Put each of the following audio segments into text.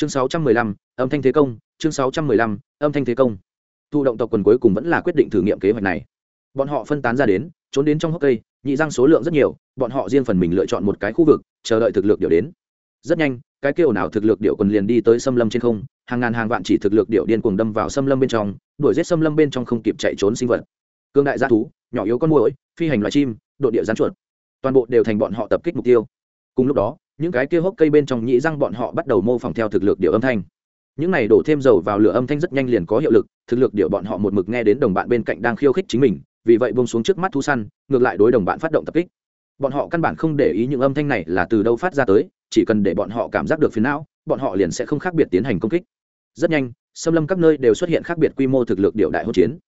chương sáu trăm mười lăm, âm thanh thế công, chương sáu trăm mười lăm, âm thanh thế công. Thụ động tộc quần cuối cùng vẫn là quyết định thử nghiệm kế hoạch này. Bọn họ phân tán ra đến, trốn đến trong hốc cây, nhị răng số lượng rất nhiều, bọn họ riêng phần mình lựa chọn một cái khu vực, chờ đợi thực lực điều đến. Rất nhanh, cái kêu nào thực lực điệu quần liền đi tới xâm lâm trên không, hàng ngàn hàng vạn chỉ thực lực điệu điên cuồng đâm vào xâm lâm bên trong, đuổi giết xâm lâm bên trong không kịp chạy trốn sinh vật. Cương đại gia thú, nhỏ yếu con muỗi, phi hành loài chim, độ địa rắn chuột. Toàn bộ đều thành bọn họ tập kích mục tiêu. Cùng lúc đó những cái kia hốc cây bên trong nhĩ răng bọn họ bắt đầu mô phỏng theo thực lực điệu âm thanh. Những này đổ thêm dầu vào lửa âm thanh rất nhanh liền có hiệu lực, thực lực điệu bọn họ một mực nghe đến đồng bạn bên cạnh đang khiêu khích chính mình, vì vậy bông xuống trước mắt thu săn, ngược lại đối đồng bạn phát động tập kích. Bọn họ căn bản không để ý những âm thanh này là từ đâu phát ra tới, chỉ cần để bọn họ cảm giác được phiến não, bọn họ liền sẽ không khác biệt tiến hành công kích. Rất nhanh, xâm lâm các nơi đều xuất hiện khác biệt quy mô thực lực điệu đại hỗn chiến.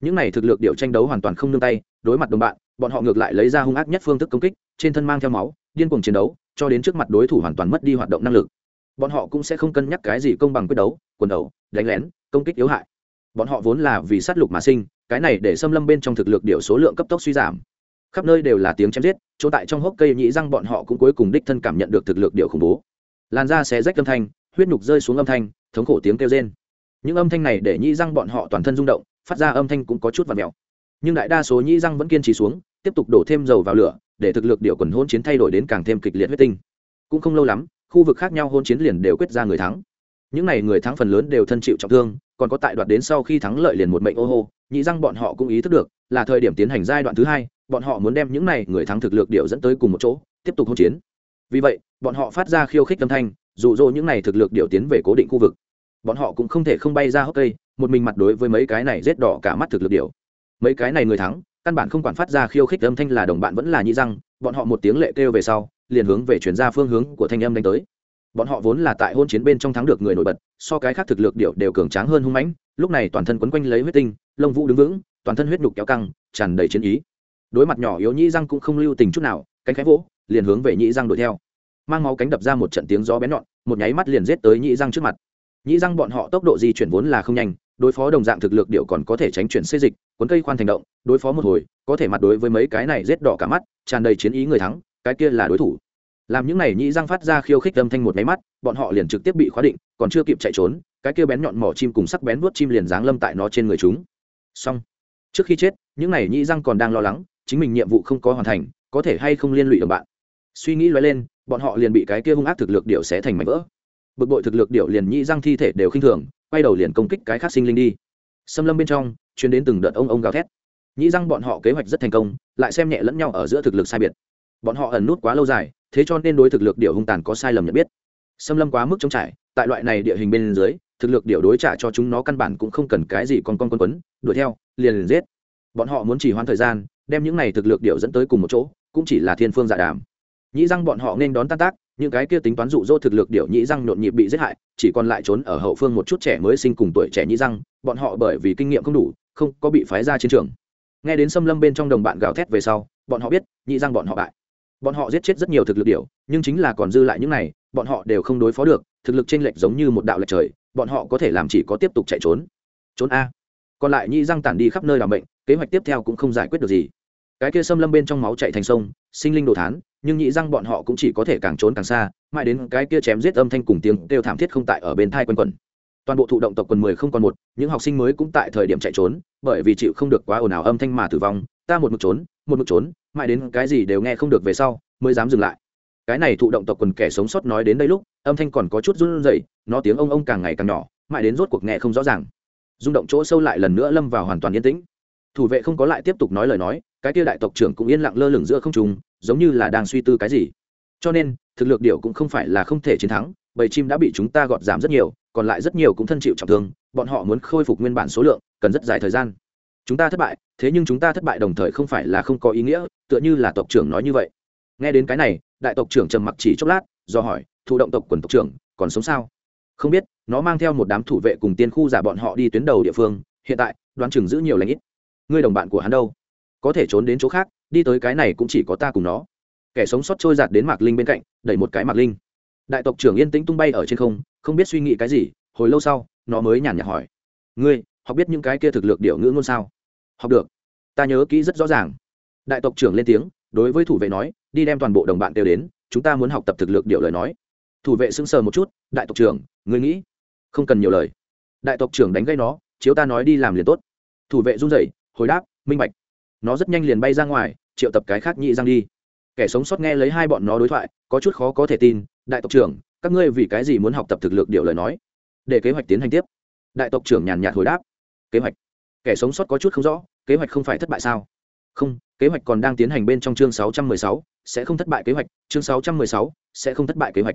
Những này thực lực điệu tranh đấu hoàn toàn không nương tay, đối mặt đồng bạn, bọn họ ngược lại lấy ra hung ác nhất phương thức công kích, trên thân mang theo máu, điên cuồng chiến đấu cho đến trước mặt đối thủ hoàn toàn mất đi hoạt động năng lực. Bọn họ cũng sẽ không cân nhắc cái gì công bằng quyết đấu, quần đấu đánh lén, công kích yếu hại. Bọn họ vốn là vì sát lục mà sinh, cái này để xâm lâm bên trong thực lực điều số lượng cấp tốc suy giảm. Khắp nơi đều là tiếng chém giết, chỗ tại trong hốc cây nhĩ răng bọn họ cũng cuối cùng đích thân cảm nhận được thực lực điều khủng bố. Làn da xé rách âm thanh, huyết nhục rơi xuống âm thanh, thống khổ tiếng kêu rên. Những âm thanh này để nhĩ răng bọn họ toàn thân rung động, phát ra âm thanh cũng có chút và mèo nhưng đại đa số nhĩ răng vẫn kiên trì xuống tiếp tục đổ thêm dầu vào lửa, để thực lực điệu quần hôn chiến thay đổi đến càng thêm kịch liệt huyết tinh. Cũng không lâu lắm, khu vực khác nhau hôn chiến liền đều quyết ra người thắng. Những n à y người thắng phần lớn đều thân chịu trọng thương, còn có tại đoạt đến sau khi thắng lợi liền một mệnh ô hô, nhị răng bọn họ cũng ý thức được, là thời điểm tiến hành giai đoạn thứ hai, bọn họ muốn đem những n à y người thắng thực lực điệu dẫn tới cùng một chỗ, tiếp tục hôn chiến. Vì vậy, bọn họ phát ra khiêu khích âm thanh, dụ dỗ những n à y thực lực điệu tiến về cố định khu vực. Bọn họ cũng không thể không bay ra hốc cây, một mình mặt đối với mấy cái này rét đỏ cả mắt thực lực điệu. Mấy cái này người thắng căn bản không quản phát ra khiêu khích âm thanh là đồng bạn vẫn là nhị răng, bọn họ một tiếng lệ kêu về sau, liền hướng về chuyển ra phương hướng của thanh âm đánh tới. Bọn họ vốn là tại hôn chiến bên trong thắng được người nổi bật, so cái khác thực lực điệu đều cường tráng hơn hung mãnh, lúc này toàn thân quấn quanh lấy huyết tinh, lông vũ đứng vững, toàn thân huyết nhục kéo căng, tràn đầy chiến ý. Đối mặt nhỏ yếu nhĩ răng cũng không lưu tình chút nào, cánh khẽ vỗ, liền hướng về nhĩ răng đuổi theo. Mang máu cánh đập ra một trận tiếng gió bén nhọn, một nháy mắt liền giết tới nhĩ răng trước mặt. Nhĩ răng bọn họ tốc độ di chuyển vốn là không nhanh đối phó đồng dạng thực lực điệu còn có thể tránh chuyển xê dịch, cuốn cây khoan thành động, đối phó một hồi, có thể mặt đối với mấy cái này rết đỏ cả mắt, tràn đầy chiến ý người thắng, cái kia là đối thủ. Làm những này nhĩ răng phát ra khiêu khích âm thanh một máy mắt, bọn họ liền trực tiếp bị khóa định, còn chưa kịp chạy trốn, cái kia bén nhọn mỏ chim cùng sắc bén vuốt chim liền giáng lâm tại nó trên người chúng. Xong. Trước khi chết, những này nhĩ răng còn đang lo lắng, chính mình nhiệm vụ không có hoàn thành, có thể hay không liên lụy đồng bạn. Suy nghĩ lóe lên, bọn họ liền bị cái kia hung ác thực lực điệu xé thành mảnh vỡ. Bực bội thực lực điệu liền nhĩ răng thi thể đều khinh thường quay đầu liền công kích cái khác sinh linh đi. Xâm lâm bên trong chuyến đến từng đợt ông ông gào thét. Nhĩ rằng bọn họ kế hoạch rất thành công, lại xem nhẹ lẫn nhau ở giữa thực lực sai biệt. Bọn họ ẩn nút quá lâu dài, thế cho nên đối thực lực điệu hung tàn có sai lầm nhận biết. Xâm lâm quá mức chống trải, tại loại này địa hình bên dưới, thực lực điệu đối trả cho chúng nó căn bản cũng không cần cái gì con con quân quấn, đuổi theo, liền liền giết. Bọn họ muốn chỉ hoãn thời gian, đem những này thực lực điệu dẫn tới cùng một chỗ, cũng chỉ là thiên phương dạ đàm. Nhĩ rằng bọn họ nên đón tan tác những cái kia tính toán dụ dỗ thực lực điệu nhĩ răng nhộn nhịp bị giết hại, chỉ còn lại trốn ở hậu phương một chút trẻ mới sinh cùng tuổi trẻ nhĩ răng, bọn họ bởi vì kinh nghiệm không đủ, không có bị phái ra chiến trường. Nghe đến xâm lâm bên trong đồng bạn gào thét về sau, bọn họ biết nhĩ răng bọn họ bại. Bọn họ giết chết rất nhiều thực lực điệu nhưng chính là còn dư lại những này, bọn họ đều không đối phó được, thực lực chênh lệch giống như một đạo lệch trời, bọn họ có thể làm chỉ có tiếp tục chạy trốn. Trốn a. Còn lại nhĩ răng tản đi khắp nơi làm bệnh kế hoạch tiếp theo cũng không giải quyết được gì cái kia xâm lâm bên trong máu chạy thành sông, sinh linh đồ thán, nhưng nhị răng bọn họ cũng chỉ có thể càng trốn càng xa, mãi đến cái kia chém giết âm thanh cùng tiếng kêu thảm thiết không tại ở bên thai quanh quần toàn bộ thụ động tộc quần mười không còn một, những học sinh mới cũng tại thời điểm chạy trốn, bởi vì chịu không được quá ồn ào âm thanh mà tử vong, ta một mực trốn, một mực trốn, mãi đến cái gì đều nghe không được về sau, mới dám dừng lại. Cái này thụ động tộc quần kẻ sống sót nói đến đây lúc, âm thanh còn có chút run rẩy, nó tiếng ông ông càng ngày càng nhỏ, mãi đến rốt cuộc nghe không rõ ràng. Rung động chỗ sâu lại lần nữa lâm vào hoàn toàn yên tĩnh. Thủ vệ không có lại tiếp tục nói lời nói cái kia đại tộc trưởng cũng yên lặng lơ lửng giữa không trung, giống như là đang suy tư cái gì. Cho nên, thực lực điệu cũng không phải là không thể chiến thắng, bầy chim đã bị chúng ta gọt giảm rất nhiều, còn lại rất nhiều cũng thân chịu trọng thương, bọn họ muốn khôi phục nguyên bản số lượng, cần rất dài thời gian. Chúng ta thất bại, thế nhưng chúng ta thất bại đồng thời không phải là không có ý nghĩa, tựa như là tộc trưởng nói như vậy. Nghe đến cái này, đại tộc trưởng trầm mặc chỉ chốc lát, do hỏi, thụ động tộc quần tộc trưởng, còn sống sao? Không biết, nó mang theo một đám thủ vệ cùng tiên khu giả bọn họ đi tuyến đầu địa phương, hiện tại, đoán chừng giữ nhiều lãnh ít. Ngươi đồng bạn của hắn đâu? Có thể trốn đến chỗ khác, đi tới cái này cũng chỉ có ta cùng nó. Kẻ sống sót trôi giạt đến mạc linh bên cạnh, đẩy một cái mạc linh. Đại tộc trưởng yên tĩnh tung bay ở trên không không biết suy nghĩ cái gì, hồi lâu sau, nó mới nhàn nhạt hỏi. Ngươi họ biết những cái kia thực lực điệu ngữ ngôn sao? Học được. Ta nhớ kỹ rất rõ ràng. Đại tộc trưởng lên tiếng, đối với thủ vệ nói, đi đem toàn bộ đồng bạn đều đến, chúng ta muốn học tập thực lực điệu lời nói. Thủ vệ sững sờ một chút, đại tộc trưởng, ngươi nghĩ? Không cần nhiều lời. Đại tộc trưởng đánh gây nó, chiếu ta nói đi làm liền tốt. Thủ vệ run rẩy, hồi đáp, minh bạch nó rất nhanh liền bay ra ngoài triệu tập cái khác nhị răng đi. Kẻ sống sót nghe lấy hai bọn nó đối thoại có chút khó có thể tin đại tộc trưởng các ngươi vì cái gì muốn học tập thực lực điều lời nói? Để kế hoạch tiến hành tiếp. Đại tộc trưởng nhàn nhạt hồi đáp. Kế hoạch? Kẻ sống sót có chút không rõ kế hoạch không phải thất bại sao? Không kế hoạch còn đang tiến hành bên trong chương 616, sẽ không thất bại kế hoạch chương 616, sẽ không thất bại kế hoạch.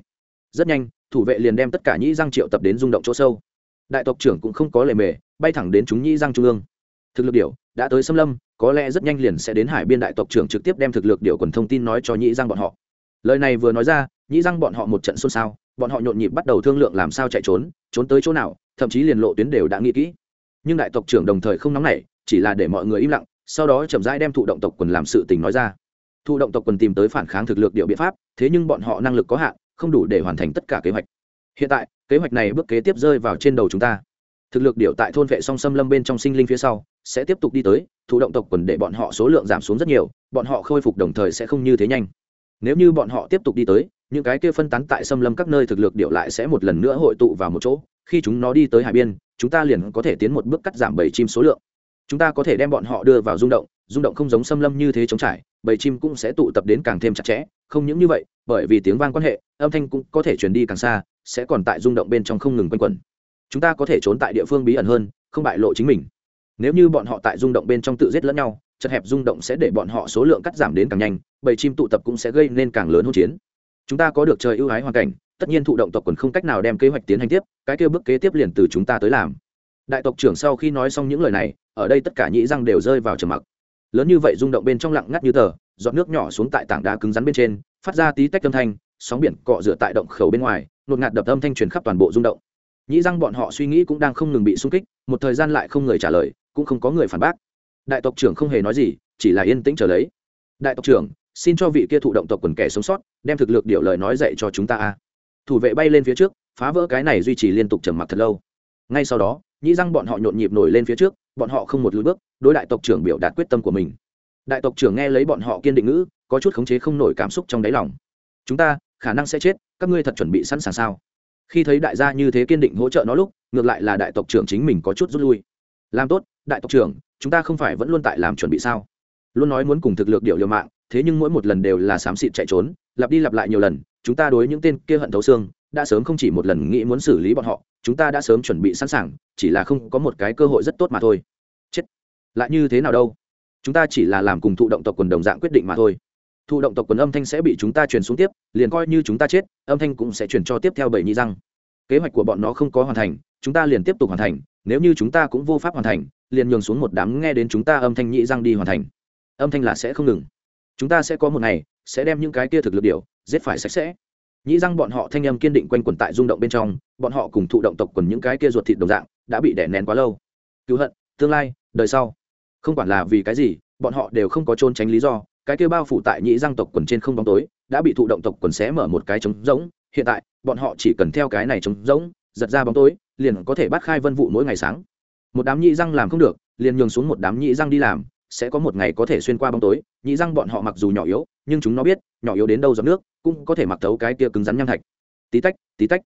Rất nhanh thủ vệ liền đem tất cả nhĩ răng triệu tập đến rung động chỗ sâu. Đại tộc trưởng cũng không có lề mề bay thẳng đến chúng nhĩ răng trung ương thực lực điệu đã tới xâm lâm, có lẽ rất nhanh liền sẽ đến hải biên đại tộc trưởng trực tiếp đem thực lực điệu quần thông tin nói cho nhĩ răng bọn họ. Lời này vừa nói ra, nhĩ răng bọn họ một trận xôn xao, bọn họ nhộn nhịp bắt đầu thương lượng làm sao chạy trốn trốn tới chỗ nào, thậm chí liền lộ tuyến đều đã nghĩ kỹ. Nhưng đại tộc trưởng đồng thời không nóng nảy, chỉ là để mọi người im lặng, sau đó chậm rãi đem thụ động tộc quần làm sự tình nói ra. Thụ động tộc quần tìm tới phản kháng thực lực điệu biện pháp, thế nhưng bọn họ năng lực có hạn, không đủ để hoàn thành tất cả kế hoạch. Hiện tại, kế hoạch này bước kế tiếp rơi vào trên đầu chúng ta. Thực lực điệu tại thôn vệ song xâm lâm bên trong sinh linh phía sau sẽ tiếp tục đi tới, thụ động tộc quần để bọn họ số lượng giảm xuống rất nhiều, bọn họ khôi phục đồng thời sẽ không như thế nhanh. Nếu như bọn họ tiếp tục đi tới, những cái kia phân tán tại xâm lâm các nơi thực lực điệu lại sẽ một lần nữa hội tụ vào một chỗ. Khi chúng nó đi tới hải biên, chúng ta liền có thể tiến một bước cắt giảm bảy chim số lượng. Chúng ta có thể đem bọn họ đưa vào rung động rung động không giống xâm lâm như thế chống trải bầy chim cũng sẽ tụ tập đến càng thêm chặt chẽ. Không những như vậy, bởi vì tiếng vang quan hệ, âm thanh cũng có thể truyền đi càng xa, sẽ còn tại rung động bên trong không ngừng quanh quẩn. Chúng ta có thể trốn tại địa phương bí ẩn hơn, không bại lộ chính mình nếu như bọn họ tại rung động bên trong tự giết lẫn nhau, chật hẹp rung động sẽ để bọn họ số lượng cắt giảm đến càng nhanh, bầy chim tụ tập cũng sẽ gây nên càng lớn hỗn chiến. Chúng ta có được trời ưu ái hoàn cảnh, tất nhiên thụ động tộc quần không cách nào đem kế hoạch tiến hành tiếp, cái kêu bước kế tiếp liền từ chúng ta tới làm. Đại tộc trưởng sau khi nói xong những lời này, ở đây tất cả nhĩ răng đều rơi vào trầm mặc. Lớn như vậy rung động bên trong lặng ngắt như tờ, giọt nước nhỏ xuống tại tảng đá cứng rắn bên trên, phát ra tí tách âm thanh, sóng biển cọ rửa tại động khẩu bên ngoài, nột ngạt đập âm thanh truyền khắp toàn bộ rung động. Nhĩ răng bọn họ suy nghĩ cũng đang không ngừng bị sung kích, một thời gian lại không người trả lời cũng không có người phản bác. Đại tộc trưởng không hề nói gì, chỉ là yên tĩnh trở lấy. Đại tộc trưởng, xin cho vị kia thụ động tộc quần kẻ sống sót, đem thực lực điều lời nói dạy cho chúng ta a. Thủ vệ bay lên phía trước, phá vỡ cái này duy trì liên tục trầm mặc thật lâu. Ngay sau đó, nhĩ răng bọn họ nhộn nhịp nổi lên phía trước, bọn họ không một lối bước, đối đại tộc trưởng biểu đạt quyết tâm của mình. Đại tộc trưởng nghe lấy bọn họ kiên định ngữ, có chút khống chế không nổi cảm xúc trong đáy lòng. Chúng ta, khả năng sẽ chết, các ngươi thật chuẩn bị sẵn sàng sao? Khi thấy đại gia như thế kiên định hỗ trợ nó lúc, ngược lại là đại tộc trưởng chính mình có chút rút lui làm tốt, đại tộc trưởng, chúng ta không phải vẫn luôn tại làm chuẩn bị sao? Luôn nói muốn cùng thực lực điệu liều mạng, thế nhưng mỗi một lần đều là xám xịt chạy trốn, lặp đi lặp lại nhiều lần, chúng ta đối những tên kia hận thấu xương, đã sớm không chỉ một lần nghĩ muốn xử lý bọn họ, chúng ta đã sớm chuẩn bị sẵn sàng, chỉ là không có một cái cơ hội rất tốt mà thôi. Chết! Lại như thế nào đâu? Chúng ta chỉ là làm cùng thụ động tộc quần đồng dạng quyết định mà thôi. Thụ động tộc quần âm thanh sẽ bị chúng ta truyền xuống tiếp, liền coi như chúng ta chết, âm thanh cũng sẽ truyền cho tiếp theo bảy nhị răng. Kế hoạch của bọn nó không có hoàn thành, chúng ta liền tiếp tục hoàn thành nếu như chúng ta cũng vô pháp hoàn thành, liền nhường xuống một đám nghe đến chúng ta âm thanh nhị răng đi hoàn thành. Âm thanh là sẽ không ngừng. Chúng ta sẽ có một ngày, sẽ đem những cái kia thực lực điều, giết phải sạch sẽ. Nhĩ răng bọn họ thanh âm kiên định quanh quẩn tại rung động bên trong, bọn họ cùng thụ động tộc quần những cái kia ruột thịt đồng dạng, đã bị đẻ nén quá lâu. Cứu hận, tương lai, đời sau. Không quản là vì cái gì, bọn họ đều không có trôn tránh lý do, cái kia bao phủ tại nhĩ răng tộc quần trên không bóng tối, đã bị thụ động tộc quần xé mở một cái trống rỗng. Hiện tại, bọn họ chỉ cần theo cái này trống rỗng giật ra bóng tối, liền có thể bắt khai vân vụ mỗi ngày sáng. Một đám nhĩ răng làm không được, liền nhường xuống một đám nhĩ răng đi làm, sẽ có một ngày có thể xuyên qua bóng tối. Nhĩ răng bọn họ mặc dù nhỏ yếu, nhưng chúng nó biết, nhỏ yếu đến đâu giọt nước, cũng có thể mặc thấu cái kia cứng rắn nham thạch. Tí tách tí tách.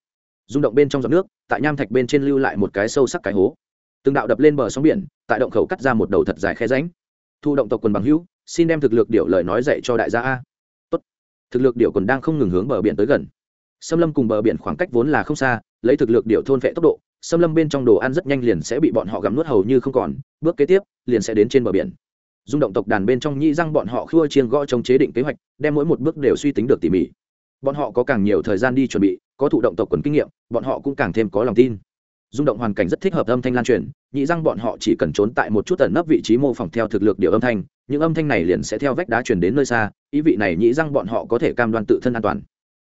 Rung động bên trong giọt nước, tại nham thạch bên trên lưu lại một cái sâu sắc cái hố. Từng đạo đập lên bờ sóng biển, tại động khẩu cắt ra một đầu thật dài khe ránh thu động tộc quần bằng hữu, xin đem thực lực điệu lời nói dạy cho đại gia a. Tốt. thực lực điệu còn đang không ngừng hướng bờ biển tới gần xâm lâm cùng bờ biển khoảng cách vốn là không xa, lấy thực lực điệu thôn vệ tốc độ, xâm lâm bên trong đồ ăn rất nhanh liền sẽ bị bọn họ gặm nuốt hầu như không còn, bước kế tiếp, liền sẽ đến trên bờ biển. Dung động tộc đàn bên trong nhĩ răng bọn họ khua chiên gõ trong chế định kế hoạch, đem mỗi một bước đều suy tính được tỉ mỉ. Bọn họ có càng nhiều thời gian đi chuẩn bị, có thụ động tộc quần kinh nghiệm, bọn họ cũng càng thêm có lòng tin. Dung động hoàn cảnh rất thích hợp âm thanh lan truyền nhị răng bọn họ chỉ cần trốn tại một chút tận nấp vị trí mô phỏng theo thực lực điều âm thanh, những âm thanh này liền sẽ theo vách đá truyền đến nơi xa, ý vị này nhị răng bọn họ có thể cam đoan tự thân an toàn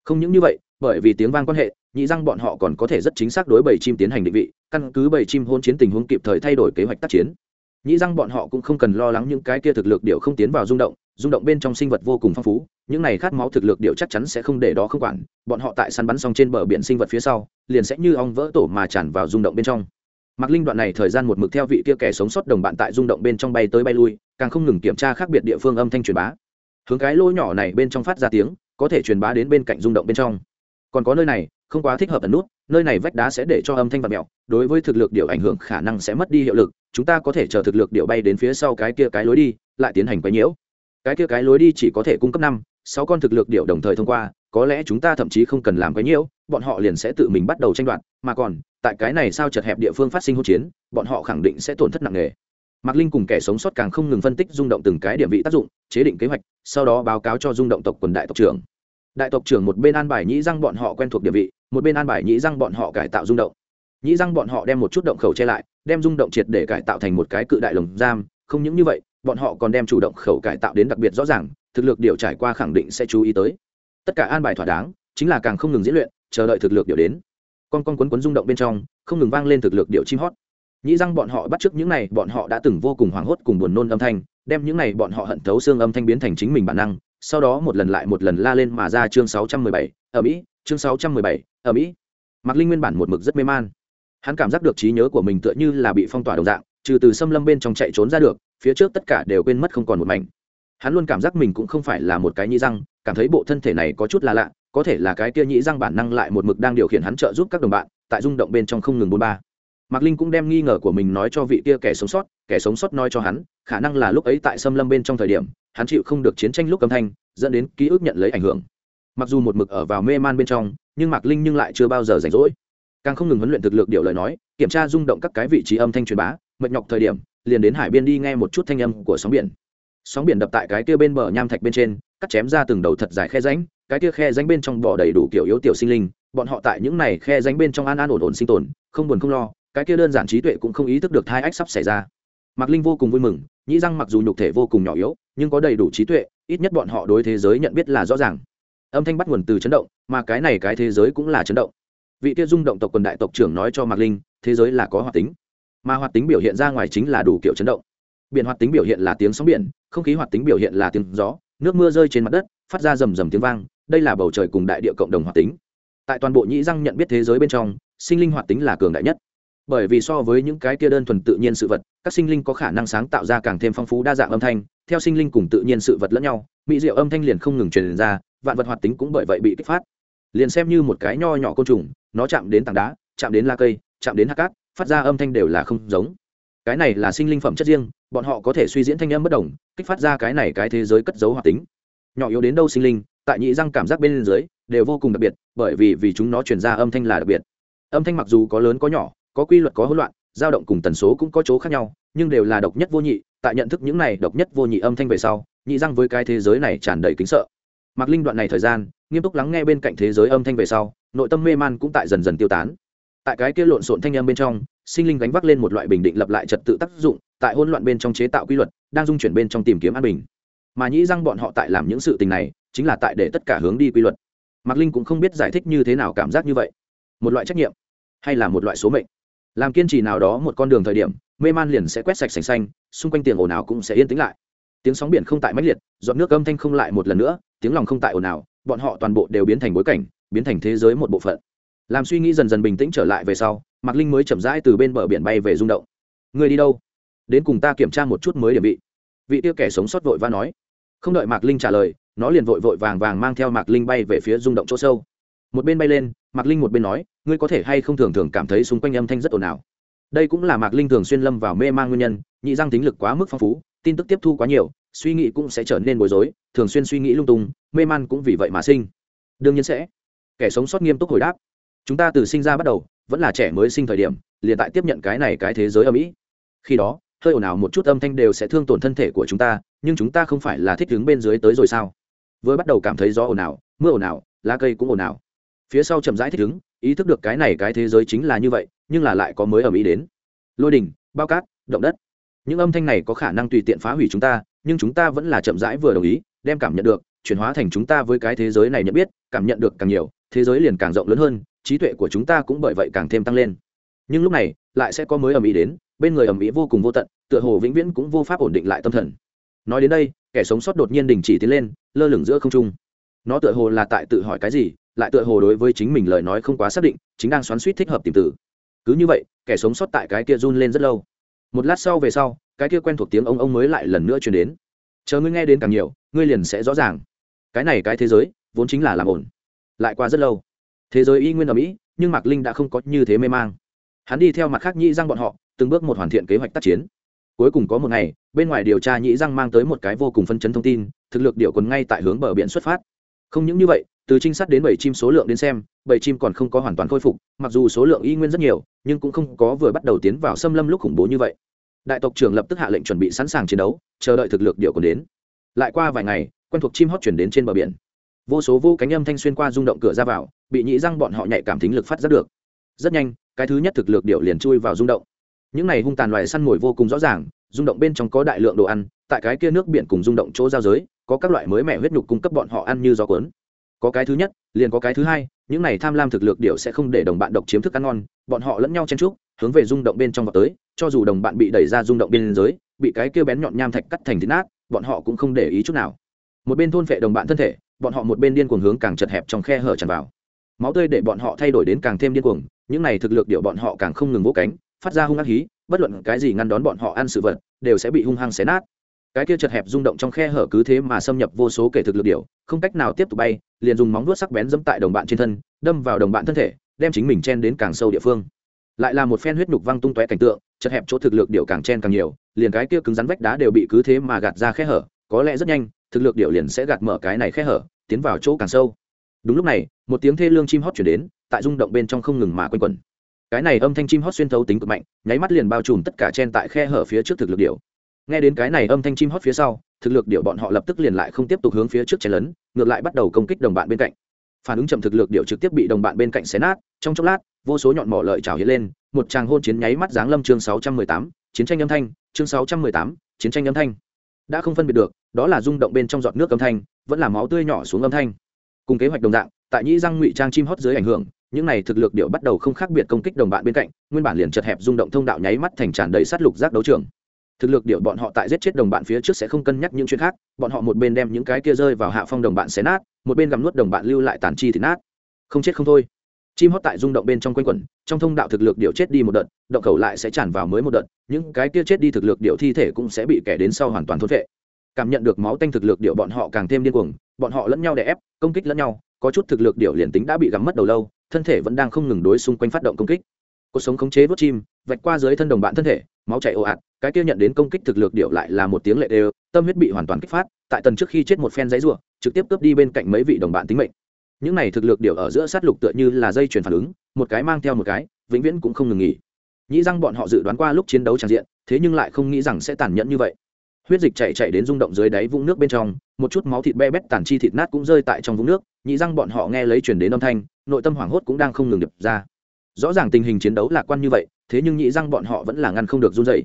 không những như vậy bởi vì tiếng vang quan hệ nhị răng bọn họ còn có thể rất chính xác đối bầy chim tiến hành định vị căn cứ bầy chim hôn chiến tình huống kịp thời thay đổi kế hoạch tác chiến nhị răng bọn họ cũng không cần lo lắng những cái kia thực lực điệu không tiến vào rung động rung động bên trong sinh vật vô cùng phong phú những này khát máu thực lực điệu chắc chắn sẽ không để đó không quản bọn họ tại săn bắn xong trên bờ biển sinh vật phía sau liền sẽ như ong vỡ tổ mà tràn vào rung động bên trong Mạc Linh đoạn này thời gian một mực theo vị kia kẻ sống sót đồng bạn tại rung động bên trong bay tới bay lui, càng không ngừng kiểm tra khác biệt địa phương âm thanh truyền bá. Hướng cái lỗ nhỏ này bên trong phát ra tiếng, có thể truyền bá đến bên cạnh rung động bên trong. Còn có nơi này, không quá thích hợp ẩn nút, nơi này vách đá sẽ để cho âm thanh và mẹo đối với thực lực điệu ảnh hưởng khả năng sẽ mất đi hiệu lực chúng ta có thể chờ thực lực điệu bay đến phía sau cái kia cái lối đi lại tiến hành quấy nhiễu cái kia cái lối đi chỉ có thể cung cấp năm sáu con thực lực điệu đồng thời thông qua có lẽ chúng ta thậm chí không cần làm quấy nhiễu bọn họ liền sẽ tự mình bắt đầu tranh đoạt mà còn tại cái này sao chật hẹp địa phương phát sinh hỗn chiến bọn họ khẳng định sẽ tổn thất nặng nề mạc linh cùng kẻ sống sót càng không ngừng phân tích rung động từng cái địa vị tác dụng chế định kế hoạch sau đó báo cáo cho dung động tộc quần đại tộc trưởng. Đại tộc trưởng một bên an bài nhĩ răng bọn họ quen thuộc địa vị, một bên an bài nhĩ răng bọn họ cải tạo dung động. Nhĩ răng bọn họ đem một chút động khẩu che lại, đem dung động triệt để cải tạo thành một cái cự đại lồng giam, không những như vậy, bọn họ còn đem chủ động khẩu cải tạo đến đặc biệt rõ ràng, thực lực điều trải qua khẳng định sẽ chú ý tới. Tất cả an bài thỏa đáng, chính là càng không ngừng diễn luyện, chờ đợi thực lực điều đến. Con con quấn quấn rung động bên trong, không ngừng vang lên thực lực điệu chim hót. Nhĩ răng bọn họ bắt chước những này, bọn họ đã từng vô cùng hoảng hốt cùng buồn nôn âm thanh đem những này bọn họ hận thấu xương âm thanh biến thành chính mình bản năng sau đó một lần lại một lần la lên mà ra chương 617, ở mỹ chương 617, ở mỹ. Mạc linh nguyên bản một mực rất mê man. Hắn cảm giác được trí nhớ của mình tựa như là bị phong tỏa đồng dạng trừ từ xâm lâm bên trong chạy trốn ra được phía trước tất cả đều quên mất không còn một mảnh. Hắn luôn cảm giác mình cũng không phải là một cái nhĩ răng cảm thấy bộ thân thể này có chút là lạ có thể là cái kia nhĩ răng bản năng lại một mực đang điều khiển hắn trợ giúp các đồng bạn tại rung động bên trong không ngừng bôn ba mạc linh cũng đem nghi ngờ của mình nói cho vị kia kẻ sống sót, kẻ sống sót nói cho hắn, khả năng là lúc ấy tại xâm lâm bên trong thời điểm, hắn chịu không được chiến tranh lúc âm thanh, dẫn đến ký ức nhận lấy ảnh hưởng. Mặc dù một mực ở vào mê man bên trong, nhưng mạc linh nhưng lại chưa bao giờ rảnh rỗi. Càng không ngừng huấn luyện thực lực điều lời nói, kiểm tra rung động các cái vị trí âm thanh truyền bá, mệt nhọc thời điểm, liền đến hải biên đi nghe một chút thanh âm của sóng biển. Sóng biển đập tại cái kia bên bờ nham thạch bên trên, cắt chém ra từng đầu thật dài khe ránh cái kia khe ránh bên trong bò đầy đủ kiểu yếu tiểu sinh linh, bọn họ tại những này khe ránh bên trong an an ổn ổn sinh tồn, không buồn không lo cái kia đơn giản trí tuệ cũng không ý thức được thai ách sắp xảy ra. Mạc linh vô cùng vui mừng, nhĩ răng mặc dù nhục thể vô cùng nhỏ yếu, nhưng có đầy đủ trí tuệ, ít nhất bọn họ đối thế giới nhận biết là rõ ràng. Âm thanh bắt nguồn từ chấn động, mà cái này cái thế giới cũng là chấn động. Vị kia dung động tộc quần đại tộc trưởng nói cho mạc linh, thế giới là có hoạt tính. Mà hoạt tính biểu hiện ra ngoài chính là đủ kiểu chấn động. Biển hoạt tính biểu hiện là tiếng sóng biển, không khí hoạt tính biểu hiện là tiếng gió, nước mưa rơi trên mặt đất, phát ra rầm rầm tiếng vang, đây là bầu trời cùng đại địa cộng đồng hoạt tính. Tại toàn bộ nhĩ răng nhận biết thế giới bên trong, sinh linh hoạt tính là cường đại nhất bởi vì so với những cái kia đơn thuần tự nhiên sự vật, các sinh linh có khả năng sáng tạo ra càng thêm phong phú đa dạng âm thanh, theo sinh linh cùng tự nhiên sự vật lẫn nhau, mỹ diệu âm thanh liền không ngừng truyền ra, vạn vật hoạt tính cũng bởi vậy bị kích phát. Liền xem như một cái nho nhỏ côn trùng, nó chạm đến tảng đá, chạm đến la cây, chạm đến hạt cát, phát ra âm thanh đều là không giống. Cái này là sinh linh phẩm chất riêng, bọn họ có thể suy diễn thanh âm bất đồng, kích phát ra cái này cái thế giới cất giấu hoạt tính. Nhỏ yếu đến đâu sinh linh, tại nhị răng cảm giác bên dưới, đều vô cùng đặc biệt, bởi vì vì chúng nó truyền ra âm thanh là đặc biệt. Âm thanh mặc dù có lớn có nhỏ có quy luật có hỗn loạn, dao động cùng tần số cũng có chỗ khác nhau, nhưng đều là độc nhất vô nhị, tại nhận thức những này độc nhất vô nhị âm thanh về sau, nhị răng với cái thế giới này tràn đầy kính sợ. Mặc linh đoạn này thời gian, nghiêm túc lắng nghe bên cạnh thế giới âm thanh về sau, nội tâm mê man cũng tại dần dần tiêu tán. Tại cái kia lộn xộn thanh âm bên trong, sinh linh gánh vác lên một loại bình định lập lại trật tự tác dụng, tại hỗn loạn bên trong chế tạo quy luật, đang dung chuyển bên trong tìm kiếm an bình. Mà nhĩ răng bọn họ tại làm những sự tình này, chính là tại để tất cả hướng đi quy luật. Mạc linh cũng không biết giải thích như thế nào cảm giác như vậy. Một loại trách nhiệm, hay là một loại số mệnh? Làm kiên trì nào đó một con đường thời điểm, mê man liền sẽ quét sạch sành xanh, xung quanh tiền ồn ào cũng sẽ yên tĩnh lại. Tiếng sóng biển không tại mãnh liệt dọn nước âm thanh không lại một lần nữa, tiếng lòng không tại ồn ào, bọn họ toàn bộ đều biến thành bối cảnh, biến thành thế giới một bộ phận. Làm suy nghĩ dần dần bình tĩnh trở lại về sau, mạc linh mới chậm rãi từ bên bờ biển bay về rung động. Người đi đâu? Đến cùng ta kiểm tra một chút mới điểm vị. Vị tiêu kẻ sống sót vội và nói. Không đợi mạc linh trả lời, nó liền vội vội vàng vàng mang theo mạc linh bay về phía rung động chỗ sâu. Một bên bay lên, mạc linh một bên nói ngươi có thể hay không thường thường cảm thấy xung quanh âm thanh rất ồn ào? Đây cũng là mạc linh thường xuyên lâm vào mê man nguyên nhân, nhị răng tính lực quá mức phong phú, tin tức tiếp thu quá nhiều, suy nghĩ cũng sẽ trở nên bối rối, thường xuyên suy nghĩ lung tung, mê man cũng vì vậy mà sinh. Đương nhiên sẽ. Kẻ sống sót nghiêm túc hồi đáp. Chúng ta từ sinh ra bắt đầu, vẫn là trẻ mới sinh thời điểm, liền tại tiếp nhận cái này cái thế giới ở mỹ khi đó, hơi ồn ào một chút âm thanh đều sẽ thương tổn thân thể của chúng ta, nhưng chúng ta không phải là thích đứng bên dưới tới rồi sao? Vừa bắt đầu cảm thấy gió ồn ào, mưa ồn ào, lá cây cũng ồn ào phía sau chậm rãi thích ứng, ý thức được cái này cái thế giới chính là như vậy, nhưng là lại có mới ở mỹ đến. Lôi đình bao cát, động đất. Những âm thanh này có khả năng tùy tiện phá hủy chúng ta, nhưng chúng ta vẫn là chậm rãi vừa đồng ý, đem cảm nhận được, chuyển hóa thành chúng ta với cái thế giới này nhận biết, cảm nhận được càng nhiều, thế giới liền càng rộng lớn hơn, trí tuệ của chúng ta cũng bởi vậy càng thêm tăng lên. Nhưng lúc này, lại sẽ có mới ầm ĩ đến, bên người ầm ĩ vô cùng vô tận, tựa hồ vĩnh viễn cũng vô pháp ổn định lại tâm thần. Nói đến đây, kẻ sống sót đột nhiên đình chỉ tiến lên, lơ lửng giữa không trung. Nó tựa hồ là tại tự hỏi cái gì lại tựa hồ đối với chính mình lời nói không quá xác định, chính đang xoắn suýt thích hợp tìm tử cứ như vậy, kẻ sống sót tại cái kia run lên rất lâu. Một lát sau về sau, cái kia quen thuộc tiếng ông ông mới lại lần nữa truyền đến. Chờ ngươi nghe đến càng nhiều, ngươi liền sẽ rõ ràng. Cái này cái thế giới, vốn chính là làm ổn lại qua rất lâu. Thế giới y nguyên ở mỹ, nhưng mạc linh đã không có như thế mê mang. Hắn đi theo mặt khác nhĩ răng bọn họ, từng bước một hoàn thiện kế hoạch tác chiến. Cuối cùng có một ngày, bên ngoài điều tra nhĩ răng mang tới một cái vô cùng phân chấn thông tin, thực lực điệu quần ngay tại hướng bờ biển xuất phát. Không những như vậy từ trinh sát đến bảy chim số lượng đến xem, bảy chim còn không có hoàn toàn khôi phục, mặc dù số lượng y nguyên rất nhiều, nhưng cũng không có vừa bắt đầu tiến vào xâm lâm lúc khủng bố như vậy. Đại tộc trưởng lập tức hạ lệnh chuẩn bị sẵn sàng chiến đấu, chờ đợi thực lực điệu còn đến. Lại qua vài ngày, quen thuộc chim hót chuyển đến trên bờ biển. Vô số vô cánh âm thanh xuyên qua rung động cửa ra vào, bị nhị răng bọn họ nhạy cảm thính lực phát ra được. Rất nhanh, cái thứ nhất thực lực điệu liền chui vào rung động. Những này hung tàn loài săn mồi vô cùng rõ ràng, rung động bên trong có đại lượng đồ ăn, tại cái kia nước biển cùng rung động chỗ giao giới, có các loại mới mẻ huyết nhục cung cấp bọn họ ăn như gió cuốn có cái thứ nhất, liền có cái thứ hai, những này tham lam thực lực điệu sẽ không để đồng bạn độc chiếm thức ăn ngon, bọn họ lẫn nhau chen trúc hướng về rung động bên trong vào tới, cho dù đồng bạn bị đẩy ra rung động bên dưới, bị cái kia bén nhọn nham thạch cắt thành thịt nát, bọn họ cũng không để ý chút nào. Một bên thôn phệ đồng bạn thân thể, bọn họ một bên điên cuồng hướng càng chật hẹp trong khe hở tràn vào. Máu tươi để bọn họ thay đổi đến càng thêm điên cuồng, những này thực lực điệu bọn họ càng không ngừng vỗ cánh, phát ra hung ác hí, bất luận cái gì ngăn đón bọn họ ăn sự vật, đều sẽ bị hung hăng xé nát cái kia chật hẹp rung động trong khe hở cứ thế mà xâm nhập vô số kể thực lực điệu không cách nào tiếp tục bay, liền dùng móng vuốt sắc bén dẫm tại đồng bạn trên thân, đâm vào đồng bạn thân thể, đem chính mình chen đến càng sâu địa phương. Lại là một phen huyết nhục văng tung tóe cảnh tượng, chật hẹp chỗ thực lực điệu càng chen càng nhiều, liền cái kia cứng rắn vách đá đều bị cứ thế mà gạt ra khe hở, có lẽ rất nhanh, thực lực điệu liền sẽ gạt mở cái này khe hở, tiến vào chỗ càng sâu. Đúng lúc này, một tiếng thê lương chim hót chuyển đến, tại rung động bên trong không ngừng mà quanh quẩn. Cái này âm thanh chim hót xuyên thấu tính cực mạnh, nháy mắt liền bao trùm tất cả chen tại khe hở phía trước thực lực điệu nghe đến cái này âm thanh chim hót phía sau, thực lực điệu bọn họ lập tức liền lại không tiếp tục hướng phía trước chen lấn, ngược lại bắt đầu công kích đồng bạn bên cạnh. Phản ứng chậm thực lực điệu trực tiếp bị đồng bạn bên cạnh xé nát, trong chốc lát, vô số nhọn mỏ lợi trào hiện lên, một tràng hôn chiến nháy mắt giáng lâm chương sáu trăm mười tám, chiến tranh âm thanh, chương sáu trăm mười tám, chiến tranh âm thanh. Đã không phân biệt được, đó là rung động bên trong giọt nước âm thanh, vẫn là máu tươi nhỏ xuống âm thanh. Cùng kế hoạch đồng dạng, tại nhĩ răng ngụy trang chim hót dưới ảnh hưởng, những này thực lực điệu bắt đầu không khác biệt công kích đồng bạn bên cạnh, nguyên bản liền chật hẹp rung động thông đạo nháy mắt thành tràn đầy sát lục giác đấu trường thực lực điệu bọn họ tại giết chết đồng bạn phía trước sẽ không cân nhắc những chuyện khác, bọn họ một bên đem những cái kia rơi vào hạ phong đồng bạn xé nát, một bên gặm nuốt đồng bạn lưu lại tàn chi thì nát. Không chết không thôi. Chim hót tại rung động bên trong quanh quẩn, trong thông đạo thực lực điệu chết đi một đợt, động khẩu lại sẽ tràn vào mới một đợt, những cái kia chết đi thực lực điệu thi thể cũng sẽ bị kẻ đến sau hoàn toàn thốt vệ cảm nhận được máu tanh thực lực điệu bọn họ càng thêm điên cuồng, bọn họ lẫn nhau đè ép, công kích lẫn nhau, có chút thực lực điệu liền tính đã bị gắm mất đầu lâu, thân thể vẫn đang không ngừng đối xung quanh phát động công kích. Cuộc sống khống chế vớt chim, vạch qua dưới thân đồng bạn thân thể máu chảy ồ ạt, cái kia nhận đến công kích thực lực điệu lại là một tiếng lệ đều, tâm huyết bị hoàn toàn kích phát, tại tần trước khi chết một phen giấy ruộng trực tiếp cướp đi bên cạnh mấy vị đồng bạn tính mệnh. Những này thực lực điệu ở giữa sát lục tựa như là dây chuyển phản ứng, một cái mang theo một cái, vĩnh viễn cũng không ngừng nghỉ. Nghĩ rằng bọn họ dự đoán qua lúc chiến đấu tràn diện, thế nhưng lại không nghĩ rằng sẽ tàn nhẫn như vậy. Huyết dịch chạy chạy đến rung động dưới đáy vũng nước bên trong, một chút máu thịt be bét tàn chi thịt nát cũng rơi tại trong vũng nước nhị răng bọn họ nghe lấy chuyển đến âm thanh, nội tâm hoảng hốt cũng đang không ngừng đập ra. Rõ ràng tình hình chiến đấu lạc quan như vậy thế nhưng nhị răng bọn họ vẫn là ngăn không được run dày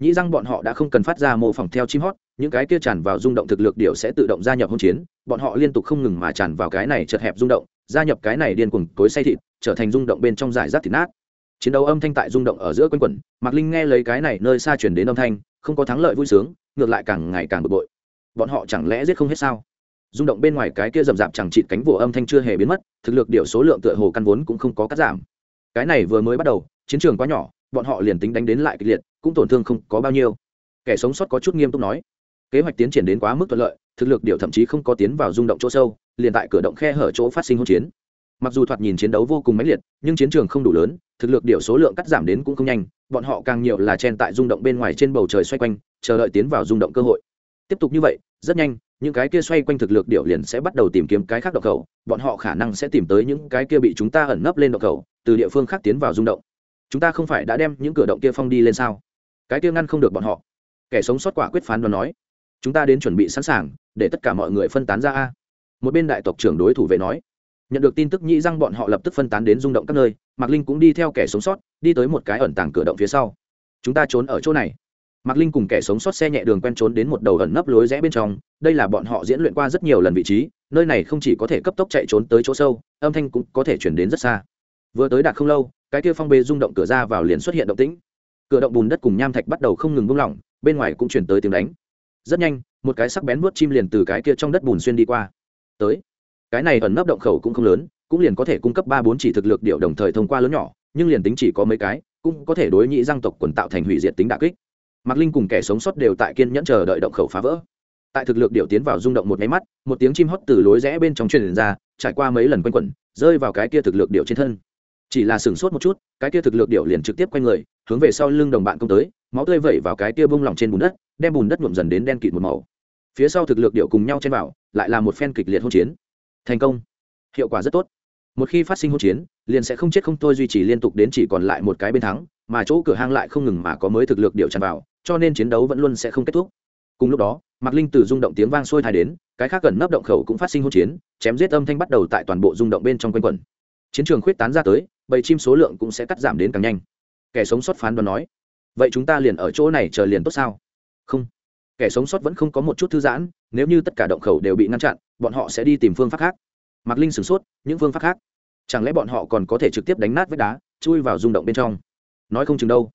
nhị răng bọn họ đã không cần phát ra mô phỏng theo chim hót, những cái kia tràn vào rung động thực lực điều sẽ tự động gia nhập hỗn chiến, bọn họ liên tục không ngừng mà tràn vào cái này chật hẹp rung động, gia nhập cái này điên cuồng cối say thịt, trở thành rung động bên trong giải rác thịt nát. Chiến đấu âm thanh tại rung động ở giữa quanh quẩn, mạc linh nghe lấy cái này nơi xa chuyển đến âm thanh, không có thắng lợi vui sướng, ngược lại càng ngày càng bực bội. Bọn họ chẳng lẽ giết không hết sao? Rung động bên ngoài cái kia rậm rạp chẳng chịt cánh vỗ âm thanh chưa hề biến mất, thực lực điều số lượng tựa hồ căn vốn cũng không có cắt giảm cái này vừa mới bắt đầu, chiến trường quá nhỏ, bọn họ liền tính đánh đến lại kịch liệt, cũng tổn thương không có bao nhiêu. Kẻ sống sót có chút nghiêm túc nói, kế hoạch tiến triển đến quá mức thuận lợi, thực lực điều thậm chí không có tiến vào rung động chỗ sâu, liền tại cửa động khe hở chỗ phát sinh hỗn chiến. Mặc dù thoạt nhìn chiến đấu vô cùng mãnh liệt, nhưng chiến trường không đủ lớn, thực lực điều số lượng cắt giảm đến cũng không nhanh, bọn họ càng nhiều là chen tại rung động bên ngoài trên bầu trời xoay quanh, chờ đợi tiến vào rung động cơ hội. Tiếp tục như vậy, rất nhanh những cái kia xoay quanh thực lực điệu liền sẽ bắt đầu tìm kiếm cái khác độc khẩu, bọn họ khả năng sẽ tìm tới những cái kia bị chúng ta ẩn nấp lên độc khẩu, từ địa phương khác tiến vào rung động. Chúng ta không phải đã đem những cửa động kia phong đi lên sao? Cái kia ngăn không được bọn họ. Kẻ sống sót quả quyết phán đoán nói, chúng ta đến chuẩn bị sẵn sàng, để tất cả mọi người phân tán ra a. Một bên đại tộc trưởng đối thủ vệ nói, nhận được tin tức nhĩ răng bọn họ lập tức phân tán đến rung động các nơi, mạc linh cũng đi theo kẻ sống sót, đi tới một cái ẩn tàng cửa động phía sau. Chúng ta trốn ở chỗ này mạc linh cùng kẻ sống sót xe nhẹ đường quen trốn đến một đầu ẩn nấp lối rẽ bên trong, đây là bọn họ diễn luyện qua rất nhiều lần vị trí, nơi này không chỉ có thể cấp tốc chạy trốn tới chỗ sâu, âm thanh cũng có thể chuyển đến rất xa. Vừa tới đạt không lâu, cái kia phong bê rung động cửa ra vào liền xuất hiện động tĩnh. Cửa động bùn đất cùng nham thạch bắt đầu không ngừng buông lỏng, bên ngoài cũng chuyển tới tiếng đánh. Rất nhanh, một cái sắc bén vuốt chim liền từ cái kia trong đất bùn xuyên đi qua. Tới. Cái này ẩn nấp động khẩu cũng không lớn, cũng liền có thể cung cấp ba bốn chỉ thực lực điệu đồng thời thông qua lớn nhỏ, nhưng liền tính chỉ có mấy cái, cũng có thể đối nhị giang tộc quần tạo thành hủy diệt tính đà kích mạc linh cùng kẻ sống sót đều tại kiên nhẫn chờ đợi động khẩu phá vỡ. Tại thực lực điệu tiến vào rung động một máy mắt, một tiếng chim hót từ lối rẽ bên trong truyền ra, trải qua mấy lần quanh quẩn, rơi vào cái kia thực lực điệu trên thân. Chỉ là sửng sốt một chút, cái kia thực lực điệu liền trực tiếp quanh người, hướng về sau lưng đồng bạn công tới, máu tươi vẩy vào cái kia bông lỏng trên bùn đất, đem bùn đất nhuộm dần đến đen kịt một màu. Phía sau thực lực điệu cùng nhau chen vào, lại là một phen kịch liệt hỗn chiến. Thành công. Hiệu quả rất tốt. Một khi phát sinh hỗn chiến, liền sẽ không chết không thôi duy trì liên tục đến chỉ còn lại một cái bên thắng, mà chỗ cửa hang lại không ngừng mà có mới thực lực điệu tràn vào cho nên chiến đấu vẫn luôn sẽ không kết thúc. Cùng lúc đó, mạc linh từ rung động tiếng vang sôi thai đến, cái khác gần nấp động khẩu cũng phát sinh hỗn chiến, chém giết âm thanh bắt đầu tại toàn bộ rung động bên trong quanh quẩn. Chiến trường khuyết tán ra tới, bầy chim số lượng cũng sẽ cắt giảm đến càng nhanh. Kẻ sống sót phán đoán nói, vậy chúng ta liền ở chỗ này chờ liền tốt sao? Không. Kẻ sống sót vẫn không có một chút thư giãn, nếu như tất cả động khẩu đều bị ngăn chặn, bọn họ sẽ đi tìm phương pháp khác. Mạc linh sửng sốt, những phương pháp khác? Chẳng lẽ bọn họ còn có thể trực tiếp đánh nát vách đá, chui vào rung động bên trong? Nói không chừng đâu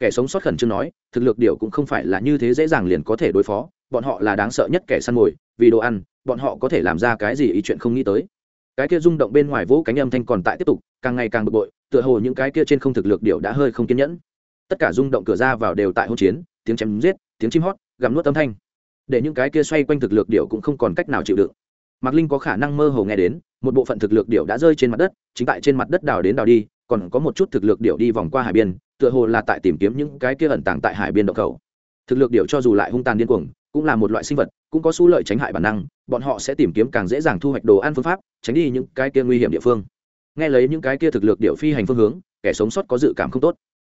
kẻ sống sót khẩn trương nói, thực lực điều cũng không phải là như thế dễ dàng liền có thể đối phó, bọn họ là đáng sợ nhất kẻ săn mồi, vì đồ ăn, bọn họ có thể làm ra cái gì ý chuyện không nghĩ tới. Cái kia rung động bên ngoài vỗ cánh âm thanh còn tại tiếp tục, càng ngày càng bực bội, tựa hồ những cái kia trên không thực lực điệu đã hơi không kiên nhẫn. Tất cả rung động cửa ra vào đều tại hỗn chiến, tiếng chém giết, tiếng chim hót gặm nuốt âm thanh. Để những cái kia xoay quanh thực lực điệu cũng không còn cách nào chịu đựng. Mạc linh có khả năng mơ hồ nghe đến, một bộ phận thực lực điệu đã rơi trên mặt đất, chính tại trên mặt đất đào đến đào đi, còn có một chút thực lực điệu đi vòng qua hải biên tựa hồ là tại tìm kiếm những cái kia ẩn tàng tại hải biên động khẩu. Thực lực điệu cho dù lại hung tàn điên cuồng, cũng là một loại sinh vật, cũng có xu lợi tránh hại bản năng, bọn họ sẽ tìm kiếm càng dễ dàng thu hoạch đồ ăn phương pháp, tránh đi những cái kia nguy hiểm địa phương. Nghe lấy những cái kia thực lực điệu phi hành phương hướng, kẻ sống sót có dự cảm không tốt.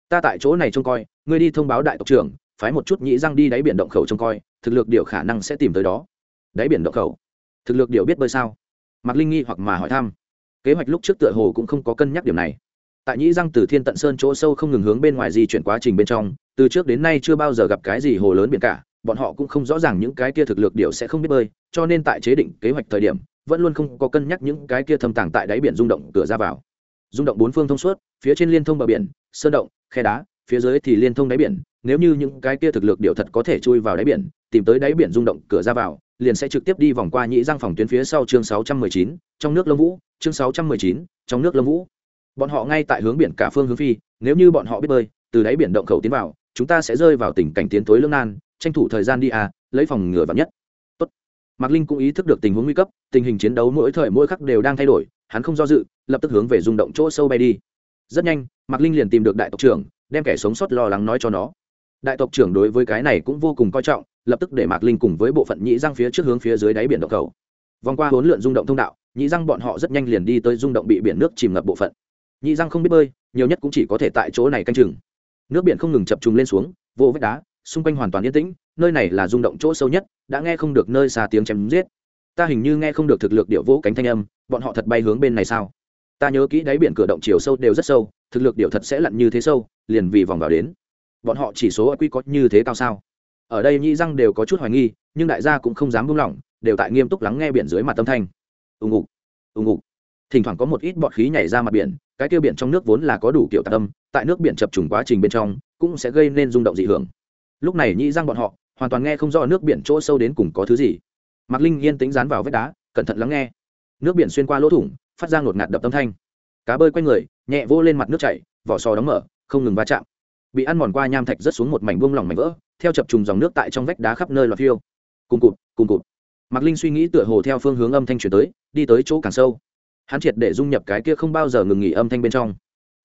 Ta tại chỗ này trông coi, ngươi đi thông báo đại tộc trưởng, phái một chút nhĩ răng đi đáy biển động khẩu trông coi, thực lực điệu khả năng sẽ tìm tới đó. Đáy biển động khẩu? Thực lực điệu biết bơi sao? Mạc linh nghi hoặc mà hỏi thăm. Kế hoạch lúc trước tựa hồ cũng không có cân nhắc điểm này tại nhĩ răng từ thiên tận sơn chỗ sâu không ngừng hướng bên ngoài di chuyển quá trình bên trong từ trước đến nay chưa bao giờ gặp cái gì hồ lớn biển cả bọn họ cũng không rõ ràng những cái kia thực lực điệu sẽ không biết bơi cho nên tại chế định kế hoạch thời điểm vẫn luôn không có cân nhắc những cái kia thâm tàng tại đáy biển rung động cửa ra vào. Rung động bốn phương thông suốt phía trên liên thông bờ biển sơn động khe đá phía dưới thì liên thông đáy biển nếu như những cái kia thực lực điệu thật có thể chui vào đáy biển tìm tới đáy biển rung động cửa ra vào liền sẽ trực tiếp đi vòng qua nhĩ răng phòng tuyến phía sau chương 619, trong nước lâm vũ chương 619, trong nước lâm vũ bọn họ ngay tại hướng biển cả phương hướng phi, nếu như bọn họ biết bơi, từ đáy biển động khẩu tiến vào, chúng ta sẽ rơi vào tình cảnh tiến tối lương nan, tranh thủ thời gian đi à lấy phòng ngừa vắn nhất. Tốt. mạc linh cũng ý thức được tình huống nguy cấp, tình hình chiến đấu mỗi thời mỗi khắc đều đang thay đổi, hắn không do dự, lập tức hướng về rung động chỗ sâu bay đi. Rất nhanh, mạc linh liền tìm được đại tộc trưởng, đem kẻ sống sót lo lắng nói cho nó. Đại tộc trưởng đối với cái này cũng vô cùng coi trọng, lập tức để mạc linh cùng với bộ phận nhĩ răng phía trước hướng phía dưới đáy biển động cầu vòng qua hỗn lượn rung động thông đạo, nhĩ răng bọn họ rất nhanh liền đi tới rung động bị biển nước chìm ngập bộ phận nhị răng không biết bơi, nhiều nhất cũng chỉ có thể tại chỗ này canh chừng. Nước biển không ngừng chập trùng lên xuống, vô vách đá, xung quanh hoàn toàn yên tĩnh, nơi này là rung động chỗ sâu nhất, đã nghe không được nơi xa tiếng chém giết. Ta hình như nghe không được thực lực điệu vỗ cánh thanh âm, bọn họ thật bay hướng bên này sao? Ta nhớ kỹ đáy biển cửa động chiều sâu đều rất sâu, thực lực điệu thật sẽ lặn như thế sâu, liền vì vòng vào đến. Bọn họ chỉ số ở quy có như thế cao sao? Ở đây nhĩ răng đều có chút hoài nghi, nhưng đại gia cũng không dám buông lỏng, đều tại nghiêm túc lắng nghe biển dưới mặt tâm thanh. Ùng ục ùng ục thỉnh thoảng có một ít bọt khí nhảy ra mặt biển, cái tiêu biển trong nước vốn là có đủ kiểu tạc âm, tại nước biển chập trùng quá trình bên trong, cũng sẽ gây nên rung động dị hưởng. Lúc này nhĩ răng bọn họ, hoàn toàn nghe không rõ nước biển chỗ sâu đến cùng có thứ gì. Mạc linh yên tính dán vào vách đá, cẩn thận lắng nghe. Nước biển xuyên qua lỗ thủng, phát ra ngột ngạt đập tâm thanh. Cá bơi q u a người, nhẹ vô lên mặt nước chảy, vỏ sò đóng mở, không ngừng va chạm. Bị ăn mòn qua nham thạch rớt xuống một mảnh buông lỏng mảnh vỡ, theo chập trùng dòng nước tại trong vách đá khắp nơi loạt phiêu. Cùng cụt cùng cụt. Mạc linh suy nghĩ tựa hồ theo phương hướng âm thanh chuyển tới, đi tới chỗ càng sâu hắn triệt để dung nhập cái kia không bao giờ ngừng nghỉ âm thanh bên trong.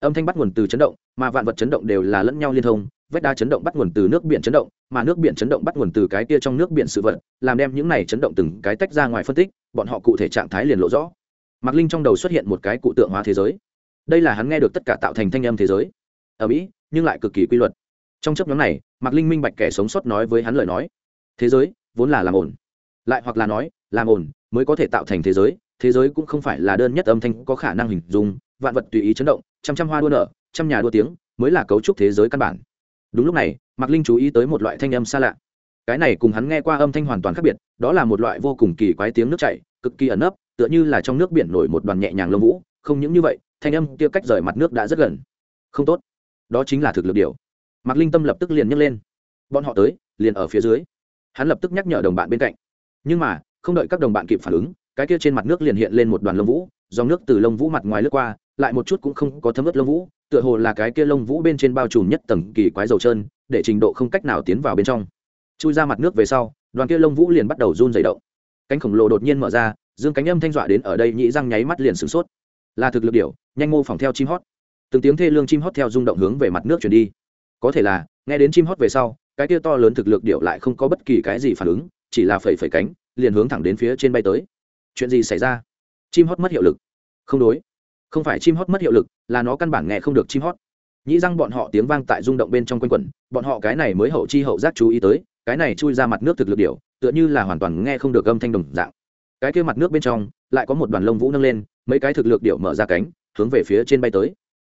Âm thanh bắt nguồn từ chấn động, mà vạn vật chấn động đều là lẫn nhau liên thông, vách đá chấn động bắt nguồn từ nước biển chấn động, mà nước biển chấn động bắt nguồn từ cái kia trong nước biển sự vật, làm đem những này chấn động từng cái tách ra ngoài phân tích, bọn họ cụ thể trạng thái liền lộ rõ. Mạc linh trong đầu xuất hiện một cái cụ tượng hóa thế giới. Đây là hắn nghe được tất cả tạo thành thanh âm thế giới. Ở mỹ, nhưng lại cực kỳ quy luật. Trong chấp nhóm này, mạc linh minh bạch kẻ sống sót nói với hắn lời nói. Thế giới, vốn là làm ổn lại hoặc là nói, làm ổn mới có thể tạo thành thế giới thế giới cũng không phải là đơn nhất âm thanh có khả năng hình dung, vạn vật tùy ý chấn động, trăm trăm hoa đua nở, trăm nhà đua tiếng mới là cấu trúc thế giới căn bản. Đúng lúc này, mạc linh chú ý tới một loại thanh âm xa lạ. Cái này cùng hắn nghe qua âm thanh hoàn toàn khác biệt, đó là một loại vô cùng kỳ quái tiếng nước chảy, cực kỳ ẩn ấp tựa như là trong nước biển nổi một đoàn nhẹ nhàng lông vũ, không những như vậy, thanh âm kia cách rời mặt nước đã rất gần. Không tốt. Đó chính là thực lực điều. Mạc linh tâm lập tức liền nhấc lên. Bọn họ tới, liền ở phía dưới. Hắn lập tức nhắc nhở đồng bạn bên cạnh. Nhưng mà, không đợi các đồng bạn kịp phản ứng cái kia trên mặt nước liền hiện lên một đoàn lông vũ, dòng nước từ lông vũ mặt ngoài lướt qua, lại một chút cũng không có thấm ướt lông vũ, tựa hồ là cái kia lông vũ bên trên bao trùm nhất tầng kỳ quái dầu trơn, để trình độ không cách nào tiến vào bên trong. Chui ra mặt nước về sau, đoàn kia lông vũ liền bắt đầu run dày động. Cánh khổng lồ đột nhiên mở ra, dương cánh âm thanh dọa đến ở đây nhĩ răng nháy mắt liền sửng sốt. Là thực lực điểu, nhanh mô phỏng theo chim hót. Từng tiếng thê lương chim hót theo rung động hướng về mặt nước chuyển đi. Có thể là, nghe đến chim hót về sau, cái kia to lớn thực lực điệu lại không có bất kỳ cái gì phản ứng, chỉ là phẩy phẩy cánh, liền hướng thẳng đến phía trên bay tới chuyện gì xảy ra? Chim hót mất hiệu lực. Không đối. Không phải chim hót mất hiệu lực, là nó căn bản nghe không được chim hót. Nhĩ răng bọn họ tiếng vang tại rung động bên trong quanh quẩn, bọn họ cái này mới hậu chi hậu giác chú ý tới, cái này chui ra mặt nước thực lực điều tựa như là hoàn toàn nghe không được âm thanh đồng dạng. Cái kia mặt nước bên trong, lại có một đoàn lông vũ nâng lên, mấy cái thực lực điệu mở ra cánh, hướng về phía trên bay tới.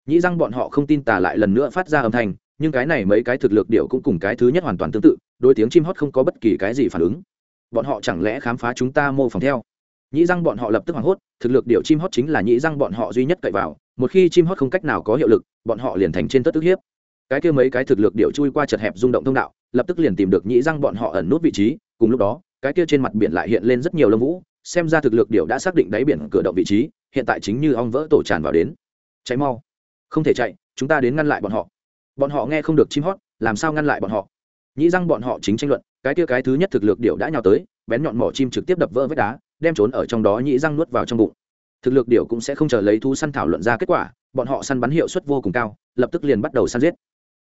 Nhĩ răng bọn họ không tin tả lại lần nữa phát ra âm thanh, nhưng cái này mấy cái thực lực điệu cũng cùng cái thứ nhất hoàn toàn tương tự đôi tiếng chim hót không có bất kỳ cái gì phản ứng. Bọn họ chẳng lẽ khám phá chúng ta mô phỏng theo? Nhĩ răng bọn họ lập tức hoảng hốt, thực lực điệu chim hót chính là nhĩ răng bọn họ duy nhất cậy vào, một khi chim hót không cách nào có hiệu lực, bọn họ liền thành trên tất tức hiếp. Cái kia mấy cái thực lực điệu chui qua chật hẹp rung động thông đạo, lập tức liền tìm được nhĩ răng bọn họ ẩn nút vị trí, cùng lúc đó, cái kia trên mặt biển lại hiện lên rất nhiều lông vũ, xem ra thực lực điệu đã xác định đáy biển cửa động vị trí, hiện tại chính như ong vỡ tổ tràn vào đến. Cháy mau. Không thể chạy, chúng ta đến ngăn lại bọn họ. Bọn họ nghe không được chim hót, làm sao ngăn lại bọn họ? Nhĩ răng bọn họ chính tranh luận, cái kia cái thứ nhất thực lực điệu đã nhào tới, bén nhọn mỏ chim trực tiếp đập vỡ vách đá đem trốn ở trong đó nhĩ răng nuốt vào trong bụng. Thực lực điểu cũng sẽ không chờ lấy thú săn thảo luận ra kết quả, bọn họ săn bắn hiệu suất vô cùng cao, lập tức liền bắt đầu săn giết.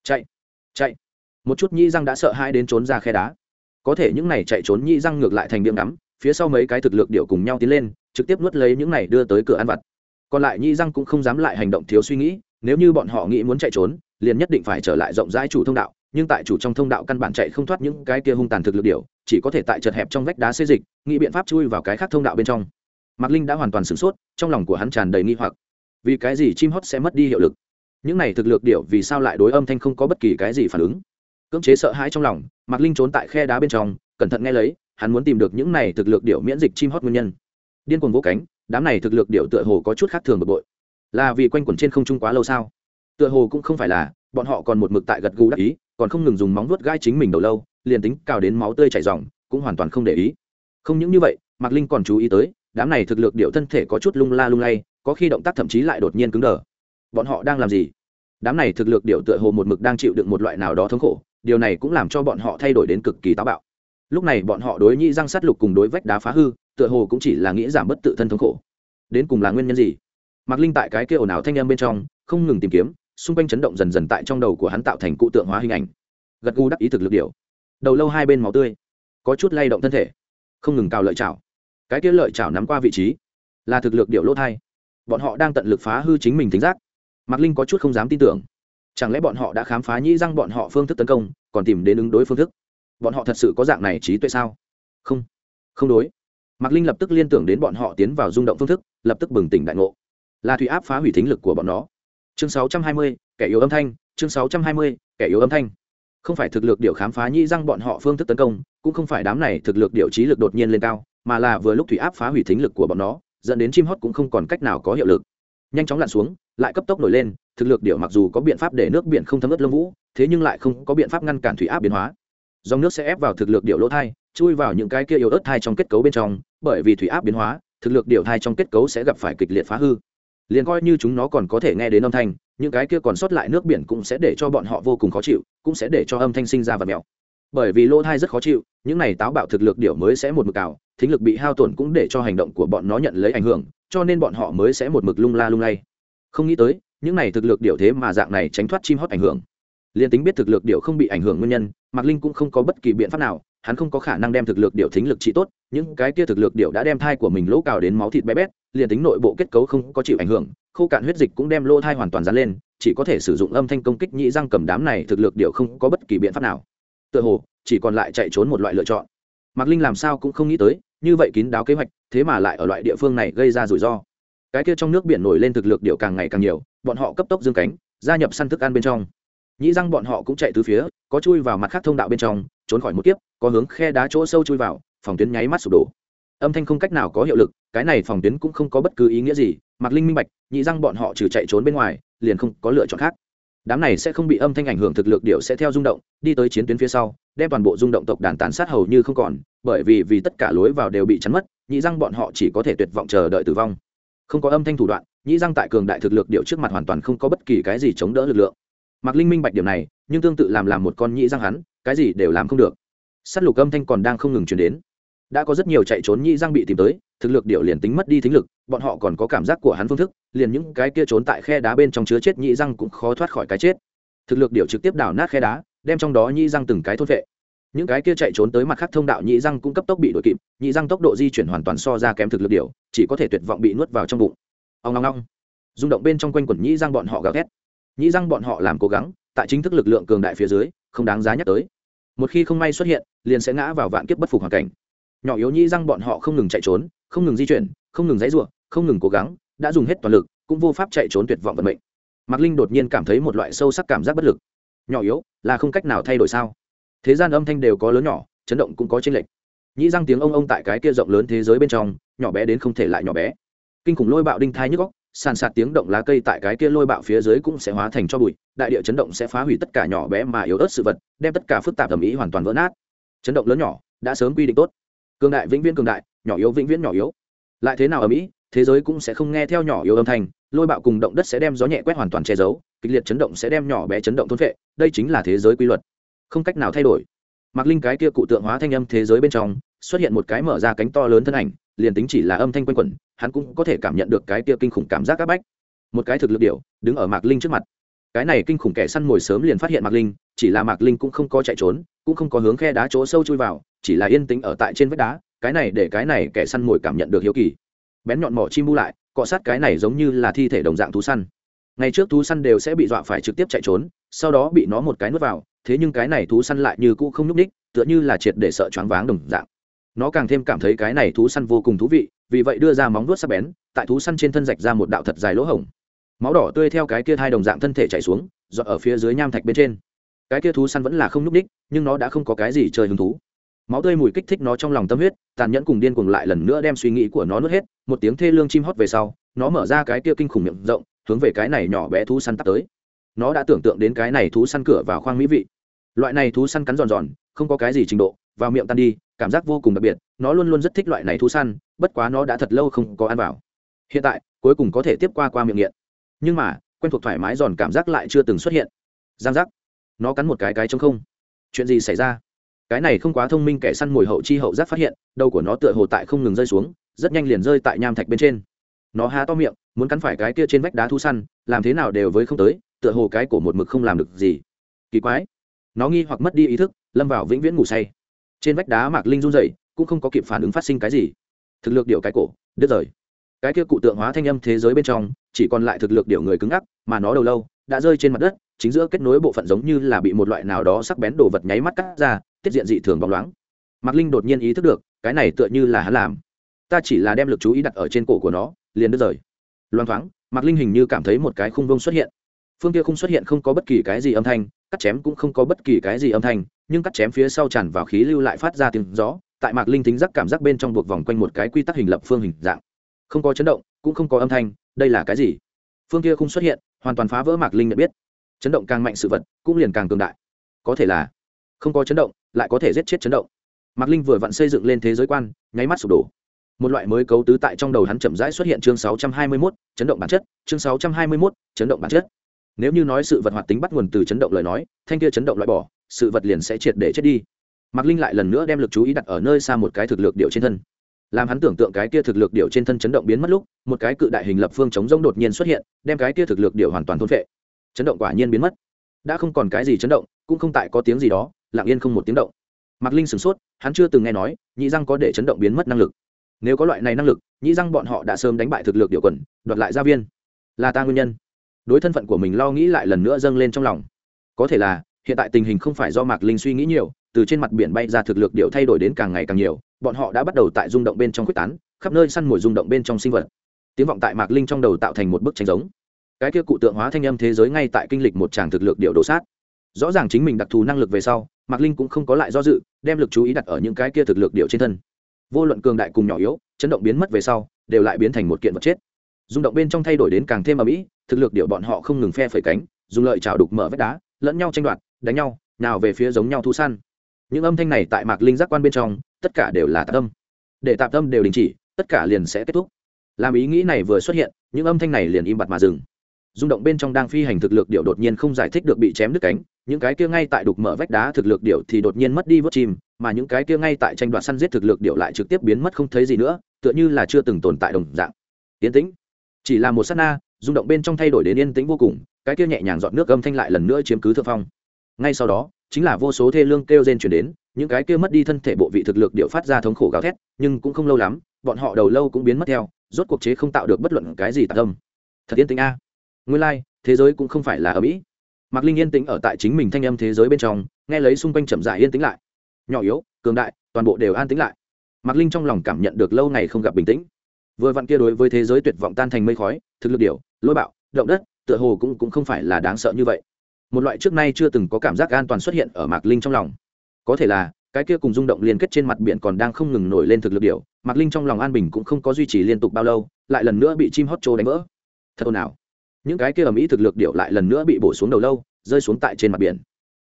Chạy chạy. Một chút nhĩ răng đã sợ hai đến trốn ra khe đá. Có thể những này chạy trốn nhĩ răng ngược lại thành điểm đắm phía sau mấy cái thực lực điệu cùng nhau tiến lên, trực tiếp nuốt lấy những này đưa tới cửa ăn vặt. Còn lại nhĩ răng cũng không dám lại hành động thiếu suy nghĩ, nếu như bọn họ nghĩ muốn chạy trốn, liền nhất định phải trở lại rộng rãi chủ thông đạo, nhưng tại chủ trong thông đạo căn bản chạy không thoát những cái kia hung tàn thực lực điệu chỉ có thể tại chật hẹp trong vách đá xê dịch, nghĩ biện pháp chui vào cái khác thông đạo bên trong. Mạc linh đã hoàn toàn sửng sốt, trong lòng của hắn tràn đầy nghi hoặc. Vì cái gì chim hót sẽ mất đi hiệu lực? Những này thực lược điệu vì sao lại đối âm thanh không có bất kỳ cái gì phản ứng? Cưỡng chế sợ hãi trong lòng, mạc linh trốn tại khe đá bên trong, cẩn thận nghe lấy, hắn muốn tìm được những này thực lược điệu miễn dịch chim hót nguyên nhân. Điên cuồng vỗ cánh, đám này thực lược điệu tựa hồ có chút khác thường bực bội. Là vì quanh quẩn trên không trung quá lâu sao? Tựa hồ cũng không phải là, bọn họ còn một mực tại gật gù đắc ý, còn không ngừng dùng móng vuốt gai chính mình đầu lâu liền tính cào đến máu tươi chảy ròng cũng hoàn toàn không để ý. Không những như vậy, mạc linh còn chú ý tới, đám này thực lực điệu thân thể có chút lung la lung lay, có khi động tác thậm chí lại đột nhiên cứng đờ. Bọn họ đang làm gì? Đám này thực lực điệu tựa hồ một mực đang chịu đựng một loại nào đó thống khổ, điều này cũng làm cho bọn họ thay đổi đến cực kỳ táo bạo. Lúc này bọn họ đối nhĩ răng sắt lục cùng đối vách đá phá hư, tựa hồ cũng chỉ là nghĩ giảm bất tự thân thống khổ. Đến cùng là nguyên nhân gì? Mạc linh tại cái kia ồn ào thanh âm bên trong, không ngừng tìm kiếm, xung quanh chấn động dần dần tại trong đầu của hắn tạo thành cụ tượng hóa hình ảnh. Gật gù đắc ý thực lực điều đầu lâu hai bên máu tươi có chút lay động thân thể không ngừng cào lợi chảo. Cái kia lợi chảo nắm qua vị trí là thực lực điệu lỗ thai. Bọn họ đang tận lực phá hư chính mình tính giác. Mạc linh có chút không dám tin tưởng. Chẳng lẽ bọn họ đã khám phá nhĩ răng bọn họ phương thức tấn công còn tìm đến ứng đối phương thức? Bọn họ thật sự có dạng này trí tuệ sao? Không. Không đối. Mạc linh lập tức liên tưởng đến bọn họ tiến vào rung động phương thức lập tức bừng tỉnh đại ngộ. Là thủy áp phá hủy thính lực của bọn nó. Chương 620, kẻ yếu âm thanh chương 620, kẻ yếu âm thanh không phải thực lực điều khám phá nhĩ răng bọn họ phương thức tấn công, cũng không phải đám này thực lực điều trí lực đột nhiên lên cao, mà là vừa lúc thủy áp phá hủy thính lực của bọn nó, dẫn đến chim hót cũng không còn cách nào có hiệu lực. Nhanh chóng lặn xuống, lại cấp tốc nổi lên, thực lực điệu mặc dù có biện pháp để nước biển không thấm ướt lông vũ, thế nhưng lại không có biện pháp ngăn cản thủy áp biến hóa. Dòng nước sẽ ép vào thực lực điệu lỗ thai, chui vào những cái kia yếu ớt thai trong kết cấu bên trong, bởi vì thủy áp biến hóa, thực lực điệu thai trong kết cấu sẽ gặp phải kịch liệt phá hư. Liền coi như chúng nó còn có thể nghe đến âm thanh những cái kia còn sót lại nước biển cũng sẽ để cho bọn họ vô cùng khó chịu, cũng sẽ để cho âm thanh sinh ra và mèo. Bởi vì lỗ thai rất khó chịu, những này táo bạo thực lực điểu mới sẽ một mực cào thính lực bị hao tổn cũng để cho hành động của bọn nó nhận lấy ảnh hưởng, cho nên bọn họ mới sẽ một mực lung la lung lay. Không nghĩ tới, những này thực lực điểu thế mà dạng này tránh thoát chim hót ảnh hưởng. Liền tính biết thực lực điểu không bị ảnh hưởng nguyên nhân, mạc linh cũng không có bất kỳ biện pháp nào hắn không có khả năng đem thực lực điều thính lực trị tốt, những cái kia thực lực điều đã đem thai của mình lỗ cào đến máu thịt bé bét, liền tính nội bộ kết cấu không có chịu ảnh hưởng, khô cạn huyết dịch cũng đem lỗ thai hoàn toàn dán lên, chỉ có thể sử dụng âm thanh công kích nhĩ răng cầm đám này thực lực điều không có bất kỳ biện pháp nào. Tựa hồ, chỉ còn lại chạy trốn một loại lựa chọn. Mạc linh làm sao cũng không nghĩ tới, như vậy kín đáo kế hoạch, thế mà lại ở loại địa phương này gây ra rủi ro. Cái kia trong nước biển nổi lên thực lực điều càng ngày càng nhiều, bọn họ cấp tốc dương cánh, gia nhập săn thức ăn bên trong nhĩ răng bọn họ cũng chạy từ phía, có chui vào mặt khác thông đạo bên trong, trốn khỏi một kiếp, có hướng khe đá chỗ sâu chui vào, phòng tuyến nháy mắt sụp đổ. Âm thanh không cách nào có hiệu lực, cái này phòng tuyến cũng không có bất cứ ý nghĩa gì, mạc linh minh bạch nhị răng bọn họ trừ chạy trốn bên ngoài, liền không có lựa chọn khác. Đám này sẽ không bị âm thanh ảnh hưởng thực lực điệu sẽ theo rung động, đi tới chiến tuyến phía sau, đem toàn bộ rung động tộc đàn tàn sát hầu như không còn, bởi vì vì tất cả lối vào đều bị chắn mất nhị răng bọn họ chỉ có thể tuyệt vọng chờ đợi tử vong. Không có âm thanh thủ đoạn nhị răng tại cường đại thực lực điệu trước mặt hoàn toàn không có bất kỳ cái gì chống đỡ lực lượng mạc linh minh bạch điểm này, nhưng tương tự làm làm một con nhĩ răng hắn, cái gì đều làm không được. S á t lục âm thanh còn đang không ngừng chuyển đến. Đã có rất nhiều chạy trốn nhĩ răng bị tìm tới, thực lực điệu liền tính mất đi thính lực, bọn họ còn có cảm giác của hắn phương thức, liền những cái kia trốn tại khe đá bên trong chứa chết nhĩ răng cũng khó thoát khỏi cái chết. Thực lực điệu trực tiếp đảo nát khe đá, đem trong đó nhĩ răng từng cái thốt vệ. Những cái kia chạy trốn tới mặt khác thông đạo nhĩ răng cũng cấp tốc bị đuổi kịp, nhĩ răng tốc độ di chuyển hoàn toàn so ra kém thực lực điệu chỉ có thể tuyệt vọng bị nuốt vào trong bụng. Ông long long rung động bên trong quanh quẩn nhĩ răng bọn họ gào ghét Nhĩ răng bọn họ làm cố gắng, tại chính thức lực lượng cường đại phía dưới, không đáng giá nhắc tới. Một khi không may xuất hiện, liền sẽ ngã vào vạn kiếp bất phục hoàn cảnh. Nhỏ yếu Nhĩ răng bọn họ không ngừng chạy trốn, không ngừng di chuyển, không ngừng dãy ruộng không ngừng cố gắng, đã dùng hết toàn lực, cũng vô pháp chạy trốn tuyệt vọng vận mệnh. Mạc linh đột nhiên cảm thấy một loại sâu sắc cảm giác bất lực. Nhỏ yếu, là không cách nào thay đổi sao? Thế gian âm thanh đều có lớn nhỏ, chấn động cũng có chênh lệch. Nhĩ răng tiếng ông ông tại cái kia rộng lớn thế giới bên trong, nhỏ bé đến không thể lại nhỏ bé. Kinh khủng lôi bạo đinh thai nhức góc sàn sạt tiếng động lá cây tại cái kia lôi bạo phía dưới cũng sẽ hóa thành cho bụi, đại địa chấn động sẽ phá hủy tất cả nhỏ bé mà yếu ớt sự vật, đem tất cả phức tạp thẩm ý hoàn toàn vỡ nát. Chấn động lớn nhỏ, đã sớm quy định tốt. Cường đại, vĩnh viễn cường đại, nhỏ yếu, vĩnh viễn nhỏ yếu. Lại thế nào ở mỹ thế giới cũng sẽ không nghe theo nhỏ yếu âm thanh, lôi bạo cùng động đất sẽ đem gió nhẹ quét hoàn toàn che giấu, kịch liệt chấn động sẽ đem nhỏ bé chấn động thôn vệ đây chính là thế giới quy luật. Không cách nào thay đổi. Mặc linh cái kia cụ tượng hóa thanh âm thế giới bên trong, xuất hiện một cái mở ra cánh to lớn thân ảnh, liền tính chỉ là âm thanh quanh quẩn hắn cũng có thể cảm nhận được cái kia kinh khủng cảm giác áp bách. Một cái thực lực điệu đứng ở mạc linh trước mặt. Cái này kinh khủng kẻ săn mồi sớm liền phát hiện mạc linh, chỉ là mạc linh cũng không có chạy trốn, cũng không có hướng khe đá chỗ sâu chui vào, chỉ là yên tĩnh ở tại trên vách đá, cái này để cái này kẻ săn mồi cảm nhận được hiếu kỳ. Bén nhọn mỏ chim bu lại, cọ sát cái này giống như là thi thể đồng dạng thú săn. Ngày trước thú săn đều sẽ bị dọa phải trực tiếp chạy trốn, sau đó bị nó một cái nuốt vào, thế nhưng cái này thú săn lại như cũ không n ú c ních tựa như là triệt để sợ choáng váng đồng dạng nó càng thêm cảm thấy cái này thú săn vô cùng thú vị, vì vậy đưa ra móng vuốt sắc bén, tại thú săn trên thân rạch ra một đạo thật dài lỗ hổng. Máu đỏ tươi theo cái kia hai đồng dạng thân thể chảy xuống dọn ở phía dưới nham thạch bên trên. Cái kia thú săn vẫn là không n ú c ních nhưng nó đã không có cái gì chơi hứng thú. Máu tươi mùi kích thích nó trong lòng tâm huyết, tàn nhẫn cùng điên cuồng lại lần nữa đem suy nghĩ của nó nuốt hết, một tiếng thê lương chim hót về sau, nó mở ra cái kia kinh khủng miệng rộng, hướng về cái này nhỏ bé thú săn tắt tới. Nó đã tưởng tượng đến cái này thú săn cửa vào khoang mỹ vị. Loại này thú săn cắn giòn giòn, không có cái gì trình độ, vào miệng tan đi cảm giác vô cùng đặc biệt, nó luôn luôn rất thích loại này thú săn, bất quá nó đã thật lâu không có ăn vào. Hiện tại, cuối cùng có thể tiếp qua qua miệng nghiện. Nhưng mà, quen thuộc thoải mái giòn cảm giác lại chưa từng xuất hiện. Giang giác. Nó cắn một cái cái trong không. Chuyện gì xảy ra? Cái này không quá thông minh kẻ săn mồi hậu chi hậu giác phát hiện, đầu của nó tựa hồ tại không ngừng rơi xuống, rất nhanh liền rơi tại nham thạch bên trên. Nó há to miệng, muốn cắn phải cái kia trên vách đá thu săn, làm thế nào đều với không tới, tựa hồ cái cổ một mực không làm được gì. Kỳ quái. Nó nghi hoặc mất đi ý thức, lâm vào vĩnh viễn ngủ say trên vách đá mạc linh run dậy cũng không có kịp phản ứng phát sinh cái gì. Thực lực điệu cái cổ, đứt rời. Cái kia cụ tượng hóa thanh âm thế giới bên trong, chỉ còn lại thực lực điệu người cứng ngắc, mà nó đầu lâu, đã rơi trên mặt đất, chính giữa kết nối bộ phận giống như là bị một loại nào đó sắc bén đồ vật nháy mắt cắt ra, tiết diện dị thường bóng loáng. Mạc linh đột nhiên ý thức được, cái này tựa như là hắn làm. Ta chỉ là đem lực chú ý đặt ở trên cổ của nó, liền đứt rời. Loang thoáng, mạc linh hình như cảm thấy một cái khung vông xuất hiện. Phương kia không xuất hiện không có bất kỳ cái gì âm thanh cắt chém cũng không có bất kỳ cái gì âm thanh nhưng cắt chém phía sau tràn vào khí lưu lại phát ra tiếng gió tại mạc linh tính giác cảm giác bên trong buộc vòng quanh một cái quy tắc hình lập phương hình dạng. Không có chấn động cũng không có âm thanh đây là cái gì? Phương kia không xuất hiện hoàn toàn phá vỡ mạc linh nhận biết. Chấn động càng mạnh sự vật cũng liền càng cường đại. Có thể là không có chấn động lại có thể giết chết chấn động. Mạc linh vừa vặn xây dựng lên thế giới quan nháy mắt sụp đổ. Một loại mới cấu tứ tại trong đầu hắn chậm rãi xuất hiện chương 621, chấn động bản chất chương 621, chấn động bản chất nếu như nói sự vật hoạt tính bắt nguồn từ chấn động lời nói, thanh kia chấn động loại bỏ, sự vật liền sẽ triệt để chết đi. Mạc linh lại lần nữa đem lực chú ý đặt ở nơi xa một cái thực lực điệu trên thân. Làm hắn tưởng tượng cái kia thực lực điệu trên thân chấn động biến mất lúc, một cái cự đại hình lập phương chống rông đột nhiên xuất hiện, đem cái kia thực lực điệu hoàn toàn thôn vệ chấn động quả nhiên biến mất. Đã không còn cái gì chấn động, cũng không tại có tiếng gì đó, lặng yên không một tiếng động. Mạc linh sửng sốt, hắn chưa từng nghe nói nhị răng có để chấn động biến mất năng lực. Nếu có loại này năng lực nhị răng bọn họ đã sớm đánh bại thực lực điệu quần, đoạt lại gia viên. Là ta nguyên nhân đối thân phận của mình lo nghĩ lại lần nữa dâng lên trong lòng. Có thể là, hiện tại tình hình không phải do mạc linh suy nghĩ nhiều, từ trên mặt biển bay ra thực lực điệu thay đổi đến càng ngày càng nhiều, bọn họ đã bắt đầu tại rung động bên trong quyết tán, khắp nơi săn mồi rung động bên trong sinh vật. Tiếng vọng tại mạc linh trong đầu tạo thành một bức tranh giống. Cái kia cụ tượng hóa thanh âm thế giới ngay tại kinh lịch một tràng thực lực điệu đổ sát. Rõ ràng chính mình đặc thù năng lực về sau, mạc linh cũng không có lại do dự, đem lực chú ý đặt ở những cái kia thực lực điệu trên thân. Vô luận cường đại cùng nhỏ yếu, chấn động biến mất về sau, đều lại biến thành một kiện vật chết. Rung động bên trong thay đổi đến càng thêm ở mỹ thực lực điệu bọn họ không ngừng phe phẩy cánh, dùng lợi trào đục mở vách đá, lẫn nhau tranh đoạt, đánh nhau, nào về phía giống nhau thu săn. Những âm thanh này tại mạc linh giác quan bên trong, tất cả đều là tạp âm để tạp âm đều đình chỉ, tất cả liền sẽ kết thúc. Làm ý nghĩ này vừa xuất hiện, những âm thanh này liền im bặt mà dừng. Rung động bên trong đang phi hành thực lực điệu đột nhiên không giải thích được bị chém đứt cánh, những cái kia ngay tại đục mở vách đá thực lực điệu thì đột nhiên mất đi vớt chim mà những cái kia ngay tại tranh đoạt săn giết thực lực điệu lại trực tiếp biến mất không thấy gì nữa, tựa như là chưa từng tồn tại đồng dạng. Tiến tĩnh. Chỉ là một s á t na rung động bên trong thay đổi đến yên tĩnh vô cùng cái kia nhẹ nhàng dọn nước âm thanh lại lần nữa chiếm cứ thượng phong. Ngay sau đó chính là vô số thê lương kêu rên chuyển đến những cái kia mất đi thân thể bộ vị thực lực điệu phát ra thống khổ gào thét nhưng cũng không lâu lắm bọn họ đầu lâu cũng biến mất theo rốt cuộc chế không tạo được bất luận cái gì tạc tâm thật yên tĩnh a. Nguyên lai、like, thế giới cũng không phải là ở mỹ. Mạc linh yên tĩnh ở tại chính mình thanh âm thế giới bên trong nghe lấy xung quanh chậm dại yên tĩnh lại. Nhỏ yếu cường đại toàn bộ đều an tĩnh lại. Mạc linh trong lòng cảm nhận được lâu ngày không gặp bình tĩnh vừa vặn kia đối với thế giới tuyệt vọng tan thành mây khói thực lực điều lôi bạo động đất tựa hồ cũng, cũng không phải là đáng sợ như vậy. Một loại trước nay chưa từng có cảm giác an toàn xuất hiện ở mạc linh trong lòng. Có thể là cái kia cùng rung động liên kết trên mặt biển còn đang không ngừng nổi lên thực lực điều mạc linh trong lòng an bình cũng không có duy trì liên tục bao lâu lại lần nữa bị chim hót trô đánh vỡ. Thật ồn ào. Những cái kia ở mỹ thực lực điệu lại lần nữa bị bổ xuống đầu lâu rơi xuống tại trên mặt biển.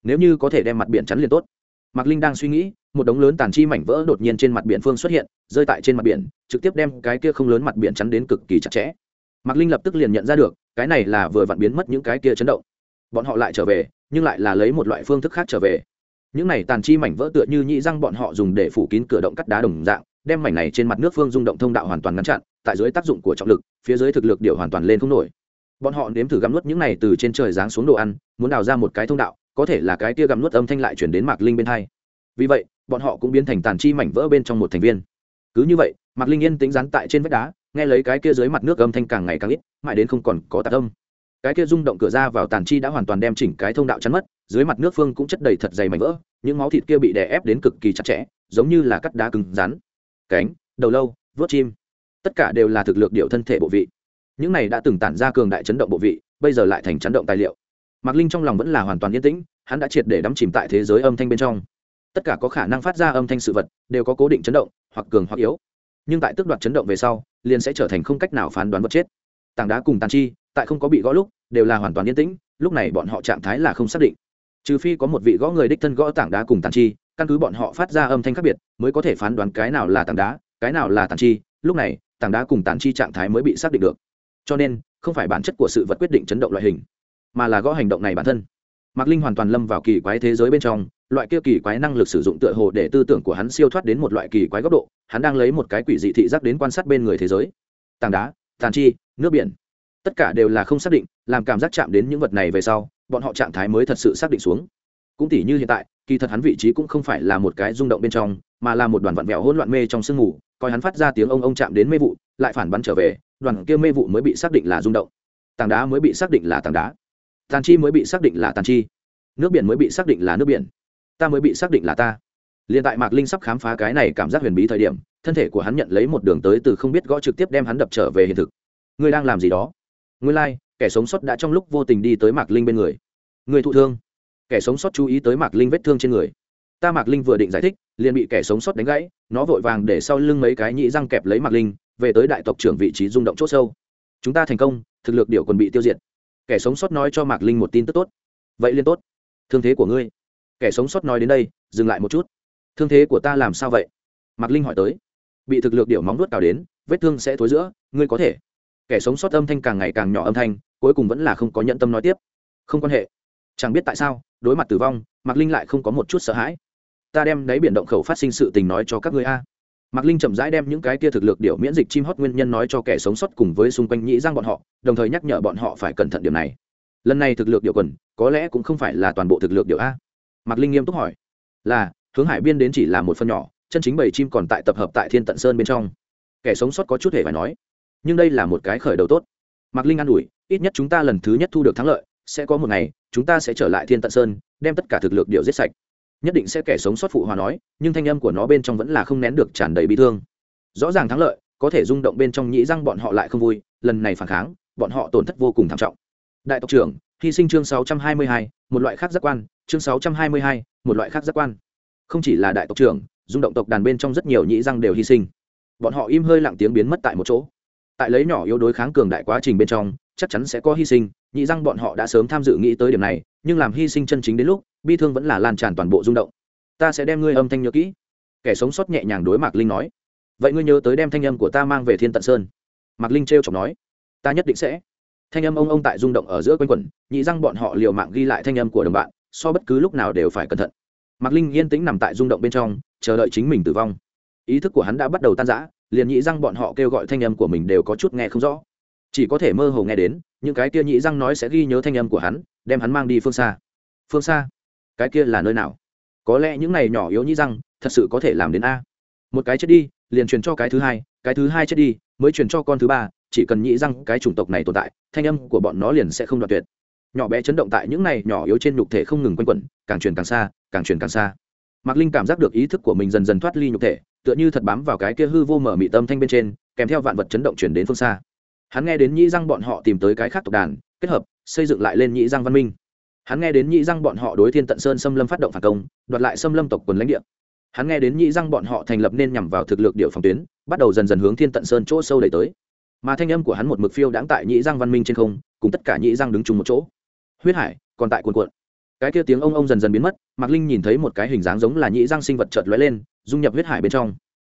Nếu như có thể đem mặt biển chắn liền tốt. Mạc linh đang suy nghĩ một đống lớn tàn chi mảnh vỡ đột nhiên trên mặt biển phương xuất hiện, rơi tại trên mặt biển, trực tiếp đem cái kia không lớn mặt biển chắn đến cực kỳ chặt chẽ. Mạc linh lập tức liền nhận ra được, cái này là vừa vặn biến mất những cái kia chấn động. Bọn họ lại trở về, nhưng lại là lấy một loại phương thức khác trở về. Những này tàn chi mảnh vỡ tựa như nhị răng bọn họ dùng để phủ kín cửa động cắt đá đồng dạng, đem mảnh này trên mặt nước phương rung động thông đạo hoàn toàn ngăn chặn, tại dưới tác dụng của trọng lực, phía dưới thực lực điệu hoàn toàn lên không nổi. Bọn họ nếm thử gắm nuốt những này từ trên trời giáng xuống đồ ăn, muốn đào ra một cái thông đạo, có thể là cái kia gắm nuốt âm thanh lại chuyển đến mạc linh bên hai vì vậy, bọn họ cũng biến thành tàn chi mảnh vỡ bên trong một thành viên. Cứ như vậy, mạc linh yên tính rắn tại trên vách đá, nghe lấy cái kia dưới mặt nước âm thanh càng ngày càng ít, mãi đến không còn có tạc âm. Cái kia rung động cửa ra vào tàn chi đã hoàn toàn đem chỉnh cái thông đạo chắn mất, dưới mặt nước phương cũng chất đầy thật dày mảnh vỡ, những máu thịt kia bị đè ép đến cực kỳ chặt chẽ, giống như là cắt đá cứng rắn. Cánh, đầu lâu vớt chim. Tất cả đều là thực lực điệu thân thể bộ vị. Những này đã từng tản ra cường đại chấn động bộ vị, bây giờ lại thành chấn động tài liệu. Mạc linh trong lòng vẫn là hoàn toàn yên tĩnh, hắn đã triệt để đắm chìm tại thế giới âm thanh bên trong tất cả có khả năng phát ra âm thanh sự vật, đều có cố định chấn động, hoặc cường hoặc yếu. Nhưng tại tước đoạt chấn động về sau, liền sẽ trở thành không cách nào phán đoán vật chết. Tảng đá cùng tàn chi, tại không có bị gõ lúc, đều là hoàn toàn yên tĩnh, lúc này bọn họ trạng thái là không xác định. Trừ phi có một vị gõ người đích thân gõ tảng đá cùng tàn chi, căn cứ bọn họ phát ra âm thanh khác biệt, mới có thể phán đoán cái nào là tảng đá, cái nào là tàn chi, lúc này, tảng đá cùng tàn chi trạng thái mới bị xác định được. Cho nên, không phải bản chất của sự vật quyết định chấn động loại hình, mà là gõ hành động này bản thân. Mạc linh hoàn toàn lâm vào kỳ quái thế giới bên trong loại kia kỳ quái năng lực sử dụng tựa hồ để tư tưởng của hắn siêu thoát đến một loại kỳ quái góc độ, hắn đang lấy một cái quỷ dị thị giác đến quan sát bên người thế giới. Tảng đá, tàn chi, nước biển. Tất cả đều là không xác định, làm cảm giác chạm đến những vật này về sau, bọn họ trạng thái mới thật sự xác định xuống. Cũng tỉ như hiện tại, kỳ thật hắn vị trí cũng không phải là một cái rung động bên trong, mà là một đoàn vặn vẹo hỗn loạn mê trong sương mù, coi hắn phát ra tiếng ông ông chạm đến mê vụ, lại phản bắn trở về, đoàn kia mê vụ mới bị xác định là rung động. Tảng đá mới bị xác định là tảng đá. Tàn chi mới bị xác định là tàn chi. Nước biển mới bị xác định là nước biển ta mới bị xác định là ta. Liền tại mạc linh sắp khám phá cái này cảm giác huyền bí thời điểm thân thể của hắn nhận lấy một đường tới từ không biết gõ trực tiếp đem hắn đập trở về hiện thực. Ngươi đang làm gì đó? Ngươi lai、like, kẻ sống sót đã trong lúc vô tình đi tới mạc linh bên người. Người thụ thương. Kẻ sống sót chú ý tới mạc linh vết thương trên người. Ta mạc linh vừa định giải thích liền bị kẻ sống sót đánh gãy nó vội vàng để sau lưng mấy cái nhĩ răng kẹp lấy mạc linh về tới đại tộc trưởng vị trí rung động c h ỗ sâu. Chúng ta thành công thực lực điệu còn bị tiêu diệt. Kẻ sống sót nói cho mạc linh một tin tức tốt. Vậy liên tốt. Thương thế của ngươi kẻ sống sót nói đến đây, dừng lại một chút. Thương thế của ta làm sao vậy? Mạc linh hỏi tới. Bị thực lực điệu móng nuốt cào đến, vết thương sẽ thối giữa, ngươi có thể. Kẻ sống sót âm thanh càng ngày càng nhỏ âm thanh, cuối cùng vẫn là không có nhận tâm nói tiếp. Không quan hệ. Chẳng biết tại sao, đối mặt tử vong, mạc linh lại không có một chút sợ hãi. Ta đem đáy biển động khẩu phát sinh sự tình nói cho các ngươi a. Mạc linh chậm rãi đem những cái kia thực lực điệu miễn dịch chim hót nguyên nhân nói cho kẻ sống sót cùng với xung quanh nhĩ giang bọn họ, đồng thời nhắc nhở bọn họ phải cẩn thận điểm này. Lần này thực lực điệu quần, có lẽ cũng không phải là toàn bộ thực lực điệu a mạc linh nghiêm túc hỏi. Là, hướng hải biên đến chỉ là một phần nhỏ, chân chính bầy chim còn tại tập hợp tại thiên tận sơn bên trong. Kẻ sống sót có chút hề phải nói. Nhưng đây là một cái khởi đầu tốt. Mạc linh an ủi, ít nhất chúng ta lần thứ nhất thu được thắng lợi, sẽ có một ngày, chúng ta sẽ trở lại thiên tận sơn, đem tất cả thực lực điều giết sạch. Nhất định sẽ kẻ sống sót phụ hòa nói, nhưng thanh âm của nó bên trong vẫn là không nén được tràn đầy bị thương. Rõ ràng thắng lợi, có thể rung động bên trong nhĩ răng bọn họ lại không vui, lần này phản kháng, bọn họ tổn thất vô cùng thảm trọng. Đại tộc trưởng hy sinh chương 622, một loại khác giác quan chương 622, một loại khác giác quan. Không chỉ là đại tộc trưởng rung động tộc đàn bên trong rất nhiều nhĩ răng đều hy sinh. Bọn họ im hơi lặng tiếng biến mất tại một chỗ. Tại lấy nhỏ yếu đối kháng cường đại quá trình bên trong chắc chắn sẽ có hy sinh nhĩ răng bọn họ đã sớm tham dự nghĩ tới điểm này nhưng làm hy sinh chân chính đến lúc bi thương vẫn là lan tràn toàn bộ rung động. Ta sẽ đem ngươi âm thanh nhớ kỹ. Kẻ sống sót nhẹ nhàng đối mạc linh nói. Vậy ngươi nhớ tới đem thanh âm của ta mang về thiên tận sơn. Mạc linh t r chọc nói. Ta nhất định sẽ thanh âm ông ông tại rung động ở giữa quanh quẩn, nhị răng bọn họ liều mạng ghi lại thanh âm của đồng bạn, so bất cứ lúc nào đều phải cẩn thận. Mạc linh yên tĩnh nằm tại rung động bên trong, chờ đợi chính mình tử vong. Ý thức của hắn đã bắt đầu tan rã, liền nhị răng bọn họ kêu gọi thanh âm của mình đều có chút nghe không rõ. Chỉ có thể mơ hồ nghe đến, những cái kia nhị răng nói sẽ ghi nhớ thanh âm của hắn, đem hắn mang đi phương xa. Phương xa? Cái kia là nơi nào? Có lẽ những này nhỏ yếu nhị răng, thật sự có thể làm đến a. Một cái chết đi, liền truyền cho cái thứ hai, cái thứ hai chết đi, mới truyền cho con thứ ba chỉ cần nhĩ răng cái chủng tộc này tồn tại, thanh âm của bọn nó liền sẽ không đoạt tuyệt. Nhỏ bé chấn động tại những này nhỏ yếu trên nhục thể không ngừng quanh quẩn, càng truyền càng xa, càng truyền càng xa. Mạc linh cảm giác được ý thức của mình dần dần thoát ly nhục thể, tựa như thật bám vào cái kia hư vô mở mị tâm thanh bên trên, kèm theo vạn vật chấn động chuyển đến phương xa. Hắn nghe đến nhĩ răng bọn họ tìm tới cái khác tộc đàn, kết hợp, xây dựng lại lên nhĩ răng văn minh. Hắn nghe đến nhĩ răng bọn họ đối thiên tận sơn xâm lâm phát động phản công, đoạt lại xâm lâm tộc quần lãnh địa. Hắn nghe đến nhĩ răng bọn họ thành lập nên nhằm vào thực lực địa phòng tuyến, bắt đầu dần dần hướng thiên tận sơn chỗ sâu đẩy tới mà thanh âm của hắn một mực phiêu đãng tại nhĩ răng văn minh trên không, cùng tất cả nhĩ răng đứng chung một chỗ. Huyết hải, còn tại cuồn cuộn. Cái kia tiếng ông ông dần dần biến mất, mạc linh nhìn thấy một cái hình dáng giống là nhĩ răng sinh vật chợt lóe lên, dung nhập huyết hải bên trong.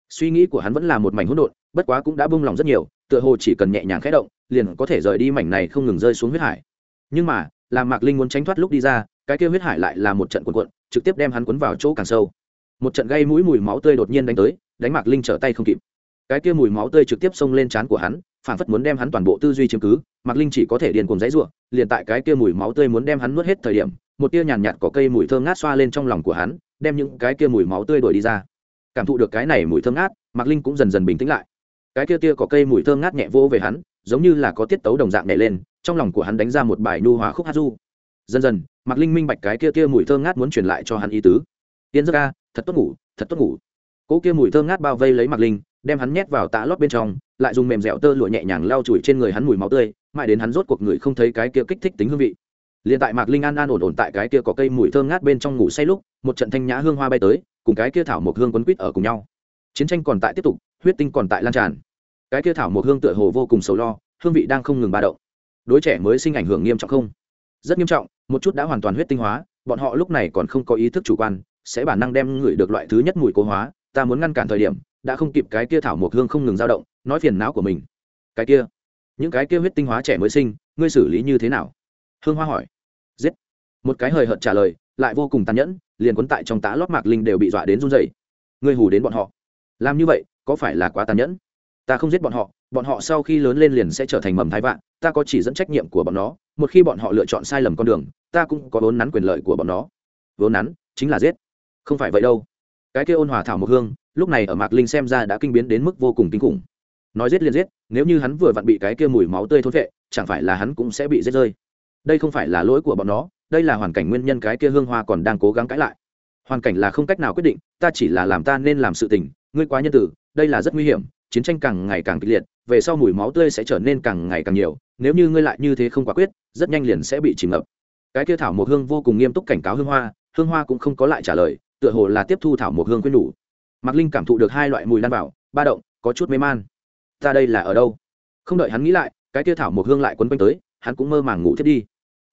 Suy nghĩ của hắn vẫn là một mảnh hỗn độn, bất quá cũng đã bung lòng rất nhiều, tựa hồ chỉ cần nhẹ nhàng khẽ động, liền có thể rời đi mảnh này không ngừng rơi xuống huyết hải. Nhưng mà, làm mạc linh muốn tránh thoát lúc đi ra, cái kia huyết hải lại là một trận cuộn cuộn, trực tiếp đem hắn cuốn vào chỗ càng sâu. Một trận gây mũi mùi máu tươi đột nhiên đánh tới, đánh mạc linh trở tay không kịp. Cái kia mùi máu tươi trực tiếp xông lên trán của hắn phản phất muốn đem hắn toàn bộ tư duy chiếm cứ mạc linh chỉ có thể điền cùng dãy ruộng liền tại cái kia mùi máu tươi muốn đem hắn nuốt hết thời điểm một tia nhàn nhạt, nhạt có cây mùi thơm ngát xoa lên trong lòng của hắn đem những cái kia mùi máu tươi đổi đi ra. Cảm thụ được cái này mùi thơm ngát mạc linh cũng dần dần bình tĩnh lại. Cái kia tia có cây mùi thơm ngát nhẹ vô về hắn giống như là có tiết tấu đồng dạng nhẹ lên trong lòng của hắn đánh ra một bài nhu hòa khúc hát du. Dần dần mạc linh minh bạch cái kia tia mùi thơm ngát muốn truyền lại cho hắn ý tứ. Tiến giấc ca thật tốt ngủ thật tốt ngủ. Cỗ kia mùi thơm ngát bao vây lấy mạc linh đem hắn nhét vào tã lót bên trong lại dùng mềm dẻo tơ lụa nhẹ nhàng lau chùi trên người hắn mùi máu tươi, mãi đến hắn rốt cuộc người không thấy cái kia kích thích tính hương vị. Liền tại mạc linh an an ổn ổn tại cái kia có cây mùi thơm ngát bên trong ngủ say lúc, một trận thanh nhã hương hoa bay tới, cùng cái kia thảo một hương quấn quýt ở cùng nhau. Chiến tranh còn tại tiếp tục, huyết tinh còn tại lan tràn. Cái kia thảo một hương tựa hồ vô cùng sầu lo, hương vị đang không ngừng ba động. Đối trẻ mới sinh ảnh hưởng nghiêm trọng không? Rất nghiêm trọng, một chút đã hoàn toàn huyết tinh hóa, bọn họ lúc này còn không có ý thức chủ quan, sẽ bản năng đem ngửi được loại thứ nhất mùi cố hóa, ta muốn ngăn cản thời điểm, đã không kịp cái kia thảo một hương không ngừng dao động nói phiền não của mình. Cái kia, những cái kia huyết tinh hóa trẻ mới sinh, ngươi xử lý như thế nào? Hương hoa hỏi. Giết. Một cái hời hợt trả lời, lại vô cùng tàn nhẫn, liền quấn tại trong tá lót mạc linh đều bị dọa đến run dày ngươi hù đến bọn họ. Làm như vậy, có phải là quá tàn nhẫn? Ta không giết bọn họ bọn họ sau khi lớn lên liền sẽ trở thành mầm thái vạn, ta có chỉ dẫn trách nhiệm của bọn nó, một khi bọn họ lựa chọn sai lầm con đường, ta cũng có vốn nắn quyền lợi của bọn nó. Vốn nắn, chính là giết. Không phải vậy đâu. Cái kia ôn hòa thảo một hương, lúc này ở mạc linh xem ra đã kinh biến đến mức vô cùng kinh khủng nói giết liền giết, nếu như hắn vừa vặn bị cái kia mùi máu tươi thối vệ chẳng phải là hắn cũng sẽ bị giết rơi. Đây không phải là lỗi của bọn nó, đây là hoàn cảnh nguyên nhân cái kia hương hoa còn đang cố gắng cãi lại. Hoàn cảnh là không cách nào quyết định, ta chỉ là làm ta nên làm sự tình, ngươi quá nhân tử, đây là rất nguy hiểm, chiến tranh càng ngày càng kịch liệt, về sau mùi máu tươi sẽ trở nên càng ngày càng nhiều, nếu như ngươi lại như thế không quả quyết, rất nhanh liền sẽ bị chìm ngập. Cái kia thảo một hương vô cùng nghiêm túc cảnh cáo hương hoa hương hoa cũng không có lại trả lời, tựa hồ là tiếp thu thảo một hương quyết nhủ. Mạc linh cảm thụ được hai loại mùi lan vào, ba động, có chút mê man ta đây là ở đâu? Không đợi hắn nghĩ lại, cái kia thảo một hương lại quấn quanh tới, hắn cũng mơ màng ngủ thiết đi.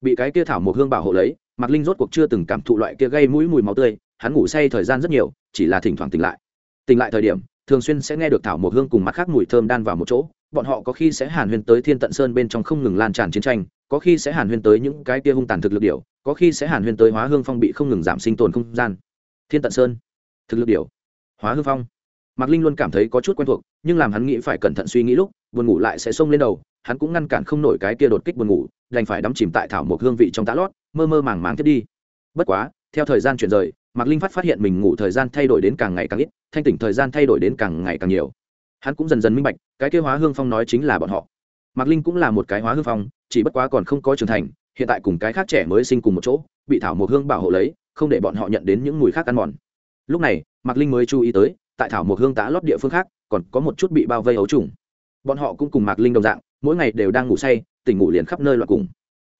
Bị cái kia thảo một hương bảo hộ lấy, mạc linh rốt cuộc chưa từng cảm thụ loại kia gây mũi mùi máu tươi, hắn ngủ say thời gian rất nhiều, chỉ là thỉnh thoảng tỉnh lại. Tỉnh lại thời điểm, thường xuyên sẽ nghe được thảo một hương cùng mặt khác mùi thơm đan vào một chỗ, bọn họ có khi sẽ hàn huyên tới thiên tận sơn bên trong không ngừng lan tràn chiến tranh, có khi sẽ hàn huyên tới những cái kia hung tàn thực lực điều có khi sẽ hàn huyên tới hóa hương phong bị không ngừng giảm sinh tồn không gian. Thiên tận sơn, thực lực điều hóa hương phong mạc linh luôn cảm thấy có chút quen thuộc, nhưng làm hắn nghĩ phải cẩn thận suy nghĩ lúc, buồn ngủ lại sẽ xông lên đầu, hắn cũng ngăn cản không nổi cái kia đột kích buồn ngủ, đành phải đắm chìm tại thảo một hương vị trong tá lót, mơ mơ màng màng thiết đi. Bất quá, theo thời gian chuyển rời, mạc linh phát phát hiện mình ngủ thời gian thay đổi đến càng ngày càng ít, thanh tỉnh thời gian thay đổi đến càng ngày càng nhiều. Hắn cũng dần dần minh bạch, cái kia hóa hương phong nói chính là bọn họ. Mạc linh cũng là một cái hóa hương phong, chỉ bất quá còn không có trưởng thành, hiện tại cùng cái khác trẻ mới sinh cùng một chỗ, bị thảo một hương bảo hộ lấy, không để bọn họ nhận đến những mùi khác ăn mòn. Lúc này, mạc linh mới chú ý tới tại thảo một hương tá lót địa phương khác, còn có một chút bị bao vây ấu trùng. Bọn họ cũng cùng mạc linh đồng dạng, mỗi ngày đều đang ngủ say, tỉnh ngủ liền khắp nơi loạn cùng.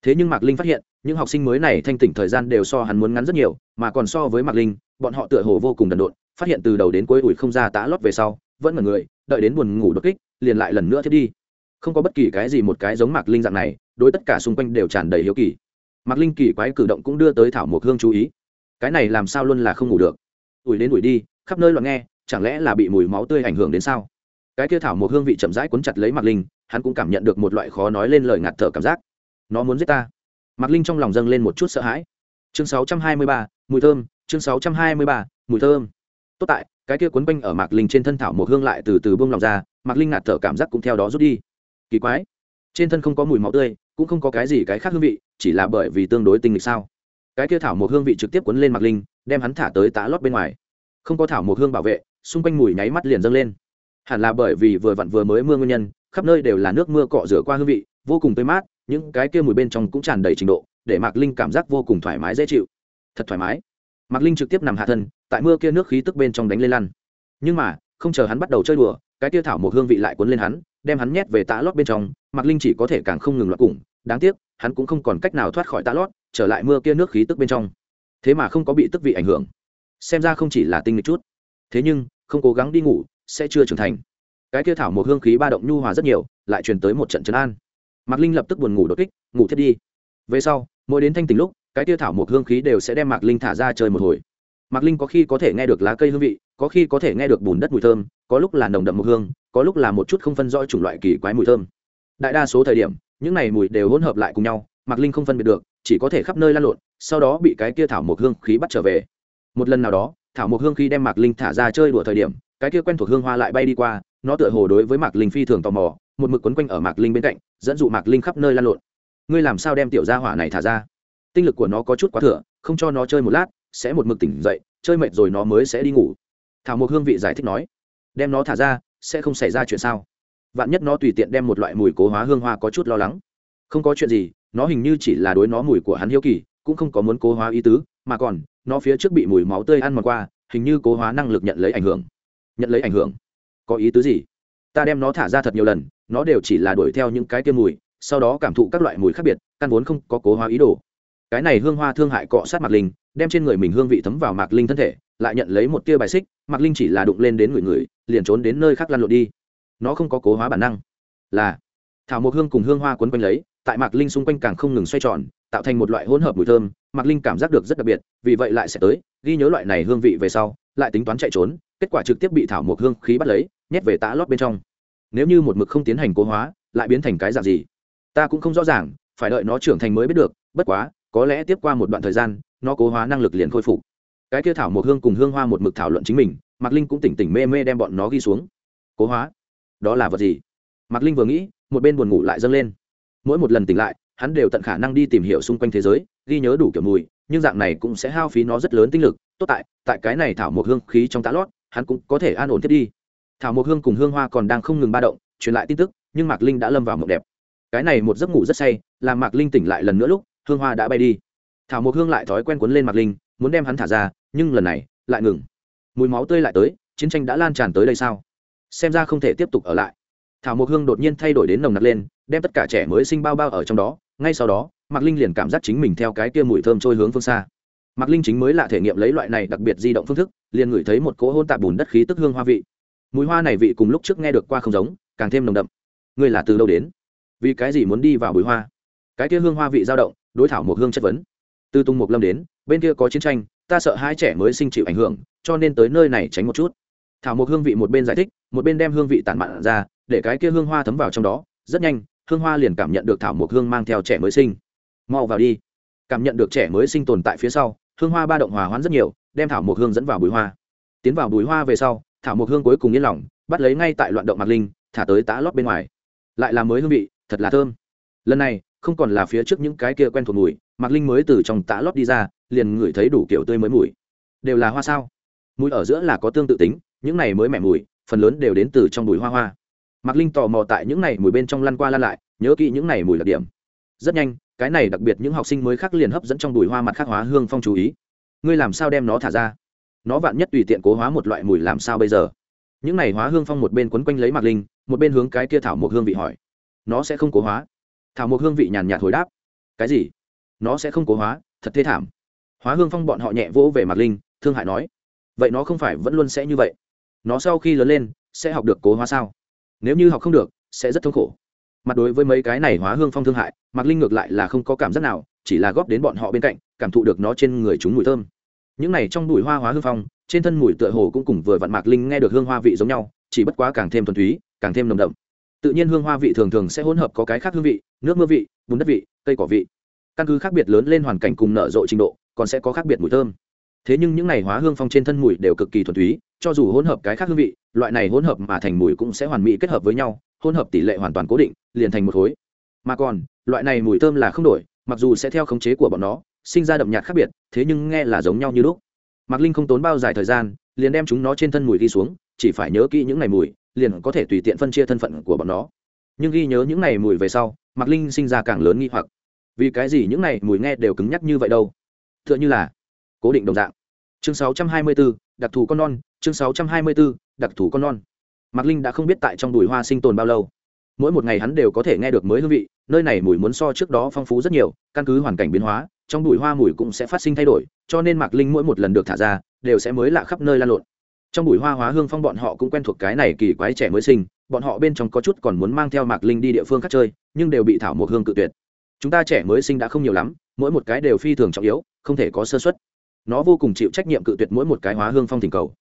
Thế nhưng mạc linh phát hiện, những học sinh mới này thanh tỉnh thời gian đều so hắn muốn ngắn rất nhiều, mà còn so với mạc linh, bọn họ tựa hồ vô cùng đần độn, phát hiện từ đầu đến cuối ủi không ra tá lót về sau, vẫn là người, đợi đến buồn ngủ đột kích, liền lại lần nữa thiết đi. Không có bất kỳ cái gì một cái giống mạc linh dạng này, đối tất cả xung quanh đều tràn đầy hiếu kỳ. Mạc linh kỳ quái cử động cũng đưa tới thảo mộc hương chú ý. Cái này làm sao luôn là không ngủ được? Ủi đến ủi đi, khắp nơi loạn nghe chẳng lẽ là bị mùi máu tươi ảnh hưởng đến sao? Cái kia thảo mộc hương vị chậm rãi cuốn chặt lấy mạc linh hắn cũng cảm nhận được một loại khó nói lên lời ngạt thở cảm giác. Nó muốn giết ta. Mạc linh trong lòng dâng lên một chút sợ hãi. Chương 623, mùi thơm chương 623, mùi thơm. Tốt tại cái kia cuốn quanh ở mạc linh trên thân thảo một hương lại từ từ bông lòng ra mạc linh ngạt thở cảm giác cũng theo đó rút đi. Kỳ quái trên thân không có mùi máu tươi cũng không có cái gì cái khác hương vị chỉ là bởi vì tương đối tinh lịch sao? Cái kia thảo một hương vị trực tiếp cuốn lên mạc linh đem hắn thả tới tá lót bên ngoài. Không có thảo một hương bảo vệ xung quanh mùi nháy mắt liền dâng lên. Hẳn là bởi vì vừa vặn vừa mới mưa nguyên nhân, khắp nơi đều là nước mưa cọ rửa qua hương vị, vô cùng tươi mát, những cái kia mùi bên trong cũng tràn đầy trình độ, để mạc linh cảm giác vô cùng thoải mái, dễ chịu. Thật thoải mái. Mạc linh trực tiếp nằm hạ thân, tại mưa kia nước khí tức bên trong đánh lên lăn. Nhưng mà, không chờ hắn bắt đầu chơi đùa, cái kia thảo một hương vị lại cuốn lên hắn, đem hắn nhét về tã lót bên trong, mạc linh chỉ có thể càng không ngừng loạt cùng đáng tiếc, hắn cũng không còn cách nào thoát khỏi tã lót, trở lại mưa kia nước khí tức bên trong. Thế mà không có bị tức vị ảnh hưởng. Xem ra không chỉ là tinh lịch chút. Thế nhưng không cố gắng đi ngủ, sẽ chưa trưởng thành. Cái kia thảo một hương khí ba động nhu hòa rất nhiều, lại truyền tới một trận trấn an. Mạc linh lập tức buồn ngủ đột kích, ngủ thiết đi. Về sau, mỗi đến thanh tình lúc, cái kia thảo một hương khí đều sẽ đem mạc linh thả ra chơi một hồi. Mạc linh có khi có thể nghe được lá cây hương vị, có khi có thể nghe được bùn đất mùi thơm, có lúc là nồng đậm mùi hương, có lúc là một chút không phân rõ chủng loại kỳ quái mùi thơm. Đại đa số thời điểm, những này mùi đều hỗn hợp lại cùng nhau, mạc linh không phân biệt được, chỉ có thể khắp nơi lan lộn, sau đó bị cái kia thảo một hương khí bắt trở về. Một lần nào đó thảo một hương khi đem mạc linh thả ra chơi đùa thời điểm, cái kia quen thuộc hương hoa lại bay đi qua, nó tựa hồ đối với mạc linh phi thường tò mò, một mực quấn quanh ở mạc linh bên cạnh, dẫn dụ mạc linh khắp nơi lan lộn. Ngươi làm sao đem tiểu gia hỏa này thả ra? Tinh lực của nó có chút quá thừa, không cho nó chơi một lát, sẽ một mực tỉnh dậy, chơi mệt rồi nó mới sẽ đi ngủ. Thảo một hương vị giải thích nói, đem nó thả ra, sẽ không xảy ra chuyện sao? Vạn nhất nó tùy tiện đem một loại mùi cố hóa hương hoa có chút lo lắng. Không có chuyện gì, nó hình như chỉ là đối nó mùi của hắn hiếu kỳ, cũng không có muốn cố hóa ý tứ, mà còn nó phía trước bị mùi máu tươi ăn mòn qua, hình như cố hóa năng lực nhận lấy ảnh hưởng. Nhận lấy ảnh hưởng? Có ý tứ gì? Ta đem nó thả ra thật nhiều lần, nó đều chỉ là đuổi theo những cái tiêm mùi, sau đó cảm thụ các loại mùi khác biệt, căn vốn không có cố hóa ý đồ. Cái này hương hoa thương hại cọ sát mạc linh, đem trên người mình hương vị thấm vào mạc linh thân thể, lại nhận lấy một tia bài xích, mạc linh chỉ là đụng lên đến người người, liền trốn đến nơi khác lăn lộn đi. Nó không có cố hóa bản năng. Là, thảo mộc hương cùng hương hoa quấn quanh lấy, tại mạc linh xung quanh càng không ngừng xoay tròn tạo thành một loại hỗn hợp mùi thơm, mạc linh cảm giác được rất đặc biệt, vì vậy lại sẽ tới, ghi nhớ loại này hương vị về sau, lại tính toán chạy trốn, kết quả trực tiếp bị thảo mộc hương khí bắt lấy, nhét về tã lót bên trong. Nếu như một mực không tiến hành cố hóa, lại biến thành cái dạng gì? Ta cũng không rõ ràng, phải đợi nó trưởng thành mới biết được, bất quá, có lẽ tiếp qua một đoạn thời gian, nó cố hóa năng lực liền khôi phục. Cái kia thảo mộc hương cùng hương hoa một mực thảo luận chính mình, mạc linh cũng tỉnh tỉnh mê mê đem bọn nó ghi xuống. Cố hóa? Đó là vật gì? Mạc linh vừa nghĩ, một bên buồn ngủ lại dâng lên. Mỗi một lần tỉnh lại hắn đều tận khả năng đi tìm hiểu xung quanh thế giới, ghi nhớ đủ kiểu mùi, nhưng dạng này cũng sẽ hao phí nó rất lớn tinh lực. Tốt tại tại cái này thảo một hương khí trong tá lót, hắn cũng có thể an ổn thiết đi. Thảo một hương cùng hương hoa còn đang không ngừng ba động, truyền lại tin tức, nhưng mạc linh đã lâm vào mộng đẹp. Cái này một giấc ngủ rất say, làm mạc linh tỉnh lại lần nữa lúc, hương hoa đã bay đi. Thảo một hương lại thói quen quấn lên mạc linh, muốn đem hắn thả ra, nhưng lần này, lại ngừng. Mùi máu tươi lại tới, chiến tranh đã lan tràn tới đây sao? Xem ra không thể tiếp tục ở lại. Thảo mộc hương đột nhiên thay đổi đến nồng nặc lên, đem tất cả trẻ mới sinh bao bao ở trong đó ngay sau đó, mạc linh liền cảm giác chính mình theo cái kia mùi thơm trôi hướng phương xa. Mạc linh chính mới lạ thể nghiệm lấy loại này đặc biệt di động phương thức, liền ngửi thấy một cỗ hôn tạp bùn đất khí tức hương hoa vị. Mùi hoa này vị cùng lúc trước nghe được qua không giống, càng thêm nồng đậm. Ngươi là từ đâu đến? Vì cái gì muốn đi vào bụi hoa? Cái kia hương hoa vị dao động, đối thảo một hương chất vấn. Từ tùng mục lâm đến, bên kia có chiến tranh, ta sợ hai trẻ mới sinh chịu ảnh hưởng, cho nên tới nơi này tránh một chút. Thảo một hương vị một bên giải thích, một bên đem hương vị tản mạn ra, để cái kia hương hoa thấm vào trong đó, rất nhanh hương hoa liền cảm nhận được thảo Mộc hương mang theo trẻ mới sinh. Mau vào đi. Cảm nhận được trẻ mới sinh tồn tại phía sau, hương hoa ba động hòa hoãn rất nhiều, đem thảo Mộc hương dẫn vào bùi hoa. Tiến vào bùi hoa về sau, thảo Mộc hương cuối cùng yên lòng, bắt lấy ngay tại loạn động mạc linh, thả tới tá lót bên ngoài. Lại là mới hương vị, thật là thơm. Lần này, không còn là phía trước những cái kia quen thuộc mùi, mạc linh mới từ trong tá lót đi ra, liền ngửi thấy đủ kiểu tươi mới mùi. Đều là hoa sao? Mùi ở giữa là có tương tự tính, những này mới mẻ mùi, phần lớn đều đến từ trong bùi hoa hoa mạc linh tò mò tại những này mùi bên trong lăn qua lăn lại, nhớ kỹ những này mùi đặc điểm. Rất nhanh, cái này đặc biệt những học sinh mới khác liền hấp dẫn trong bùi hoa mặt khác hóa hương phong chú ý. Ngươi làm sao đem nó thả ra? Nó vạn nhất tùy tiện cố hóa một loại mùi làm sao bây giờ? Những này hóa hương phong một bên quấn quanh lấy mạc linh, một bên hướng cái kia thảo một hương vị hỏi. Nó sẽ không cố hóa. Thảo một hương vị nhàn nhạt hồi đáp. Cái gì? Nó sẽ không cố hóa, thật thế thảm. Hóa hương phong bọn họ nhẹ vỗ về mạc linh, thương hại nói. Vậy nó không phải vẫn luôn sẽ như vậy? Nó sau khi lớn lên, sẽ học được cố hóa sao? Nếu như học không được, sẽ rất thống khổ. Mặt đối với mấy cái này hóa hương phong thương hại, mạc linh ngược lại là không có cảm giác nào, chỉ là góp đến bọn họ bên cạnh, cảm thụ được nó trên người chúng mùi thơm. Những này trong bụi hoa hóa hương phong, trên thân mùi tựa hồ cũng cùng vừa vặn mạc linh nghe được hương hoa vị giống nhau, chỉ bất quá càng thêm thuần túy, càng thêm nồng đậm. Tự nhiên hương hoa vị thường thường sẽ hỗn hợp có cái khác hương vị, nước mưa vị, bùn đất vị, cây cỏ vị. Căn cứ khác biệt lớn lên hoàn cảnh cùng nở rộ trình độ, còn sẽ có khác biệt mùi thơm thế nhưng những này hóa hương phong trên thân mùi đều cực kỳ thuần túy, cho dù hỗn hợp cái khác hương vị, loại này hỗn hợp mà thành mùi cũng sẽ hoàn mỹ kết hợp với nhau, hỗn hợp tỷ lệ hoàn toàn cố định, liền thành một khối. Mà còn, loại này mùi thơm là không đổi, mặc dù sẽ theo khống chế của bọn nó, sinh ra đậm nhạt khác biệt, thế nhưng nghe là giống nhau như lúc. Mạc linh không tốn bao dài thời gian, liền đem chúng nó trên thân mùi ghi xuống, chỉ phải nhớ kỹ những ngày mùi, liền có thể tùy tiện phân chia thân phận của bọn nó. Nhưng ghi nhớ những ngày mùi về sau, mạc linh sinh ra càng lớn nghi hoặc. Vì cái gì những ngày mùi nghe đều cứng nhắc như vậy đâu? T h ư ợ n h ư là cố định đồng dạng. Chương 624, đặc thù con non chương 624, đặc thù con non. Mạc linh đã không biết tại trong đùi hoa sinh tồn bao lâu. Mỗi một ngày hắn đều có thể nghe được mới hương vị nơi này mùi muốn so trước đó phong phú rất nhiều căn cứ hoàn cảnh biến hóa trong đùi hoa mùi cũng sẽ phát sinh thay đổi cho nên mạc linh mỗi một lần được thả ra đều sẽ mới lạ khắp nơi lan lộn. Trong bụi hoa hóa hương phong bọn họ cũng quen thuộc cái này kỳ quái trẻ mới sinh bọn họ bên trong có chút còn muốn mang theo mạc linh đi địa phương khác chơi nhưng đều bị thảo một hương cự tuyệt. Chúng ta trẻ mới sinh đã không nhiều lắm mỗi một cái đều phi thường trọng yếu không thể có sơ xuất nó vô cùng chịu trách nhiệm cự tuyệt mỗi một cái hóa hương phong thỉnh cầu.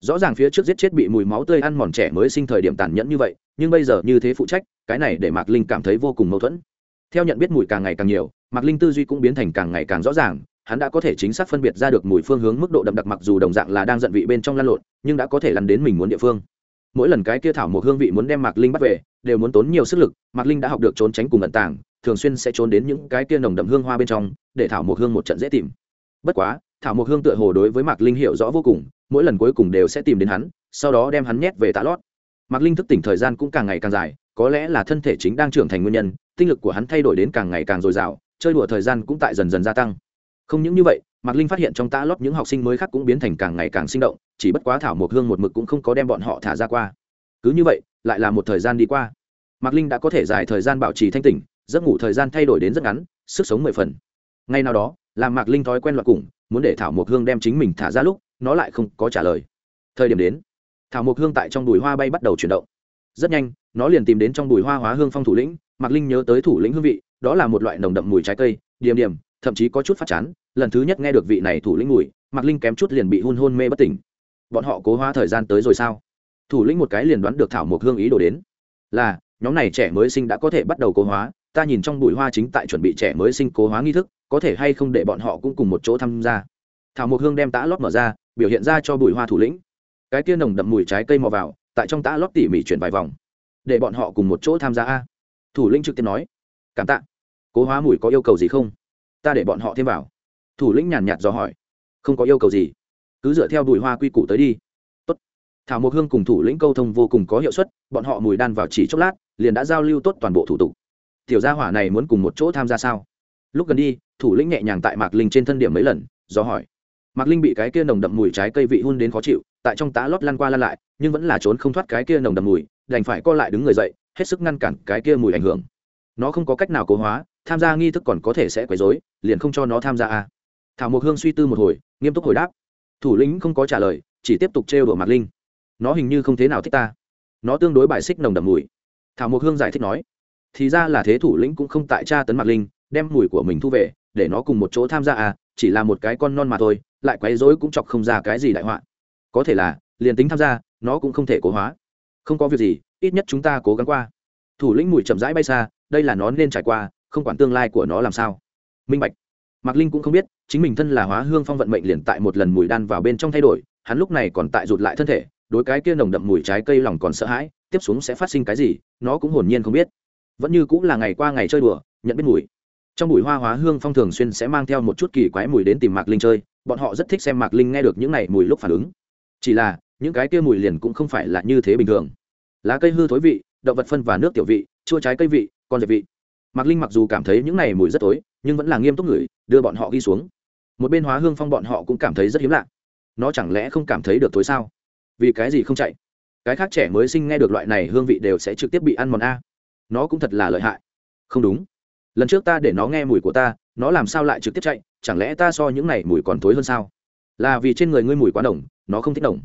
Rõ ràng phía trước giết chết bị mùi máu tươi ăn mòn trẻ mới sinh thời điểm tàn nhẫn như vậy, nhưng bây giờ như thế phụ trách, cái này để mạc linh cảm thấy vô cùng mâu thuẫn. Theo nhận biết mùi càng ngày càng nhiều, mạc linh tư duy cũng biến thành càng ngày càng rõ ràng, hắn đã có thể chính xác phân biệt ra được mùi phương hướng mức độ đậm đặc mặc dù đồng dạng là đang giận vị bên trong lăn lộn, nhưng đã có thể lăn đến mình muốn địa phương. Mỗi lần cái kia thảo một hương vị muốn đem mạc linh bắt về, đều muốn tốn nhiều sức lực, mạc linh đã học được trốn tránh cùng ẩn tàng, thường xuyên sẽ trốn đến những cái kia nồng đậm hương hoa bên trong, để thảo một hương một trận dễ tìm. Bất quá thảo một hương tựa hồ đối với mạc linh hiểu rõ vô cùng, mỗi lần cuối cùng đều sẽ tìm đến hắn, sau đó đem hắn nhét về tạ lót. Mạc linh thức tỉnh thời gian cũng càng ngày càng dài, có lẽ là thân thể chính đang trưởng thành nguyên nhân, tinh lực của hắn thay đổi đến càng ngày càng dồi dào, chơi đùa thời gian cũng tại dần dần gia tăng. Không những như vậy, mạc linh phát hiện trong tạ lót những học sinh mới khác cũng biến thành càng ngày càng sinh động, chỉ bất quá thảo một hương một mực cũng không có đem bọn họ thả ra qua. Cứ như vậy, lại là một thời gian đi qua. Mạc linh đã có thể dài thời gian bảo trì thanh tỉnh, giấc ngủ thời gian thay đổi đến rất ngắn, sức sống mười phần. Ngay nào đó, làm mạc linh thói quen loạt cùng muốn để thảo Mộc hương đem chính mình thả ra lúc, nó lại không có trả lời. Thời điểm đến, thảo Mộc hương tại trong đùi hoa bay bắt đầu chuyển động. Rất nhanh, nó liền tìm đến trong đùi hoa hóa hương phong thủ lĩnh, mạc linh nhớ tới thủ lĩnh hương vị, đó là một loại nồng đậm mùi trái cây điểm điểm thậm chí có chút phát chán. Lần thứ nhất nghe được vị này thủ lĩnh mùi, mạc linh kém chút liền bị hôn hôn mê bất tỉnh. Bọn họ cố hóa thời gian tới rồi sao? Thủ lĩnh một cái liền đoán được thảo mộc hương ý đồ đến. Là, nhóm này trẻ mới sinh đã có thể bắt đầu cố hóa ta nhìn trong bụi hoa chính tại chuẩn bị trẻ mới sinh cố hóa nghi thức, có thể hay không để bọn họ cũng cùng một chỗ tham gia. Thảo mộc hương đem tã lót mở ra, biểu hiện ra cho bụi hoa thủ lĩnh. Cái kia nồng đậm mùi trái cây mò vào, tại trong tã lót tỉ mỉ chuyển vài vòng. Để bọn họ cùng một chỗ tham gia a. Thủ lĩnh trực tiếp nói, cảm tạ. Cố hóa mùi có yêu cầu gì không? Ta để bọn họ thêm vào. Thủ lĩnh nhàn nhạt dò hỏi, không có yêu cầu gì. Cứ dựa theo bùi hoa quy củ tới đi. Tốt. Thảo mộc hương cùng thủ lĩnh câu thông vô cùng có hiệu suất, bọn họ mùi đan vào chỉ chốc lát, liền đã giao lưu tốt toàn bộ thủ tục tiểu gia hỏa này muốn cùng một chỗ tham gia sao? Lúc gần đi, thủ lĩnh nhẹ nhàng tại mạc linh trên thân điểm mấy lần, do hỏi. Mạc linh bị cái kia nồng đậm mùi trái cây vị hun đến khó chịu, tại trong tá lót lăn qua lăn lại, nhưng vẫn là trốn không thoát cái kia nồng đậm mùi, đành phải co lại đứng người dậy, hết sức ngăn cản cái kia mùi ảnh hưởng. Nó không có cách nào cố hóa, tham gia nghi thức còn có thể sẽ quấy rối, liền không cho nó tham gia à. thảo mộc hương suy tư một hồi, nghiêm túc hồi đáp. Thủ lĩnh không có trả lời, chỉ tiếp tục trêu đùa mạc linh. Nó hình như không thế nào thích ta. Nó tương đối bài xích nồng đậm mùi. Thảo mộc hương giải thích nói thì ra là thế thủ lĩnh cũng không tại tra tấn mạc linh, đem mùi của mình thu về, để nó cùng một chỗ tham gia à chỉ là một cái con non mà thôi, lại quấy rối cũng chọc không ra cái gì đại họa. Có thể là, liền tính tham gia, nó cũng không thể cố hóa. Không có việc gì, ít nhất chúng ta cố gắng qua. Thủ lĩnh mùi chậm rãi bay xa, đây là nó nên trải qua, không quản tương lai của nó làm sao. Minh bạch. Mạc linh cũng không biết, chính mình thân là hóa hương phong vận mệnh liền tại một lần mùi đan vào bên trong thay đổi, hắn lúc này còn tại rụt lại thân thể, đối cái kia nồng đậm mùi trái cây lòng còn sợ hãi, tiếp xuống sẽ phát sinh cái gì, nó cũng hồn nhiên không biết vẫn như cũng là ngày qua ngày chơi đùa, nhận biết mùi. Trong bụi hoa hóa hương phong thường xuyên sẽ mang theo một chút kỳ quái mùi đến tìm mạc linh chơi, bọn họ rất thích xem mạc linh nghe được những này mùi lúc phản ứng. Chỉ là, những cái kia mùi liền cũng không phải là như thế bình thường. Lá cây hư thối vị, động vật phân và nước tiểu vị, chua trái cây vị, con dẹp vị. Mạc linh mặc dù cảm thấy những này mùi rất tối, nhưng vẫn là nghiêm túc ngửi, đưa bọn họ ghi xuống. Một bên hóa hương phong bọn họ cũng cảm thấy rất hiếm lạ. Nó chẳng lẽ không cảm thấy được tối sao? Vì cái gì không chạy? Cái khác trẻ mới sinh nghe được loại này hương vị đều sẽ trực tiếp bị ăn mòn a nó cũng thật là lợi hại. Không đúng. Lần trước ta để nó nghe mùi của ta, nó làm sao lại trực tiếp chạy? Chẳng lẽ ta so những này mùi còn tối hơn sao? Là vì trên người ngươi mùi quá đồng nó không thích đồng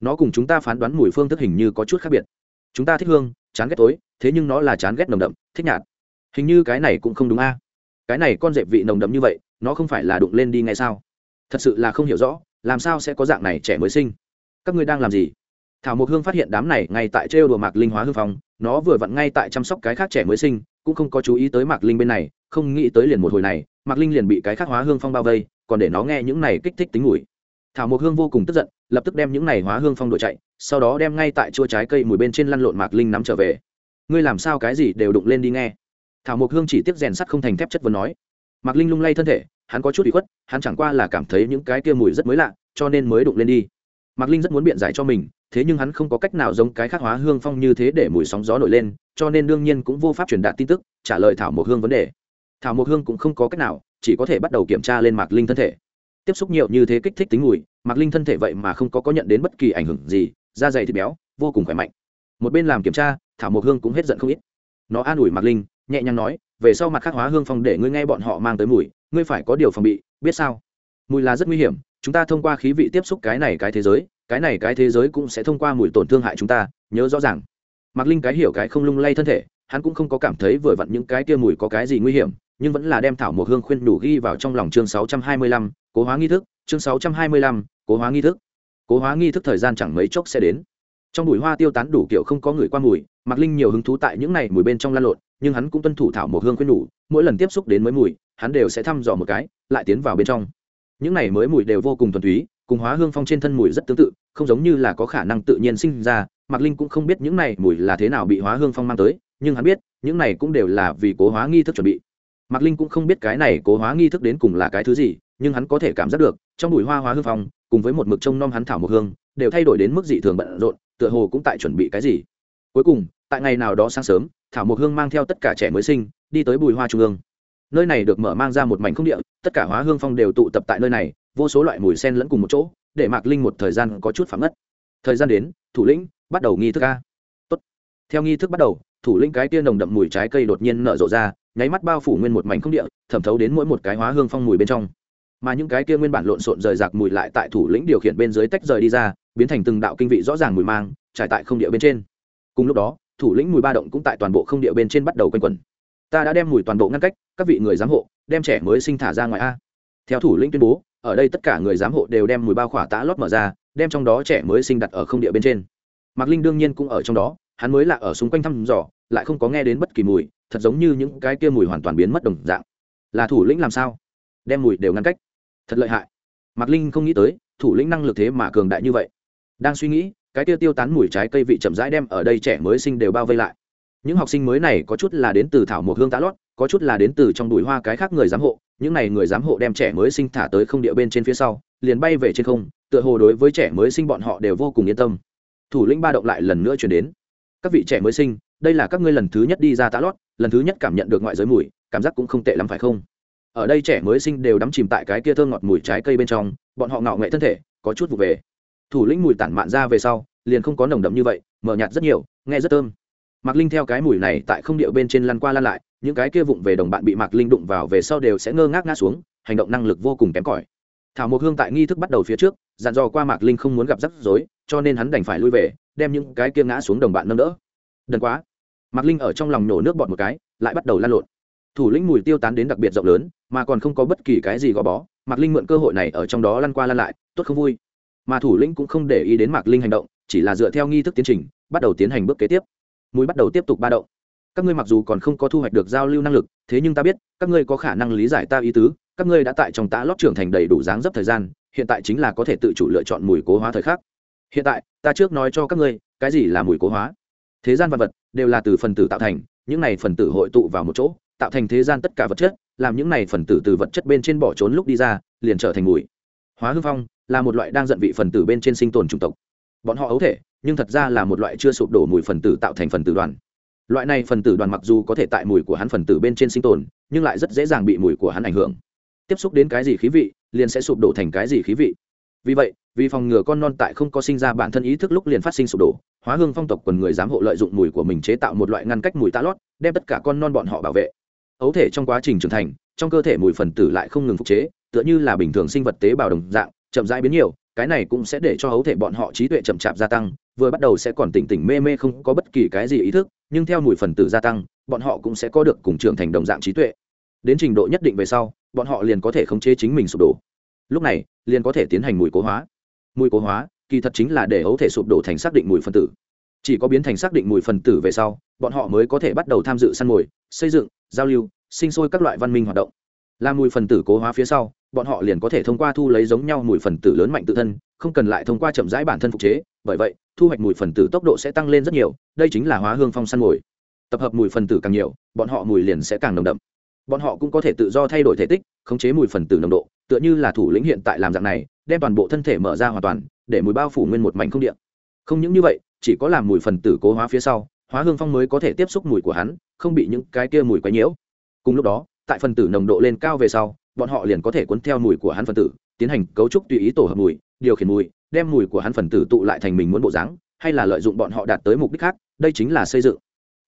nó cùng chúng ta phán đoán mùi phương thức hình như có chút khác biệt. Chúng ta thích hương, chán ghét tối, thế nhưng nó là chán ghét nồng đậm, thích nhạt. Hình như cái này cũng không đúng a. Cái này con dẹp vị nồng đậm như vậy, nó không phải là đụng lên đi ngay sao? Thật sự là không hiểu rõ, làm sao sẽ có dạng này trẻ mới sinh? Các ngươi đang làm gì? Thảo mộc hương phát hiện đám này ngay tại trêu đùa mạc linh hóa hương phong nó vừa vặn ngay tại chăm sóc cái khác trẻ mới sinh, cũng không có chú ý tới mạc linh bên này, không nghĩ tới liền một hồi này, mạc linh liền bị cái khác hóa hương phong bao vây, còn để nó nghe những này kích thích tính mùi. Thảo mộc hương vô cùng tức giận, lập tức đem những này hóa hương phong đổi chạy, sau đó đem ngay tại chua trái cây mùi bên trên lăn lộn mạc linh nắm trở về. Ngươi làm sao cái gì đều đụng lên đi nghe. Thảo mộc hương chỉ tiếc rèn sắt không thành thép chất vấn nói. Mạc linh lung lay thân thể, hắn có chút bị khuất, hắn chẳng qua là cảm thấy những cái kia mùi rất mới lạ, cho nên mới đụng lên đi. Mạc linh rất muốn biện giải cho mình thế nhưng hắn không có cách nào giống cái khác hóa hương phong như thế để mùi sóng gió nổi lên, cho nên đương nhiên cũng vô pháp truyền đạt tin tức, trả lời thảo mộc hương vấn đề. Thảo mộc hương cũng không có cách nào, chỉ có thể bắt đầu kiểm tra lên mạc linh thân thể. Tiếp xúc nhiều như thế kích thích tính mùi, mạc linh thân thể vậy mà không có có nhận đến bất kỳ ảnh hưởng gì, da dày thịt béo, vô cùng khỏe mạnh. Một bên làm kiểm tra, thảo mộc hương cũng hết giận không ít. Nó an ủi mạc linh, nhẹ nhàng nói, về sau mặt khác hóa hương phong để ngươi nghe bọn họ mang tới mùi, ngươi phải có điều phòng bị, biết sao? Mùi là rất nguy hiểm, chúng ta thông qua khí vị tiếp xúc cái này cái thế giới cái này cái thế giới cũng sẽ thông qua mùi tổn thương hại chúng ta nhớ rõ ràng. Mạc linh cái hiểu cái không lung lay thân thể hắn cũng không có cảm thấy vừa vặn những cái kia mùi có cái gì nguy hiểm nhưng vẫn là đem thảo mộc hương khuyên đủ ghi vào trong lòng chương 625, cố hóa nghi thức chương 625, cố hóa nghi thức. Cố hóa nghi thức thời gian chẳng mấy chốc sẽ đến. Trong bụi hoa tiêu tán đủ kiểu không có người qua mùi mạc linh nhiều hứng thú tại những này mùi bên trong lan lộn nhưng hắn cũng tuân thủ thảo mộc hương khuyên đủ mỗi lần tiếp xúc đến mới mùi hắn đều sẽ thăm dò một cái lại tiến vào bên trong. Những này mới mùi đều vô cùng thuần túy cùng hóa hương phong trên thân mùi rất tương tự, không giống như là có khả năng tự nhiên sinh ra, mạc linh cũng không biết những này mùi là thế nào bị hóa hương phong mang tới, nhưng hắn biết, những này cũng đều là vì cố hóa nghi thức chuẩn bị. Mạc linh cũng không biết cái này cố hóa nghi thức đến cùng là cái thứ gì, nhưng hắn có thể cảm giác được, trong bụi hoa hóa hương phong, cùng với một mực trông nom hắn thảo một hương, đều thay đổi đến mức dị thường bận rộn, tựa hồ cũng tại chuẩn bị cái gì. Cuối cùng, tại ngày nào đó sáng sớm, thảo một hương mang theo tất cả trẻ mới sinh, đi tới bùi hoa trung ương. Nơi này được mở mang ra một mảnh không địa, tất cả hóa hương phong đều tụ tập tại nơi này vô số loại mùi sen lẫn cùng một chỗ, để mạc linh một thời gian có chút phạm ngất. Thời gian đến, thủ lĩnh, bắt đầu nghi thức a. Tốt. theo nghi thức bắt đầu, thủ lĩnh cái tia nồng đậm mùi trái cây đột nhiên nở rộ ra, nháy mắt bao phủ nguyên một mảnh không địa, thẩm thấu đến mỗi một cái hóa hương phong mùi bên trong. Mà những cái kia nguyên bản lộn xộn rời rạc mùi lại tại thủ lĩnh điều khiển bên dưới tách rời đi ra, biến thành từng đạo kinh vị rõ ràng mùi mang, trải tại không địa bên trên. Cùng lúc đó, thủ lĩnh mùi ba động cũng tại toàn bộ không địa bên trên bắt đầu quanh quẩn. Ta đã đem mùi toàn bộ ngăn cách, các vị người giám hộ, đem trẻ mới sinh thả ra ngoài a. Theo thủ lĩnh tuyên bố ở đây tất cả người giám hộ đều đem mùi bao khỏa tã lót mở ra, đem trong đó trẻ mới sinh đặt ở không địa bên trên. Mạc linh đương nhiên cũng ở trong đó, hắn mới là ở xung quanh thăm dò, lại không có nghe đến bất kỳ mùi, thật giống như những cái kia mùi hoàn toàn biến mất đồng dạng. Là thủ lĩnh làm sao? Đem mùi đều ngăn cách. Thật lợi hại. Mạc linh không nghĩ tới, thủ lĩnh năng lực thế mà cường đại như vậy. Đang suy nghĩ, cái kia tiêu tán mùi trái cây vị chậm rãi đem ở đây trẻ mới sinh đều bao vây lại. Những học sinh mới này có chút là đến từ thảo mộc hương tá lót có chút là đến từ trong đùi hoa cái khác người giám hộ, những n à y người giám hộ đem trẻ mới sinh thả tới không địa bên trên phía sau, liền bay về trên không, tựa hồ đối với trẻ mới sinh bọn họ đều vô cùng yên tâm. Thủ lĩnh ba động lại lần nữa chuyển đến. Các vị trẻ mới sinh, đây là các ngươi lần thứ nhất đi ra tá lót, lần thứ nhất cảm nhận được ngoại giới mùi, cảm giác cũng không tệ lắm phải không? Ở đây trẻ mới sinh đều đắm chìm tại cái kia thơ ngọt mùi trái cây bên trong, bọn họ ngạo nghệ thân thể, có chút vụ về. Thủ lĩnh mùi tản mạn ra về sau, liền không có nồng đậm như vậy, mờ nhạt rất nhiều, nghe rất thơm mạc linh theo cái mùi này tại không điệu bên trên lăn qua lăn lại, những cái kia vụng về đồng bạn bị mạc linh đụng vào về sau đều sẽ ngơ ngác ngã xuống, hành động năng lực vô cùng kém cỏi. Thảo mộc hương tại nghi thức bắt đầu phía trước, dặn dò qua mạc linh không muốn gặp rắc rối, cho nên hắn đành phải lui về, đem những cái kia ngã xuống đồng bạn nâng đỡ. Đần quá. Mạc linh ở trong lòng nổ nước bọt một cái, lại bắt đầu lan lộn. Thủ lĩnh mùi tiêu tán đến đặc biệt rộng lớn, mà còn không có bất kỳ cái gì gò bó, mạc linh mượn cơ hội này ở trong đó lăn qua lăn lại, tốt không vui. Mà thủ lĩnh cũng không để ý đến mạc linh hành động, chỉ là dựa theo nghi thức tiến trình, bắt đầu tiến hành bước kế tiếp mũi bắt đầu tiếp tục ba động. Các ngươi mặc dù còn không có thu hoạch được giao lưu năng lực, thế nhưng ta biết, các ngươi có khả năng lý giải ta ý tứ, các ngươi đã tại trong tá lót trưởng thành đầy đủ dáng dấp thời gian, hiện tại chính là có thể tự chủ lựa chọn mùi cố hóa thời khắc. Hiện tại, ta trước nói cho các ngươi, cái gì là mùi cố hóa? Thế gian vật vật đều là từ phần tử tạo thành, những này phần tử hội tụ vào một chỗ, tạo thành thế gian tất cả vật chất, làm những này phần tử từ vật chất bên trên bỏ trốn lúc đi ra, liền trở thành mùi. Hóa hư phong là một loại đang giận vị phần tử bên trên sinh tồn chủng tộc. Bọn họ ấu thể nhưng thật ra là một loại chưa sụp đổ mùi phần tử tạo thành phần tử đoàn. Loại này phần tử đoàn mặc dù có thể tại mùi của hắn phần tử bên trên sinh tồn, nhưng lại rất dễ dàng bị mùi của hắn ảnh hưởng. Tiếp xúc đến cái gì khí vị, liền sẽ sụp đổ thành cái gì khí vị. Vì vậy, vì phòng ngừa con non tại không có sinh ra bản thân ý thức lúc liền phát sinh sụp đổ, hóa hương phong tộc quần người dám hộ lợi dụng mùi của mình chế tạo một loại ngăn cách mùi tá lót, đem tất cả con non bọn họ bảo vệ. Ấu thể trong quá trình trưởng thành, trong cơ thể mùi phần tử lại không ngừng phục chế, tựa như là bình thường sinh vật tế bào đồng dạng, chậm rãi biến nhiều cái này cũng sẽ để cho hấu thể bọn họ trí tuệ chậm chạp gia tăng, vừa bắt đầu sẽ còn tỉnh tỉnh mê mê không có bất kỳ cái gì ý thức, nhưng theo mùi phần tử gia tăng, bọn họ cũng sẽ có được cùng trưởng thành đồng dạng trí tuệ. Đến trình độ nhất định về sau, bọn họ liền có thể khống chế chính mình sụp đổ. Lúc này, liền có thể tiến hành mùi cố hóa. Mùi cố hóa, kỳ thật chính là để hấu thể sụp đổ thành xác định mùi phân tử. Chỉ có biến thành xác định mùi phân tử về sau, bọn họ mới có thể bắt đầu tham dự săn mồi, xây dựng, giao lưu, sinh sôi các loại văn minh hoạt động. Là mùi phần tử cố hóa phía sau bọn họ liền có thể thông qua thu lấy giống nhau mùi phần tử lớn mạnh tự thân, không cần lại thông qua chậm rãi bản thân phục chế, bởi vậy, thu hoạch mùi phần tử tốc độ sẽ tăng lên rất nhiều, đây chính là hóa hương phong săn mồi. Tập hợp mùi phần tử càng nhiều, bọn họ mùi liền sẽ càng nồng đậm. Bọn họ cũng có thể tự do thay đổi thể tích, khống chế mùi phần tử nồng độ, tựa như là thủ lĩnh hiện tại làm dạng này, đem toàn bộ thân thể mở ra hoàn toàn, để mùi bao phủ nguyên một mảnh không điện không những như vậy, chỉ có làm mùi phần tử cố hóa phía sau, hóa hương phong mới có thể tiếp xúc mùi của hắn, không bị những cái kia mùi quấy nhiễu. Cùng lúc đó, tại phần tử nồng độ lên cao về sau bọn họ liền có thể cuốn theo mùi của hắn phần tử, tiến hành cấu trúc tùy ý tổ hợp mùi, điều khiển mùi, đem mùi của hắn phần tử tụ lại thành mình muốn bộ dáng, hay là lợi dụng bọn họ đạt tới mục đích khác, đây chính là xây dựng.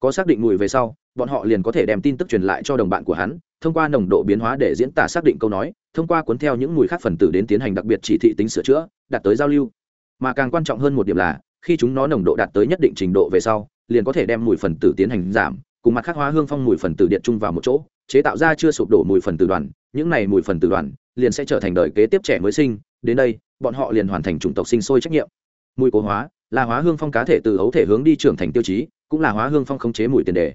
Có xác định mùi về sau, bọn họ liền có thể đem tin tức truyền lại cho đồng bạn của hắn, thông qua nồng độ biến hóa để diễn tả xác định câu nói, thông qua cuốn theo những mùi khác phần tử đến tiến hành đặc biệt chỉ thị tính sửa chữa, đạt tới giao lưu. Mà càng quan trọng hơn một điểm là, khi chúng nó nồng độ đạt tới nhất định trình độ về sau, liền có thể đem mùi phần tử tiến hành giảm, cùng mặt khác hóa hương phong mùi phần tử điện chung vào một chỗ, chế tạo ra chưa sụp đổ mùi phần tử đoàn những này mùi phần tử đoàn liền sẽ trở thành đời kế tiếp trẻ mới sinh đến đây bọn họ liền hoàn thành chủng tộc sinh sôi trách nhiệm. Mùi cố hóa là hóa hương phong cá thể từ ấu thể hướng đi trưởng thành tiêu chí cũng là hóa hương phong khống chế mùi tiền đề.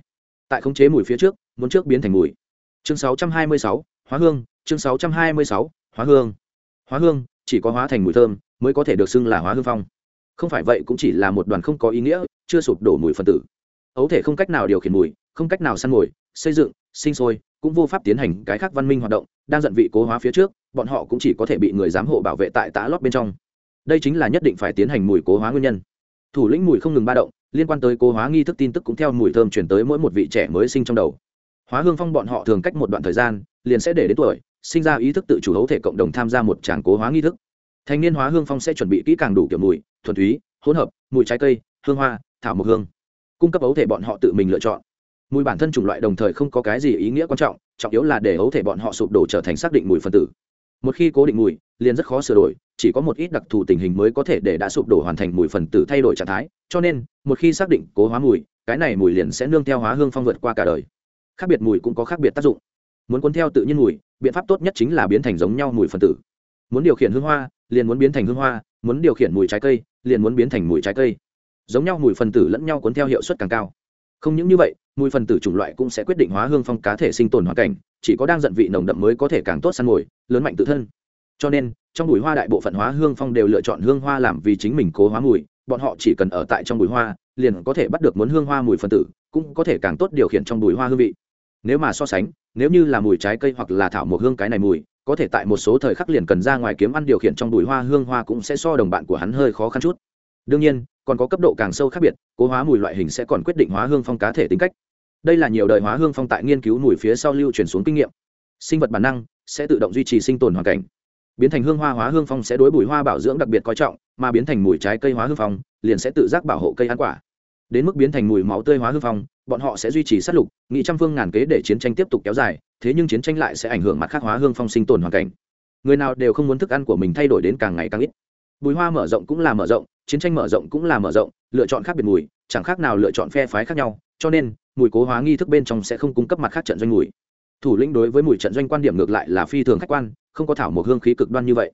Tại khống chế mùi phía trước muốn trước biến thành mùi. Chương 626, hóa hương chương 626, hóa hương. Hóa hương chỉ có hóa thành mùi thơm mới có thể được xưng là hóa hương phong. Không phải vậy cũng chỉ là một đoàn không có ý nghĩa chưa sụp đổ mùi phân tử. Ấu thể không cách nào điều khiển mùi không cách nào săn mồi xây dựng sinh sôi cũng vô pháp tiến hành cái khác văn minh hoạt động, đang giận vị cố hóa phía trước, bọn họ cũng chỉ có thể bị người giám hộ bảo vệ tại tã lót bên trong. Đây chính là nhất định phải tiến hành mùi cố hóa nguyên nhân. Thủ lĩnh mùi không ngừng ba động, liên quan tới cố hóa nghi thức tin tức cũng theo mùi thơm chuyển tới mỗi một vị trẻ mới sinh trong đầu. Hóa hương phong bọn họ thường cách một đoạn thời gian, liền sẽ để đến tuổi, sinh ra ý thức tự chủ hấu thể cộng đồng tham gia một tràng cố hóa nghi thức. Thanh niên hóa hương phong sẽ chuẩn bị kỹ càng đủ kiểu mùi, thuần túy, hỗn hợp, mùi trái cây, hương hoa, thảo mộc hương, cung cấp ấu thể bọn họ tự mình lựa chọn mùi bản thân chủng loại đồng thời không có cái gì ý nghĩa quan trọng trọng yếu là để ấu thể bọn họ sụp đổ trở thành xác định mùi phân tử. Một khi cố định mùi, liền rất khó sửa đổi, chỉ có một ít đặc thù tình hình mới có thể để đã sụp đổ hoàn thành mùi phần tử thay đổi trạng thái, cho nên, một khi xác định cố hóa mùi, cái này mùi liền sẽ nương theo hóa hương phong vượt qua cả đời. Khác biệt mùi cũng có khác biệt tác dụng. Muốn cuốn theo tự nhiên mùi, biện pháp tốt nhất chính là biến thành giống nhau mùi phần tử. Muốn điều khiển hương hoa, liền muốn biến thành hương hoa, muốn điều khiển mùi trái cây, liền muốn biến thành mùi trái cây. Giống nhau mùi phần tử lẫn nhau cuốn theo hiệu suất càng cao không những như vậy, mùi phần tử chủng loại cũng sẽ quyết định hóa hương phong cá thể sinh tồn hoàn cảnh, chỉ có đang giận vị nồng đậm mới có thể càng tốt săn mồi, lớn mạnh tự thân. Cho nên, trong bụi hoa đại bộ phận hóa hương phong đều lựa chọn hương hoa làm vì chính mình cố hóa mùi, bọn họ chỉ cần ở tại trong bụi hoa, liền có thể bắt được muốn hương hoa mùi phân tử, cũng có thể càng tốt điều khiển trong bụi hoa hương vị. Nếu mà so sánh, nếu như là mùi trái cây hoặc là thảo một hương cái này mùi, có thể tại một số thời khắc liền cần ra ngoài kiếm ăn điều khiển trong bụi hoa hương hoa cũng sẽ so đồng bạn của hắn hơi khó khăn chút. Đương nhiên còn có cấp độ càng sâu khác biệt, cố hóa mùi loại hình sẽ còn quyết định hóa hương phong cá thể tính cách. Đây là nhiều đời hóa hương phong tại nghiên cứu mùi phía sau lưu truyền xuống kinh nghiệm. Sinh vật bản năng sẽ tự động duy trì sinh tồn hoàn cảnh. Biến thành hương hoa hóa hương phong sẽ đối bùi hoa bảo dưỡng đặc biệt coi trọng, mà biến thành mùi trái cây hóa hương phong liền sẽ tự giác bảo hộ cây ăn quả. Đến mức biến thành mùi máu tươi hóa hương phong, bọn họ sẽ duy trì sát lục, nghị trăm phương ngàn kế để chiến tranh tiếp tục kéo dài, thế nhưng chiến tranh lại sẽ ảnh hưởng mặt khác hóa hương phong sinh tồn hoàn cảnh. Người nào đều không muốn thức ăn của mình thay đổi đến càng ngày càng ít. Bùi hoa mở rộng cũng là mở rộng chiến tranh mở rộng cũng là mở rộng, lựa chọn khác biệt mùi, chẳng khác nào lựa chọn phe phái khác nhau, cho nên, mùi cố hóa nghi thức bên trong sẽ không cung cấp mặt khác trận doanh mùi. Thủ lĩnh đối với mùi trận doanh quan điểm ngược lại là phi thường khách quan, không có thảo một hương khí cực đoan như vậy.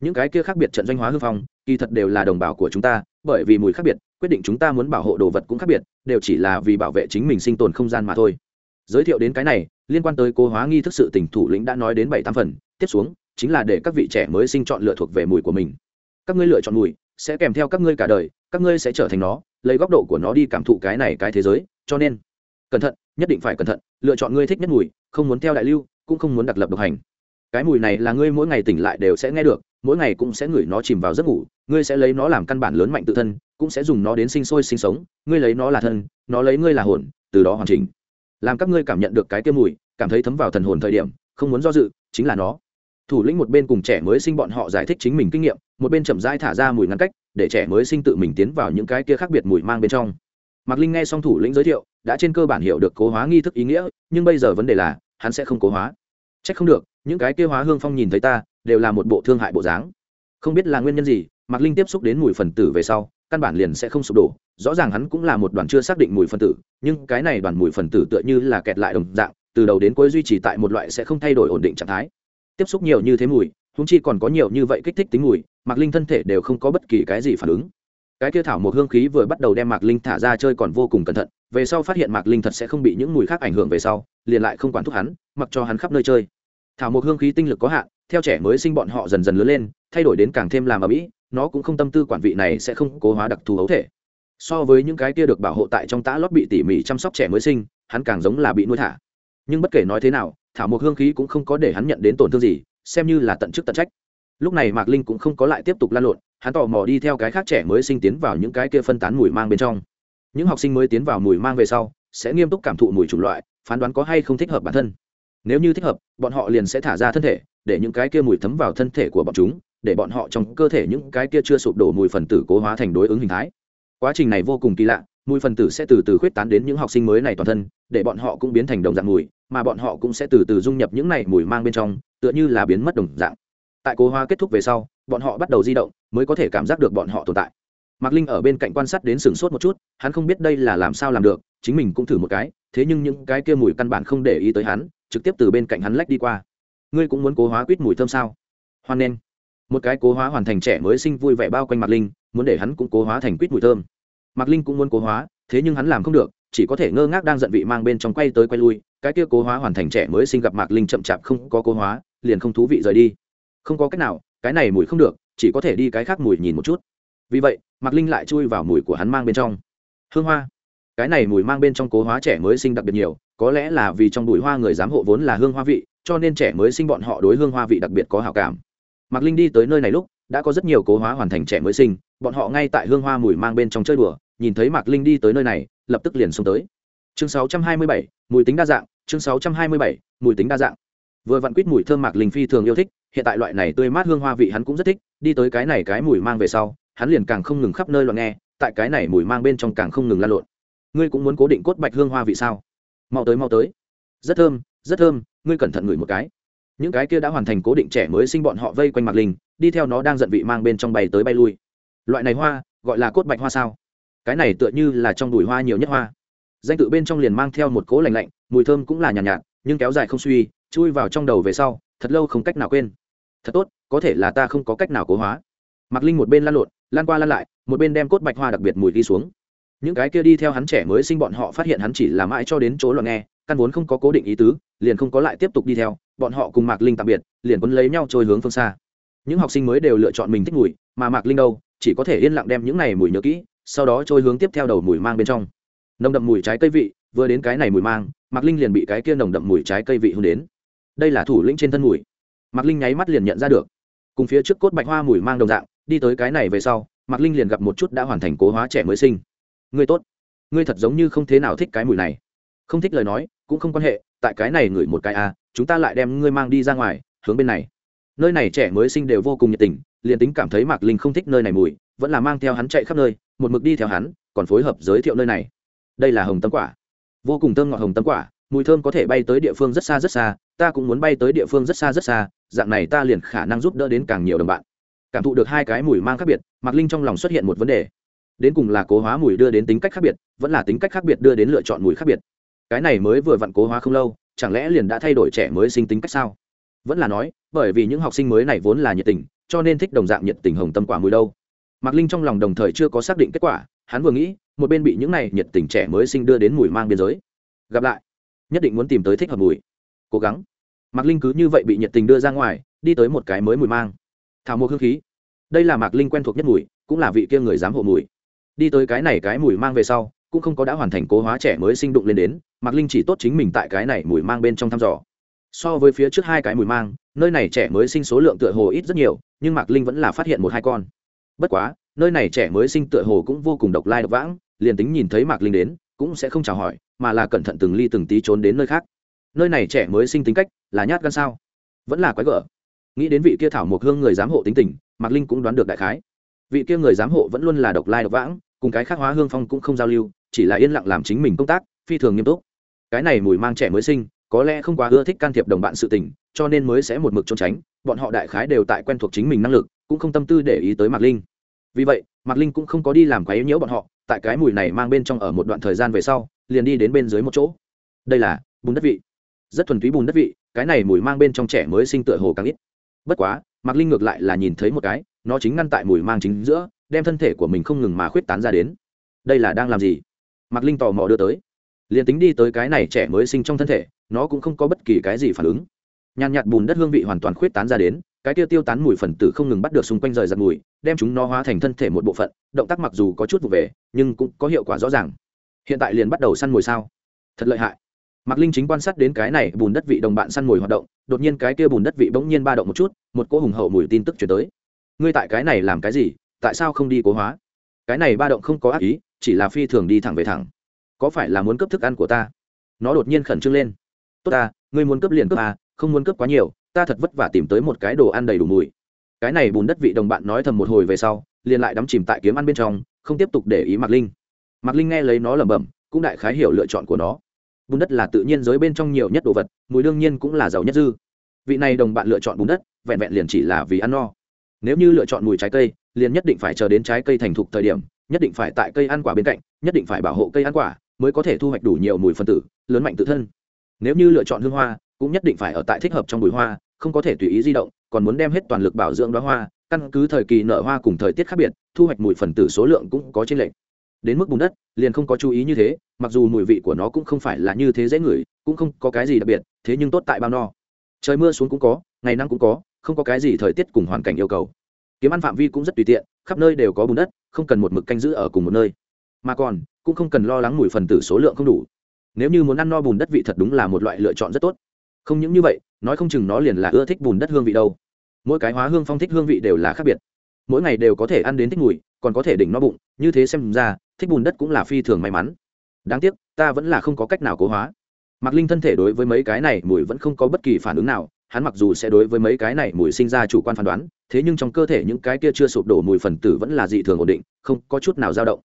Những cái kia khác biệt trận doanh hóa hương phong, kỳ thật đều là đồng bào của chúng ta, bởi vì mùi khác biệt, quyết định chúng ta muốn bảo hộ đồ vật cũng khác biệt, đều chỉ là vì bảo vệ chính mình sinh tồn không gian mà thôi. Giới thiệu đến cái này, liên quan tới cố hóa nghi thức sự tỉnh thủ lĩnh đã nói đến bảy tám phần, tiếp xuống, chính là để các vị trẻ mới sinh chọn lựa thuộc về mùi của mình. Các ngươi lựa chọn mùi sẽ kèm theo các ngươi cả đời, các ngươi sẽ trở thành nó, lấy góc độ của nó đi cảm thụ cái này cái thế giới, cho nên, cẩn thận, nhất định phải cẩn thận, lựa chọn ngươi thích nhất mùi, không muốn theo đại lưu, cũng không muốn đặc lập độc hành. Cái mùi này là ngươi mỗi ngày tỉnh lại đều sẽ nghe được, mỗi ngày cũng sẽ ngửi nó chìm vào giấc ngủ, ngươi sẽ lấy nó làm căn bản lớn mạnh tự thân, cũng sẽ dùng nó đến sinh sôi sinh sống, ngươi lấy nó là thân, nó lấy ngươi là hồn, từ đó hoàn chỉnh. Làm các ngươi cảm nhận được cái kia mùi, cảm thấy thấm vào thần hồn thời điểm, không muốn do dự, chính là nó thủ lĩnh một bên cùng trẻ mới sinh bọn họ giải thích chính mình kinh nghiệm, một bên chậm rãi thả ra mùi ngăn cách, để trẻ mới sinh tự mình tiến vào những cái kia khác biệt mùi mang bên trong. Mạc linh nghe xong thủ lĩnh giới thiệu, đã trên cơ bản hiểu được cố hóa nghi thức ý nghĩa, nhưng bây giờ vấn đề là, hắn sẽ không cố hóa. C h ắ c không được, những cái kia hóa hương phong nhìn thấy ta, đều là một bộ thương hại bộ dáng. Không biết là nguyên nhân gì, mạc linh tiếp xúc đến mùi phần tử về sau, căn bản liền sẽ không sụp đổ. Rõ ràng hắn cũng là một đoàn chưa xác định mùi phần tử, nhưng cái này đoàn mùi phần tử tựa như là kẹt lại đồng dạng, từ đầu đến cuối duy trì tại một loại sẽ không thay đổi ổn định trạng thái tiếp xúc nhiều như thế mùi húng chi còn có nhiều như vậy kích thích tính mùi, mạc linh thân thể đều không có bất kỳ cái gì phản ứng. Cái kia thảo một hương khí vừa bắt đầu đem mạc linh thả ra chơi còn vô cùng cẩn thận, về sau phát hiện mạc linh thật sẽ không bị những mùi khác ảnh hưởng về sau, liền lại không quản thúc hắn, mặc cho hắn khắp nơi chơi. Thảo một hương khí tinh lực có hạn, theo trẻ mới sinh bọn họ dần dần lớn lên, thay đổi đến càng thêm làm ở mỹ nó cũng không tâm tư quản vị này sẽ không cố hóa đặc thù ấu thể. So với những cái kia được bảo hộ tại trong tã lót bị tỉ mỉ chăm sóc trẻ mới sinh, hắn càng giống là bị nuôi thả nhưng bất kể nói thế nào, thảo mộc hương khí cũng không có để hắn nhận đến tổn thương gì, xem như là tận chức tận trách. Lúc này mạc linh cũng không có lại tiếp tục lan lộn, hắn tò mò đi theo cái khác trẻ mới sinh tiến vào những cái kia phân tán mùi mang bên trong. Những học sinh mới tiến vào mùi mang về sau, sẽ nghiêm túc cảm thụ mùi chủng loại, phán đoán có hay không thích hợp bản thân. Nếu như thích hợp, bọn họ liền sẽ thả ra thân thể, để những cái kia mùi thấm vào thân thể của bọn chúng, để bọn họ trong cơ thể những cái kia chưa sụp đổ mùi phần tử cố hóa thành đối ứng hình thái. Quá trình này vô cùng kỳ lạ mùi phần tử sẽ từ từ khuyết tán đến những học sinh mới này toàn thân, để bọn họ cũng biến thành đồng dạng mùi, mà bọn họ cũng sẽ từ từ dung nhập những này mùi mang bên trong, tựa như là biến mất đồng dạng. Tại cố hóa kết thúc về sau, bọn họ bắt đầu di động, mới có thể cảm giác được bọn họ tồn tại. Mạc linh ở bên cạnh quan sát đến sửng sốt một chút, hắn không biết đây là làm sao làm được, chính mình cũng thử một cái, thế nhưng những cái kia mùi căn bản không để ý tới hắn, trực tiếp từ bên cạnh hắn lách đi qua. Ngươi cũng muốn cố hóa quýt mùi thơm sao? Hoan nghênh. Một cái cố hóa hoàn thành trẻ mới sinh vui vẻ bao quanh mạc linh, muốn để hắn cũng cố hóa thành quýt mùi thơm mạc linh cũng muốn cố hóa, thế nhưng hắn làm không được, chỉ có thể ngơ ngác đang giận vị mang bên trong quay tới quay lui, cái kia cố hóa hoàn thành trẻ mới sinh gặp mạc linh chậm chạp không có cố hóa, liền không thú vị rời đi. Không có cách nào, cái này mùi không được, chỉ có thể đi cái khác mùi nhìn một chút. Vì vậy, mạc linh lại chui vào mùi của hắn mang bên trong. Hương hoa. Cái này mùi mang bên trong cố hóa trẻ mới sinh đặc biệt nhiều, có lẽ là vì trong bụi hoa người giám hộ vốn là hương hoa vị, cho nên trẻ mới sinh bọn họ đối hương hoa vị đặc biệt có hào cảm. Mạc linh đi tới nơi này lúc đã có rất nhiều cố hóa hoàn thành trẻ mới sinh bọn họ ngay tại hương hoa mùi mang bên trong chơi đùa nhìn thấy mạc linh đi tới nơi này lập tức liền xông tới. Chương 627, mùi tính đa dạng chương 627, mùi tính đa dạng. Vừa vặn quýt mùi thơm mạc linh phi thường yêu thích hiện tại loại này tươi mát hương hoa vị hắn cũng rất thích đi tới cái này cái mùi mang về sau hắn liền càng không ngừng khắp nơi loạn nghe tại cái này mùi mang bên trong càng không ngừng lan lộn. Ngươi cũng muốn cố định cốt bạch hương hoa vị sao? Mau tới mau tới. Rất thơm rất thơm ngươi cẩn thận ngửi một cái những cái kia đã hoàn thành cố định trẻ mới sinh bọn họ vây quanh mạc linh đi theo nó đang giận vị mang bên trong bay tới bay lui. Loại này hoa gọi là cốt bạch hoa sao? Cái này tựa như là trong đùi hoa nhiều nhất hoa. Danh tự bên trong liền mang theo một cố lành lạnh mùi thơm cũng là nhàn nhạt, nhạt nhưng kéo dài không suy chui vào trong đầu về sau thật lâu không cách nào quên. Thật tốt có thể là ta không có cách nào cố hóa. Mạc linh một bên lan lộn lan qua lan lại một bên đem cốt bạch hoa đặc biệt mùi đi xuống những cái kia đi theo hắn trẻ mới sinh bọn họ phát hiện hắn chỉ là mãi cho đến chỗ loạn nghe, căn vốn không có cố định ý tứ, liền không có lại tiếp tục đi theo, bọn họ cùng mạc linh tạm biệt, liền quấn lấy nhau trôi hướng phương xa. Những học sinh mới đều lựa chọn mình thích mùi mà mạc linh đâu, chỉ có thể yên lặng đem những này mùi nhớ kỹ, sau đó trôi hướng tiếp theo đầu mùi mang bên trong. Nồng đậm mùi trái cây vị, vừa đến cái này mùi mang, mạc linh liền bị cái kia nồng đậm mùi trái cây vị hôn đến. Đây là thủ lĩnh trên thân mùi. Mạc linh nháy mắt liền nhận ra được. Cùng phía trước cốt bạch hoa mùi mang đồng dạng, đi tới cái này về sau, mạc linh liền gặp một chút đã hoàn thành cố hóa trẻ mới sinh ngươi tốt. Ngươi thật giống như không thế nào thích cái mùi này. Không thích lời nói cũng không quan hệ tại cái này ngửi một cái a à, chúng ta lại đem ngươi mang đi ra ngoài hướng bên này. Nơi này trẻ mới sinh đều vô cùng nhiệt tình liền tính cảm thấy mạc linh không thích nơi này mùi vẫn là mang theo hắn chạy khắp nơi một mực đi theo hắn còn phối hợp giới thiệu nơi này. Đây là hồng tâm quả. Vô cùng thơm ngọt hồng tâm quả mùi thơm có thể bay tới địa phương rất xa rất xa ta cũng muốn bay tới địa phương rất xa rất xa dạng này ta liền khả năng giúp đỡ đến càng nhiều đồng bạn. Cảm thụ được hai cái mùi mang khác biệt mạc linh trong lòng xuất hiện một vấn đề đến cùng là cố hóa mùi đưa đến tính cách khác biệt, vẫn là tính cách khác biệt đưa đến lựa chọn mùi khác biệt. Cái này mới vừa vặn cố hóa không lâu, chẳng lẽ liền đã thay đổi trẻ mới sinh tính cách sao? Vẫn là nói, bởi vì những học sinh mới này vốn là nhiệt tình, cho nên thích đồng dạng nhiệt tình hồng tâm quả mùi đâu. Mạc linh trong lòng đồng thời chưa có xác định kết quả, hắn vừa nghĩ, một bên bị những này nhiệt tình trẻ mới sinh đưa đến mùi mang biên giới. Gặp lại. Nhất định muốn tìm tới thích hợp mùi. Cố gắng. Mạc linh cứ như vậy bị nhiệt tình đưa ra ngoài, đi tới một cái mới mùi mang. Thảo mộc hương khí. Đây là mạc linh quen thuộc nhất mùi, cũng là vị kia người dám hộ mùi đi tới cái này cái mùi mang về sau, cũng không có đã hoàn thành cố hóa trẻ mới sinh đụng lên đến, mạc linh chỉ tốt chính mình tại cái này mùi mang bên trong thăm dò. So với phía trước hai cái mùi mang, nơi này trẻ mới sinh số lượng tựa hồ ít rất nhiều, nhưng mạc linh vẫn là phát hiện một hai con. Bất quá, nơi này trẻ mới sinh tựa hồ cũng vô cùng độc lai độc vãng, liền tính nhìn thấy mạc linh đến, cũng sẽ không chào hỏi, mà là cẩn thận từng ly từng tí trốn đến nơi khác. Nơi này trẻ mới sinh tính cách là nhát gan sao? Vẫn là quái gở. Nghĩ đến vị kia thảo mộc hương người giám hộ tính tình, mạc linh cũng đoán được đại khái vị kia người giám hộ vẫn luôn là độc lai độc vãng, cùng cái khác hóa hương phong cũng không giao lưu, chỉ là yên lặng làm chính mình công tác, phi thường nghiêm túc. Cái này mùi mang trẻ mới sinh, có lẽ không quá ưa thích can thiệp đồng bạn sự tình, cho nên mới sẽ một mực trốn tránh, bọn họ đại khái đều tại quen thuộc chính mình năng lực, cũng không tâm tư để ý tới mạc linh. Vì vậy, mạc linh cũng không có đi làm quá yếu nhiễu bọn họ, tại cái mùi này mang bên trong ở một đoạn thời gian về sau, liền đi đến bên dưới một chỗ. Đây là bùn đất vị. Rất thuần túy bùn đất vị, cái này mùi mang bên trong trẻ mới sinh tựa hồ càng ít. Bất quá, mạc linh ngược lại là nhìn thấy một cái nó chính ngăn tại mùi mang chính giữa, đem thân thể của mình không ngừng mà khuyết tán ra đến. Đây là đang làm gì? Mạc linh tò mò đưa tới. Liền tính đi tới cái này trẻ mới sinh trong thân thể, nó cũng không có bất kỳ cái gì phản ứng. Nhàn nhạt bùn đất hương vị hoàn toàn khuyết tán ra đến, cái tiêu tiêu tán mùi phần tử không ngừng bắt được xung quanh rời giặt mùi, đem chúng nó hóa thành thân thể một bộ phận, động tác mặc dù có chút vụ về, nhưng cũng có hiệu quả rõ ràng. Hiện tại liền bắt đầu săn mồi sao? Thật lợi hại. Mạc linh chính quan sát đến cái này bùn đất vị đồng bạn săn mồi hoạt động, đột nhiên cái kia bùn đất vị bỗng nhiên ba động một chút, một cỗ hùng hậu mùi tin tức chuyển tới ngươi tại cái này làm cái gì, tại sao không đi cố hóa? Cái này ba động không có ác ý, chỉ là phi thường đi thẳng về thẳng. Có phải là muốn cấp thức ăn của ta? Nó đột nhiên khẩn trương lên. Tốt ta, ngươi muốn cướp liền cướp à không muốn cướp quá nhiều, ta thật vất vả tìm tới một cái đồ ăn đầy đủ mùi. Cái này bùn đất vị đồng bạn nói thầm một hồi về sau, liền lại đắm chìm tại kiếm ăn bên trong, không tiếp tục để ý mạc linh. Mạc linh nghe lấy nó lẩm bẩm, cũng đại khái hiểu lựa chọn của nó. Bùn đất là tự nhiên giới bên trong nhiều nhất đồ vật, mùi đương nhiên cũng là giàu nhất dư. Vị này đồng bạn lựa chọn bùn đất, vẹn vẹn liền chỉ là vì ăn no nếu như lựa chọn mùi trái cây, liền nhất định phải chờ đến trái cây thành thục thời điểm, nhất định phải tại cây ăn quả bên cạnh, nhất định phải bảo hộ cây ăn quả, mới có thể thu hoạch đủ nhiều mùi phân tử, lớn mạnh tự thân. Nếu như lựa chọn hương hoa, cũng nhất định phải ở tại thích hợp trong bụi hoa, không có thể tùy ý di động, còn muốn đem hết toàn lực bảo dưỡng đoá hoa, căn cứ thời kỳ nở hoa cùng thời tiết khác biệt, thu hoạch mùi phần tử số lượng cũng có trên lệnh đến mức bùn đất, liền không có chú ý như thế, mặc dù mùi vị của nó cũng không phải là như thế dễ ngửi, cũng không có cái gì đặc biệt, thế nhưng tốt tại bao no. Trời mưa xuống cũng có, ngày nắng cũng có không có cái gì thời tiết cùng hoàn cảnh yêu cầu. Kiếm ăn phạm vi cũng rất tùy tiện, khắp nơi đều có bùn đất, không cần một mực canh giữ ở cùng một nơi. Mà còn, cũng không cần lo lắng mùi phần tử số lượng không đủ. Nếu như muốn ăn no bùn đất vị thật đúng là một loại lựa chọn rất tốt. Không những như vậy, nói không chừng nó liền là ưa thích bùn đất hương vị đâu. Mỗi cái hóa hương phong thích hương vị đều là khác biệt. Mỗi ngày đều có thể ăn đến thích mùi, còn có thể đỉnh no bụng, như thế xem ra, thích bùn đất cũng là phi thường may mắn. Đáng tiếc, ta vẫn là không có cách nào cố hóa. Mặc linh thân thể đối với mấy cái này mùi vẫn không có bất kỳ phản ứng nào hắn mặc dù sẽ đối với mấy cái này mùi sinh ra chủ quan phán đoán thế nhưng trong cơ thể những cái kia chưa sụp đổ mùi phần tử vẫn là dị thường ổn định không có chút nào dao động.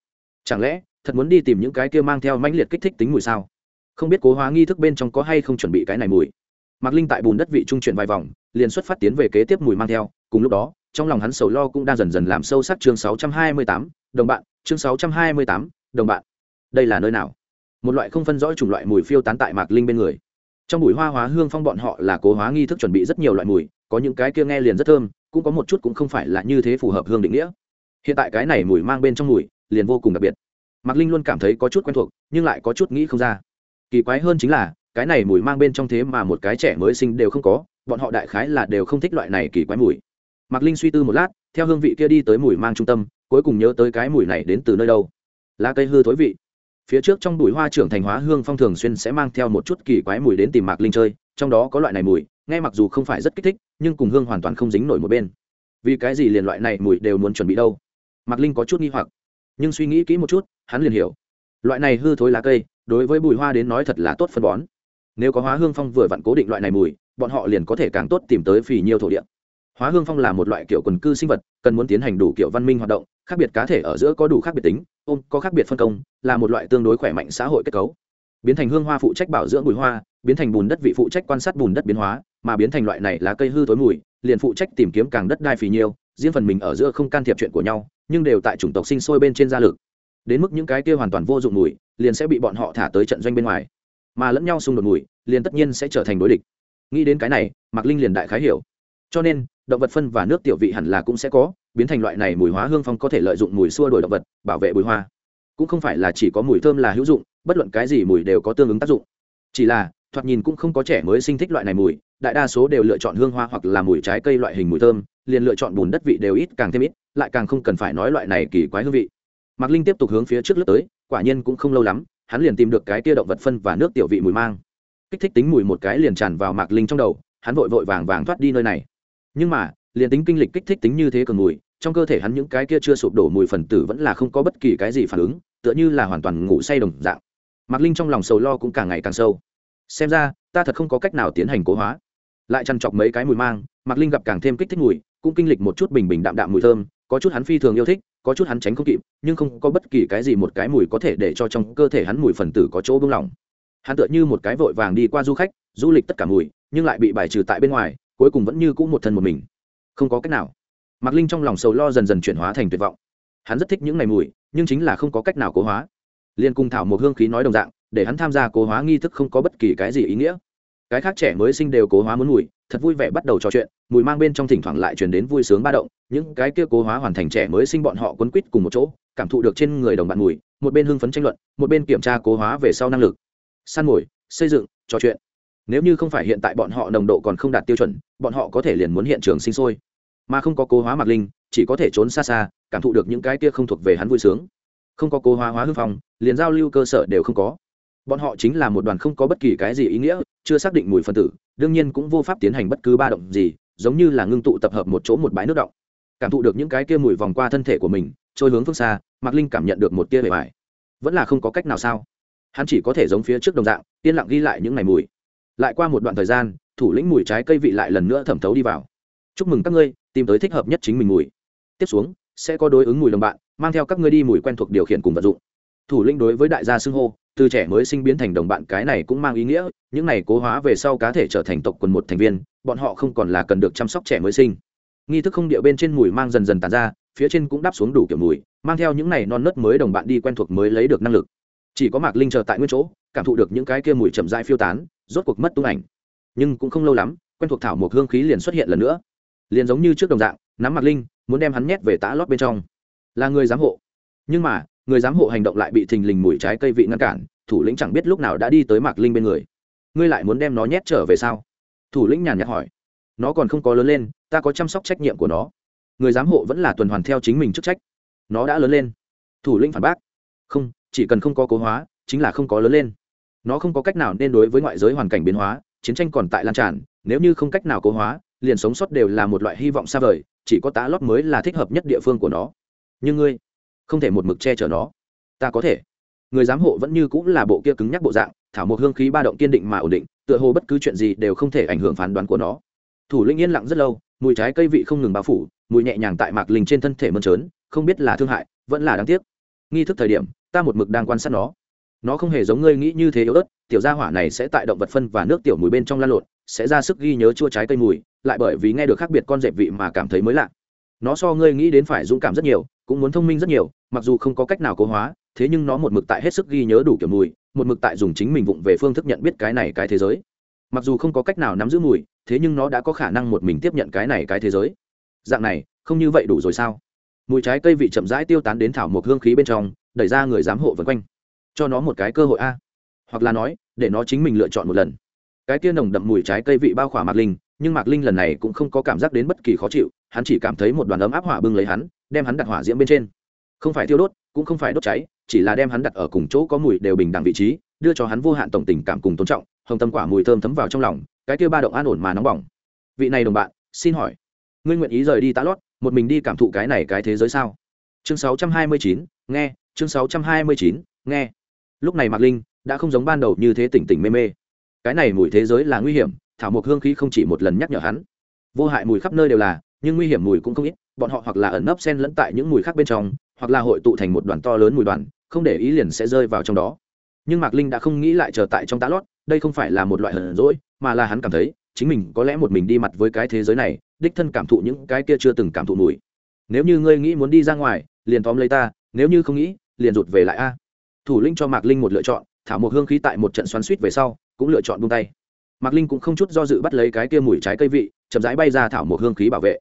Chẳng lẽ thật muốn đi tìm những cái kia mang theo mãnh liệt kích thích tính mùi sao? Không biết cố hóa nghi thức bên trong có hay không chuẩn bị cái này mùi. Mạc linh tại bùn đất vị trung chuyển vài vòng liền xuất phát tiến về kế tiếp mùi mang theo cùng lúc đó trong lòng hắn sầu lo cũng đang dần dần làm sâu sắc chương 628, đồng bạn chương 628, đồng bạn. Đây là nơi nào? Một loại không phân rõ chủng loại mùi phiêu tán tại mạc linh bên người trong bụi hoa hóa hương phong bọn họ là cố hóa nghi thức chuẩn bị rất nhiều loại mùi, có những cái kia nghe liền rất thơm, cũng có một chút cũng không phải là như thế phù hợp hương định nghĩa. Hiện tại cái này mùi mang bên trong mùi, liền vô cùng đặc biệt. Mạc linh luôn cảm thấy có chút quen thuộc, nhưng lại có chút nghĩ không ra. Kỳ quái hơn chính là, cái này mùi mang bên trong thế mà một cái trẻ mới sinh đều không có, bọn họ đại khái là đều không thích loại này kỳ quái mùi. Mạc linh suy tư một lát, theo hương vị kia đi tới mùi mang trung tâm, cuối cùng nhớ tới cái mùi này đến từ nơi đâu. Lá cây hư thối vị phía trước trong bụi hoa trưởng thành hóa hương phong thường xuyên sẽ mang theo một chút kỳ quái mùi đến tìm mạc linh chơi, trong đó có loại này mùi ngay mặc dù không phải rất kích thích, nhưng cùng hương hoàn toàn không dính nổi một bên. Vì cái gì liền loại này mùi đều muốn chuẩn bị đâu? Mạc linh có chút nghi hoặc, nhưng suy nghĩ kỹ một chút, hắn liền hiểu. Loại này hư thối lá cây, đối với bụi hoa đến nói thật là tốt phân bón. Nếu có hóa hương phong vừa vặn cố định loại này mùi, bọn họ liền có thể càng tốt tìm tới phì nhiêu thổ địa. Hóa hương phong là một loại kiểu quần cư sinh vật, cần muốn tiến hành đủ kiểu văn minh hoạt động, khác biệt cá thể ở giữa có đủ khác biệt tính ôm, có khác biệt phân công, là một loại tương đối khỏe mạnh xã hội kết cấu. Biến thành hương hoa phụ trách bảo dưỡng bùi hoa, biến thành bùn đất vị phụ trách quan sát bùn đất biến hóa, mà biến thành loại này là cây hư tối mùi, liền phụ trách tìm kiếm càng đất đai phì nhiêu, riêng phần mình ở giữa không can thiệp chuyện của nhau, nhưng đều tại chủng tộc sinh sôi bên trên gia lực. Đến mức những cái kia hoàn toàn vô dụng mùi, liền sẽ bị bọn họ thả tới trận doanh bên ngoài. Mà lẫn nhau xung đột mùi, liền tất nhiên sẽ trở thành đối địch. Nghĩ đến cái này, mạc linh liền đại khái hiểu. Cho nên động vật phân và nước tiểu vị hẳn là cũng sẽ có, biến thành loại này mùi hóa hương phong có thể lợi dụng mùi xua đổi động vật, bảo vệ bùi hoa. Cũng không phải là chỉ có mùi thơm là hữu dụng, bất luận cái gì mùi đều có tương ứng tác dụng. Chỉ là, thoạt nhìn cũng không có trẻ mới sinh thích loại này mùi, đại đa số đều lựa chọn hương hoa hoặc là mùi trái cây loại hình mùi thơm, liền lựa chọn bùn đất vị đều ít càng thêm ít, lại càng không cần phải nói loại này kỳ quái hương vị. Mạc linh tiếp tục hướng phía trước lướt tới, quả nhiên cũng không lâu lắm, hắn liền tìm được cái tia động vật phân và nước tiểu vị mùi mang. Kích thích tính mùi một cái liền tràn vào mạc linh trong đầu, hắn vội vội vàng vàng thoát đi nơi này nhưng mà, liền tính kinh lịch kích thích tính như thế cường mùi, trong cơ thể hắn những cái kia chưa sụp đổ mùi phần tử vẫn là không có bất kỳ cái gì phản ứng, tựa như là hoàn toàn ngủ say đồng dạng. Mạc linh trong lòng sầu lo cũng càng ngày càng sâu. Xem ra, ta thật không có cách nào tiến hành cố hóa. Lại chăn chọc mấy cái mùi mang, mạc linh gặp càng thêm kích thích mùi, cũng kinh lịch một chút bình bình đạm đạm mùi thơm, có chút hắn phi thường yêu thích, có chút hắn tránh không kịp, nhưng không có bất kỳ cái gì một cái mùi có thể để cho trong cơ thể hắn mùi phần tử có chỗ bưng lỏng. Hắn tựa như một cái vội vàng đi qua du khách, du lịch tất cả mùi, nhưng lại bị bài trừ tại bên ngoài cuối cùng vẫn như cũ một thân một mình. Không có cách nào. Mạc linh trong lòng sầu lo dần dần chuyển hóa thành tuyệt vọng. Hắn rất thích những ngày mùi, nhưng chính là không có cách nào cố hóa. Liên cung thảo một hương khí nói đồng dạng, để hắn tham gia cố hóa nghi thức không có bất kỳ cái gì ý nghĩa. Cái khác trẻ mới sinh đều cố hóa muốn mùi, thật vui vẻ bắt đầu trò chuyện, mùi mang bên trong thỉnh thoảng lại truyền đến vui sướng ba động. Những cái kia cố hóa hoàn thành trẻ mới sinh bọn họ quấn quýt cùng một chỗ, cảm thụ được trên người đồng bạn mùi, một bên hưng phấn tranh luận, một bên kiểm tra cố hóa về sau năng lực. Săn mồi, xây dựng, trò chuyện nếu như không phải hiện tại bọn họ nồng độ còn không đạt tiêu chuẩn, bọn họ có thể liền muốn hiện trường sinh sôi. Mà không có cố hóa mạc linh, chỉ có thể trốn xa xa, cảm thụ được những cái kia không thuộc về hắn vui sướng. Không có cố hóa hóa hư phong liền giao lưu cơ sở đều không có. Bọn họ chính là một đoàn không có bất kỳ cái gì ý nghĩa, chưa xác định mùi phân tử, đương nhiên cũng vô pháp tiến hành bất cứ ba động gì, giống như là ngưng tụ tập hợp một chỗ một bãi nước động. Cảm thụ được những cái kia mùi vòng qua thân thể của mình, trôi hướng phương xa, mạc linh cảm nhận được một tia bề bài vẫn là không có cách nào sao? Hắn chỉ có thể giống phía trước đồng dạng, yên lặng ghi lại những ngày mùi lại qua một đoạn thời gian, thủ lĩnh mùi trái cây vị lại lần nữa thẩm thấu đi vào. Chúc mừng các ngươi, tìm tới thích hợp nhất chính mình mùi. Tiếp xuống, sẽ có đối ứng mùi đồng bạn, mang theo các ngươi đi mùi quen thuộc điều khiển cùng vật dụng. Thủ lĩnh đối với đại gia xưng hô, từ trẻ mới sinh biến thành đồng bạn cái này cũng mang ý nghĩa, những này cố hóa về sau cá thể trở thành tộc quần một thành viên, bọn họ không còn là cần được chăm sóc trẻ mới sinh. Nghi thức không điệu bên trên mùi mang dần dần tàn ra, phía trên cũng đáp xuống đủ kiểu mùi, mang theo những này non nớt mới đồng bạn đi quen thuộc mới lấy được năng lực. Chỉ có mạc linh chờ tại nguyên chỗ, cảm thụ được những cái kia mùi chậm dai phiêu tán rốt cuộc mất tung ảnh. Nhưng cũng không lâu lắm, quen thuộc thảo một hương khí liền xuất hiện lần nữa. Liền giống như trước đồng dạng, nắm mặt linh, muốn đem hắn nhét về tã lót bên trong. Là người giám hộ. Nhưng mà, người giám hộ hành động lại bị thình lình mùi trái cây vị ngăn cản, thủ lĩnh chẳng biết lúc nào đã đi tới mạc linh bên người. Ngươi lại muốn đem nó nhét trở về sao? Thủ lĩnh nhàn nhạt hỏi. Nó còn không có lớn lên, ta có chăm sóc trách nhiệm của nó. Người giám hộ vẫn là tuần hoàn theo chính mình chức trách. Nó đã lớn lên. Thủ lĩnh phản bác. Không, chỉ cần không có cố hóa, chính là không có lớn lên nó không có cách nào nên đối với ngoại giới hoàn cảnh biến hóa, chiến tranh còn tại lan tràn, nếu như không cách nào cố hóa, liền sống sót đều là một loại hy vọng xa vời, chỉ có tá lót mới là thích hợp nhất địa phương của nó. Nhưng ngươi, không thể một mực che chở nó. Ta có thể. Người giám hộ vẫn như cũng là bộ kia cứng nhắc bộ dạng, thảo một hương khí ba động kiên định mà ổn định, tựa hồ bất cứ chuyện gì đều không thể ảnh hưởng phán đoán của nó. Thủ linh yên lặng rất lâu, mùi trái cây vị không ngừng bao phủ, mùi nhẹ nhàng tại mạc linh trên thân thể mơn trớn, không biết là thương hại, vẫn là đáng tiếc. Nghi thức thời điểm, ta một mực đang quan sát nó nó không hề giống ngươi nghĩ như thế yếu ớt, tiểu gia hỏa này sẽ tại động vật phân và nước tiểu mùi bên trong lan lộn, sẽ ra sức ghi nhớ chua trái cây mùi, lại bởi vì nghe được khác biệt con dẹp vị mà cảm thấy mới lạ. Nó so ngươi nghĩ đến phải dũng cảm rất nhiều, cũng muốn thông minh rất nhiều, mặc dù không có cách nào cố hóa, thế nhưng nó một mực tại hết sức ghi nhớ đủ kiểu mùi, một mực tại dùng chính mình vụng về phương thức nhận biết cái này cái thế giới. Mặc dù không có cách nào nắm giữ mùi, thế nhưng nó đã có khả năng một mình tiếp nhận cái này cái thế giới. Dạng này, không như vậy đủ rồi sao? Mùi trái cây vị chậm rãi tiêu tán đến thảo một hương khí bên trong, đẩy ra người giám hộ vân quanh cho nó một cái cơ hội a. Hoặc là nói để nó chính mình lựa chọn một lần. Cái kia nồng đậm mùi trái cây vị bao khỏa mạc linh nhưng mạc linh lần này cũng không có cảm giác đến bất kỳ khó chịu hắn chỉ cảm thấy một đoàn ấm áp hỏa bưng lấy hắn đem hắn đặt hỏa diễm bên trên. Không phải thiêu đốt cũng không phải đốt cháy chỉ là đem hắn đặt ở cùng chỗ có mùi đều bình đẳng vị trí đưa cho hắn vô hạn tổng tình cảm cùng tôn trọng hồng tâm quả mùi thơm thấm vào trong lòng cái kia ba động an ổn mà nóng bỏng. Vị này đồng bạn xin hỏi ngươi nguyện ý rời đi tá lót một mình đi cảm thụ cái này cái thế giới sao? Chương 629, nghe chương 629, nghe lúc này mạc linh đã không giống ban đầu như thế tỉnh tỉnh mê mê. Cái này mùi thế giới là nguy hiểm, thảo mộc hương khí không chỉ một lần nhắc nhở hắn. Vô hại mùi khắp nơi đều là, nhưng nguy hiểm mùi cũng không ít, bọn họ hoặc là ẩn nấp sen lẫn tại những mùi khác bên trong, hoặc là hội tụ thành một đoàn to lớn mùi đoàn, không để ý liền sẽ rơi vào trong đó. Nhưng mạc linh đã không nghĩ lại chờ tại trong tá lót, đây không phải là một loại hờn rỗi mà là hắn cảm thấy, chính mình có lẽ một mình đi mặt với cái thế giới này, đích thân cảm thụ những cái kia chưa từng cảm thụ mùi. Nếu như ngươi nghĩ muốn đi ra ngoài, liền tóm lấy ta, nếu như không nghĩ, liền rụt về lại a thủ linh cho mạc linh một lựa chọn thảo một hương khí tại một trận xoắn suýt về sau, cũng lựa chọn buông tay. Mạc linh cũng không chút do dự bắt lấy cái kia mùi trái cây vị, chậm rãi bay ra thảo một hương khí bảo vệ.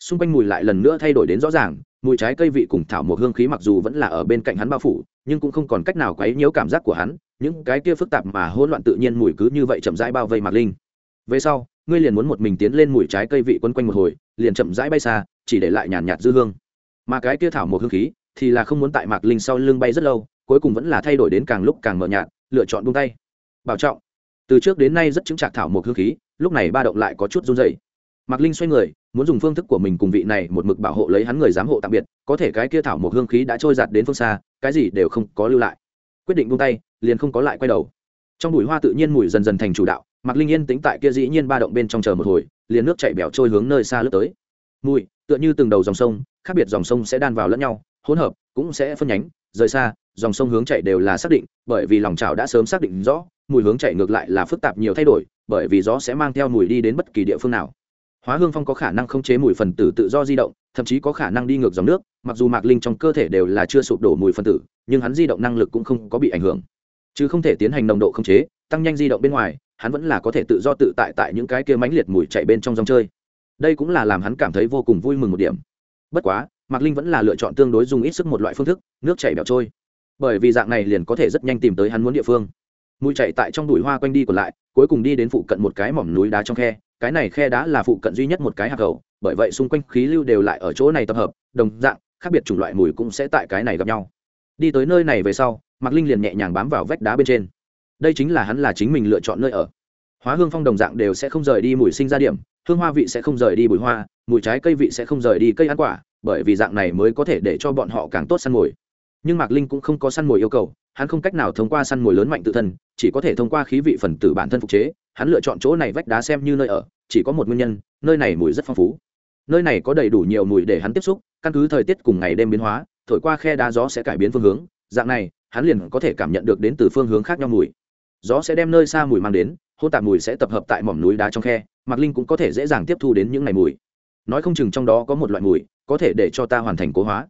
Xung quanh mùi lại lần nữa thay đổi đến rõ ràng, mùi trái cây vị cùng thảo một hương khí mặc dù vẫn là ở bên cạnh hắn bao phủ, nhưng cũng không còn cách nào quấy nhiễu cảm giác của hắn, những cái kia phức tạp mà hỗn loạn tự nhiên mùi cứ như vậy chậm rãi bao vây mạc linh. Về sau, ngươi liền muốn một mình tiến lên mùi trái cây vị quấn quanh một hồi, liền chậm rãi bay xa, chỉ để lại nhàn nhạt dư hương. Mà cái kia thảo một hương khí thì là không muốn tại mạc linh sau lưng bay rất lâu cuối cùng vẫn là thay đổi đến càng lúc càng mờ nhạt, lựa chọn buông tay. Bảo trọng. Từ trước đến nay rất chứng trạng thảo một hương khí, lúc này ba động lại có chút run dày mạc linh xoay người, muốn dùng phương thức của mình cùng vị này một mực bảo hộ lấy hắn người giám hộ tạm biệt, có thể cái kia thảo một hương khí đã trôi giạt đến phương xa, cái gì đều không có lưu lại. Quyết định buông tay, liền không có lại quay đầu. Trong bụi hoa tự nhiên mùi dần dần thành chủ đạo, mạc linh yên tính tại kia dĩ nhiên ba động bên trong chờ một hồi, liền nước chạy bẻo trôi hướng nơi xa lướt tới. Mùi, tựa như từng đầu dòng sông, khác biệt dòng sông sẽ đan vào lẫn nhau, hỗn hợp, cũng sẽ phân nhánh rời xa, dòng sông hướng chạy đều là xác định, bởi vì lòng trào đã sớm xác định rõ, mùi hướng chạy ngược lại là phức tạp nhiều thay đổi, bởi vì gió sẽ mang theo mùi đi đến bất kỳ địa phương nào. Hóa hương phong có khả năng không chế mùi phần tử tự do di động, thậm chí có khả năng đi ngược dòng nước, mặc dù mạc linh trong cơ thể đều là chưa sụp đổ mùi phân tử, nhưng hắn di động năng lực cũng không có bị ảnh hưởng. Chứ không thể tiến hành nồng độ không chế, tăng nhanh di động bên ngoài, hắn vẫn là có thể tự do tự tại tại những cái kia mãnh liệt mùi chạy bên trong dòng chơi. Đây cũng là làm hắn cảm thấy vô cùng vui mừng một điểm. Bất quá mạc linh vẫn là lựa chọn tương đối dùng ít sức một loại phương thức, nước chảy bẹo trôi. Bởi vì dạng này liền có thể rất nhanh tìm tới hắn muốn địa phương. Mùi chạy tại trong đùi hoa quanh đi còn lại, cuối cùng đi đến phụ cận một cái mỏm núi đá trong khe. Cái này khe đá là phụ cận duy nhất một cái hạc cầu bởi vậy xung quanh khí lưu đều lại ở chỗ này tập hợp, đồng dạng, khác biệt chủng loại mùi cũng sẽ tại cái này gặp nhau. Đi tới nơi này về sau, mạc linh liền nhẹ nhàng bám vào vách đá bên trên. Đây chính là hắn là chính mình lựa chọn nơi ở. Hóa hương phong đồng dạng đều sẽ không rời đi mùi sinh ra điểm, hương hoa vị sẽ không rời đi bụi hoa, mùi trái cây vị sẽ không rời đi cây ăn quả bởi vì dạng này mới có thể để cho bọn họ càng tốt săn mồi. Nhưng mạc linh cũng không có săn mồi yêu cầu, hắn không cách nào thông qua săn mồi lớn mạnh tự thân, chỉ có thể thông qua khí vị phần tử bản thân phục chế. Hắn lựa chọn chỗ này vách đá xem như nơi ở, chỉ có một nguyên nhân, nơi này mùi rất phong phú. Nơi này có đầy đủ nhiều mùi để hắn tiếp xúc, căn cứ thời tiết cùng ngày đêm biến hóa, thổi qua khe đá gió sẽ cải biến phương hướng, dạng này, hắn liền có thể cảm nhận được đến từ phương hướng khác nhau mùi. Gió sẽ đem nơi xa mùi mang đến hôn tạp mùi sẽ tập hợp tại mỏm núi đá trong khe, mạc linh cũng có thể dễ dàng tiếp thu đến những ngày mùi. Nói không chừng trong đó có một loại mùi có thể để cho ta hoàn thành cố hóa.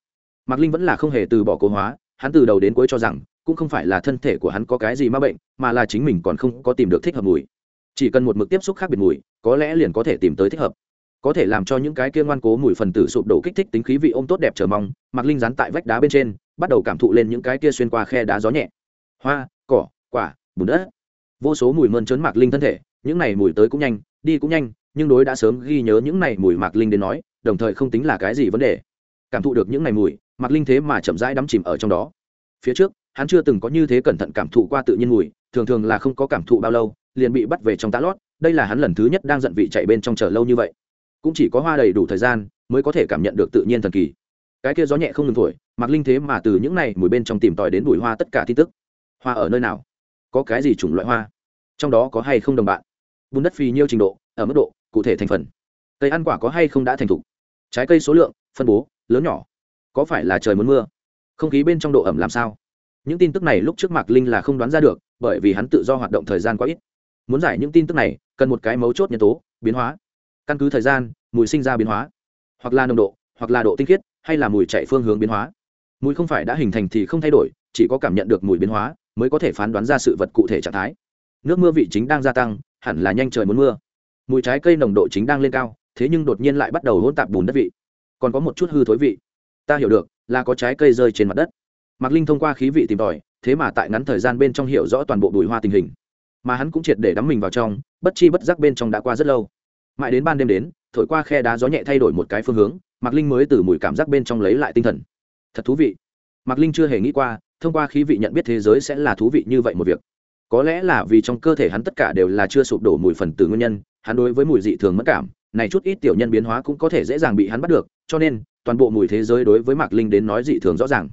Mạc linh vẫn là không hề từ bỏ cố hóa, hắn từ đầu đến cuối cho rằng, cũng không phải là thân thể của hắn có cái gì ma bệnh, mà là chính mình còn không có tìm được thích hợp mùi. Chỉ cần một mực tiếp xúc khác biệt mùi, có lẽ liền có thể tìm tới thích hợp. Có thể làm cho những cái kia ngoan cố mùi phần tử sụp đổ kích thích tính khí vị ôm tốt đẹp chờ mong, mạc linh dán tại vách đá bên trên, bắt đầu cảm thụ lên những cái kia xuyên qua khe đá gió nhẹ. Hoa, cỏ, quả, bùn đất. Vô số mùi mơn trớn mạc linh thân thể, những này mùi tới cũng nhanh, đi cũng nhanh, nhưng đối đã sớm ghi nhớ những này mùi mạc linh đến nói đồng thời không tính là cái gì vấn đề. Cảm thụ được những ngày mùi, mạc linh thế mà chậm rãi đắm chìm ở trong đó. Phía trước, hắn chưa từng có như thế cẩn thận cảm thụ qua tự nhiên mùi, thường thường là không có cảm thụ bao lâu, liền bị bắt về trong tá lót, đây là hắn lần thứ nhất đang giận vị chạy bên trong chờ lâu như vậy. Cũng chỉ có hoa đầy đủ thời gian mới có thể cảm nhận được tự nhiên thần kỳ. Cái kia gió nhẹ không ngừng thổi, mạc linh thế mà từ những này mùi bên trong tìm tòi đến bụi hoa tất cả tin tức. Hoa ở nơi nào? Có cái gì chủng loại hoa? Trong đó có hay không đồng bạn? Bùn đất phì nhiêu trình độ, ở mức độ cụ thể thành phần cây ăn quả có hay không đã thành thục? Trái cây số lượng, phân bố, lớn nhỏ, có phải là trời muốn mưa? Không khí bên trong độ ẩm làm sao? Những tin tức này lúc trước mạc linh là không đoán ra được, bởi vì hắn tự do hoạt động thời gian quá ít. Muốn giải những tin tức này, cần một cái mấu chốt nhân tố, biến hóa. Căn cứ thời gian, mùi sinh ra biến hóa. Hoặc là nồng độ, hoặc là độ tinh khiết, hay là mùi chạy phương hướng biến hóa. Mùi không phải đã hình thành thì không thay đổi, chỉ có cảm nhận được mùi biến hóa, mới có thể phán đoán ra sự vật cụ thể trạng thái. Nước mưa vị chính đang gia tăng, hẳn là nhanh trời muốn mưa. Mùi trái cây nồng độ chính đang lên cao thế nhưng đột nhiên lại bắt đầu hỗn tạp bùn đất vị. Còn có một chút hư thối vị. Ta hiểu được, là có trái cây rơi trên mặt đất. Mạc linh thông qua khí vị tìm tòi, thế mà tại ngắn thời gian bên trong hiểu rõ toàn bộ bụi hoa tình hình. Mà hắn cũng triệt để đắm mình vào trong, bất chi bất giác bên trong đã qua rất lâu. Mãi đến ban đêm đến, thổi qua khe đá gió nhẹ thay đổi một cái phương hướng, mạc linh mới từ mùi cảm giác bên trong lấy lại tinh thần. Thật thú vị. Mạc linh chưa hề nghĩ qua, thông qua khí vị nhận biết thế giới sẽ là thú vị như vậy một việc. Có lẽ là vì trong cơ thể hắn tất cả đều là chưa sụp đổ mùi phần từ nguyên nhân, hắn đối với mùi dị thường mất cảm này chút ít tiểu nhân biến hóa cũng có thể dễ dàng bị hắn bắt được, cho nên, toàn bộ mùi thế giới đối với mạc linh đến nói dị thường rõ ràng.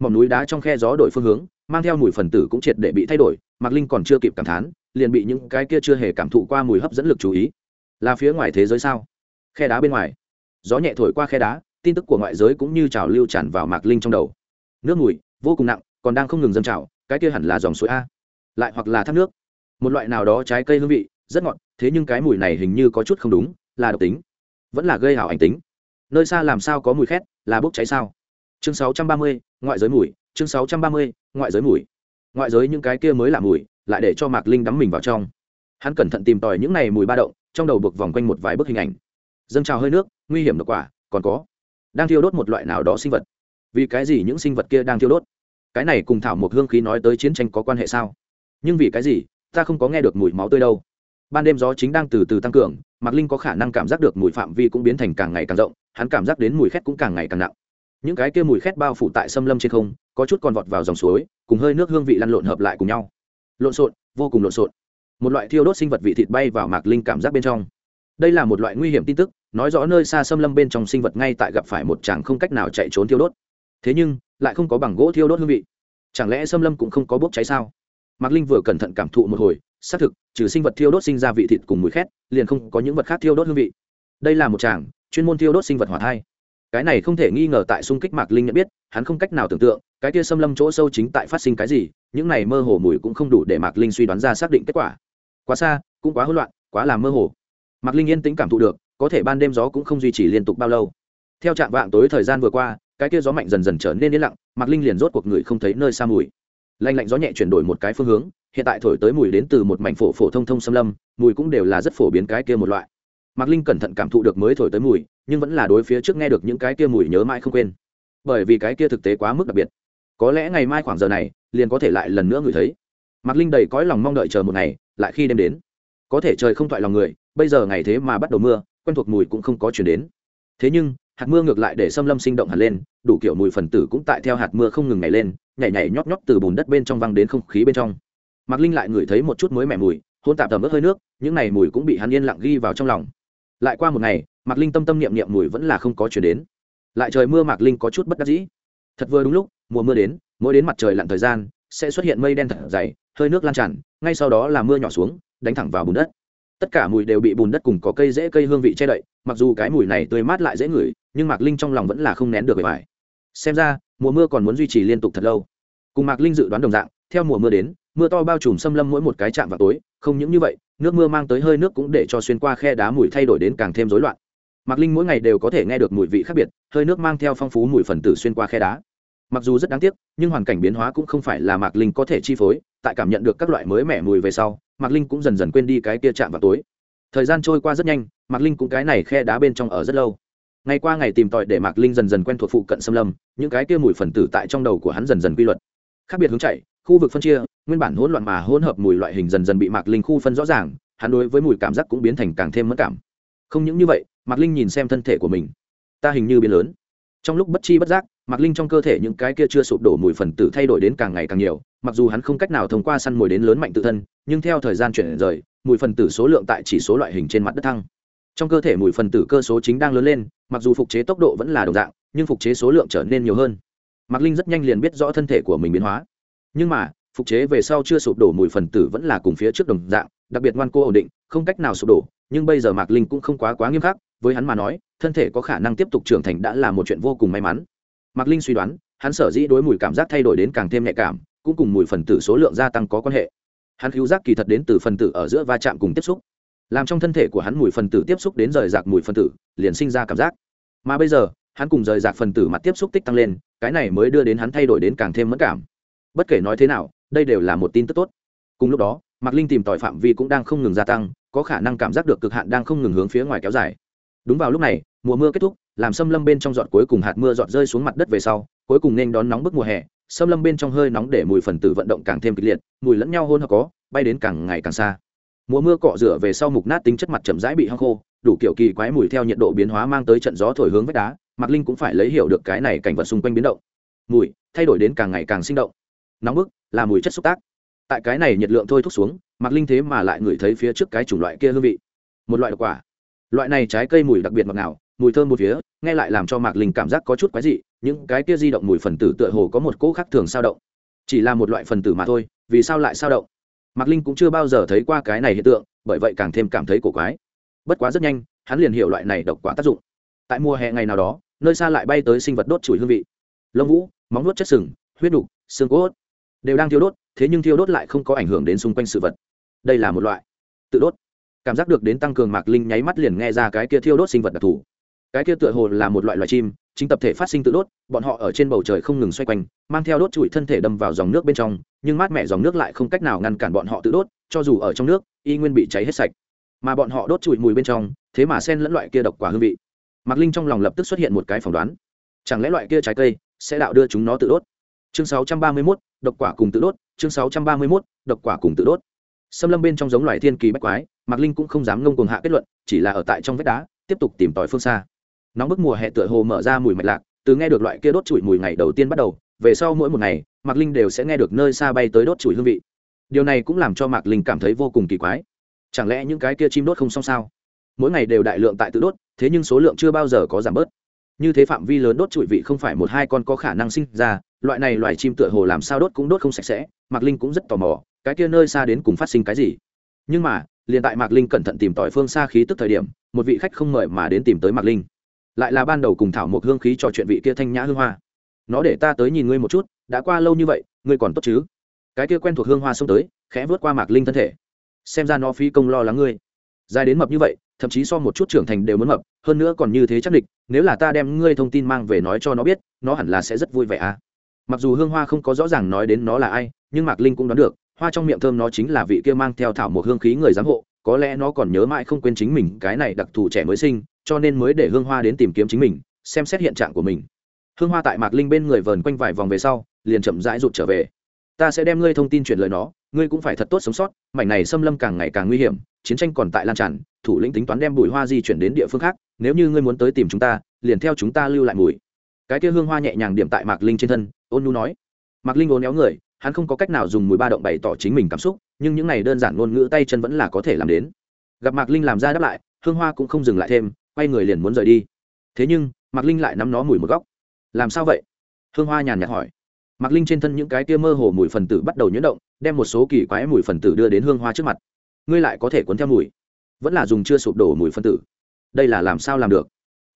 Mỏm núi đá trong khe gió đổi phương hướng, mang theo mùi phần tử cũng triệt để bị thay đổi, mạc linh còn chưa kịp cảm thán, liền bị những cái kia chưa hề cảm thụ qua mùi hấp dẫn lực chú ý. Là phía ngoài thế giới sao? Khe đá bên ngoài. Gió nhẹ thổi qua khe đá, tin tức của ngoại giới cũng như trào lưu tràn vào mạc linh trong đầu. Nước mùi, vô cùng nặng, còn đang không ngừng dâng trào, cái kia hẳn là dòng suối a. Lại hoặc là thác nước. Một loại nào đó trái cây hương vị, rất ngọt, thế nhưng cái mùi này hình như có chút không đúng là độc tính vẫn là gây hảo ảnh tính. Nơi xa làm sao có mùi khét là bốc cháy sao? Chương 630, ngoại giới mùi. Chương 630, ngoại giới mùi. Ngoại giới những cái kia mới là mùi lại để cho mạc linh đắm mình vào trong. Hắn cẩn thận tìm tòi những này mùi ba động trong đầu buộc vòng quanh một vài bức hình ảnh. Dâng trào hơi nước nguy hiểm độc quả còn có đang thiêu đốt một loại nào đó sinh vật. Vì cái gì những sinh vật kia đang thiêu đốt? Cái này cùng thảo một hương khí nói tới chiến tranh có quan hệ sao? Nhưng vì cái gì ta không có nghe được mùi máu tươi đâu? Ban đêm gió chính đang từ từ tăng cường, mạc linh có khả năng cảm giác được mùi phạm vi cũng biến thành càng ngày càng rộng, hắn cảm giác đến mùi khét cũng càng ngày càng nặng. Những cái kia mùi khét bao phủ tại xâm lâm trên không, có chút còn vọt vào dòng suối, cùng hơi nước hương vị lăn lộn hợp lại cùng nhau. Lộn xộn, vô cùng lộn xộn. Một loại thiêu đốt sinh vật vị thịt bay vào mạc linh cảm giác bên trong. Đây là một loại nguy hiểm tin tức, nói rõ nơi xa xâm lâm bên trong sinh vật ngay tại gặp phải một chàng không cách nào chạy trốn thiêu đốt. Thế nhưng, lại không có bằng gỗ thiêu đốt hương vị. Chẳng lẽ xâm lâm cũng không có bốc cháy sao? Mạc linh vừa cẩn thận cảm thụ một hồi xác thực, trừ sinh vật thiêu đốt sinh ra vị thịt cùng mùi khét, liền không có những vật khác thiêu đốt hương vị. Đây là một chàng chuyên môn thiêu đốt sinh vật hỏa thai. Cái này không thể nghi ngờ tại xung kích mạc linh nhận biết, hắn không cách nào tưởng tượng, cái kia xâm lâm chỗ sâu chính tại phát sinh cái gì, những này mơ hồ mùi cũng không đủ để mạc linh suy đoán ra xác định kết quả. Quá xa, cũng quá hỗn loạn, quá làm mơ hồ. Mạc linh yên tĩnh cảm thụ được, có thể ban đêm gió cũng không duy trì liên tục bao lâu. Theo trạng vạng tối thời gian vừa qua, cái kia gió mạnh dần dần trở nên yên lặng, mạc linh liền rốt cuộc người không thấy nơi xa mùi lạnh lạnh gió nhẹ chuyển đổi một cái phương hướng, hiện tại thổi tới mùi đến từ một mảnh phổ phổ thông thông xâm lâm, mùi cũng đều là rất phổ biến cái kia một loại. Mạc linh cẩn thận cảm thụ được mới thổi tới mùi, nhưng vẫn là đối phía trước nghe được những cái kia mùi nhớ mãi không quên. Bởi vì cái kia thực tế quá mức đặc biệt. Có lẽ ngày mai khoảng giờ này, liền có thể lại lần nữa ngửi thấy. Mạc linh đầy cõi lòng mong đợi chờ một ngày, lại khi đêm đến. Có thể trời không thoại lòng người, bây giờ ngày thế mà bắt đầu mưa, quen thuộc mùi cũng không có chuyển đến. Thế nhưng hạt mưa ngược lại để xâm lâm sinh động hẳn lên, đủ kiểu mùi phần tử cũng tại theo hạt mưa không ngừng nhảy lên, nhảy nhảy nhót nhót từ bùn đất bên trong văng đến không khí bên trong. Mạc linh lại ngửi thấy một chút mới mẻ mùi, hôn tạp tầm ướt hơi nước, những này mùi cũng bị hắn yên lặng ghi vào trong lòng. Lại qua một ngày, mạc linh tâm tâm niệm niệm mùi vẫn là không có chuyển đến. Lại trời mưa mạc linh có chút bất đắc dĩ. Thật vừa đúng lúc, mùa mưa đến, mỗi đến mặt trời lặn thời gian, sẽ xuất hiện mây đen thật dày, hơi nước lan tràn, ngay sau đó là mưa nhỏ xuống, đánh thẳng vào bùn đất tất cả mùi đều bị bùn đất cùng có cây dễ cây hương vị che đậy, mặc dù cái mùi này tươi mát lại dễ ngửi, nhưng mạc linh trong lòng vẫn là không nén được bề bài xem ra, mùa mưa còn muốn duy trì liên tục thật lâu. Cùng mạc linh dự đoán đồng dạng, theo mùa mưa đến, mưa to bao trùm xâm lâm mỗi một cái chạm vào tối, không những như vậy, nước mưa mang tới hơi nước cũng để cho xuyên qua khe đá mùi thay đổi đến càng thêm rối loạn. Mạc linh mỗi ngày đều có thể nghe được mùi vị khác biệt, hơi nước mang theo phong phú mùi phần tử xuyên qua khe đá mặc dù rất đáng tiếc, nhưng hoàn cảnh biến hóa cũng không phải là mạc linh có thể chi phối, tại cảm nhận được các loại mới mẻ mùi về sau, mạc linh cũng dần dần quên đi cái kia chạm vào tối thời gian trôi qua rất nhanh, mạc linh cũng cái này khe đá bên trong ở rất lâu. Ngày qua ngày tìm tòi để mạc linh dần dần quen thuộc phụ cận xâm lâm, những cái kia mùi phần tử tại trong đầu của hắn dần dần quy luật. Khác biệt hướng chạy, khu vực phân chia, nguyên bản hỗn loạn mà hỗn hợp mùi loại hình dần dần bị mạc linh khu phân rõ ràng, hắn đối với mùi cảm giác cũng biến thành càng thêm mất cảm. Không những như vậy, mạc linh nhìn xem thân thể của mình. Ta hình như biến lớn trong lúc bất chi bất giác, mạc linh trong cơ thể những cái kia chưa sụp đổ mùi phần tử thay đổi đến càng ngày càng nhiều, mặc dù hắn không cách nào thông qua săn mồi đến lớn mạnh tự thân, nhưng theo thời gian chuyển rời, mùi phần tử số lượng tại chỉ số loại hình trên mặt đất thăng. Trong cơ thể mùi phần tử cơ số chính đang lớn lên, mặc dù phục chế tốc độ vẫn là đồng dạng, nhưng phục chế số lượng trở nên nhiều hơn. Mạc linh rất nhanh liền biết rõ thân thể của mình biến hóa. Nhưng mà, phục chế về sau chưa sụp đổ mùi phần tử vẫn là cùng phía trước đồng dạng, đặc biệt ngoan cô ổn định, không cách nào sụp đổ, nhưng bây giờ mạc linh cũng không quá quá nghiêm khắc với hắn mà nói, thân thể có khả năng tiếp tục trưởng thành đã là một chuyện vô cùng may mắn. Mạc linh suy đoán, hắn sở dĩ đối mùi cảm giác thay đổi đến càng thêm nhạy cảm, cũng cùng mùi phần tử số lượng gia tăng có quan hệ. Hắn cứu giác kỳ thật đến từ phần tử ở giữa va chạm cùng tiếp xúc. Làm trong thân thể của hắn mùi phần tử tiếp xúc đến rời rạc mùi phần tử, liền sinh ra cảm giác. Mà bây giờ, hắn cùng rời rạc phần tử mặt tiếp xúc tích tăng lên, cái này mới đưa đến hắn thay đổi đến càng thêm mất cảm. Bất kể nói thế nào, đây đều là một tin tức tốt. Cùng lúc đó, mạc linh tìm tòi phạm vi cũng đang không ngừng gia tăng, có khả năng cảm giác được cực hạn đang không ngừng hướng phía ngoài kéo dài đúng vào lúc này, mùa mưa kết thúc, làm xâm lâm bên trong giọt cuối cùng hạt mưa giọt rơi xuống mặt đất về sau, cuối cùng nên đón nóng bức mùa hè, xâm lâm bên trong hơi nóng để mùi phần tử vận động càng thêm kịch liệt, mùi lẫn nhau hôn hợp có, bay đến càng ngày càng xa. Mùa mưa cọ rửa về sau mục nát tính chất mặt chậm rãi bị hăng khô, đủ kiểu kỳ quái mùi theo nhiệt độ biến hóa mang tới trận gió thổi hướng vách đá, mạc linh cũng phải lấy hiểu được cái này cảnh vật xung quanh biến động. Mùi, thay đổi đến càng ngày càng sinh động. Nóng bức là mùi chất xúc tác. Tại cái này nhiệt lượng thôi thúc xuống, mạc linh thế mà lại ngửi thấy phía trước cái chủng loại kia hương vị. Một loại độc quả loại này trái cây mùi đặc biệt ngọt ngào, mùi thơm một phía, nghe lại làm cho mạc linh cảm giác có chút quái dị, những cái kia di động mùi phần tử tựa hồ có một cỗ khác thường sao động. Chỉ là một loại phần tử mà thôi, vì sao lại sao động? Mạc linh cũng chưa bao giờ thấy qua cái này hiện tượng, bởi vậy càng thêm cảm thấy cổ quái. Bất quá rất nhanh, hắn liền hiểu loại này độc quả tác dụng. Tại mùa hè ngày nào đó, nơi xa lại bay tới sinh vật đốt chùi hương vị. Lông vũ, móng nuốt chất sừng, huyết đục, xương cốt đều đang thiêu đốt, thế nhưng thiêu đốt lại không có ảnh hưởng đến xung quanh sự vật. Đây là một loại tự đốt cảm giác được đến tăng cường mạc linh nháy mắt liền nghe ra cái kia thiêu đốt sinh vật đặc thù. Cái kia tựa hồ là một loại loài chim chính tập thể phát sinh tự đốt bọn họ ở trên bầu trời không ngừng xoay quanh mang theo đốt chùi thân thể đâm vào dòng nước bên trong nhưng mát mẹ dòng nước lại không cách nào ngăn cản bọn họ tự đốt cho dù ở trong nước y nguyên bị cháy hết sạch. Mà bọn họ đốt chùi mùi bên trong thế mà sen lẫn loại kia độc quả hương vị. Mạc linh trong lòng lập tức xuất hiện một cái phỏng đoán. Chẳng lẽ loại kia trái cây sẽ đạo đưa chúng nó tự đốt? Chương 631, độc quả cùng tự đốt chương 631, độc quả cùng tự đốt xâm lâm bên trong giống loài thiên kỳ bách quái, mạc linh cũng không dám ngông cuồng hạ kết luận, chỉ là ở tại trong vách đá, tiếp tục tìm tòi phương xa. Nóng bức mùa hè tựa hồ mở ra mùi mạch lạc, từ nghe được loại kia đốt chùi mùi ngày đầu tiên bắt đầu, về sau mỗi một ngày, mạc linh đều sẽ nghe được nơi xa bay tới đốt chùi hương vị. Điều này cũng làm cho mạc linh cảm thấy vô cùng kỳ quái. Chẳng lẽ những cái kia chim đốt không xong sao? Mỗi ngày đều đại lượng tại tự đốt, thế nhưng số lượng chưa bao giờ có giảm bớt như thế phạm vi lớn đốt trụi vị không phải một hai con có khả năng sinh ra, loại này loài chim tựa hồ làm sao đốt cũng đốt không sạch sẽ, mạc linh cũng rất tò mò, cái kia nơi xa đến cùng phát sinh cái gì? Nhưng mà, liền tại mạc linh cẩn thận tìm tỏi phương xa khí tức thời điểm, một vị khách không mời mà đến tìm tới mạc linh. Lại là ban đầu cùng thảo một hương khí trò chuyện vị kia thanh nhã hương hoa. Nó để ta tới nhìn ngươi một chút, đã qua lâu như vậy, ngươi còn tốt chứ? Cái kia quen thuộc hương hoa xông tới, khẽ vớt qua mạc linh thân thể. Xem ra nó phí công lo lắng ngươi. Dài đến mập như vậy thậm chí so một chút trưởng thành đều muốn mập, hơn nữa còn như thế chắc địch, nếu là ta đem ngươi thông tin mang về nói cho nó biết, nó hẳn là sẽ rất vui vẻ à. Mặc dù hương hoa không có rõ ràng nói đến nó là ai, nhưng mạc linh cũng đoán được, hoa trong miệng thơm nó chính là vị kia mang theo thảo một hương khí người giám hộ, có lẽ nó còn nhớ mãi không quên chính mình cái này đặc thù trẻ mới sinh, cho nên mới để hương hoa đến tìm kiếm chính mình, xem xét hiện trạng của mình. Hương hoa tại mạc linh bên người vờn quanh vài vòng về sau, liền chậm rãi rụt trở về. Ta sẽ đem ngươi thông tin chuyển lời nó ngươi cũng phải thật tốt sống sót, mảnh này xâm lâm càng ngày càng nguy hiểm, chiến tranh còn tại lan tràn, thủ lĩnh tính toán đem bùi hoa di chuyển đến địa phương khác, nếu như ngươi muốn tới tìm chúng ta, liền theo chúng ta lưu lại mùi. Cái kia hương hoa nhẹ nhàng điểm tại mạc linh trên thân, ôn nhu nói. Mạc linh ố néo người, hắn không có cách nào dùng mùi ba động bày tỏ chính mình cảm xúc, nhưng những này đơn giản ngôn ngữ tay chân vẫn là có thể làm đến. Gặp mạc linh làm ra đáp lại, hương hoa cũng không dừng lại thêm, quay người liền muốn rời đi. Thế nhưng, mạc linh lại nắm nó mùi một góc. Làm sao vậy? Hương hoa nhàn nhạt hỏi. Mạc linh trên thân những cái kia mơ hồ mùi phần tử bắt đầu nhuyễn động đem một số kỳ quái mùi phần tử đưa đến hương hoa trước mặt. Ngươi lại có thể cuốn theo mùi. Vẫn là dùng chưa sụp đổ mùi phân tử. Đây là làm sao làm được?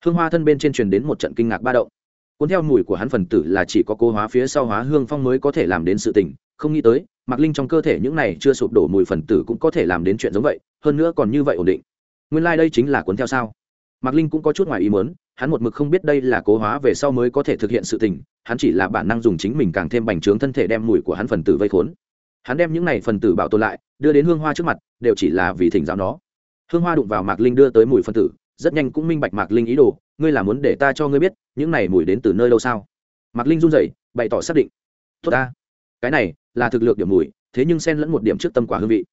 Hương hoa thân bên trên truyền đến một trận kinh ngạc ba động. Cuốn theo mùi của hắn phần tử là chỉ có cố hóa phía sau hóa hương phong mới có thể làm đến sự tình. Không nghĩ tới Mặc linh trong cơ thể những này chưa sụp đổ mùi phần tử cũng có thể làm đến chuyện giống vậy, hơn nữa còn như vậy ổn định. Nguyên lai、like、đây chính là cuốn theo sao? Mặc linh cũng có chút ngoài ý muốn, hắn một mực không biết đây là cố hóa về sau mới có thể thực hiện sự tình, hắn chỉ là bản năng dùng chính mình càng thêm bành trướng thân thể đem mùi của hắn phần tử vây khốn hắn đem những này phần tử bảo tồn lại, đưa đến hương hoa trước mặt, đều chỉ là vì thỉnh giáo nó. Hương hoa đụng vào mạc linh đưa tới mùi phân tử, rất nhanh cũng minh bạch mạc linh ý đồ, ngươi là muốn để ta cho ngươi biết, những này mùi đến từ nơi đâu sao? Mạc linh run rẩy, bày tỏ xác định. Tốt ta. Cái này là thực lực điểm mùi, thế nhưng xen lẫn một điểm trước tâm quả hương vị.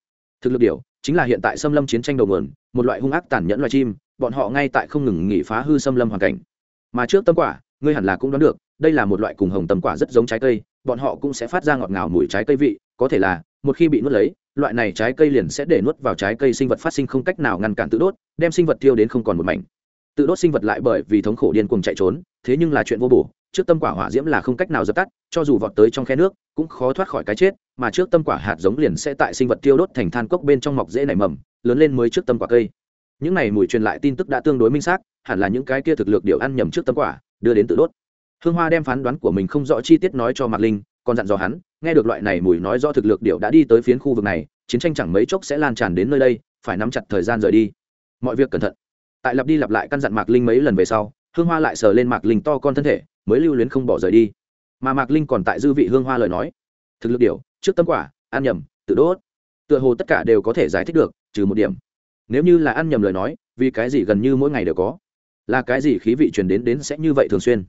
Thực lực điều, chính là hiện tại xâm lâm chiến tranh đầu nguồn, một loại hung ác tàn nhẫn loài chim, bọn họ ngay tại không ngừng nghỉ phá hư xâm lâm hoàn cảnh. Mà trước tâm quả, ngươi hẳn là cũng đoán được, đây là một loại cùng hồng tâm quả rất giống trái cây, bọn họ cũng sẽ phát ra ngọt ngào mùi trái cây vị có thể là, một khi bị nuốt lấy, loại này trái cây liền sẽ để nuốt vào trái cây sinh vật phát sinh không cách nào ngăn cản tự đốt, đem sinh vật tiêu đến không còn một mảnh. Tự đốt sinh vật lại bởi vì thống khổ điên cuồng chạy trốn, thế nhưng là chuyện vô bổ, trước tâm quả hỏa diễm là không cách nào dập tắt, cho dù vọt tới trong khe nước, cũng khó thoát khỏi cái chết, mà trước tâm quả hạt giống liền sẽ tại sinh vật tiêu đốt thành than cốc bên trong mọc dễ nảy mầm, lớn lên mới trước tâm quả cây. Những này mùi truyền lại tin tức đã tương đối minh xác, hẳn là những cái kia thực lực điều ăn nhầm trước tâm quả, đưa đến tự đốt. Hương hoa đem phán đoán của mình không rõ chi tiết nói cho mạc linh, còn dặn dò hắn nghe được loại này mùi nói do thực lực điệu đã đi tới phiến khu vực này, chiến tranh chẳng mấy chốc sẽ lan tràn đến nơi đây, phải nắm chặt thời gian rời đi. Mọi việc cẩn thận. Tại lặp đi lặp lại căn dặn mạc linh mấy lần về sau, hương hoa lại sờ lên mạc linh to con thân thể, mới lưu luyến không bỏ rời đi. Mà mạc linh còn tại dư vị hương hoa lời nói. Thực lực điệu trước tâm quả, ăn nhầm, tự đốt. Tựa hồ tất cả đều có thể giải thích được, trừ một điểm. Nếu như là ăn nhầm lời nói, vì cái gì gần như mỗi ngày đều có? Là cái gì khí vị truyền đến đến sẽ như vậy thường xuyên?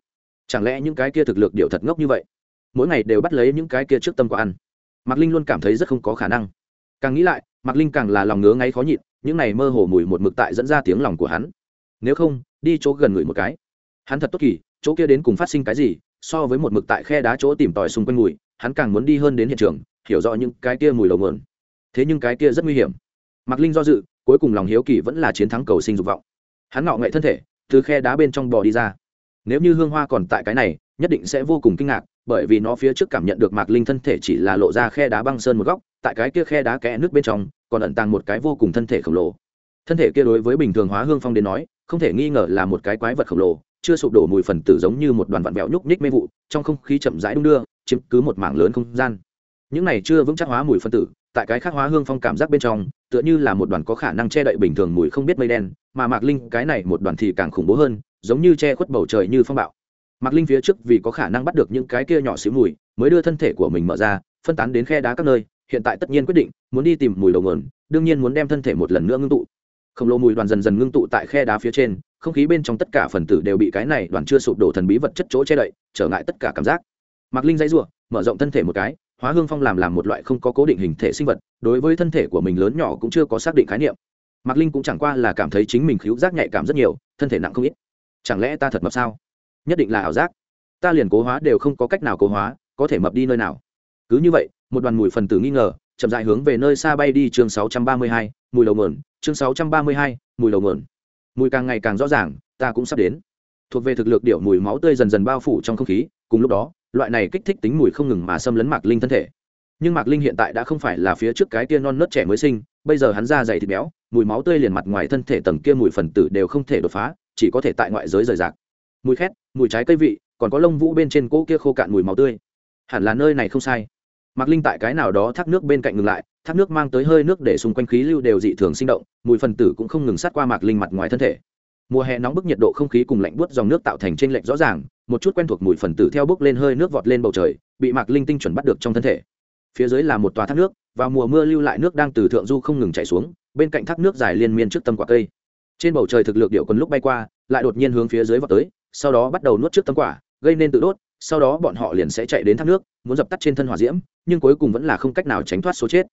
Chẳng lẽ những cái kia thực lực điệu thật ngốc như vậy? Mỗi ngày đều bắt lấy những cái kia trước tâm quả ăn. Mạc linh luôn cảm thấy rất không có khả năng. Càng nghĩ lại, mạc linh càng là lòng ngứa ngáy khó nhịn, những này mơ hồ mùi một mực tại dẫn ra tiếng lòng của hắn. Nếu không, đi chỗ gần người một cái. Hắn thật tốt kỳ, chỗ kia đến cùng phát sinh cái gì, so với một mực tại khe đá chỗ tìm tòi xung quanh mùi, hắn càng muốn đi hơn đến hiện trường, hiểu rõ những cái kia mùi đầu mượn. Thế nhưng cái kia rất nguy hiểm. Mạc linh do dự, cuối cùng lòng hiếu kỳ vẫn là chiến thắng cầu sinh dục vọng. Hắn ngạo nghệ thân thể, từ khe đá bên trong bò đi ra. Nếu như hương hoa còn tại cái này, nhất định sẽ vô cùng kinh ngạc bởi vì nó phía trước cảm nhận được mạc linh thân thể chỉ là lộ ra khe đá băng sơn một góc, tại cái kia khe đá kẽ nước bên trong, còn ẩn tàng một cái vô cùng thân thể khổng lồ. Thân thể kia đối với bình thường hóa hương phong đến nói, không thể nghi ngờ là một cái quái vật khổng lồ, chưa sụp đổ mùi phần tử giống như một đoàn vặn vẹo nhúc nhích mê vụ, trong không khí chậm rãi đung đưa, chiếm cứ một mảng lớn không gian. Những này chưa vững chắc hóa mùi phân tử, tại cái khác hóa hương phong cảm giác bên trong, tựa như là một đoàn có khả năng che đậy bình thường mùi không biết mây đen, mà mạc linh cái này một đoàn thì càng khủng bố hơn, giống như che khuất bầu trời như phong bạo mạc linh phía trước vì có khả năng bắt được những cái kia nhỏ xíu mùi, mới đưa thân thể của mình mở ra, phân tán đến khe đá các nơi, hiện tại tất nhiên quyết định, muốn đi tìm mùi đầu nguồn, đương nhiên muốn đem thân thể một lần nữa ngưng tụ. Khổng lồ mùi đoàn dần dần ngưng tụ tại khe đá phía trên, không khí bên trong tất cả phần tử đều bị cái này đoàn chưa sụp đổ thần bí vật chất chỗ che đậy, trở ngại tất cả cảm giác. Mạc linh dãy r mở rộng thân thể một cái, hóa hương phong làm làm một loại không có cố định hình thể sinh vật, đối với thân thể của mình lớn nhỏ cũng chưa có xác định khái niệm. Mạc linh cũng chẳng qua là cảm thấy chính mình khíu giác nhạy cảm rất nhiều, thân thể nặng không ít. Chẳng lẽ ta thật mập sao? Nhất định là ảo giác. Ta liền cố hóa đều không có cách nào cố hóa có thể mập đi nơi nào? Cứ như vậy một đoàn mùi phần tử nghi ngờ chậm dại hướng về nơi xa bay đi chương 632, mùi lầu mờn. Chương 632, mùi lầu mờn. Mùi càng ngày càng rõ ràng ta cũng sắp đến. Thuộc về thực lực điệu mùi máu tươi dần dần bao phủ trong không khí cùng lúc đó loại này kích thích tính mùi không ngừng mà xâm lấn mạc linh thân thể. Nhưng mạc linh hiện tại đã không phải là phía trước cái tia non nớt trẻ mới sinh bây giờ hắn da dày thịt béo mùi máu tươi liền mặt ngoài thân thể tầng kia mùi phần tử đều không thể đột phá chỉ có thể tại ngoại giới rời rạc mùi khét, mùi trái cây vị, còn có lông vũ bên trên cỗ kia khô cạn mùi máu tươi. Hẳn là nơi này không sai. Mạc linh tại cái nào đó thác nước bên cạnh ngừng lại, thác nước mang tới hơi nước để xung quanh khí lưu đều dị thường sinh động, mùi phần tử cũng không ngừng sát qua mạc linh mặt ngoài thân thể. Mùa hè nóng bức nhiệt độ không khí cùng lạnh buốt dòng nước tạo thành trên r lệch rõ ràng, một chút quen thuộc mùi phần tử theo bước lên hơi nước vọt lên bầu trời, bị mạc linh tinh chuẩn bắt được trong thân thể. Phía dưới là một tòa thác nước và mùa mưa lưu lại nước đang từ thượng du không ngừng chảy xuống, bên cạnh thác nước dài liên miên trước tâm quả cây. Trên bầu trời thực lực điệu quân lúc bay qua, lại đột nhiên hướng phía dưới vọt tới sau đó bắt đầu nuốt trước tâm quả, gây nên tự đốt, sau đó bọn họ liền sẽ chạy đến thác nước, muốn dập tắt trên thân hỏa diễm, nhưng cuối cùng vẫn là không cách nào tránh thoát số chết.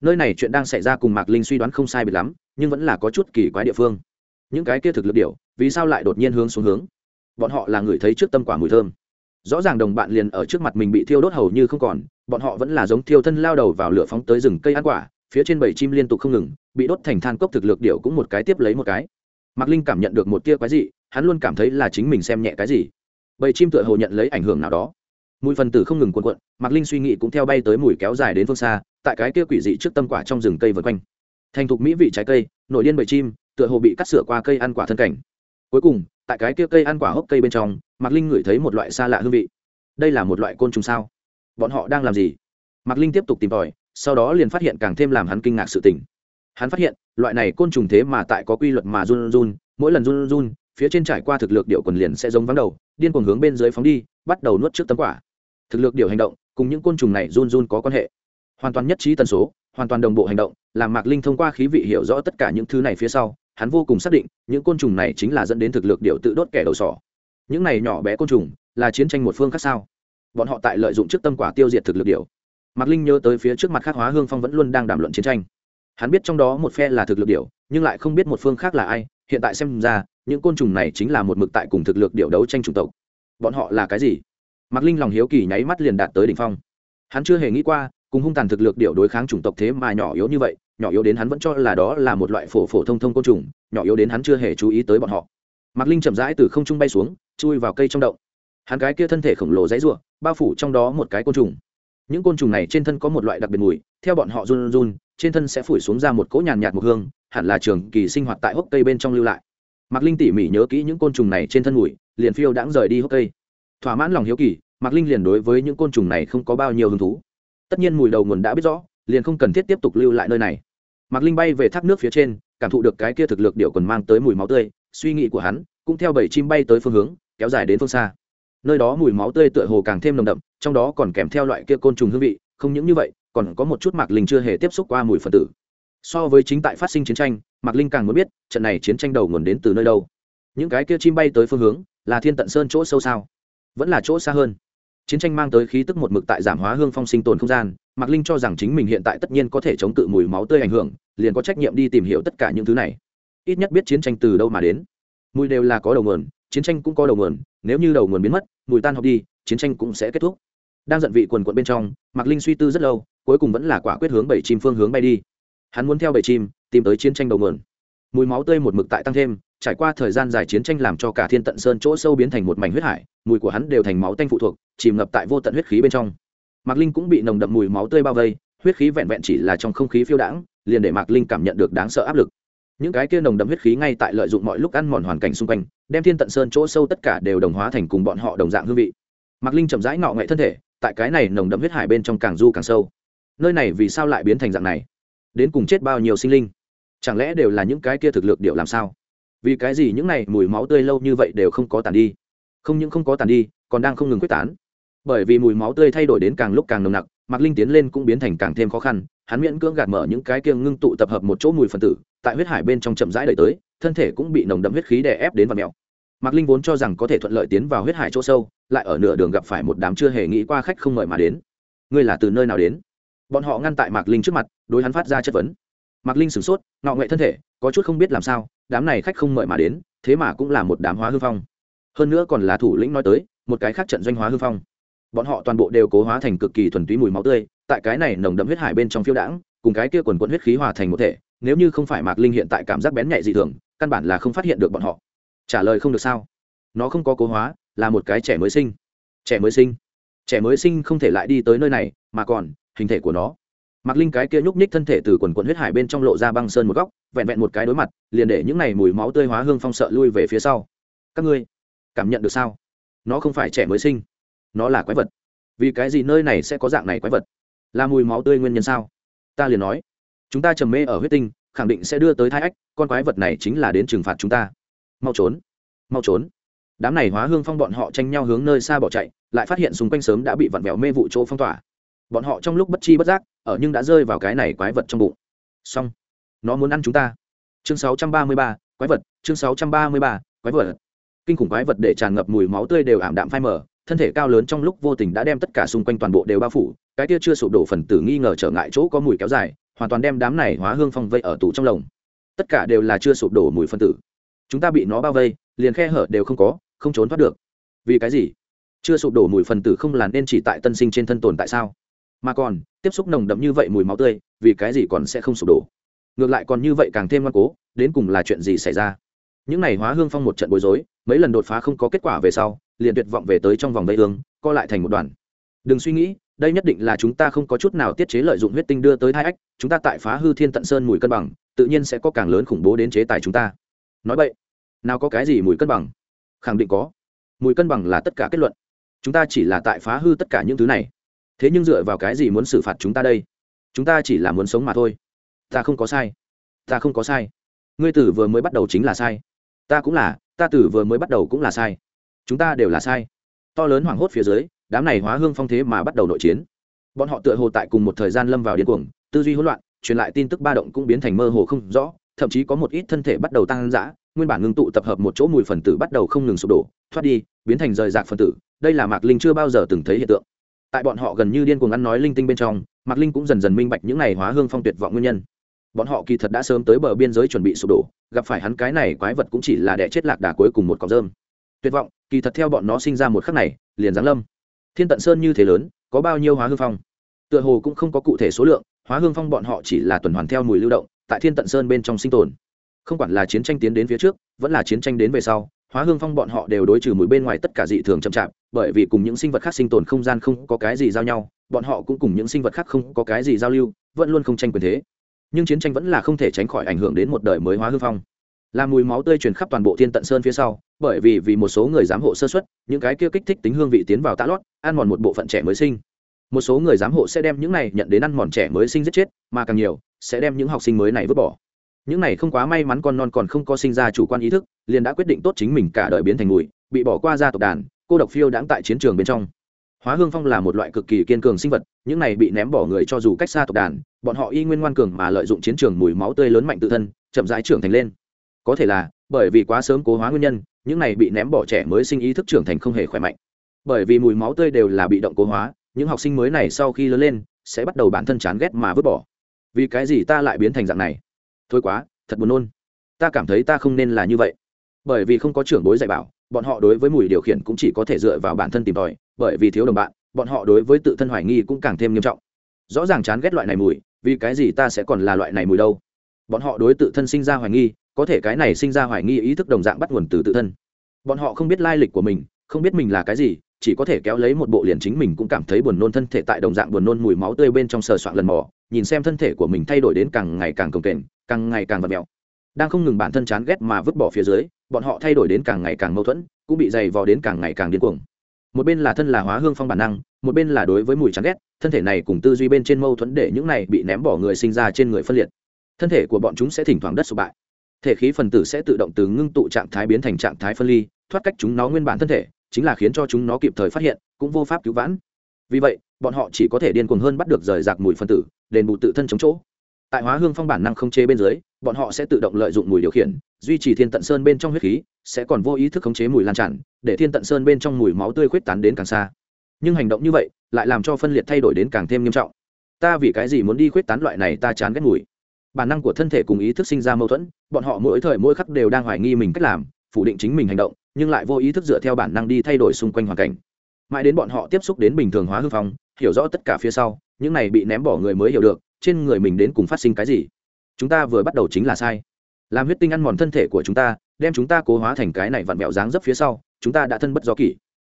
Nơi này chuyện đang xảy ra cùng mạc linh suy đoán không sai biệt lắm, nhưng vẫn là có chút kỳ quái địa phương. Những cái kia thực lực điệu vì sao lại đột nhiên hướng xuống hướng? Bọn họ là người thấy trước tâm quả mùi thơm. Rõ ràng đồng bạn liền ở trước mặt mình bị thiêu đốt hầu như không còn, bọn họ vẫn là giống thiêu thân lao đầu vào lửa phóng tới rừng cây ăn quả, phía trên bảy chim liên tục không ngừng, bị đốt thành than cốc thực lực điệu cũng một cái tiếp lấy một cái. Mạc linh cảm nhận được một tia quái dị hắn luôn cảm thấy là chính mình xem nhẹ cái gì. Bầy chim tựa hồ nhận lấy ảnh hưởng nào đó. Mùi phần tử không ngừng cuộn cuộn, mạc linh suy nghĩ cũng theo bay tới mùi kéo dài đến phương xa, tại cái kia quỷ dị trước tâm quả trong rừng cây vượt quanh. Thành thục mỹ vị trái cây, nội điên bầy chim, tựa hồ bị cắt sửa qua cây ăn quả thân cảnh. Cuối cùng, tại cái kia cây ăn quả hốc cây bên trong, mạc linh ngửi thấy một loại xa lạ hương vị. Đây là một loại côn trùng sao? Bọn họ đang làm gì? Mạc linh tiếp tục tìm tòi, sau đó liền phát hiện càng thêm làm hắn kinh ngạc sự tình. Hắn phát hiện, loại này côn trùng thế mà tại có quy luật mà run run, mỗi lần run run phía trên trải qua thực lực điệu quần liền sẽ giống vắng đầu, điên cuồng hướng bên dưới phóng đi, bắt đầu nuốt trước tấm quả. Thực lực điệu hành động, cùng những côn trùng này run run có quan hệ. Hoàn toàn nhất trí tần số, hoàn toàn đồng bộ hành động, làm mạc linh thông qua khí vị hiểu rõ tất cả những thứ này phía sau, hắn vô cùng xác định, những côn trùng này chính là dẫn đến thực lực điệu tự đốt kẻ đầu sỏ. Những này nhỏ bé côn trùng, là chiến tranh một phương khác sao? Bọn họ tại lợi dụng trước tâm quả tiêu diệt thực lực điệu. Mạc linh nhớ tới phía trước mặt khác hóa hương phong vẫn luôn đang đàm luận chiến tranh. Hắn biết trong đó một phe là thực lực điệu, nhưng lại không biết một phương khác là ai hiện tại xem ra, những côn trùng này chính là một mực tại cùng thực lực điệu đấu tranh chủng tộc. Bọn họ là cái gì? Mạc linh lòng hiếu kỳ nháy mắt liền đạt tới đỉnh phong. Hắn chưa hề nghĩ qua, cùng hung tàn thực lực điệu đối kháng chủng tộc thế mà nhỏ yếu như vậy, nhỏ yếu đến hắn vẫn cho là đó là một loại phổ phổ thông thông côn trùng, nhỏ yếu đến hắn chưa hề chú ý tới bọn họ. Mạc linh chậm rãi từ không trung bay xuống, chui vào cây trong động. Hắn cái kia thân thể khổng lồ dãy r u ộ bao phủ trong đó một cái côn trùng. Những côn trùng này trên thân có một loại đặc biệt mùi, theo bọn họ run run, trên thân sẽ phủi xuống ra một cỗ nhàn nhạt một hương hẳn là trường kỳ sinh hoạt tại hốc cây bên trong lưu lại. Mạc linh tỉ mỉ nhớ kỹ những côn trùng này trên thân mùi, liền phiêu đãng rời đi hốc cây. Thỏa mãn lòng hiếu kỳ, mạc linh liền đối với những côn trùng này không có bao nhiêu hứng thú. Tất nhiên mùi đầu nguồn đã biết rõ, liền không cần thiết tiếp tục lưu lại nơi này. Mạc linh bay về thác nước phía trên, cảm thụ được cái kia thực lực điệu còn mang tới mùi máu tươi, suy nghĩ của hắn cũng theo bảy chim bay tới phương hướng, kéo dài đến phương xa. Nơi đó mùi máu tươi tựa hồ càng thêm nồng đậm, trong đó còn kèm theo loại kia côn trùng hương vị, không những như vậy, còn có một chút mạc linh chưa hề tiếp xúc qua mùi phân tử so với chính tại phát sinh chiến tranh, mạc linh càng muốn biết, trận này chiến tranh đầu nguồn đến từ nơi đâu? Những cái kia chim bay tới phương hướng, là thiên tận sơn chỗ sâu sao? Vẫn là chỗ xa hơn. Chiến tranh mang tới khí tức một mực tại giảm hóa hương phong sinh tồn không gian, mạc linh cho rằng chính mình hiện tại tất nhiên có thể chống cự mùi máu tươi ảnh hưởng, liền có trách nhiệm đi tìm hiểu tất cả những thứ này. Ít nhất biết chiến tranh từ đâu mà đến. Mùi đều là có đầu nguồn, chiến tranh cũng có đầu nguồn, nếu như đầu nguồn biến mất, mùi tan học đi, chiến tranh cũng sẽ kết thúc. Đang giận vị quần quận bên trong, mạc linh suy tư rất lâu, cuối cùng vẫn là quả quyết hướng bảy chim phương hướng bay đi hắn muốn theo bầy chim, tìm tới chiến tranh đầu nguồn. Mùi máu tươi một mực tại tăng thêm, trải qua thời gian dài chiến tranh làm cho cả thiên tận sơn chỗ sâu biến thành một mảnh huyết hải, mùi của hắn đều thành máu tanh phụ thuộc, chìm ngập tại vô tận huyết khí bên trong. Mạc linh cũng bị nồng đậm mùi máu tươi bao vây, huyết khí vẹn vẹn chỉ là trong không khí phiêu đãng, liền để mạc linh cảm nhận được đáng sợ áp lực. Những cái kia nồng đậm huyết khí ngay tại lợi dụng mọi lúc ăn mòn hoàn cảnh xung quanh, đem thiên tận sơn chỗ sâu tất cả đều đồng hóa thành cùng bọn họ đồng dạng hương vị. Mạc linh chậm rãi ngọ ngậy thân thể, tại cái này nồng đậm huyết hải bên trong càng du càng sâu. Nơi này vì sao lại biến thành dạng này? Đến cùng chết bao nhiêu sinh linh? Chẳng lẽ đều là những cái kia thực lực điệu làm sao? Vì cái gì những này mùi máu tươi lâu như vậy đều không có tàn đi? Không những không có tàn đi, còn đang không ngừng quyết tán. Bởi vì mùi máu tươi thay đổi đến càng lúc càng nồng nặc, mạc linh tiến lên cũng biến thành càng thêm khó khăn, hắn miễn cưỡng gạt mở những cái kia ngưng tụ tập hợp một chỗ mùi phân tử, tại huyết hải bên trong chậm rãi đợi tới, thân thể cũng bị nồng đậm huyết khí đè ép đến và mèo. Mạc linh vốn cho rằng có thể thuận lợi tiến vào huyết hải chỗ sâu, lại ở nửa đường gặp phải một đám chưa hề nghĩ qua khách không mời mà đến. Ngươi là từ nơi nào đến? Bọn họ ngăn tại mạc linh trước mặt, đối hắn phát ra chất vấn. Mạc linh sửng sốt, ngọ nghệ thân thể, có chút không biết làm sao, đám này khách không mời mà đến, thế mà cũng là một đám hóa hư phong. Hơn nữa còn là thủ lĩnh nói tới, một cái khác trận doanh hóa hư phong. Bọn họ toàn bộ đều cố hóa thành cực kỳ thuần túy mùi máu tươi, tại cái này nồng đậm huyết hải bên trong phiêu đãng, cùng cái kia quần quận huyết khí hòa thành một thể, nếu như không phải mạc linh hiện tại cảm giác bén nhạy dị thường, căn bản là không phát hiện được bọn họ. Trả lời không được sao? Nó không có cố hóa, là một cái trẻ mới sinh. Trẻ mới sinh. Trẻ mới sinh không thể lại đi tới nơi này, mà còn hình thể của nó. Mặc linh cái kia nhúc nhích thân thể từ quần quận huyết hải bên trong lộ ra băng sơn một góc, vẹn vẹn một cái đối mặt, liền để những này mùi máu tươi hóa hương phong sợ lui về phía sau. Các ngươi, cảm nhận được sao? Nó không phải trẻ mới sinh, nó là quái vật. Vì cái gì nơi này sẽ có dạng này quái vật? Là mùi máu tươi nguyên nhân sao? Ta liền nói, chúng ta trầm mê ở huyết tinh, khẳng định sẽ đưa tới thai ách, con quái vật này chính là đến trừng phạt chúng ta. Mau trốn mau trốn. Đám này hóa hương phong bọn họ tranh nhau hướng nơi xa bỏ chạy, lại phát hiện xung quanh sớm đã bị vặn vẹo mê vụ chỗ phong tỏa bọn họ trong lúc bất chi bất giác ở nhưng đã rơi vào cái này quái vật trong bụng. Xong. Nó muốn ăn chúng ta. Chương 633, quái vật. Chương 633, quái vật. Kinh khủng quái vật để tràn ngập mùi máu tươi đều ảm đạm phai mờ thân thể cao lớn trong lúc vô tình đã đem tất cả xung quanh toàn bộ đều bao phủ cái kia chưa sụp đổ phần tử nghi ngờ trở ngại chỗ có mùi kéo dài hoàn toàn đem đám này hóa hương phong vây ở tủ trong lồng. Tất cả đều là chưa sụp đổ mùi phân tử. Chúng ta bị nó bao vây liền khe hở đều không có không trốn thoát được. Vì cái gì? Chưa sụp đổ mùi phân tử không là nên chỉ tại tân sinh trên thân tồn tại sao? Mà còn, tiếp xúc nồng đậm như vậy mùi máu tươi, vì cái gì còn sẽ không sụp đổ? Ngược lại còn như vậy càng thêm ngoan cố, đến cùng là chuyện gì xảy ra? Những này hóa hương phong một trận bối rối, mấy lần đột phá không có kết quả về sau, liền tuyệt vọng về tới trong vòng vây hương, co lại thành một đoàn. Đừng suy nghĩ, đây nhất định là chúng ta không có chút nào tiết chế lợi dụng huyết tinh đưa tới hai ách, chúng ta tại phá hư thiên tận sơn mùi cân bằng, tự nhiên sẽ có càng lớn khủng bố đến chế tài chúng ta. Nói vậy, nào có cái gì mùi cân bằng? Khẳng định có. Mùi cân bằng là tất cả kết luận. Chúng ta chỉ là tại phá hư tất cả những thứ này thế nhưng dựa vào cái gì muốn xử phạt chúng ta đây? Chúng ta chỉ là muốn sống mà thôi. Ta không có sai. Ta không có sai. Ngươi tử vừa mới bắt đầu chính là sai. Ta cũng là, ta tử vừa mới bắt đầu cũng là sai. Chúng ta đều là sai. To lớn hoảng hốt phía dưới, đám này hóa hương phong thế mà bắt đầu nội chiến. Bọn họ tựa hồ tại cùng một thời gian lâm vào điên cuồng, tư duy hỗn loạn, truyền lại tin tức ba động cũng biến thành mơ hồ không rõ, thậm chí có một ít thân thể bắt đầu tăng dã, nguyên bản ngưng tụ tập hợp một chỗ mùi phần tử bắt đầu không ngừng sụp đổ, thoát đi, biến thành rời rạc phần tử. Đây là mạc linh chưa bao giờ từng thấy hiện tượng tại bọn họ gần như điên cuồng ăn nói linh tinh bên trong, mạc linh cũng dần dần minh bạch những n à y hóa hương phong tuyệt vọng nguyên nhân. Bọn họ kỳ thật đã sớm tới bờ biên giới chuẩn bị sụp đổ, gặp phải hắn cái này quái vật cũng chỉ là đẻ chết lạc đà cuối cùng một cọc rơm. Tuyệt vọng, kỳ thật theo bọn nó sinh ra một khắc này, liền giáng lâm. Thiên tận sơn như thế lớn, có bao nhiêu hóa hương phong? Tựa hồ cũng không có cụ thể số lượng, hóa hương phong bọn họ chỉ là tuần hoàn theo mùi lưu động, tại thiên tận sơn bên trong sinh tồn. Không quản là chiến tranh tiến đến phía trước, vẫn là chiến tranh đến về sau hóa hương phong bọn họ đều đối trừ mùi bên ngoài tất cả dị thường chậm chạp, bởi vì cùng những sinh vật khác sinh tồn không gian không có cái gì giao nhau, bọn họ cũng cùng những sinh vật khác không có cái gì giao lưu, vẫn luôn không tranh quyền thế. Nhưng chiến tranh vẫn là không thể tránh khỏi ảnh hưởng đến một đời mới hóa hương phong. Làm mùi máu tươi truyền khắp toàn bộ thiên tận sơn phía sau, bởi vì vì một số người giám hộ sơ xuất những cái kia kích thích tính hương vị tiến vào tạ lót, ăn mòn một bộ phận trẻ mới sinh. Một số người giám hộ sẽ đem những này nhận đến ăn mòn trẻ mới sinh giết chết, mà càng nhiều, sẽ đem những học sinh mới này vứt bỏ những này không quá may mắn con non còn không có sinh ra chủ quan ý thức, liền đã quyết định tốt chính mình cả đời biến thành mùi, bị bỏ qua ra tộc đàn, cô độc phiêu đãng tại chiến trường bên trong. Hóa hương phong là một loại cực kỳ kiên cường sinh vật, những này bị ném bỏ người cho dù cách xa tộc đàn, bọn họ y nguyên ngoan cường mà lợi dụng chiến trường mùi máu tươi lớn mạnh tự thân, chậm rãi trưởng thành lên. Có thể là, bởi vì quá sớm cố hóa nguyên nhân, những này bị ném bỏ trẻ mới sinh ý thức trưởng thành không hề khỏe mạnh. Bởi vì mùi máu tươi đều là bị động cố hóa, những học sinh mới này sau khi lớn lên, sẽ bắt đầu bản thân chán ghét mà vứt bỏ. Vì cái gì ta lại biến thành dạng này? Thôi quá, thật buồn nôn. Ta cảm thấy ta không nên là như vậy. Bởi vì không có trưởng bối dạy bảo, bọn họ đối với mùi điều khiển cũng chỉ có thể dựa vào bản thân tìm tòi, bởi vì thiếu đồng bạn, bọn họ đối với tự thân hoài nghi cũng càng thêm nghiêm trọng. Rõ ràng chán ghét loại này mùi, vì cái gì ta sẽ còn là loại này mùi đâu? Bọn họ đối tự thân sinh ra hoài nghi, có thể cái này sinh ra hoài nghi ý thức đồng dạng bắt nguồn từ tự thân. Bọn họ không biết lai lịch của mình, không biết mình là cái gì chỉ có thể kéo lấy một bộ liền chính mình cũng cảm thấy buồn nôn thân thể tại đồng dạng buồn nôn mùi máu tươi bên trong sờ soạn lần mò, nhìn xem thân thể của mình thay đổi đến càng ngày càng cồng kềnh, càng ngày càng vật mèo. Đang không ngừng bản thân chán ghét mà vứt bỏ phía dưới, bọn họ thay đổi đến càng ngày càng mâu thuẫn, cũng bị dày vò đến càng ngày càng điên cuồng. Một bên là thân là hóa hương phong bản năng, một bên là đối với mùi chán ghét, thân thể này cùng tư duy bên trên mâu thuẫn để những này bị ném bỏ người sinh ra trên người phân liệt. Thân thể của bọn chúng sẽ thỉnh thoảng đất sụp bại. Thể khí phần tử sẽ tự động từ ngưng tụ trạng thái biến thành trạng thái phân ly, thoát cách chúng nó nguyên bản thân thể chính là khiến cho chúng nó kịp thời phát hiện, cũng vô pháp cứu vãn. Vì vậy, bọn họ chỉ có thể điên cuồng hơn bắt được rời rạc mùi phân tử, đền bù tự thân chống chỗ. Tại hóa hương phong bản năng không chế bên dưới, bọn họ sẽ tự động lợi dụng mùi điều khiển, duy trì thiên tận sơn bên trong huyết khí, sẽ còn vô ý thức khống chế mùi lan tràn, để thiên tận sơn bên trong mùi máu tươi khuyết tán đến càng xa. Nhưng hành động như vậy, lại làm cho phân liệt thay đổi đến càng thêm nghiêm trọng. Ta vì cái gì muốn đi khuyết tán loại này ta chán ghét mùi? Bản năng của thân thể cùng ý thức sinh ra mâu thuẫn, bọn họ mỗi thời mỗi khắc đều đang hoài nghi mình cách làm, phủ định chính mình hành động nhưng lại vô ý thức dựa theo bản năng đi thay đổi xung quanh hoàn cảnh. Mãi đến bọn họ tiếp xúc đến bình thường hóa hư phong, hiểu rõ tất cả phía sau, những này bị ném bỏ người mới hiểu được, trên người mình đến cùng phát sinh cái gì. Chúng ta vừa bắt đầu chính là sai. Làm huyết tinh ăn mòn thân thể của chúng ta, đem chúng ta cố hóa thành cái này vặn vẹo dáng dấp phía sau, chúng ta đã thân bất do kỷ.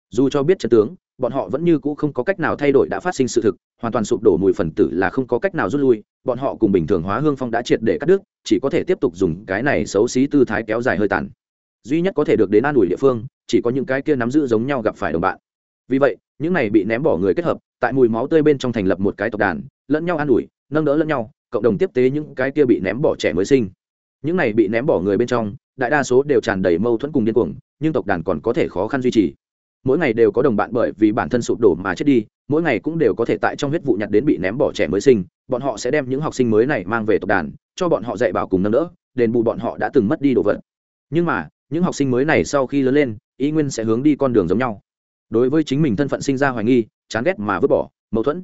Dù cho biết trận tướng, bọn họ vẫn như cũ không có cách nào thay đổi đã phát sinh sự thực, hoàn toàn sụp đổ mùi phần tử là không có cách nào rút lui, bọn họ cùng bình thường hóa hương phong đã triệt để cắt đứt, chỉ có thể tiếp tục dùng cái này xấu xí tư thái kéo dài hơi tàn duy nhất có thể được đến an ủi địa phương, chỉ có những cái kia nắm giữ giống nhau gặp phải đồng bạn. Vì vậy, những này bị ném bỏ người kết hợp, tại mùi máu tươi bên trong thành lập một cái tộc đàn, lẫn nhau an ủi, nâng đỡ lẫn nhau, cộng đồng tiếp tế những cái kia bị ném bỏ trẻ mới sinh. Những này bị ném bỏ người bên trong, đại đa số đều tràn đầy mâu thuẫn cùng điên cuồng, nhưng tộc đàn còn có thể khó khăn duy trì. Mỗi ngày đều có đồng bạn bởi vì bản thân sụp đổ mà chết đi, mỗi ngày cũng đều có thể tại trong huyết vụ nhặt đến bị ném bỏ trẻ mới sinh, bọn họ sẽ đem những học sinh mới này mang về tộc đàn, cho bọn họ dạy bảo cùng nâng đỡ, đền bù bọn họ đã từng mất đi đồ vật. Nhưng mà những học sinh mới này sau khi lớn lên, ý nguyên sẽ hướng đi con đường giống nhau. Đối với chính mình thân phận sinh ra hoài nghi, chán ghét mà vứt bỏ, mâu thuẫn.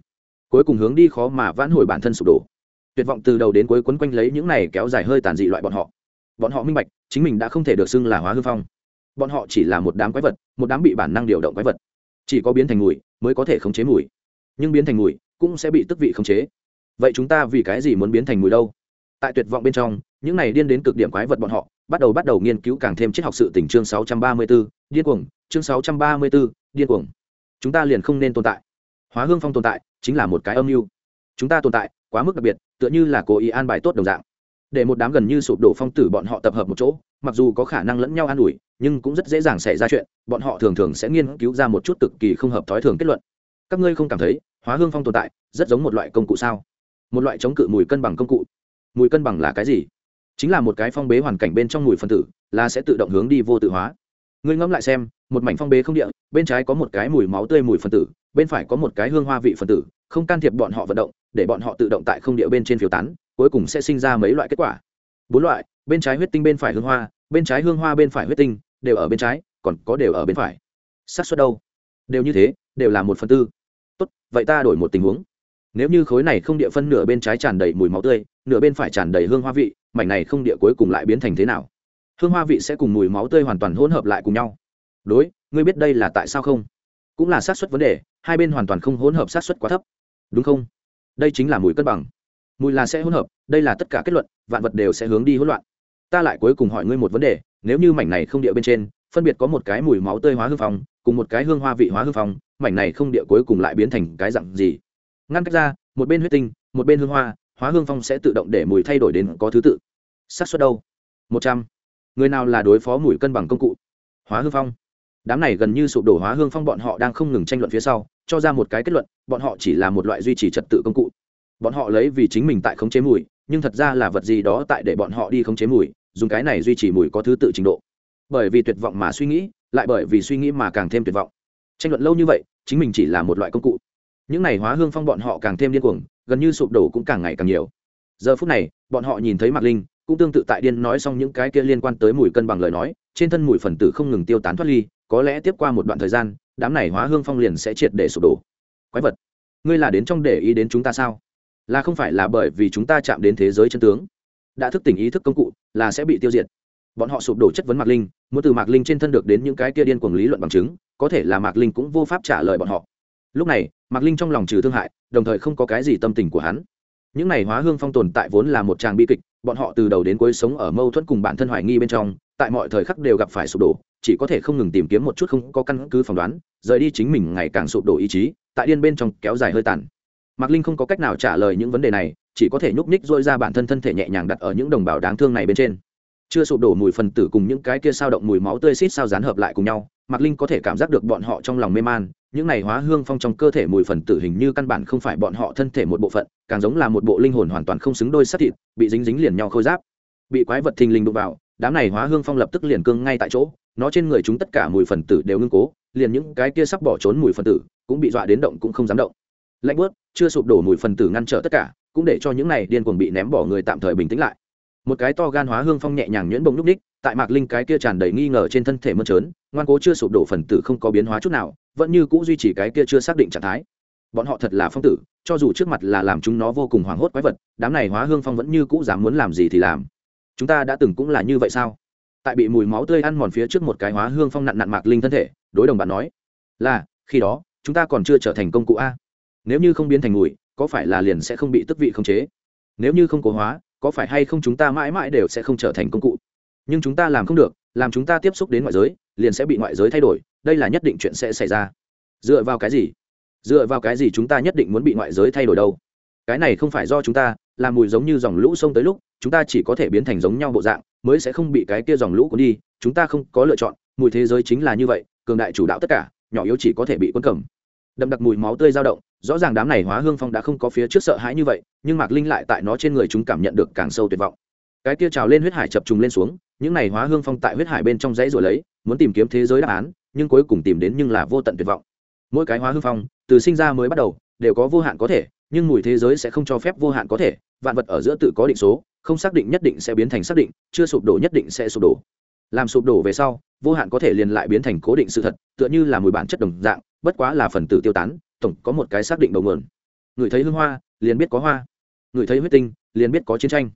Cuối cùng hướng đi khó mà vãn hồi bản thân sụp đổ. Tuyệt vọng từ đầu đến cuối quấn quanh lấy những này kéo dài hơi tàn dị loại bọn họ. Bọn họ minh bạch, chính mình đã không thể được xưng là hóa hư phong. Bọn họ chỉ là một đám quái vật, một đám bị bản năng điều động quái vật. Chỉ có biến thành mùi mới có thể khống chế mùi. Nhưng biến thành mùi cũng sẽ bị tức vị khống chế. Vậy chúng ta vì cái gì muốn biến thành mùi đâu? Tại tuyệt vọng bên trong những này điên đến cực điểm quái vật bọn họ bắt đầu bắt đầu nghiên cứu càng thêm triết học sự tình chương 634, điên cuồng chương 634, điên cuồng. Chúng ta liền không nên tồn tại. Hóa hương phong tồn tại chính là một cái âm mưu. Chúng ta tồn tại quá mức đặc biệt tựa như là cố ý an bài tốt đồng dạng. Để một đám gần như sụp đổ phong tử bọn họ tập hợp một chỗ mặc dù có khả năng lẫn nhau an ủi nhưng cũng rất dễ dàng xảy ra chuyện bọn họ thường thường sẽ nghiên cứu ra một chút cực kỳ không hợp thói thường kết luận. Các ngươi không cảm thấy hóa hương phong tồn tại rất giống một loại công cụ sao? Một loại chống cự mùi cân bằng công cụ. Mùi cân bằng là cái gì? Chính là một cái phong bế hoàn cảnh bên trong mùi phân tử, là sẽ tự động hướng đi vô tự hóa. Ngươi ngẫm lại xem, một mảnh phong bế không địa, bên trái có một cái mùi máu tươi mùi phân tử, bên phải có một cái hương hoa vị phân tử, không can thiệp bọn họ vận động, để bọn họ tự động tại không địa bên trên phiếu tán, cuối cùng sẽ sinh ra mấy loại kết quả. Bốn loại, bên trái huyết tinh bên phải hương hoa, bên trái hương hoa bên phải huyết tinh, đều ở bên trái, còn có đều ở bên phải. Xác suất đâu? Đều như thế, đều là một phần tư. Tốt, vậy ta đổi một tình huống. Nếu như khối này không địa phân nửa bên trái tràn đầy mùi máu tươi, nửa bên phải tràn đầy hương hoa vị mảnh này không địa cuối cùng lại biến thành thế nào? Hương hoa vị sẽ cùng mùi máu tươi hoàn toàn hỗn hợp lại cùng nhau. Đối, ngươi biết đây là tại sao không? Cũng là xác suất vấn đề, hai bên hoàn toàn không hỗn hợp xác suất quá thấp. Đúng không? Đây chính là mùi cân bằng. Mùi là sẽ hỗn hợp, đây là tất cả kết luận, vạn vật đều sẽ hướng đi hỗn loạn. Ta lại cuối cùng hỏi ngươi một vấn đề, nếu như mảnh này không địa bên trên, phân biệt có một cái mùi máu tươi hóa hư phong, cùng một cái hương hoa vị hóa hư phong, mảnh này không địa cuối cùng lại biến thành cái dặn gì? Ngăn cách ra, một bên huyết tinh, một bên hương hoa hóa hương phong sẽ tự động để mùi thay đổi đến có thứ tự. Xác suất đâu? Một trăm. Người nào là đối phó mùi cân bằng công cụ? Hóa hương phong. Đám này gần như sụp đổ hóa hương phong bọn họ đang không ngừng tranh luận phía sau, cho ra một cái kết luận, bọn họ chỉ là một loại duy trì trật tự công cụ. Bọn họ lấy vì chính mình tại khống chế mùi, nhưng thật ra là vật gì đó tại để bọn họ đi khống chế mùi, dùng cái này duy trì mùi có thứ tự trình độ. Bởi vì tuyệt vọng mà suy nghĩ, lại bởi vì suy nghĩ mà càng thêm tuyệt vọng. Tranh luận lâu như vậy, chính mình chỉ là một loại công cụ. Những này hóa hương phong bọn họ càng thêm điên cuồng gần như sụp đổ cũng càng ngày càng nhiều. Giờ phút này, bọn họ nhìn thấy mạc linh, cũng tương tự tại điên nói xong những cái kia liên quan tới mùi cân bằng lời nói, trên thân mùi phần tử không ngừng tiêu tán thoát ly, có lẽ tiếp qua một đoạn thời gian, đám này hóa hương phong liền sẽ triệt để sụp đổ. Quái vật, ngươi là đến trong để ý đến chúng ta sao? Là không phải là bởi vì chúng ta chạm đến thế giới chân tướng? Đã thức tỉnh ý thức công cụ, là sẽ bị tiêu diệt. Bọn họ sụp đổ chất vấn mạc linh, muốn từ mạc linh trên thân được đến những cái kia điên cuồng lý luận bằng chứng, có thể là mạc linh cũng vô pháp trả lời bọn họ. Lúc này, mạc linh trong lòng trừ thương hại đồng thời không có cái gì tâm tình của hắn. Những này hóa hương phong tồn tại vốn là một tràng bi kịch, bọn họ từ đầu đến cuối sống ở mâu thuẫn cùng bản thân hoài nghi bên trong, tại mọi thời khắc đều gặp phải sụp đổ, chỉ có thể không ngừng tìm kiếm một chút không có căn cứ phỏng đoán, rời đi chính mình ngày càng sụp đổ ý chí, tại điên bên trong kéo dài hơi tàn. Mạc linh không có cách nào trả lời những vấn đề này, chỉ có thể nhúc nhích dôi ra bản thân thân thể nhẹ nhàng đặt ở những đồng bào đáng thương này bên trên. Chưa sụp đổ mùi phần tử cùng những cái kia sao động mùi máu tươi xít sao dán hợp lại cùng nhau, mạc linh có thể cảm giác được bọn họ trong lòng mê man những này hóa hương phong trong cơ thể mùi phần tử hình như căn bản không phải bọn họ thân thể một bộ phận, càng giống là một bộ linh hồn hoàn toàn không xứng đôi sát thịt, bị dính dính liền nhau khôi giáp. Bị quái vật thình lình đụng vào, đám này hóa hương phong lập tức liền cương ngay tại chỗ, nó trên người chúng tất cả mùi phần tử đều ngưng cố, liền những cái kia sắp bỏ trốn mùi phần tử cũng bị dọa đến động cũng không dám động. Lạnh bớt chưa sụp đổ mùi phần tử ngăn trở tất cả, cũng để cho những này điên cuồng bị ném bỏ người tạm thời bình tĩnh lại một cái to gan hóa hương phong nhẹ nhàng nhuyễn bông núc ních, tại mạc linh cái kia tràn đầy nghi ngờ trên thân thể mơn trớn, ngoan cố chưa sụp đổ phần tử không có biến hóa chút nào, vẫn như c ũ duy trì cái kia chưa xác định trạng thái. Bọn họ thật là phong tử, cho dù trước mặt là làm chúng nó vô cùng hoảng hốt quái vật, đám này hóa hương phong vẫn như cũ dám muốn làm gì thì làm. Chúng ta đã từng cũng là như vậy sao? Tại bị mùi máu tươi ăn mòn phía trước một cái hóa hương phong nặn nặn mạc linh thân thể, đối đồng bạn nói, là, khi đó, chúng ta còn chưa trở thành công cụ a. Nếu như không biến thành mùi, có phải là liền sẽ không bị tức vị khống chế? Nếu như không cố hóa có phải hay không chúng ta mãi mãi đều sẽ không trở thành công cụ? Nhưng chúng ta làm không được, làm chúng ta tiếp xúc đến ngoại giới, liền sẽ bị ngoại giới thay đổi, đây là nhất định chuyện sẽ xảy ra. Dựa vào cái gì? Dựa vào cái gì chúng ta nhất định muốn bị ngoại giới thay đổi đâu? Cái này không phải do chúng ta làm mùi giống như dòng lũ sông tới lúc, chúng ta chỉ có thể biến thành giống nhau bộ dạng, mới sẽ không bị cái kia dòng lũ cuốn đi, chúng ta không có lựa chọn, mùi thế giới chính là như vậy, cường đại chủ đạo tất cả, nhỏ yếu chỉ có thể bị quân cầm. Đậm đặc mùi máu tươi dao động rõ ràng đám này hóa hương phong đã không có phía trước sợ hãi như vậy, nhưng mạc linh lại tại nó trên người chúng cảm nhận được càng sâu tuyệt vọng. Cái kia trào lên huyết hải chập trùng lên xuống, những này hóa hương phong tại huyết hải bên trong dãy rồi lấy, muốn tìm kiếm thế giới đáp án, nhưng cuối cùng tìm đến nhưng là vô tận tuyệt vọng. Mỗi cái hóa hương phong, từ sinh ra mới bắt đầu, đều có vô hạn có thể, nhưng mùi thế giới sẽ không cho phép vô hạn có thể, vạn vật ở giữa tự có định số, không xác định nhất định sẽ biến thành xác định, chưa sụp đổ nhất định sẽ sụp đổ. Làm sụp đổ về sau, vô hạn có thể liền lại biến thành cố định sự thật, tựa như là mùi bản chất đồng dạng, bất quá là phần tử tiêu tán tổng có một cái xác định đầu nguồn. Người thấy hương hoa, liền biết có hoa. Người thấy huyết tinh, liền biết có chiến tranh.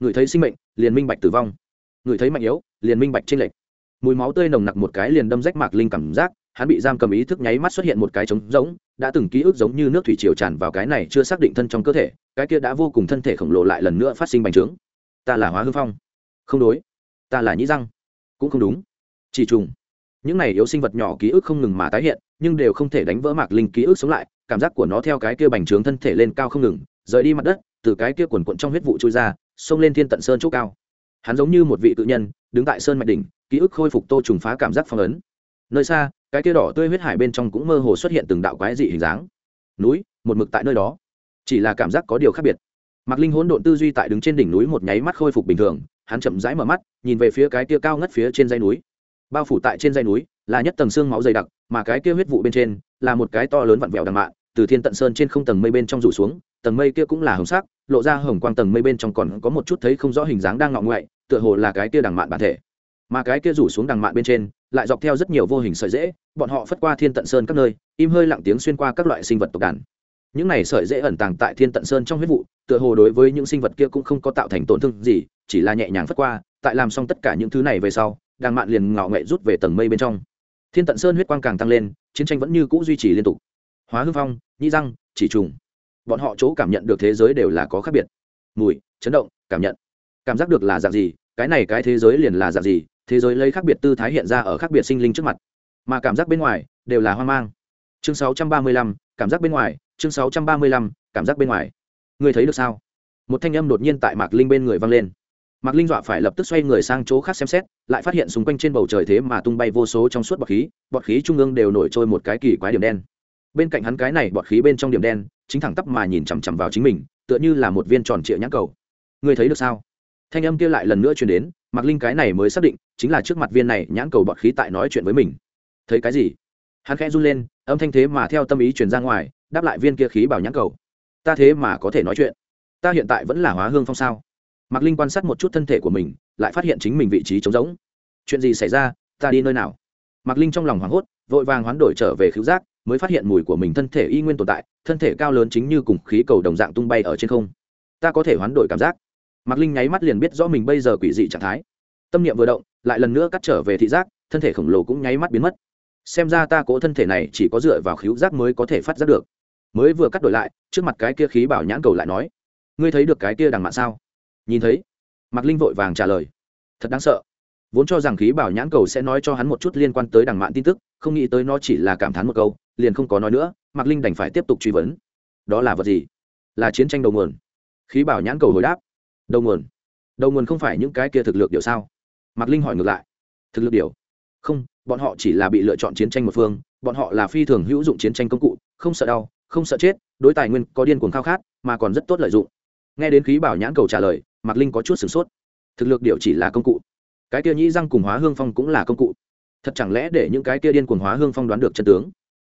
Người thấy sinh mệnh, liền minh bạch tử vong. Người thấy mạnh yếu, liền minh bạch chênh lệch. Mùi máu tươi nồng nặc một cái liền đâm rách mạc linh cảm giác, hắn bị giam cầm ý thức nháy mắt xuất hiện một cái trống rỗng, đã từng ký ức giống như nước thủy triều tràn vào cái này chưa xác định thân trong cơ thể, cái kia đã vô cùng thân thể khổng lồ lại lần nữa phát sinh bành trướng. Ta là hóa hư phong. Không đối. Ta là nhĩ răng. Cũng không đúng. Chỉ trùng. Những này yếu sinh vật nhỏ ký ức không ngừng mà tái hiện nhưng đều không thể đánh vỡ mạc linh ký ức sống lại, cảm giác của nó theo cái kia bành trướng thân thể lên cao không ngừng, rời đi mặt đất, từ cái kia quần quận trong huyết vụ trôi ra, xông lên thiên tận sơn chỗ cao. Hắn giống như một vị tự nhân, đứng tại sơn mạch đỉnh, ký ức khôi phục tô trùng phá cảm giác phong ấn. Nơi xa, cái kia đỏ tươi huyết hải bên trong cũng mơ hồ xuất hiện từng đạo quái dị hình dáng. Núi, một mực tại nơi đó. Chỉ là cảm giác có điều khác biệt. Mạc linh hỗn độn tư duy tại đứng trên đỉnh núi một nháy mắt khôi phục bình thường, hắn chậm rãi mở mắt, nhìn về phía cái kia cao ngất phía trên dây núi bao phủ tại trên dây núi, là nhất tầng xương máu dày đặc, mà cái kia huyết vụ bên trên là một cái to lớn vặn vẹo đằng mạ, từ thiên tận sơn trên không tầng mây bên trong rủ xuống, tầng mây kia cũng là hồng sắc, lộ ra hồng quang tầng mây bên trong còn có một chút thấy không rõ hình dáng đang ngọ ngoại, tựa hồ là cái kia đằng mạn bản thể. Mà cái kia rủ xuống đằng mạn bên trên, lại dọc theo rất nhiều vô hình sợi dễ bọn họ phất qua thiên tận sơn các nơi, im hơi lặng tiếng xuyên qua các loại sinh vật tộc đàn. Những này sợi dễ ẩn tàng tại thiên tận sơn trong huyết vụ, tựa hồ đối với những sinh vật kia cũng không có tạo thành tổn thương gì, chỉ là nhẹ nhàng phất qua, tại làm xong tất cả những thứ này về sau đàng mạn liền ngạo nghệ rút về tầng mây bên trong. Thiên tận sơn huyết quang càng tăng lên chiến tranh vẫn như cũ duy trì liên tục. Hóa hư phong nhĩ răng chỉ trùng. Bọn họ chỗ cảm nhận được thế giới đều là có khác biệt. Mùi chấn động cảm nhận. Cảm giác được là dạng gì cái này cái thế giới liền là dạng gì thế giới lấy khác biệt tư thái hiện ra ở khác biệt sinh linh trước mặt. Mà cảm giác bên ngoài đều là hoang mang. Chương 635, cảm giác bên ngoài chương 635, cảm giác bên ngoài. Người thấy được sao? Một thanh âm đột nhiên tại mạc linh bên người vang lên mạc linh dọa phải lập tức xoay người sang chỗ khác xem xét, lại phát hiện xung quanh trên bầu trời thế mà tung bay vô số trong suốt bọt khí bọt khí trung ương đều nổi trôi một cái kỳ quái điểm đen. Bên cạnh hắn cái này bọt khí bên trong điểm đen, chính thẳng tắp mà nhìn chằm chằm vào chính mình, tựa như là một viên tròn trịa nhãn cầu. Ngươi thấy được sao? Thanh âm kia lại lần nữa truyền đến, mạc linh cái này mới xác định, chính là trước mặt viên này nhãn cầu bọt khí tại nói chuyện với mình. Thấy cái gì? Hắn khẽ run lên, âm thanh thế mà theo tâm ý truyền ra ngoài, đáp lại viên kia khí bảo nhãn cầu. Ta thế mà có thể nói chuyện. Ta hiện tại vẫn là hóa hương phong sao? Mạc linh quan sát một chút thân thể của mình, lại phát hiện chính mình vị trí trống rỗng. Chuyện gì xảy ra? Ta đi nơi nào? Mạc linh trong lòng hoảng hốt, vội vàng hoán đổi trở về khứu giác, mới phát hiện mùi của mình thân thể y nguyên tồn tại, thân thể cao lớn chính như cùng khí cầu đồng dạng tung bay ở trên không. Ta có thể hoán đổi cảm giác. Mạc linh nháy mắt liền biết rõ mình bây giờ quỷ dị trạng thái. Tâm niệm vừa động, lại lần nữa cắt trở về thị giác, thân thể khổng lồ cũng nháy mắt biến mất. Xem ra ta cố thân thể này chỉ có dựa vào khíu giác mới có thể phát giác được. Mới vừa cắt đổi lại, trước mặt cái kia khí bảo nhãn cầu lại nói, ngươi thấy được cái kia đằng mạn sao? Nhìn thấy, mạc linh vội vàng trả lời. Thật đáng sợ. Vốn cho rằng khí bảo nhãn cầu sẽ nói cho hắn một chút liên quan tới đằng mạn tin tức, không nghĩ tới nó chỉ là cảm thán một câu, liền không có nói nữa, mạc linh đành phải tiếp tục truy vấn. Đó là vật gì? Là chiến tranh đầu nguồn. Khí bảo nhãn cầu hồi đáp. Đầu nguồn. Đầu nguồn không phải những cái kia thực lực điều sao? Mạc linh hỏi ngược lại. Thực lực điều? Không, bọn họ chỉ là bị lựa chọn chiến tranh một phương, bọn họ là phi thường hữu dụng chiến tranh công cụ, không sợ đau, không sợ chết, đối tài nguyên có điên cuồng khao khát, mà còn rất tốt lợi dụng. Nghe đến khí bảo nhãn cầu trả lời mạc linh có chút sửng sốt. Thực lực điều chỉ là công cụ. Cái kia nhĩ răng cùng hóa hương phong cũng là công cụ. Thật chẳng lẽ để những cái kia điên cuồng hóa hương phong đoán được chân tướng?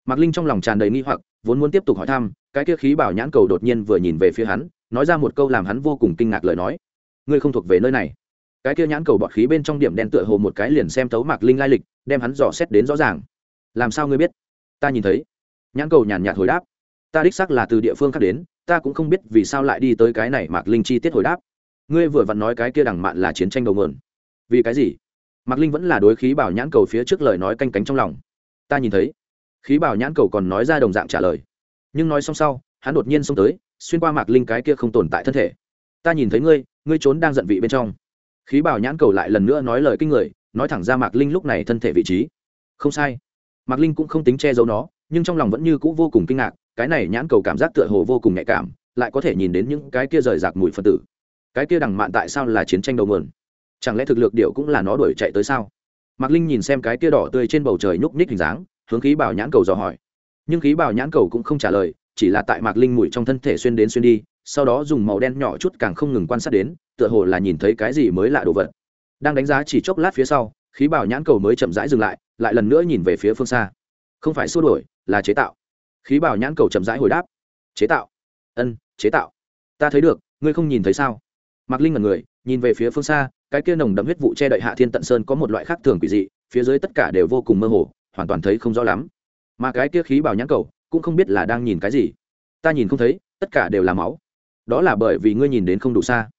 Mạc linh trong lòng tràn đầy nghi hoặc, vốn muốn tiếp tục hỏi thăm, cái kia khí bảo nhãn cầu đột nhiên vừa nhìn về phía hắn, nói ra một câu làm hắn vô cùng kinh ngạc lời nói. Ngươi không thuộc về nơi này. Cái kia nhãn cầu bọt khí bên trong điểm đen tựa hồ một cái liền xem thấu mạc linh lai lịch, đem hắn dò xét đến rõ ràng. Làm sao ngươi biết? Ta nhìn thấy. Nhãn cầu nhàn nhạt hồi đáp. Ta đích xác là từ địa phương khác đến, ta cũng không biết vì sao lại đi tới cái này mạc linh chi tiết hồi đáp ngươi vừa vặn nói cái kia đằng mạn là chiến tranh đầu mượn vì cái gì? Mạc linh vẫn là đối khí bảo nhãn cầu phía trước lời nói canh cánh trong lòng. Ta nhìn thấy, khí bảo nhãn cầu còn nói ra đồng dạng trả lời. Nhưng nói xong sau, hắn đột nhiên xông tới, xuyên qua mạc linh cái kia không tồn tại thân thể. Ta nhìn thấy ngươi ngươi trốn đang giận vị bên trong. Khí bảo nhãn cầu lại lần nữa nói lời kinh người, nói thẳng ra mạc linh lúc này thân thể vị trí. Không sai. Mạc linh cũng không tính che giấu nó, nhưng trong lòng vẫn như c ũ vô cùng kinh ngạc, cái này nhãn cầu cảm giác tựa hồ vô cùng nhạy cảm, lại có thể nhìn đến những cái kia rời rạc mùi phân tử cái kia đằng mạn tại sao là chiến tranh đầu mượn chẳng lẽ thực lực điệu cũng là nó đuổi chạy tới sao? Mạc linh nhìn xem cái kia đỏ tươi trên bầu trời nhúc nhích hình dáng, hướng khí bảo nhãn cầu dò hỏi. Nhưng khí bảo nhãn cầu cũng không trả lời, chỉ là tại mạc linh mùi trong thân thể xuyên đến xuyên đi, sau đó dùng màu đen nhỏ chút càng không ngừng quan sát đến, tựa hồ là nhìn thấy cái gì mới lạ đồ vật. Đang đánh giá chỉ chốc lát phía sau, khí bảo nhãn cầu mới chậm rãi dừng lại lại lần nữa nhìn về phía phương xa. Không phải xua đổi là chế tạo. Khí bảo nhãn cầu chậm rãi hồi đáp. Chế tạo. Ân, chế tạo. Ta thấy được, ngươi không nhìn thấy sao? Mạc linh ngẩn người, nhìn về phía phương xa, cái kia nồng đậm huyết vụ che đậy hạ thiên tận sơn có một loại khác thường quỷ dị, phía dưới tất cả đều vô cùng mơ hồ, hoàn toàn thấy không rõ lắm. Mà cái kia khí bảo nhãn cầu cũng không biết là đang nhìn cái gì. Ta nhìn không thấy, tất cả đều là máu. Đó là bởi vì ngươi nhìn đến không đủ xa.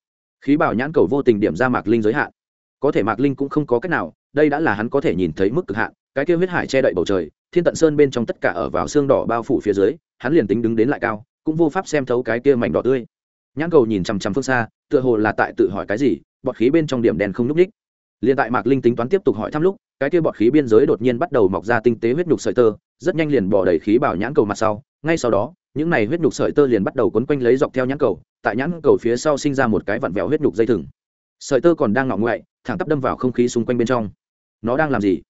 Khí bảo nhãn cầu vô tình điểm ra mạc linh giới hạn. Có thể mạc linh cũng không có cách nào, đây đã là hắn có thể nhìn thấy mức cực hạn, cái kia huyết hải che đậy bầu trời, thiên tận sơn bên trong tất cả ở vào xương đỏ bao phủ phía dưới, hắn liền tính đứng đến lại cao, cũng vô pháp xem thấu cái kia mảnh đỏ tươi nhãn cầu nhìn chằm chằm phương xa, tựa hồ là tại tự hỏi cái gì, bọt khí bên trong điểm đèn không n ú c ních liền tại mạc linh tính toán tiếp tục hỏi thăm lúc, cái kia bọt khí biên giới đột nhiên bắt đầu mọc ra tinh tế huyết nhục sợi tơ, rất nhanh liền bỏ đầy khí bảo nhãn cầu mặt sau. Ngay sau đó, những này huyết nhục sợi tơ liền bắt đầu quấn quanh lấy dọc theo nhãn cầu, tại nhãn cầu phía sau sinh ra một cái vặn vẹo huyết nhục dây thừng. Sợi tơ còn đang ngọ ngoại, thẳng tắp đâm vào không khí xung quanh bên trong. Nó đang làm gì?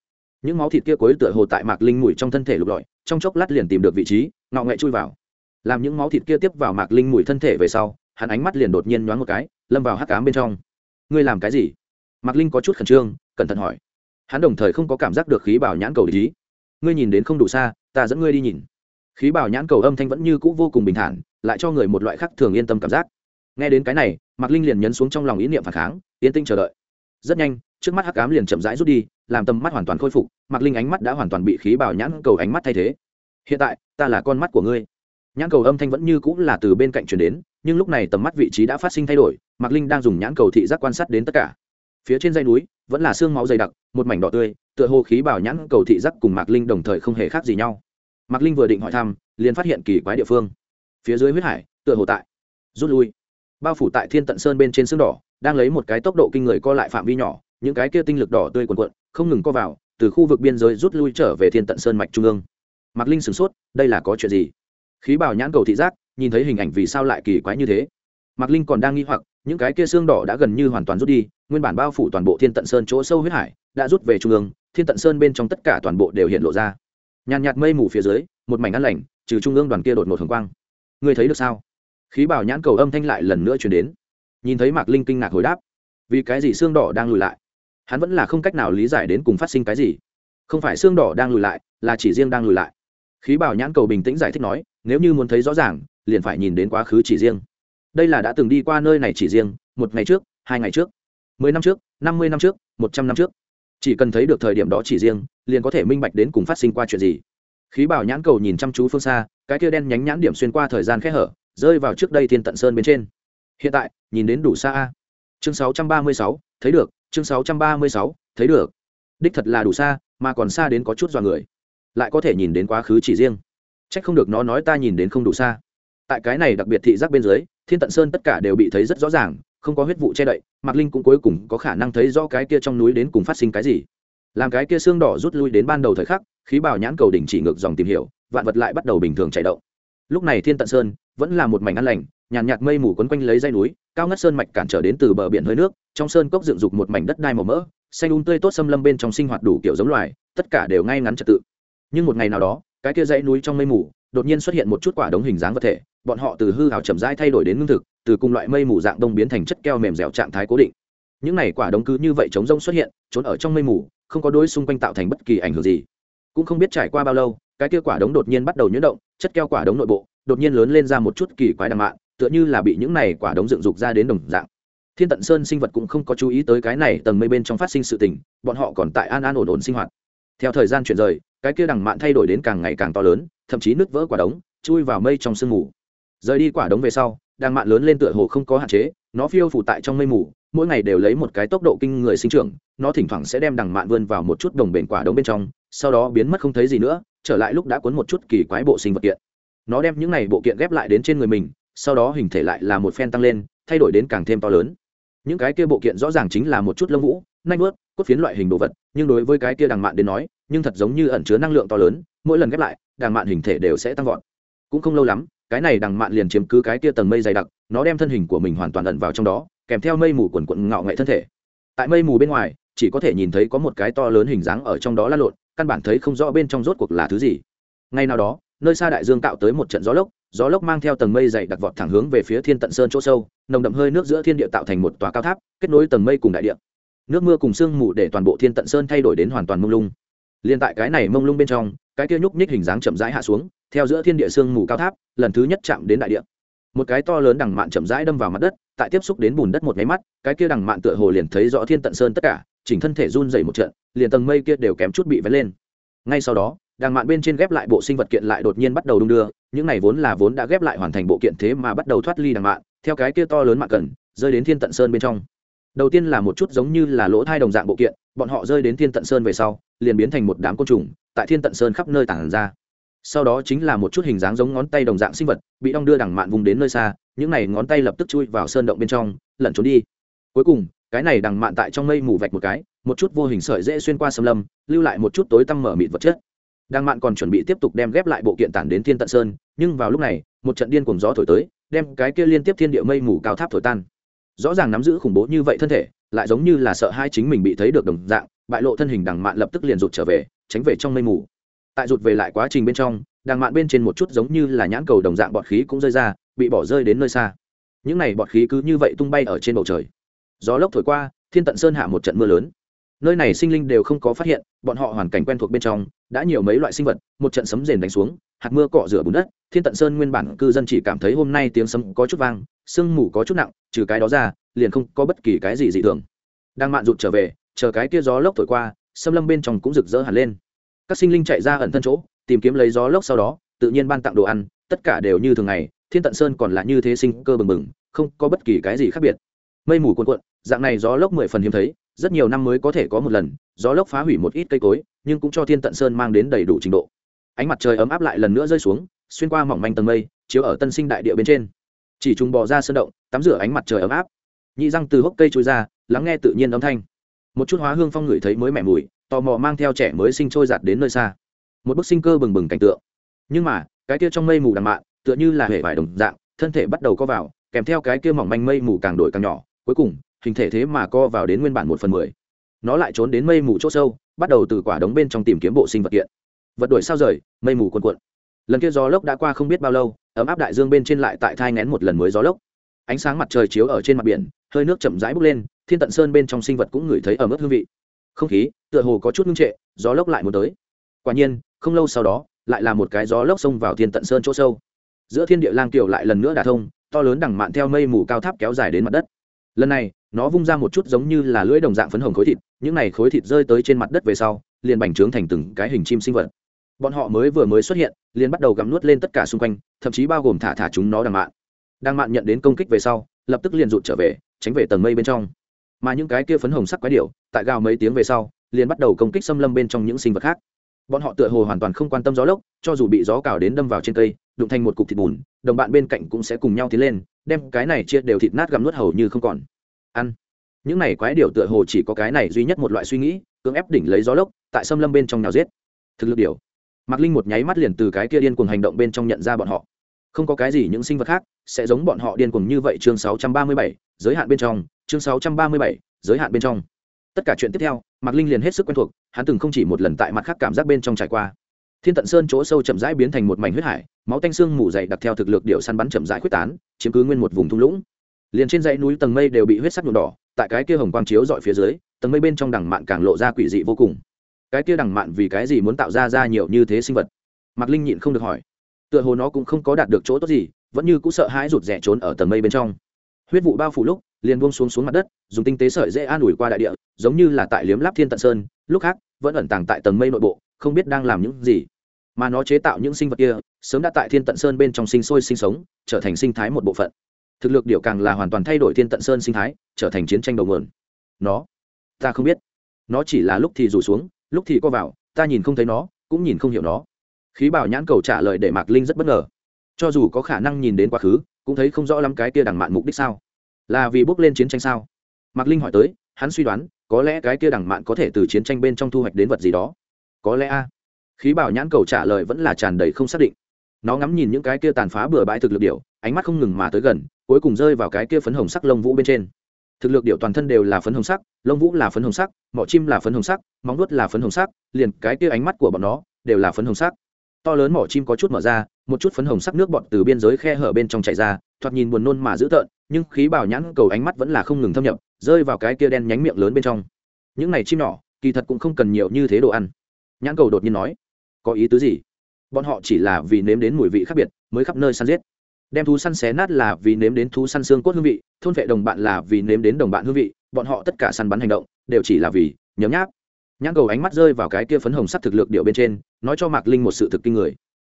Những máu thịt kia cuối tựa hồ tại mạc linh mùi trong thân thể lục lọi, trong chốc lát liền tìm được vị trí, ngọ ngoại chui vào. Làm những máu thịt kia tiếp vào mạc linh mùi thân thể về sau hắn ánh mắt liền đột nhiên nhoáng một cái, lâm vào hắc cám bên trong. Ngươi làm cái gì? Mạc linh có chút khẩn trương, cẩn thận hỏi. Hắn đồng thời không có cảm giác được khí bảo nhãn cầu lý ngươi nhìn đến không đủ xa, ta dẫn ngươi đi nhìn. Khí bảo nhãn cầu âm thanh vẫn như cũ vô cùng bình thản, lại cho người một loại khác thường yên tâm cảm giác. Nghe đến cái này, mạc linh liền nhấn xuống trong lòng ý niệm phản kháng, yên tĩnh chờ đợi. Rất nhanh, trước mắt hắc ám liền chậm rãi rút đi, làm tầm mắt hoàn toàn khôi phục, mạc linh ánh mắt đã hoàn toàn bị khí bảo nhãn cầu ánh mắt thay thế. Hiện tại, ta là con mắt của ngươi. Nhãn cầu âm thanh vẫn như cũng là từ bên cạnh chuyển đến nhưng lúc này tầm mắt vị trí đã phát sinh thay đổi, mạc linh đang dùng nhãn cầu thị giác quan sát đến tất cả. Phía trên dây núi vẫn là xương máu dày đặc, một mảnh đỏ tươi, tựa hồ khí bảo nhãn cầu thị giác cùng mạc linh đồng thời không hề khác gì nhau. Mạc linh vừa định hỏi thăm, liền phát hiện kỳ quái địa phương. Phía dưới huyết hải, tựa hồ tại rút lui. Bao phủ tại thiên tận sơn bên trên xương đỏ, đang lấy một cái tốc độ kinh người co lại phạm vi nhỏ, những cái kia tinh lực đỏ tươi quần quận không ngừng co vào, từ khu vực biên giới rút lui trở về thiên tận sơn mạch trung ương. Mạc linh sửng sốt, đây là có chuyện gì? Khí bảo nhãn cầu thị giác nhìn thấy hình ảnh vì sao lại kỳ quái như thế. Mạc linh còn đang nghi hoặc, những cái kia xương đỏ đã gần như hoàn toàn rút đi, nguyên bản bao phủ toàn bộ thiên tận sơn chỗ sâu huyết hải, đã rút về trung ương, thiên tận sơn bên trong tất cả toàn bộ đều hiện lộ ra. Nhàn nhạt mây mù phía dưới, một mảnh ăn lành, trừ trung ương đoàn kia đột ngột hồng quang. Ngươi thấy được sao? Khí bảo nhãn cầu âm thanh lại lần nữa chuyển đến. Nhìn thấy mạc linh kinh ngạc hồi đáp, vì cái gì xương đỏ đang lùi lại? Hắn vẫn là không cách nào lý giải đến cùng phát sinh cái gì. Không phải xương đỏ đang lùi lại, là chỉ riêng đang lùi lại. Khí bảo nhãn cầu bình tĩnh giải thích nói, nếu như muốn thấy rõ ràng liền phải nhìn đến quá khứ chỉ riêng. Đây là đã từng đi qua nơi này chỉ riêng một ngày trước hai ngày trước mười năm trước năm mươi năm trước một trăm năm trước. Chỉ cần thấy được thời điểm đó chỉ riêng liền có thể minh bạch đến cùng phát sinh qua chuyện gì. Khí bảo nhãn cầu nhìn chăm chú phương xa cái kia đen nhánh nhãn điểm xuyên qua thời gian khẽ hở rơi vào trước đây thiên tận sơn bên trên. Hiện tại nhìn đến đủ xa a. Chương 636, thấy được chương 636, thấy được. Đích thật là đủ xa mà còn xa đến có chút dọa người. Lại có thể nhìn đến quá khứ chỉ riêng. Trách không được nó nói ta nhìn đến không đủ xa tại cái này đặc biệt thị giác bên dưới, thiên tận sơn tất cả đều bị thấy rất rõ ràng, không có huyết vụ che đậy, mạc linh cũng cuối cùng có khả năng thấy rõ cái kia trong núi đến cùng phát sinh cái gì. Làm cái kia xương đỏ rút lui đến ban đầu thời khắc, khí bảo nhãn cầu đỉnh chỉ ngược dòng tìm hiểu, vạn vật lại bắt đầu bình thường chạy động. Lúc này thiên tận sơn vẫn là một mảnh ăn lành, nhàn nhạt mây mù quấn quanh lấy dây núi, cao ngất sơn mạch cản trở đến từ bờ biển hơi nước, trong sơn cốc dựng dục một mảnh đất đai màu mỡ, xanh un tươi tốt xâm lâm bên trong sinh hoạt đủ kiểu giống loài, tất cả đều ngay ngắn trật tự. Nhưng một ngày nào đó, cái kia dãy núi trong mây mù đột nhiên xuất hiện một chút quả đống hình dáng vật thể bọn họ từ hư hào chậm rãi thay đổi đến ngưng thực, từ cùng loại mây mù dạng đông biến thành chất keo mềm dẻo trạng thái cố định. Những này quả đống cứ như vậy chống rông xuất hiện, trốn ở trong mây mù, không có đôi xung quanh tạo thành bất kỳ ảnh hưởng gì. Cũng không biết trải qua bao lâu, cái kia quả đống đột nhiên bắt đầu nhuyễn động, chất keo quả đống nội bộ đột nhiên lớn lên ra một chút kỳ quái đằng mạn, tựa như là bị những này quả đống dựng dục ra đến đồng dạng. Thiên tận sơn sinh vật cũng không có chú ý tới cái này tầng mây bên trong phát sinh sự tình, bọn họ còn tại an an ổn ổn sinh hoạt. Theo thời gian chuyển rời, cái kia đằng mạn thay đổi đến càng ngày càng to lớn, thậm chí nứt vỡ quả đống, chui vào mây trong sương mù rời đi quả đống về sau đằng mạn lớn lên tựa hồ không có hạn chế, nó phiêu phủ tại trong mây mù, mỗi ngày đều lấy một cái tốc độ kinh người sinh trưởng, nó thỉnh thoảng sẽ đem đằng mạn vươn vào một chút đồng bền quả đống bên trong, sau đó biến mất không thấy gì nữa, trở lại lúc đã cuốn một chút kỳ quái bộ sinh vật kiện. Nó đem những này bộ kiện ghép lại đến trên người mình, sau đó hình thể lại là một phen tăng lên, thay đổi đến càng thêm to lớn. Những cái kia bộ kiện rõ ràng chính là một chút lông vũ, nanh vớt cốt phiến loại hình đồ vật, nhưng đối với cái kia đằng mạn đến nói, nhưng thật giống như ẩn chứa năng lượng to lớn, mỗi lần ghép lại, đằng mạn hình thể đều sẽ tăng vọt. Cũng không lâu lắm cái này đằng mạn liền chiếm cứ cái kia tầng mây dày đặc, nó đem thân hình của mình hoàn toàn ẩn vào trong đó, kèm theo mây mù quần quận ngạo nghệ thân thể. Tại mây mù bên ngoài, chỉ có thể nhìn thấy có một cái to lớn hình dáng ở trong đó lăn lộn, căn bản thấy không rõ bên trong rốt cuộc là thứ gì. Ngay nào đó, nơi xa đại dương tạo tới một trận gió lốc gió lốc mang theo tầng mây dày đặc vọt thẳng hướng về phía thiên tận sơn chỗ sâu, nồng đậm hơi nước giữa thiên địa tạo thành một tòa cao tháp, kết nối tầng mây cùng đại địa. Nước mưa cùng sương mù để toàn bộ thiên tận sơn thay đổi đến hoàn toàn mông lung liên tại cái này mông lung bên trong, cái kia nhúc nhích hình dáng chậm rãi hạ xuống, theo giữa thiên địa sương mù cao tháp, lần thứ nhất chạm đến đại địa. Một cái to lớn đằng mạn chậm rãi đâm vào mặt đất, tại tiếp xúc đến bùn đất một máy mắt, cái kia đằng mạn tựa hồ liền thấy rõ thiên tận sơn tất cả, chỉnh thân thể run dày một trận, liền tầng mây kia đều kém chút bị vén lên. Ngay sau đó, đằng mạn bên trên ghép lại bộ sinh vật kiện lại đột nhiên bắt đầu đung đưa, những này vốn là vốn đã ghép lại hoàn thành bộ kiện thế mà bắt đầu thoát ly đằng mạn, theo cái kia to lớn mạn cần, rơi đến thiên tận sơn bên trong. Đầu tiên là một chút giống như là lỗ thai đồng dạng bộ kiện bọn họ rơi đến thiên tận sơn về sau, liền biến thành một đám côn trùng, tại thiên tận sơn khắp nơi tản ra. Sau đó chính là một chút hình dáng giống ngón tay đồng dạng sinh vật, bị đong đưa đằng mạn vùng đến nơi xa, những này ngón tay lập tức chui vào sơn động bên trong, lẩn trốn đi. Cuối cùng, cái này đằng mạn tại trong mây mù vạch một cái, một chút vô hình sợi dễ xuyên qua xâm lâm, lưu lại một chút tối tăm mở mịt vật chất. Đằng mạn còn chuẩn bị tiếp tục đem ghép lại bộ kiện tản đến thiên tận sơn, nhưng vào lúc này, một trận điên cùng gió thổi tới, đem cái kia liên tiếp thiên địa mây mù cao tháp thổi tan. Rõ ràng nắm giữ khủng bố như vậy thân thể lại giống như là sợ hai chính mình bị thấy được đồng dạng, bại lộ thân hình đằng mạn lập tức liền rụt trở về, tránh về trong mây mù. Tại rụt về lại quá trình bên trong, đằng mạn bên trên một chút giống như là nhãn cầu đồng dạng bọt khí cũng rơi ra, bị bỏ rơi đến nơi xa. Những này bọt khí cứ như vậy tung bay ở trên bầu trời. Gió lốc thổi qua, thiên tận sơn hạ một trận mưa lớn. Nơi này sinh linh đều không có phát hiện, bọn họ hoàn cảnh quen thuộc bên trong, đã nhiều mấy loại sinh vật, một trận sấm rền đánh xuống, hạt mưa cọ rửa bùn đất, thiên tận sơn nguyên bản cư dân chỉ cảm thấy hôm nay tiếng sấm có chút vang, sương mù có chút nặng, trừ cái đó ra liền không có bất kỳ cái gì dị thường. Đang mạn rụt trở về, chờ cái kia gió lốc thổi qua, xâm lâm bên trong cũng rực rỡ hẳn lên. Các sinh linh chạy ra ẩn thân chỗ, tìm kiếm lấy gió lốc sau đó, tự nhiên ban tặng đồ ăn, tất cả đều như thường ngày, thiên tận sơn còn là như thế sinh cơ bừng bừng, không có bất kỳ cái gì khác biệt. Mây mù cuộn cuộn, dạng này gió lốc mười phần hiếm thấy, rất nhiều năm mới có thể có một lần, gió lốc phá hủy một ít cây cối, nhưng cũng cho thiên tận sơn mang đến đầy đủ trình độ. Ánh mặt trời ấm áp lại lần nữa rơi xuống, xuyên qua mỏng manh tầng mây, chiếu ở tân sinh đại địa bên trên. Chỉ trùng bò ra sơn động, tắm rửa ánh mặt trời ấm áp nhị răng từ hốc cây trôi ra, lắng nghe tự nhiên âm thanh. Một chút hóa hương phong ngửi thấy mới mẻ mùi, tò mò mang theo trẻ mới sinh trôi giạt đến nơi xa. Một bức sinh cơ bừng bừng cảnh tượng. Nhưng mà, cái kia trong mây mù đàn mạ, tựa như là hệ vải đồng dạng, thân thể bắt đầu co vào, kèm theo cái kia mỏng manh mây mù càng đổi càng nhỏ, cuối cùng, hình thể thế mà co vào đến nguyên bản một phần mười. Nó lại trốn đến mây mù chỗ sâu, bắt đầu từ quả đống bên trong tìm kiếm bộ sinh vật kiện. Vật đuổi sao rời, mây mù cuồn cuộn. Lần kia gió lốc đã qua không biết bao lâu, ấm áp đại dương bên trên lại tại thai ngén một lần mới gió lốc. Ánh sáng mặt trời chiếu ở trên mặt biển hơi nước chậm rãi bốc lên, thiên tận sơn bên trong sinh vật cũng ngửi thấy ở mức hương vị. Không khí, tựa hồ có chút ngưng trệ, gió lốc lại muốn tới. Quả nhiên, không lâu sau đó, lại là một cái gió lốc xông vào thiên tận sơn chỗ sâu. Giữa thiên địa lang kiều lại lần nữa đả thông, to lớn đằng mạn theo mây mù cao tháp kéo dài đến mặt đất. Lần này, nó vung ra một chút giống như là lưỡi đồng dạng phấn hồng khối thịt, những này khối thịt rơi tới trên mặt đất về sau, liền bành trướng thành từng cái hình chim sinh vật. Bọn họ mới vừa mới xuất hiện, liền bắt đầu gặm nuốt lên tất cả xung quanh, thậm chí bao gồm thả thả chúng nó đằng mạn. Đang mạn nhận đến công kích về sau, lập tức liền rụt trở về tránh về tầng mây bên trong. Mà những cái kia phấn hồng sắc quái điệu tại gào mấy tiếng về sau, liền bắt đầu công kích xâm lâm bên trong những sinh vật khác. Bọn họ tựa hồ hoàn toàn không quan tâm gió lốc, cho dù bị gió cào đến đâm vào trên cây, đụng thành một cục thịt bùn, đồng bạn bên cạnh cũng sẽ cùng nhau tiến lên, đem cái này chia đều thịt nát gặm nuốt hầu như không còn. Ăn. Những này quái điệu tựa hồ chỉ có cái này duy nhất một loại suy nghĩ, cưỡng ép đỉnh lấy gió lốc, tại xâm lâm bên trong nhào giết. Thực lực điểu. mạc linh một nháy mắt liền từ cái kia điên cuồng hành động bên trong nhận ra bọn họ không có cái gì những sinh vật khác sẽ giống bọn họ điên cuồng như vậy chương 637, giới hạn bên trong chương 637, giới hạn bên trong. Tất cả chuyện tiếp theo mạc linh liền hết sức quen thuộc hắn từng không chỉ một lần tại mặt khác cảm giác bên trong trải qua. Thiên tận sơn chỗ sâu chậm rãi biến thành một mảnh huyết hải máu tanh xương mù dày đặc theo thực lực điệu săn bắn chậm rãi quyết tán chiếm cứ nguyên một vùng thung lũng. Liền trên dãy núi tầng mây đều bị huyết sắc nhuộm đỏ tại cái kia hồng quang chiếu dọi phía dưới tầng mây bên trong đằng mạn càng lộ ra quỷ dị vô cùng. Cái kia đằng mạn vì cái gì muốn tạo ra ra nhiều như thế sinh vật? Mạc linh nhịn không được hỏi tựa hồ nó cũng không có đạt được chỗ tốt gì, vẫn như cũng sợ hãi rụt rẻ trốn ở tầng mây bên trong. Huyết vụ bao phủ lúc, liền buông xuống xuống mặt đất, dùng tinh tế sợi dễ an ủi qua đại địa, giống như là tại liếm láp thiên tận sơn, lúc khác, vẫn ẩn tàng tại tầng mây nội bộ, không biết đang làm những gì. Mà nó chế tạo những sinh vật kia, sớm đã tại thiên tận sơn bên trong sinh sôi sinh sống, trở thành sinh thái một bộ phận. Thực lực điệu càng là hoàn toàn thay đổi thiên tận sơn sinh thái, trở thành chiến tranh đầu nguồn. Nó, ta không biết. Nó chỉ là lúc thì rủ xuống, lúc thì co vào, ta nhìn không thấy nó, cũng nhìn không hiểu nó khí bảo nhãn cầu trả lời để mạc linh rất bất ngờ. Cho dù có khả năng nhìn đến quá khứ, cũng thấy không rõ lắm cái kia đằng mạn mục đích sao. Là vì bước lên chiến tranh sao? Mạc linh hỏi tới, hắn suy đoán, có lẽ cái kia đằng mạn có thể từ chiến tranh bên trong thu hoạch đến vật gì đó. Có lẽ a. Khí bảo nhãn cầu trả lời vẫn là tràn đầy không xác định. Nó ngắm nhìn những cái kia tàn phá bừa bãi thực lực điệu ánh mắt không ngừng mà tới gần, cuối cùng rơi vào cái kia phấn hồng sắc lông vũ bên trên. Thực lực điệu toàn thân đều là phấn hồng sắc, lông vũ là phấn hồng sắc, mỏ chim là phấn hồng sắc, móng nuốt là phấn hồng sắc, liền cái kia ánh mắt của bọn nó đều là phấn hồng sắc to lớn mỏ chim có chút mở ra, một chút phấn hồng sắc nước bọt từ biên giới khe hở bên trong chạy ra, thoạt nhìn buồn nôn mà dữ tợn, nhưng khí bảo nhãn cầu ánh mắt vẫn là không ngừng thâm nhập, rơi vào cái kia đen nhánh miệng lớn bên trong. Những này chim nhỏ, kỳ thật cũng không cần nhiều như thế đồ ăn. Nhãn cầu đột nhiên nói, có ý tứ gì? Bọn họ chỉ là vì nếm đến mùi vị khác biệt, mới khắp nơi săn giết. Đem thú săn xé nát là vì nếm đến thú săn xương cốt hương vị, thôn vệ đồng bạn là vì nếm đến đồng bạn hương vị, bọn họ tất cả săn bắn hành động, đều chỉ là vì nhấm nháp nhãn cầu ánh mắt rơi vào cái kia phấn hồng sắc thực lực điệu bên trên, nói cho mạc linh một sự thực kinh người.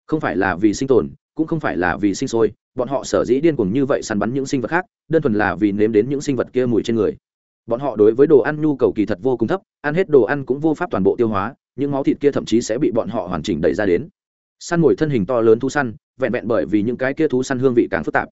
Không phải là vì sinh tồn, cũng không phải là vì sinh sôi, bọn họ sở dĩ điên cuồng như vậy săn bắn những sinh vật khác, đơn thuần là vì nếm đến những sinh vật kia mùi trên người. Bọn họ đối với đồ ăn nhu cầu kỳ thật vô cùng thấp, ăn hết đồ ăn cũng vô pháp toàn bộ tiêu hóa, những máu thịt kia thậm chí sẽ bị bọn họ hoàn chỉnh đẩy ra đến. Săn mồi thân hình to lớn thú săn, vẹn vẹn bởi vì những cái kia thú săn hương vị càng phức tạp.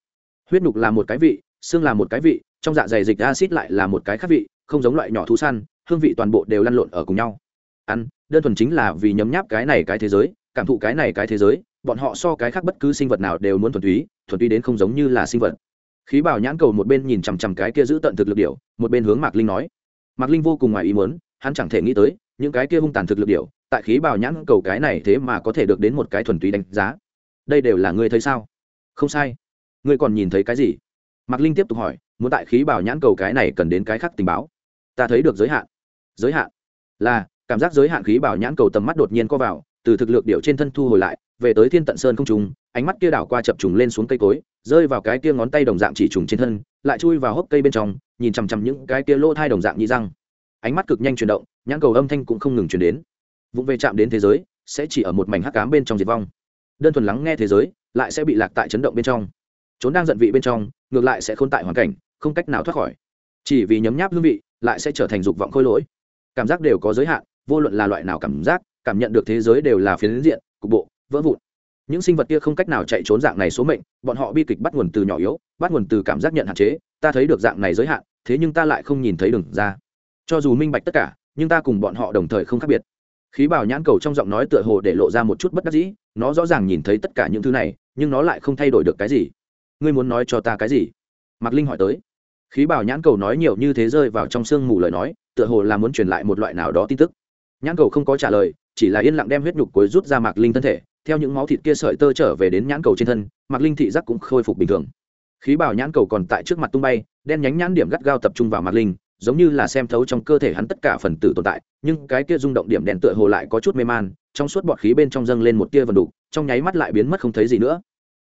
Huyết nhục là một cái vị, xương là một cái vị, trong dạ dày dịch acid lại là một cái khác vị, không giống loại nhỏ thú săn hương vị toàn bộ đều lăn lộn ở cùng nhau. Ăn, đơn thuần chính là vì nhấm nháp cái này cái thế giới, cảm thụ cái này cái thế giới, bọn họ so cái khác bất cứ sinh vật nào đều muốn thuần túy thuần túy đến không giống như là sinh vật. Khí bảo nhãn cầu một bên nhìn chằm chằm cái kia giữ tận thực lực điệu một bên hướng mạc linh nói. Mạc linh vô cùng ngoài ý muốn, hắn chẳng thể nghĩ tới, những cái kia hung tàn thực lực điệu tại khí bảo nhãn cầu cái này thế mà có thể được đến một cái thuần túy đánh giá. Đây đều là ngươi thấy sao? Không sai. Ngươi còn nhìn thấy cái gì? Mạc linh tiếp tục hỏi, muốn tại khí bảo nhãn cầu cái này cần đến cái khác tình báo. Ta thấy được giới hạn giới hạn. Là, cảm giác giới hạn khí bảo nhãn cầu tầm mắt đột nhiên co vào, từ thực lược điệu trên thân thu hồi lại, về tới thiên tận sơn không trùng ánh mắt kia đảo qua chập trùng lên xuống cây cối, rơi vào cái kia ngón tay đồng dạng chỉ trùng trên thân, lại chui vào hốc cây bên trong, nhìn chằm chằm những cái kia lỗ thai đồng dạng như răng. Ánh mắt cực nhanh chuyển động, nhãn cầu âm thanh cũng không ngừng chuyển đến. Vụng về chạm đến thế giới, sẽ chỉ ở một mảnh hắc cám bên trong diệt vong. Đơn thuần lắng nghe thế giới, lại sẽ bị lạc tại chấn động bên trong. Trốn đang giận vị bên trong, ngược lại sẽ khôn tại hoàn cảnh, không cách nào thoát khỏi. Chỉ vì nhấm nháp hương vị, lại sẽ trở thành dục vọng khôi lỗi cảm giác đều có giới hạn, vô luận là loại nào cảm giác, cảm nhận được thế giới đều là phiến diện, cục bộ, vỡ vụn. Những sinh vật kia không cách nào chạy trốn dạng này số mệnh, bọn họ bi kịch bắt nguồn từ nhỏ yếu, bắt nguồn từ cảm giác nhận hạn chế, ta thấy được dạng này giới hạn, thế nhưng ta lại không nhìn thấy đường ra. Cho dù minh bạch tất cả, nhưng ta cùng bọn họ đồng thời không khác biệt. Khí bảo nhãn cầu trong giọng nói tựa hồ để lộ ra một chút bất đắc dĩ, nó rõ ràng nhìn thấy tất cả những thứ này, nhưng nó lại không thay đổi được cái gì. Ngươi muốn nói cho ta cái gì? Mạc linh hỏi tới khí bảo nhãn cầu nói nhiều như thế rơi vào trong sương mù lời nói, tựa hồ là muốn truyền lại một loại nào đó tin tức. Nhãn cầu không có trả lời, chỉ là yên lặng đem huyết nhục cuối rút ra mạc linh thân thể, theo những máu thịt kia sợi tơ trở về đến nhãn cầu trên thân, mạc linh thị giác cũng khôi phục bình thường. Khí bảo nhãn cầu còn tại trước mặt tung bay, đen nhánh nhãn điểm gắt gao tập trung vào mạc linh, giống như là xem thấu trong cơ thể hắn tất cả phần tử tồn tại, nhưng cái kia rung động điểm đèn tựa hồ lại có chút mê man, trong suốt bọt khí bên trong dâng lên một tia vần đục, trong nháy mắt lại biến mất không thấy gì nữa.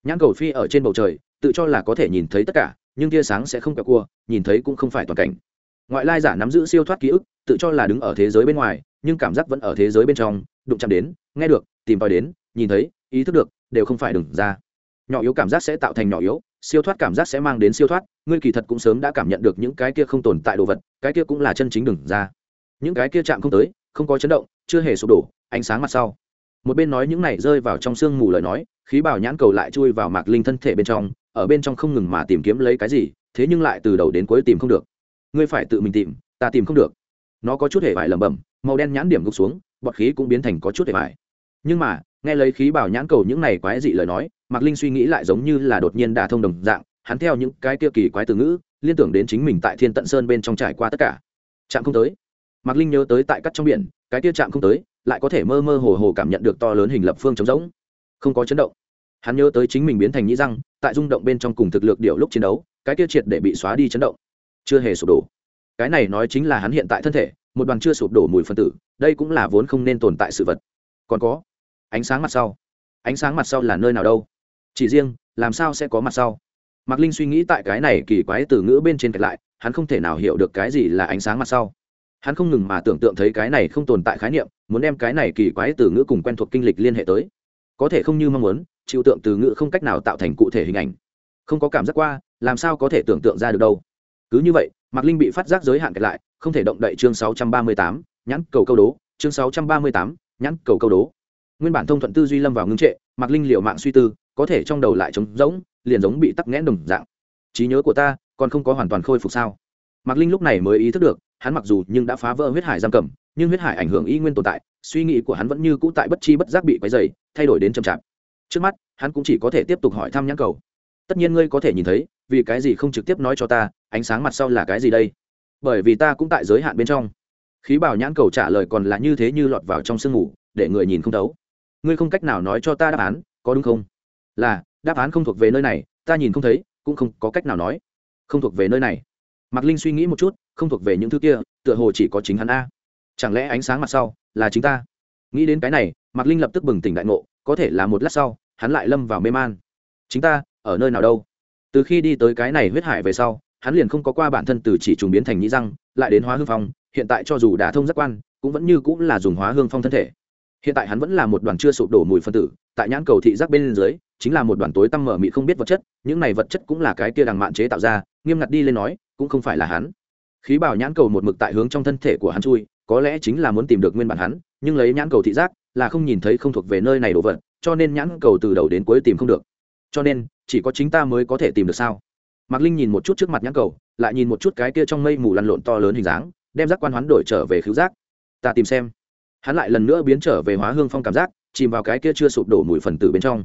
Nhãn cầu phi ở trên bầu trời, tự cho là có thể nhìn thấy tất cả nhưng tia sáng sẽ không kẹo cua, nhìn thấy cũng không phải toàn cảnh. Ngoại lai giả nắm giữ siêu thoát ký ức, tự cho là đứng ở thế giới bên ngoài, nhưng cảm giác vẫn ở thế giới bên trong, đụng chạm đến, nghe được, tìm tòi đến, nhìn thấy, ý thức được, đều không phải đừng ra. Nhỏ yếu cảm giác sẽ tạo thành nhỏ yếu, siêu thoát cảm giác sẽ mang đến siêu thoát, ngươi kỳ thật cũng sớm đã cảm nhận được những cái kia không tồn tại đồ vật, cái kia cũng là chân chính đừng ra. Những cái kia chạm không tới, không có chấn động, chưa hề sụp đổ, ánh sáng mặt sau. Một bên nói những này rơi vào trong sương mù lời nói, khí bảo nhãn cầu lại chui vào mạc linh thân thể bên trong ở bên trong không ngừng mà tìm kiếm lấy cái gì, thế nhưng lại từ đầu đến cuối tìm không được. Ngươi phải tự mình tìm, ta tìm không được. Nó có chút hề vải lẩm bẩm, màu đen nhãn điểm gục xuống, bọt khí cũng biến thành có chút hề vải. Nhưng mà, nghe lấy khí bảo nhãn cầu những này quái dị lời nói, mạc linh suy nghĩ lại giống như là đột nhiên đả thông đồng dạng, hắn theo những cái kia kỳ quái từ ngữ, liên tưởng đến chính mình tại thiên tận sơn bên trong trải qua tất cả. Chạm không tới. Mạc linh nhớ tới tại cắt trong biển, cái kia chạm không tới, lại có thể mơ mơ hồ hồ cảm nhận được to lớn hình lập phương trống rỗng. Không có chấn động hắn nhớ tới chính mình biến thành nhĩ răng, tại rung động bên trong cùng thực lực điệu lúc chiến đấu, cái kia triệt để bị xóa đi chấn động. Chưa hề sụp đổ. Cái này nói chính là hắn hiện tại thân thể, một đoàn chưa sụp đổ mùi phân tử, đây cũng là vốn không nên tồn tại sự vật. Còn có, ánh sáng mặt sau. Ánh sáng mặt sau là nơi nào đâu? Chỉ riêng, làm sao sẽ có mặt sau? Mạc linh suy nghĩ tại cái này kỳ quái từ ngữ bên trên kẹt lại, hắn không thể nào hiểu được cái gì là ánh sáng mặt sau. Hắn không ngừng mà tưởng tượng thấy cái này không tồn tại khái niệm, muốn đem cái này kỳ quái từ ngữ cùng quen thuộc kinh lịch liên hệ tới. Có thể không như mong muốn chịu tượng từ ngữ không cách nào tạo thành cụ thể hình ảnh. Không có cảm giác qua làm sao có thể tưởng tượng ra được đâu. Cứ như vậy mạc linh bị phát giác giới hạn kẹt lại không thể động đậy chương 638, nhãn cầu câu đố. Chương 638, nhãn cầu câu đố. Nguyên bản thông thuận tư duy lâm vào ngưng trệ mạc linh liệu mạng suy tư có thể trong đầu lại trống rỗng liền giống bị tắc nghẽn đồng dạng. Trí nhớ của ta còn không có hoàn toàn khôi phục sao? Mạc linh lúc này mới ý thức được hắn mặc dù nhưng đã phá vỡ huyết hải giam cầm nhưng huyết hải ảnh hưởng y nguyên tồn tại suy nghĩ của hắn vẫn như cũ tại bất chi bất giác bị quấy dày thay đổi đến chậm chạp trước mắt, hắn cũng chỉ có thể tiếp tục hỏi thăm nhãn cầu. Tất nhiên ngươi có thể nhìn thấy, vì cái gì không trực tiếp nói cho ta, ánh sáng mặt sau là cái gì đây? Bởi vì ta cũng tại giới hạn bên trong. Khí bảo nhãn cầu trả lời còn là như thế như lọt vào trong sương mù để người nhìn không thấu. Ngươi không cách nào nói cho ta đáp án, có đúng không? Là, đáp án không thuộc về nơi này, ta nhìn không thấy, cũng không có cách nào nói. Không thuộc về nơi này. Mạc linh suy nghĩ một chút, không thuộc về những thứ kia, tựa hồ chỉ có chính hắn a. Chẳng lẽ ánh sáng mặt sau là chính ta? Nghĩ đến cái này, mạc linh lập tức bừng tỉnh đại ngộ có thể là một lát sau, hắn lại lâm vào mê man. Chính ta, ở nơi nào đâu? Từ khi đi tới cái này huyết hải về sau, hắn liền không có qua bản thân từ chỉ trùng biến thành nhĩ răng, lại đến hóa hương phong, hiện tại cho dù đã thông giác quan, cũng vẫn như cũng là dùng hóa hương phong thân thể. Hiện tại hắn vẫn là một đoàn chưa sụp đổ mùi phân tử, tại nhãn cầu thị giác bên dưới, chính là một đoàn tối tăm mở mị không biết vật chất, những này vật chất cũng là cái kia đằng mạn chế tạo ra, nghiêm ngặt đi lên nói, cũng không phải là hắn. Khí bảo nhãn cầu một mực tại hướng trong thân thể của hắn chui, có lẽ chính là muốn tìm được nguyên bản hắn, nhưng lấy nhãn cầu thị giác là không nhìn thấy không thuộc về nơi này đồ vật, cho nên nhãn cầu từ đầu đến cuối tìm không được. Cho nên, chỉ có chính ta mới có thể tìm được sao? Mạc linh nhìn một chút trước mặt nhãn cầu, lại nhìn một chút cái kia trong mây mù lăn lộn to lớn hình dáng, đem giác quan hoán đổi trở về khứu giác. Ta tìm xem. Hắn lại lần nữa biến trở về hóa hương phong cảm giác, chìm vào cái kia chưa sụp đổ mùi phần tử bên trong.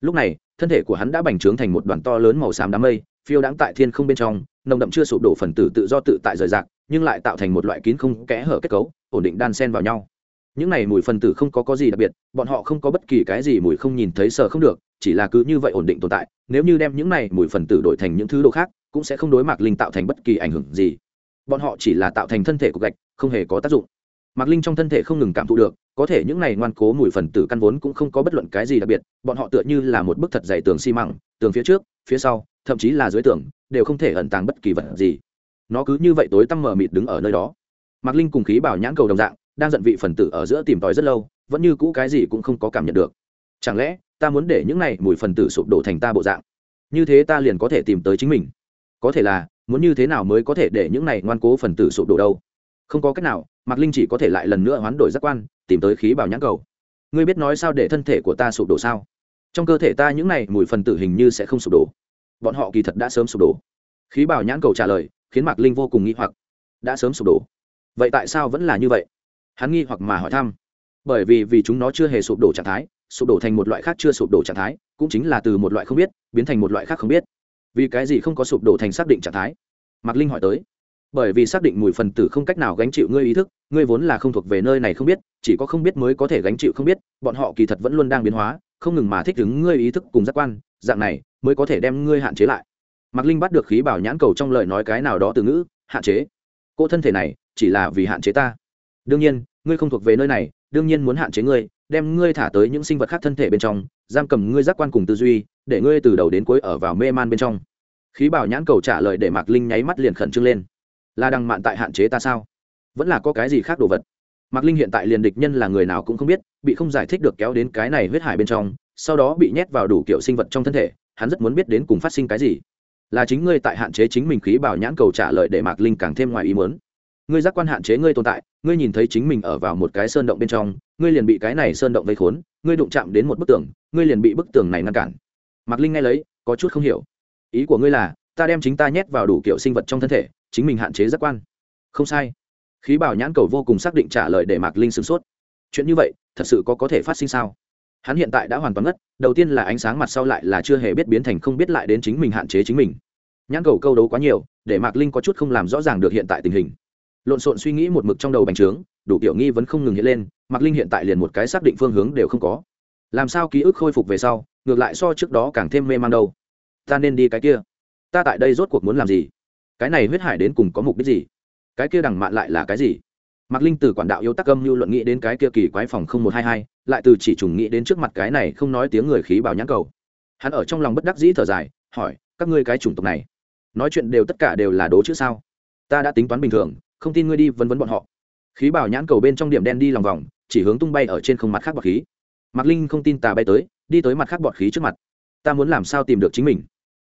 Lúc này, thân thể của hắn đã bành trướng thành một đoàn to lớn màu xám đám mây, phiêu đãng tại thiên không bên trong, nồng đậm chưa sụp đổ phần tử tự do tự tại rời rạc, nhưng lại tạo thành một loại kín không kẽ hở kết cấu, ổn định đan sen vào nhau những này mùi phần tử không có có gì đặc biệt, bọn họ không có bất kỳ cái gì mùi không nhìn thấy sờ không được, chỉ là cứ như vậy ổn định tồn tại, nếu như đem những này mùi phần tử đổi thành những thứ đồ khác, cũng sẽ không đối mặt linh tạo thành bất kỳ ảnh hưởng gì. Bọn họ chỉ là tạo thành thân thể của gạch, không hề có tác dụng. Mạc linh trong thân thể không ngừng cảm thụ được, có thể những này ngoan cố mùi phần tử căn vốn cũng không có bất luận cái gì đặc biệt, bọn họ tựa như là một bức thật dày tường xi măng, tường phía trước, phía sau, thậm chí là dưới tường, đều không thể ẩn tàng bất kỳ vật gì. Nó cứ như vậy tối tăm mờ mịt đứng ở nơi đó. Mạc linh cùng khí bảo nhãn cầu đồng dạng đang giận vị phần tử ở giữa tìm tòi rất lâu, vẫn như cũ cái gì cũng không có cảm nhận được. Chẳng lẽ, ta muốn để những này mùi phần tử sụp đổ thành ta bộ dạng? Như thế ta liền có thể tìm tới chính mình. Có thể là, muốn như thế nào mới có thể để những này ngoan cố phần tử sụp đổ đâu? Không có cách nào, mạc linh chỉ có thể lại lần nữa hoán đổi giác quan, tìm tới khí bảo nhãn cầu. Ngươi biết nói sao để thân thể của ta sụp đổ sao? Trong cơ thể ta những này mùi phần tử hình như sẽ không sụp đổ. Bọn họ kỳ thật đã sớm sụp đổ. Khí bảo nhãn cầu trả lời, khiến mạc linh vô cùng nghi hoặc. Đã sớm sụp đổ. Vậy tại sao vẫn là như vậy? Hắn nghi hoặc mà hỏi thăm. Bởi vì vì chúng nó chưa hề sụp đổ trạng thái, sụp đổ thành một loại khác chưa sụp đổ trạng thái, cũng chính là từ một loại không biết, biến thành một loại khác không biết. Vì cái gì không có sụp đổ thành xác định trạng thái? Mạc linh hỏi tới. Bởi vì xác định mùi phần tử không cách nào gánh chịu ngươi ý thức, ngươi vốn là không thuộc về nơi này không biết, chỉ có không biết mới có thể gánh chịu không biết, bọn họ kỳ thật vẫn luôn đang biến hóa, không ngừng mà thích ứng ngươi ý thức cùng giác quan, dạng này mới có thể đem ngươi hạn chế lại. Mạc linh bắt được khí bảo nhãn cầu trong lời nói cái nào đó từ ngữ, hạn chế. Cô thân thể này chỉ là vì hạn chế ta đương nhiên, ngươi không thuộc về nơi này, đương nhiên muốn hạn chế ngươi, đem ngươi thả tới những sinh vật khác thân thể bên trong, giam cầm ngươi giác quan cùng tư duy, để ngươi từ đầu đến cuối ở vào mê man bên trong. Khí bảo nhãn cầu trả lời để mạc linh nháy mắt liền khẩn trương lên. Là đằng mạn tại hạn chế ta sao? Vẫn là có cái gì khác đồ vật? Mạc linh hiện tại liền địch nhân là người nào cũng không biết, bị không giải thích được kéo đến cái này huyết hải bên trong, sau đó bị nhét vào đủ kiểu sinh vật trong thân thể, hắn rất muốn biết đến cùng phát sinh cái gì. Là chính ngươi tại hạn chế chính mình khí bảo nhãn cầu trả lời để mạc linh càng thêm ngoài ý muốn ngươi giác quan hạn chế ngươi tồn tại, ngươi nhìn thấy chính mình ở vào một cái sơn động bên trong, ngươi liền bị cái này sơn động vây khốn, ngươi đụng chạm đến một bức tường, ngươi liền bị bức tường này ngăn cản. Mạc linh nghe lấy, có chút không hiểu. Ý của ngươi là, ta đem chính ta nhét vào đủ kiểu sinh vật trong thân thể, chính mình hạn chế giác quan. Không sai. Khí bảo nhãn cầu vô cùng xác định trả lời để mạc linh sửng sốt. Chuyện như vậy, thật sự có có thể phát sinh sao? Hắn hiện tại đã hoàn toàn ngất, đầu tiên là ánh sáng mặt sau lại là chưa hề biết biến thành không biết lại đến chính mình hạn chế chính mình. Nhãn cầu câu đấu quá nhiều, để mạc linh có chút không làm rõ ràng được hiện tại tình hình lộn xộn suy nghĩ một mực trong đầu bành trướng, đủ kiểu nghi vẫn không ngừng hiện lên, mạc linh hiện tại liền một cái xác định phương hướng đều không có. Làm sao ký ức khôi phục về sau, ngược lại so trước đó càng thêm mê man đâu? Ta nên đi cái kia. Ta tại đây rốt cuộc muốn làm gì? Cái này huyết hải đến cùng có mục đích gì? Cái kia đằng mạn lại là cái gì? Mạc linh từ quản đạo yêu tắc âm lưu luận nghĩ đến cái kia kỳ quái phòng không một hai hai, lại từ chỉ trùng nghĩ đến trước mặt cái này không nói tiếng người khí bảo nhãn cầu. Hắn ở trong lòng bất đắc dĩ thở dài, hỏi, các ngươi cái chủng tộc này, nói chuyện đều tất cả đều là đố chữ sao? Ta đã tính toán bình thường không tin ngươi đi vấn vấn bọn họ. Khí bảo nhãn cầu bên trong điểm đen đi lòng vòng, chỉ hướng tung bay ở trên không mặt khác bọt khí. Mạc linh không tin tà bay tới, đi tới mặt khác bọt khí trước mặt. Ta muốn làm sao tìm được chính mình?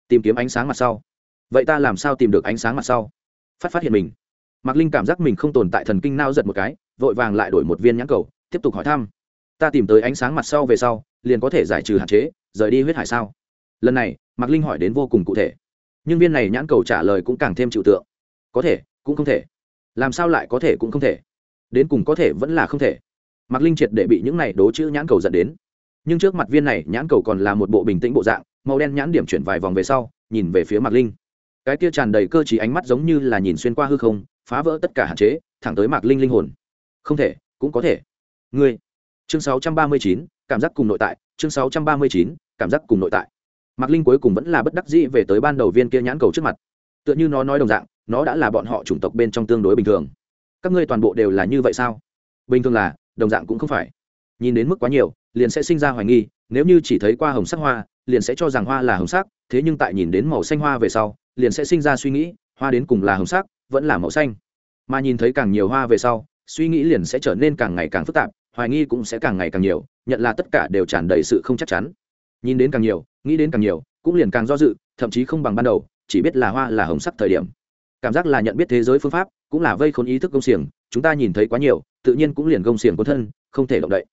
Tìm kiếm ánh sáng mặt sau. Vậy ta làm sao tìm được ánh sáng mặt sau? Phát phát hiện mình. Mạc linh cảm giác mình không tồn tại thần kinh nao giật một cái, vội vàng lại đổi một viên nhãn cầu, tiếp tục hỏi thăm. Ta tìm tới ánh sáng mặt sau về sau, liền có thể giải trừ hạn chế, rời đi huyết hải sao? Lần này, mạc linh hỏi đến vô cùng cụ thể. Nhưng viên này nhãn cầu trả lời cũng càng thêm trừu tượng. Có thể, cũng không thể làm sao lại có thể cũng không thể? Đến cùng có thể vẫn là không thể. Mạc linh triệt để bị những này đố chữ nhãn cầu dẫn đến. Nhưng trước mặt viên này nhãn cầu còn là một bộ bình tĩnh bộ dạng màu đen nhãn điểm chuyển vài vòng về sau nhìn về phía mạc linh. Cái kia tràn đầy cơ t ánh mắt giống như là nhìn xuyên qua hư không phá vỡ tất cả hạn chế thẳng tới mạc linh linh hồn. Không thể cũng có thể. Ngươi. Chương 639, cảm giác cùng nội tại chương 639, cảm giác cùng nội tại. Mạc linh cuối cùng vẫn là bất đắc dĩ về tới ban đầu viên kia nhãn cầu trước mặt. Tựa như nó nói đồng dạng nó đã là bọn họ chủng tộc bên trong tương đối bình thường. Các ngươi toàn bộ đều là như vậy sao? Bình thường là, đồng dạng cũng không phải. Nhìn đến mức quá nhiều, liền sẽ sinh ra hoài nghi, nếu như chỉ thấy qua hồng sắc hoa, liền sẽ cho rằng hoa là hồng sắc, thế nhưng tại nhìn đến màu xanh hoa về sau, liền sẽ sinh ra suy nghĩ, hoa đến cùng là hồng sắc, vẫn là màu xanh. Mà nhìn thấy càng nhiều hoa về sau, suy nghĩ liền sẽ trở nên càng ngày càng phức tạp, hoài nghi cũng sẽ càng ngày càng nhiều, nhận là tất cả đều tràn đầy sự không chắc chắn. Nhìn đến càng nhiều, nghĩ đến càng nhiều, cũng liền càng do dự, thậm chí không bằng ban đầu, chỉ biết là hoa là hồng sắc thời điểm cảm giác là nhận biết thế giới phương pháp, cũng là vây khốn ý thức công xiềng, chúng ta nhìn thấy quá nhiều, tự nhiên cũng liền công xiềng quân thân, không thể động đậy.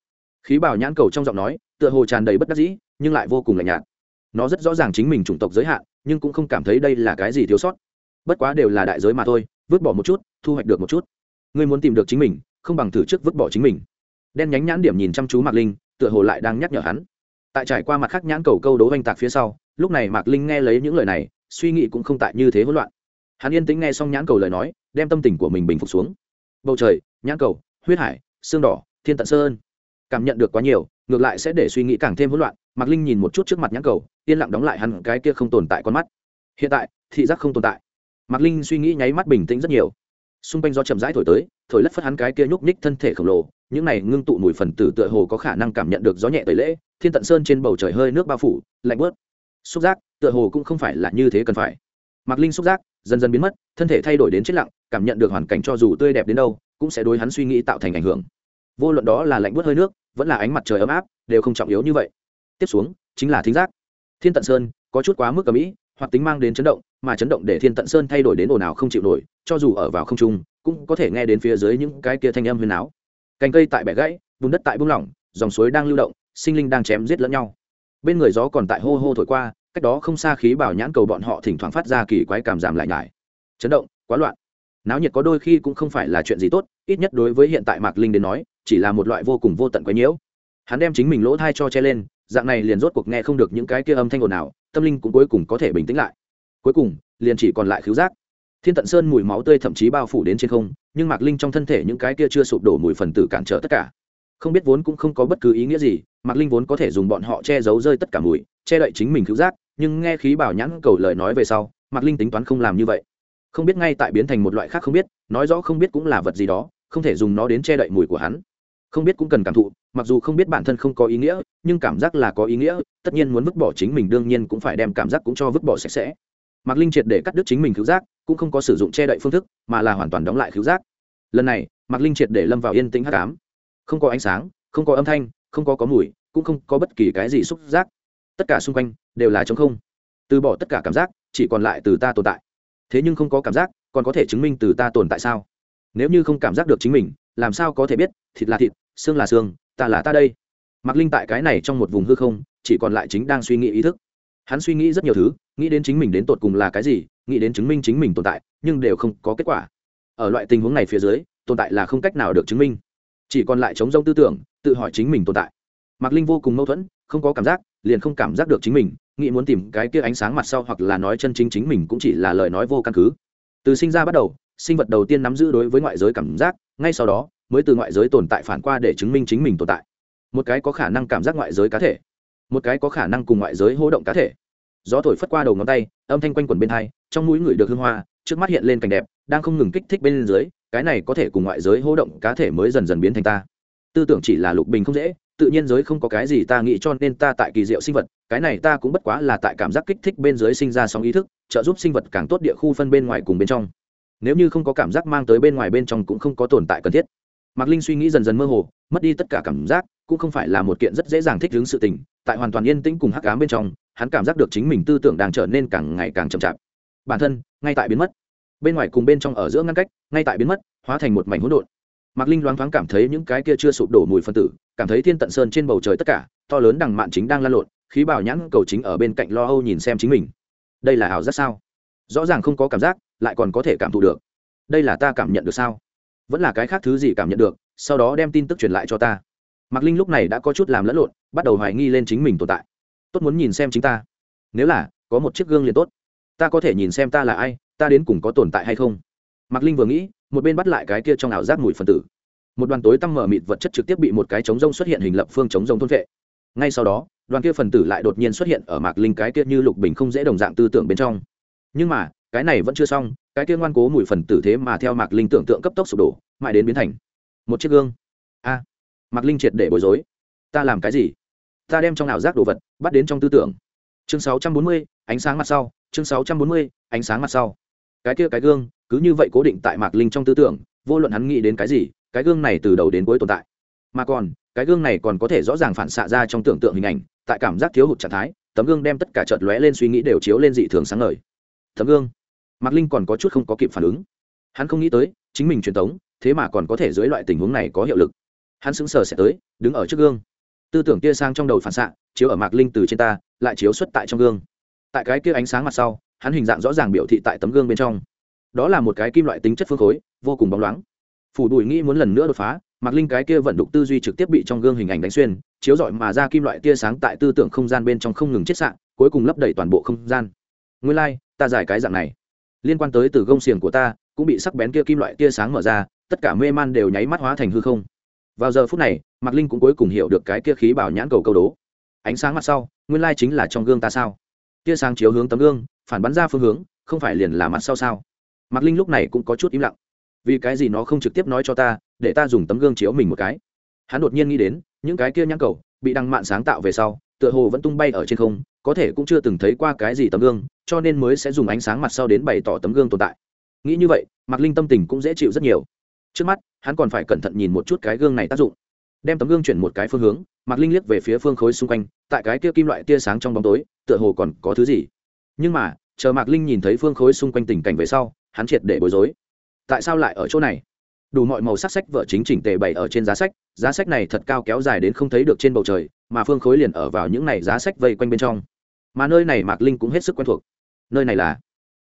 Khí bảo nhãn cầu trong giọng nói, tựa hồ tràn đầy bất đắc dĩ, nhưng lại vô cùng lạnh nhạt. Nó rất rõ ràng chính mình chủng tộc giới hạn, nhưng cũng không cảm thấy đây là cái gì thiếu sót. Bất quá đều là đại giới mà thôi, vứt bỏ một chút, thu hoạch được một chút. Ngươi muốn tìm được chính mình, không bằng thử trước vứt bỏ chính mình. Đen nhánh nhãn điểm nhìn chăm chú mạc linh, tựa hồ lại đang nhắc nhở hắn. Tại trải qua mặt khác nhãn cầu câu đố oanh tạc phía sau, lúc này mạc linh nghe lấy những lời này, suy nghĩ cũng không tại như thế hỗn loạn hắn yên tĩnh nghe xong nhãn cầu lời nói, đem tâm tình của mình bình phục xuống. Bầu trời, nhãn cầu, huyết hải, xương đỏ, thiên tận sơn. Cảm nhận được quá nhiều, ngược lại sẽ để suy nghĩ càng thêm hỗn loạn, mạc linh nhìn một chút trước mặt nhãn cầu, yên lặng đóng lại hắn cái kia không tồn tại con mắt. Hiện tại, thị giác không tồn tại. Mạc linh suy nghĩ nháy mắt bình tĩnh rất nhiều. Xung quanh do chậm rãi thổi tới, thổi lất phất hắn cái kia nhúc nhích thân thể khổng lồ, những này ngưng tụ mùi phần tử tựa hồ có khả năng cảm nhận được gió nhẹ tẩy lễ, thiên tận sơn trên bầu trời hơi nước bao phủ, lạnh bớt xúc giác, tựa hồ cũng không phải là như thế cần phải. Mạc linh xúc giác dần dần biến mất, thân thể thay đổi đến chết lặng, cảm nhận được hoàn cảnh cho dù tươi đẹp đến đâu, cũng sẽ đối hắn suy nghĩ tạo thành ảnh hưởng. Vô luận đó là lạnh bớt hơi nước, vẫn là ánh mặt trời ấm áp, đều không trọng yếu như vậy. Tiếp xuống, chính là thính giác. Thiên tận sơn, có chút quá mức cầm ĩ hoặc tính mang đến chấn động, mà chấn động để thiên tận sơn thay đổi đến ồn ào không chịu nổi, cho dù ở vào không trung, cũng có thể nghe đến phía dưới những cái kia thanh âm huyền áo cành cây tại bẻ gãy, bùn đất tại bung lỏng, dòng suối đang lưu động, sinh linh đang chém giết lẫn nhau. Bên người gió còn tại hô hô thổi qua cách đó không xa khí bảo nhãn cầu bọn họ thỉnh thoảng phát ra kỳ quái cảm giảm lại nhải. Chấn động, quá loạn. Náo nhiệt có đôi khi cũng không phải là chuyện gì tốt, ít nhất đối với hiện tại mạc linh đến nói, chỉ là một loại vô cùng vô tận quái nhiễu. Hắn đem chính mình lỗ thai cho che lên, dạng này liền rốt cuộc nghe không được những cái kia âm thanh ồn nào tâm linh cũng cuối cùng có thể bình tĩnh lại. Cuối cùng, liền chỉ còn lại khứu giác. Thiên tận sơn mùi máu tươi thậm chí bao phủ đến trên không, nhưng mạc linh trong thân thể những cái kia chưa sụp đổ mùi phần tử cản trở tất cả. Không biết vốn cũng không có bất cứ ý nghĩa gì, mạc linh vốn có thể dùng bọn họ che giấu rơi tất cả mùi, che đậy chính mình cứu giác nhưng nghe khí bảo nhãn cầu lời nói về sau, mạc linh tính toán không làm như vậy. Không biết ngay tại biến thành một loại khác không biết, nói rõ không biết cũng là vật gì đó, không thể dùng nó đến che đậy mùi của hắn. Không biết cũng cần cảm thụ, mặc dù không biết bản thân không có ý nghĩa, nhưng cảm giác là có ý nghĩa, tất nhiên muốn vứt bỏ chính mình đương nhiên cũng phải đem cảm giác cũng cho vứt bỏ sạch sẽ. Mạc linh triệt để cắt đứt chính mình cứu giác, cũng không có sử dụng che đậy phương thức, mà là hoàn toàn đóng lại cứu giác. Lần này, mạc linh triệt để lâm vào yên tĩnh hắc ám. Không có ánh sáng, không có âm thanh, không có có mùi, cũng không có bất kỳ cái gì xúc giác tất cả xung quanh đều là t không. Từ bỏ tất cả cảm giác, chỉ còn lại từ ta tồn tại. Thế nhưng không có cảm giác, còn có thể chứng minh từ ta tồn tại sao? Nếu như không cảm giác được chính mình, làm sao có thể biết, thịt là thịt, xương là xương, ta là ta đây? Mặc linh tại cái này trong một vùng hư không, chỉ còn lại chính đang suy nghĩ ý thức. Hắn suy nghĩ rất nhiều thứ, nghĩ đến chính mình đến tột cùng là cái gì, nghĩ đến chứng minh chính mình tồn tại, nhưng đều không có kết quả. Ở loại tình huống này phía dưới, tồn tại là không cách nào được chứng minh. Chỉ còn lại chống rông tư tưởng, tự hỏi chính mình tồn tại. Mạc linh vô cùng mâu thuẫn, không có cảm giác liền không cảm giác được chính mình, nghĩ muốn tìm cái kia ánh sáng mặt sau hoặc là nói chân chính chính mình cũng chỉ là lời nói vô căn cứ. Từ sinh ra bắt đầu, sinh vật đầu tiên nắm giữ đối với ngoại giới cảm giác, ngay sau đó, mới từ ngoại giới tồn tại phản qua để chứng minh chính mình tồn tại. Một cái có khả năng cảm giác ngoại giới cá thể, một cái có khả năng cùng ngoại giới hô động cá thể. Gió thổi phất qua đầu ngón tay, âm thanh quanh quẩn bên hai, trong mũi người được hương hoa, trước mắt hiện lên cảnh đẹp, đang không ngừng kích thích bên dưới, cái này có thể cùng ngoại giới hô động cá thể mới dần dần biến thành ta. Tư tưởng chỉ là lục bình không dễ tự nhiên giới không có cái gì ta nghĩ cho nên ta tại kỳ diệu sinh vật, cái này ta cũng bất quá là tại cảm giác kích thích bên dưới sinh ra sóng ý thức, trợ giúp sinh vật càng tốt địa khu phân bên ngoài cùng bên trong. Nếu như không có cảm giác mang tới bên ngoài bên trong cũng không có tồn tại cần thiết. Mạc linh suy nghĩ dần dần mơ hồ, mất đi tất cả cảm giác, cũng không phải là một kiện rất dễ dàng thích ứng sự tình, tại hoàn toàn yên tĩnh cùng hắc ám bên trong, hắn cảm giác được chính mình tư tưởng đang trở nên càng ngày càng chậm chạp. Bản thân, ngay tại biến mất. Bên ngoài cùng bên trong ở giữa ngăn cách, ngay tại biến mất, hóa thành một mảnh hỗn độn. Mạc linh loáng thoáng cảm thấy những cái kia chưa sụp đổ mùi phân tử cảm thấy thiên tận sơn trên bầu trời tất cả, to lớn đằng mạn chính đang lan lộn, khí bảo nhãn cầu chính ở bên cạnh lo âu nhìn xem chính mình. Đây là ảo giác sao? Rõ ràng không có cảm giác, lại còn có thể cảm thụ được. Đây là ta cảm nhận được sao? Vẫn là cái khác thứ gì cảm nhận được, sau đó đem tin tức truyền lại cho ta. Mạc linh lúc này đã có chút làm lẫn lộn, bắt đầu hoài nghi lên chính mình tồn tại. Tốt muốn nhìn xem chính ta. Nếu là, có một chiếc gương liền tốt. Ta có thể nhìn xem ta là ai, ta đến cùng có tồn tại hay không? Mạc linh vừa nghĩ, một bên bắt lại cái kia trong ảo giác mùi phần tử một đoàn tối tăm mở mịt vật chất trực tiếp bị một cái chống rông xuất hiện hình lập phương chống rông thôn vệ. Ngay sau đó, đoàn kia phần tử lại đột nhiên xuất hiện ở mạc linh cái kia như lục bình không dễ đồng dạng tư tưởng bên trong. Nhưng mà, cái này vẫn chưa xong, cái kia ngoan cố mùi phần tử thế mà theo mạc linh tưởng tượng cấp tốc sụp đổ, mãi đến biến thành một chiếc gương. A, mạc linh triệt để bối rối. Ta làm cái gì? Ta đem trong ảo giác đồ vật bắt đến trong tư tưởng. Chương sáu trăm bốn mươi, ánh sáng mặt sau. Chương sáu trăm bốn mươi, ánh sáng mặt sau. Cái kia cái gương, cứ như vậy cố định tại mạc linh trong tư tưởng, vô luận hắn nghĩ đến cái gì cái gương này từ đầu đến cuối tồn tại. Mà còn, cái gương này còn có thể rõ ràng phản xạ ra trong tưởng tượng hình ảnh, tại cảm giác thiếu hụt trạng thái, tấm gương đem tất cả chợt lóe lên suy nghĩ đều chiếu lên dị thường sáng ngời. Tấm gương? Mạc linh còn có chút không có kịp phản ứng. Hắn không nghĩ tới, chính mình truyền thống thế mà còn có thể dưới loại tình huống này có hiệu lực. Hắn sững sờ sẽ tới, đứng ở trước gương. Tư tưởng tia sang trong đầu phản xạ, chiếu ở mạc linh từ trên ta, lại chiếu xuất tại trong gương. Tại cái kia ánh sáng mặt sau, hắn hình dạng rõ ràng biểu thị tại tấm gương bên trong. Đó là một cái kim loại tính chất phương khối, vô cùng bóng loáng phủ đùi nghĩ muốn lần nữa đột phá mạc linh cái kia vận đục tư duy trực tiếp bị trong gương hình ảnh đánh xuyên chiếu rọi mà ra kim loại tia sáng tại tư tưởng không gian bên trong không ngừng chết sạn cuối cùng lấp đầy toàn bộ không gian. Nguyên lai、like, ta giải cái dạng này. Liên quan tới từ gông xiềng của ta cũng bị sắc bén kia kim loại tia sáng mở ra tất cả mê man đều nháy mắt hóa thành hư không. Vào giờ phút này mạc linh cũng cuối cùng hiểu được cái kia khí bảo nhãn cầu câu đố. Ánh sáng mặt sau nguyên lai chính là trong gương ta sao? Tia sáng chiếu hướng tấm gương phản bắn ra phương hướng không phải liền là mặt sau sao? Mạc linh lúc này cũng có chút im lặng vì cái gì nó không trực tiếp nói cho ta, để ta dùng tấm gương chiếu mình một cái. Hắn đột nhiên nghĩ đến, những cái kia nhãn cầu bị đăng mạn sáng tạo về sau, tựa hồ vẫn tung bay ở trên không, có thể cũng chưa từng thấy qua cái gì tấm gương, cho nên mới sẽ dùng ánh sáng mặt sau đến bày tỏ tấm gương tồn tại. Nghĩ như vậy, mạc linh tâm tình cũng dễ chịu rất nhiều. Trước mắt, hắn còn phải cẩn thận nhìn một chút cái gương này tác dụng. Đem tấm gương chuyển một cái phương hướng, mạc linh liếc về phía phương khối xung quanh, tại cái kia kim loại tia sáng trong bóng tối, tựa hồ còn có thứ gì. Nhưng mà, chờ mạc linh nhìn thấy phương khối xung quanh tình cảnh về sau, hắn triệt để bối rối tại sao lại ở chỗ này? Đủ mọi màu sắc sách vợ chính chỉnh tề bày ở trên giá sách giá sách này thật cao kéo dài đến không thấy được trên bầu trời, mà phương khối liền ở vào những này giá sách vây quanh bên trong. Mà nơi này mạc linh cũng hết sức quen thuộc. Nơi này là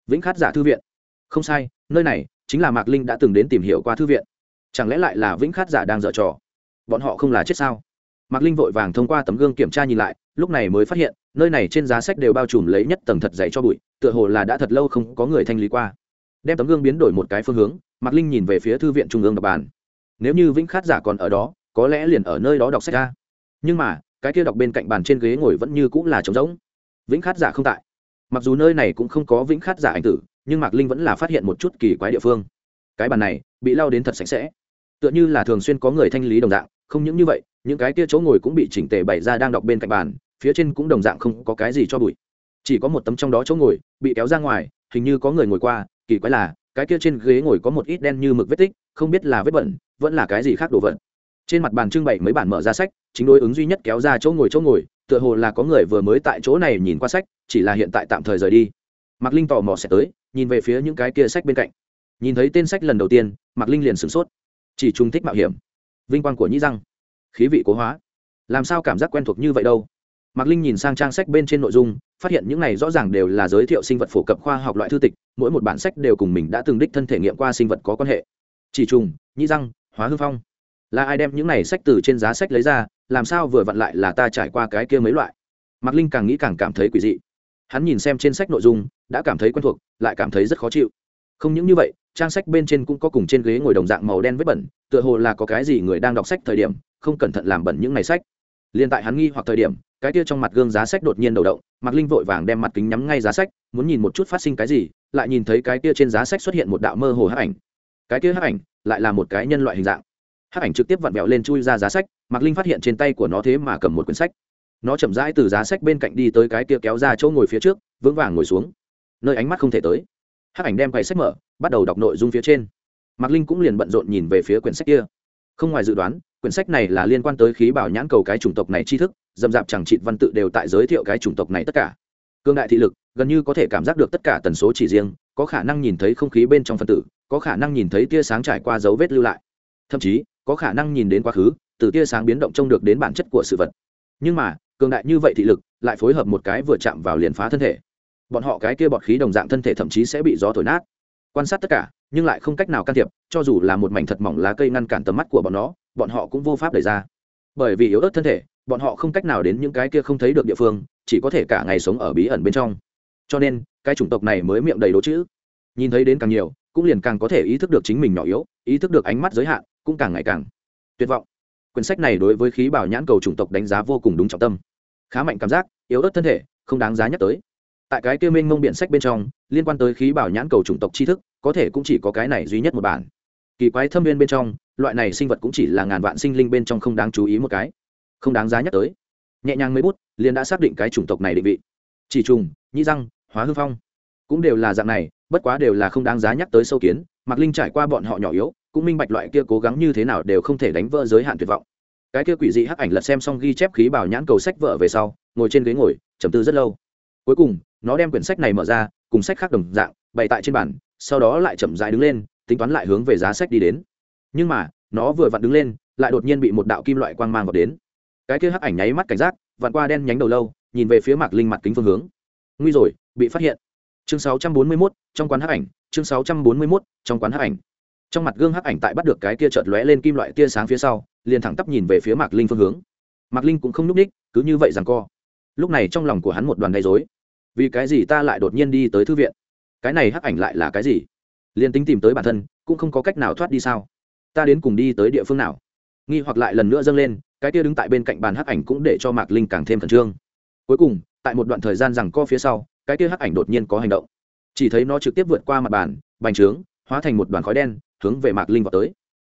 vĩnh khát giả thư viện. Không sai, nơi này chính là mạc linh đã từng đến tìm hiểu qua thư viện. Chẳng lẽ lại là vĩnh khát giả đang dở trò? Bọn họ không là chết sao? Mạc linh vội vàng thông qua tấm gương kiểm tra nhìn lại, lúc này mới phát hiện, nơi này trên giá sách đều bao trùm lấy nhất tầng thật dày cho bụi, tựa hồ là đã thật lâu không có người thanh lý qua đem tấm gương biến đổi một cái phương hướng, mạc linh nhìn về phía thư viện trung ương đọc bàn. Nếu như vĩnh khát giả còn ở đó, có lẽ liền ở nơi đó đọc sách ra. Nhưng mà, cái kia đọc bên cạnh bàn trên ghế ngồi vẫn như cũng là trống rỗng. Vĩnh khát giả không tại. Mặc dù nơi này cũng không có vĩnh khát giả ảnh tử, nhưng mạc linh vẫn là phát hiện một chút kỳ quái địa phương. Cái bàn này, bị lao đến thật sạch sẽ. Tựa như là thường xuyên có người thanh lý đồng dạng, không những như vậy, những cái kia chỗ ngồi cũng bị chỉnh tề bày ra đang đọc bên cạnh bàn, phía trên cũng đồng dạng không có cái gì cho bụi. Chỉ có một tấm trong đó chỗ ngồi, bị kéo ra ngoài, hình như có người ngồi qua kỳ quái là, cái kia trên ghế ngồi có một ít đen như mực vết tích, không biết là vết bẩn, vẫn là cái gì khác đồ vật. Trên mặt bàn trưng bày mấy bản mở ra sách, chính đối ứng duy nhất kéo ra chỗ ngồi chỗ ngồi, tựa hồ là có người vừa mới tại chỗ này nhìn qua sách, chỉ là hiện tại tạm thời rời đi. Mạc linh tò mò sẽ tới, nhìn về phía những cái kia sách bên cạnh. Nhìn thấy tên sách lần đầu tiên, mạc linh liền sửng sốt. Chỉ trung thích mạo hiểm. Vinh quang của nhĩ răng. Khí vị cố hóa. Làm sao cảm giác quen thuộc như vậy đâu? Mạc linh nhìn sang trang sách bên trên nội dung, phát hiện những này rõ ràng đều là giới thiệu sinh vật phổ cập khoa học loại thư tịch, mỗi một bản sách đều cùng mình đã từng đích thân thể nghiệm qua sinh vật có quan hệ. Chỉ trùng, nhĩ răng, hóa hư phong. Là ai đem những này sách từ trên giá sách lấy ra, làm sao vừa vặn lại là ta trải qua cái kia mấy loại? Mạc linh càng nghĩ càng cảm thấy quỷ dị. Hắn nhìn xem trên sách nội dung, đã cảm thấy quen thuộc, lại cảm thấy rất khó chịu. Không những như vậy, trang sách bên trên cũng có cùng trên ghế ngồi đồng dạng màu đen vết bẩn, tựa hồ là có cái gì người đang đọc sách thời điểm, không cẩn thận làm bẩn những ngày sách. Liên tại hắn nghi hoặc thời điểm cái kia trong mặt gương giá sách đột nhiên đầu động, mạc linh vội vàng đem mặt kính nhắm ngay giá sách, muốn nhìn một chút phát sinh cái gì, lại nhìn thấy cái kia trên giá sách xuất hiện một đạo mơ hồ hắc ảnh. Cái kia hắc ảnh lại là một cái nhân loại hình dạng. Hắc ảnh trực tiếp vặn vẹo lên chui ra giá sách, mạc linh phát hiện trên tay của nó thế mà cầm một quyển sách. Nó chậm rãi từ giá sách bên cạnh đi tới cái kia kéo ra chỗ ngồi phía trước, vững vàng ngồi xuống. Nơi ánh mắt không thể tới. Hắc ảnh đem quầy sách mở, bắt đầu đọc nội dung phía trên. Mạc linh cũng liền bận rộn nhìn về phía quyển sách kia không ngoài dự đoán, quyển sách này là liên quan tới khí bảo nhãn cầu cái chủng tộc này tri thức dầm dạp chẳng trịt văn tự đều tại giới thiệu cái chủng tộc này tất cả. Cương đại thị lực, gần như có thể cảm giác được tất cả tần số chỉ riêng, có khả năng nhìn thấy không khí bên trong phân tử, có khả năng nhìn thấy tia sáng trải qua dấu vết lưu lại. Thậm chí, có khả năng nhìn đến quá khứ, từ tia sáng biến động trông được đến bản chất của sự vật. Nhưng mà, cường đại như vậy thị lực, lại phối hợp một cái vừa chạm vào liền phá thân thể. Bọn họ cái kia bọt khí đồng dạng thân thể thậm chí sẽ bị gió thổi nát. Quan sát tất cả nhưng lại không cách nào can thiệp, cho dù là một mảnh thật mỏng lá cây ngăn cản tầm mắt của bọn nó, bọn họ cũng vô pháp đẩy ra. Bởi vì yếu ớt thân thể, bọn họ không cách nào đến những cái kia không thấy được địa phương, chỉ có thể cả ngày sống ở bí ẩn bên trong. Cho nên, cái chủng tộc này mới miệng đầy đố chữ. Nhìn thấy đến càng nhiều, cũng liền càng có thể ý thức được chính mình nhỏ yếu, ý thức được ánh mắt giới hạn, cũng càng ngày càng tuyệt vọng. Quyển sách này đối với khí bảo nhãn cầu chủng tộc đánh giá vô cùng đúng trọng tâm. Khá mạnh cảm giác, yếu ớt thân thể, không đáng giá nhắc tới. Tại cái kia mênh mông biện sách bên trong, liên quan tới khí bảo nhãn cầu chủng tộc tri thức có thể cũng chỉ có cái này duy nhất một bản. Kỳ quái thâm viên bên trong, loại này sinh vật cũng chỉ là ngàn vạn sinh linh bên trong không đáng chú ý một cái. Không đáng giá nhắc tới. Nhẹ nhàng mấy bút, liền đã xác định cái chủng tộc này định vị. Chỉ trùng, nhĩ răng, hóa hư phong. Cũng đều là dạng này, bất quá đều là không đáng giá nhắc tới sâu kiến. Mạc linh trải qua bọn họ nhỏ yếu, cũng minh bạch loại kia cố gắng như thế nào đều không thể đánh vỡ giới hạn tuyệt vọng. Cái kia quỷ dị hắc ảnh lật xem xong ghi chép khí bảo nhãn cầu sách vợ về sau, ngồi trên ghế ngồi, trầm tư rất lâu. Cuối cùng, nó đem quyển sách này mở ra, cùng sách khác đồng dạng, bày tại trên bàn sau đó lại chậm rãi đứng lên tính toán lại hướng về giá sách đi đến. Nhưng mà nó vừa vặn đứng lên lại đột nhiên bị một đạo kim loại quang mang vào đến. Cái kia hắc ảnh nháy mắt cảnh giác vặn qua đen nhánh đầu lâu nhìn về phía mạc linh mặt kính phương hướng. Nguy rồi bị phát hiện. Chương 641, trong quán hắc ảnh chương 641, trong quán hắc ảnh. Trong mặt gương hắc ảnh tại bắt được cái kia chợt lóe lên kim loại tia sáng phía sau liền thẳng tắp nhìn về phía mạc linh phương hướng. Mạc linh cũng không n ú c ních cứ như vậy rằng co. Lúc này trong lòng của hắn một đoàn gây dối vì cái gì ta lại đột nhiên đi tới thư viện? Cái này hắc ảnh lại là cái gì? Liền tính tìm tới bản thân, cũng không có cách nào thoát đi sao? Ta đến cùng đi tới địa phương nào? Nghi hoặc lại lần nữa dâng lên, cái kia đứng tại bên cạnh bàn hắc ảnh cũng để cho mạc linh càng thêm khẩn trương. Cuối cùng, tại một đoạn thời gian rằng co phía sau, cái kia hắc ảnh đột nhiên có hành động. Chỉ thấy nó trực tiếp vượt qua mặt bàn, bành trướng, hóa thành một đoàn khói đen, hướng về mạc linh vào tới.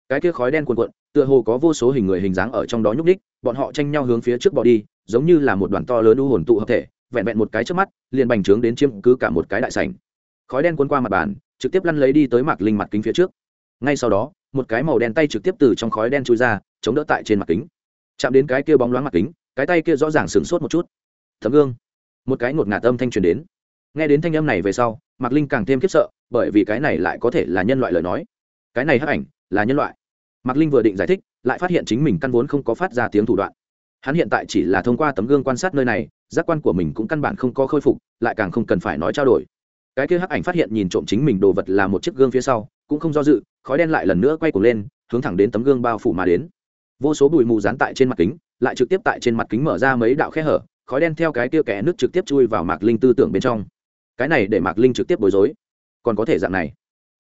Cái kia khói đen cuồn cuộn, tựa hồ có vô số hình người hình dáng ở trong đó nhúc ních bọn họ tranh nhau hướng phía trước bỏ đi, giống như là một đoàn to lớn u hồn tụ hợp thể, vẹn vẹn một cái trước mắt, liền bành trướng đến chiếm cứ cả một cái đại sảnh khói đen cuốn qua mặt bàn, trực tiếp lăn lấy đi tới mạc linh mặt kính phía trước. Ngay sau đó, một cái màu đen tay trực tiếp từ trong khói đen chui ra, chống đỡ tại trên mặt kính. Chạm đến cái kia bóng loáng mặt kính, cái tay kia rõ ràng sửng sốt một chút. Thấm gương. Một cái ngột ngạt âm thanh truyền đến. Nghe đến thanh âm này về sau, mạc linh càng thêm khiếp sợ, bởi vì cái này lại có thể là nhân loại lời nói. Cái này hấp ảnh, là nhân loại. Mạc linh vừa định giải thích, lại phát hiện chính mình căn vốn không có phát ra tiếng thủ đoạn. Hắn hiện tại chỉ là thông qua tấm gương quan sát nơi này, giác quan của mình cũng căn bản không có khôi phục, lại càng không cần phải nói trao đổi cái kia hắc ảnh phát hiện nhìn trộm chính mình đồ vật là một chiếc gương phía sau, cũng không do dự, khói đen lại lần nữa quay cuồng lên, hướng thẳng đến tấm gương bao phủ mà đến. Vô số bụi mù dán tại trên mặt kính, lại trực tiếp tại trên mặt kính mở ra mấy đạo khe hở, khói đen theo cái kia kẽ nước trực tiếp chui vào mạc linh tư tưởng bên trong. Cái này để mạc linh trực tiếp bối rối. Còn có thể dạng này.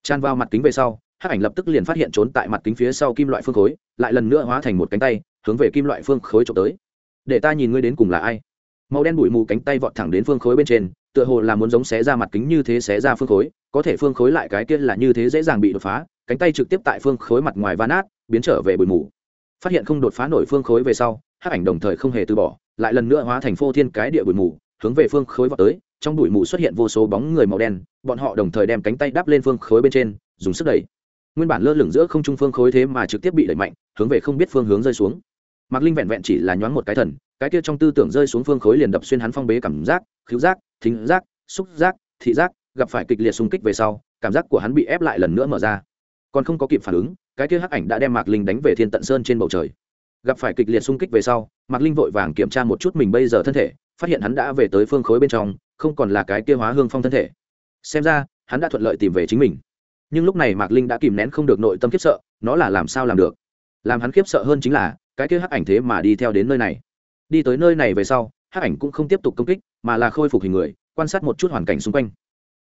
Tràn vào mặt kính về sau, hắc ảnh lập tức liền phát hiện trốn tại mặt kính phía sau kim loại phương khối, lại lần nữa hóa thành một cánh tay, hướng về kim loại phương khối trộm tới. Để ta nhìn ngươi đến cùng là ai. Màu đen bụi mù cánh tay vọt thẳng đến phương khối bên trên tựa hồ là muốn giống xé ra mặt kính như thế xé ra phương khối, có thể phương khối lại cái kia là như thế dễ dàng bị đột phá, cánh tay trực tiếp tại phương khối mặt ngoài van nát, biến trở về bụi mù. Phát hiện không đột phá nổi phương khối về sau, hắc ảnh đồng thời không hề từ bỏ, lại lần nữa hóa thành phô thiên cái địa bụi mù, hướng về phương khối vào tới, trong bụi mù xuất hiện vô số bóng người màu đen, bọn họ đồng thời đem cánh tay đắp lên phương khối bên trên, dùng sức đẩy. Nguyên bản lơ lửng giữa không trung phương khối thế mà trực tiếp bị đẩy mạnh, hướng về không biết phương hướng rơi xuống. Mạc linh vẹn vẹn chỉ là nhoáng một cái thần, cái kia trong tư tưởng rơi xuống phương khối liền đập xuyên hắn phong bế cảm giác, khiếu giác thính giác, xúc giác, thị giác, gặp phải kịch liệt xung kích về sau, cảm giác của hắn bị ép lại lần nữa mở ra. Còn không có kịp phản ứng, cái kia hắc ảnh đã đem mạc linh đánh về thiên tận sơn trên bầu trời. Gặp phải kịch liệt xung kích về sau, mạc linh vội vàng kiểm tra một chút mình bây giờ thân thể, phát hiện hắn đã về tới phương khối bên trong, không còn là cái kia hóa hương phong thân thể. Xem ra, hắn đã thuận lợi tìm về chính mình. Nhưng lúc này mạc linh đã kìm nén không được nội tâm khiếp sợ, nó là làm sao làm được? Làm hắn khiếp sợ hơn chính là, cái kia hắc ảnh thế mà đi theo đến nơi này. Đi tới nơi này về sau, hắc ảnh cũng không tiếp tục công kích mà là khôi phục hình người, quan sát một chút hoàn cảnh xung quanh.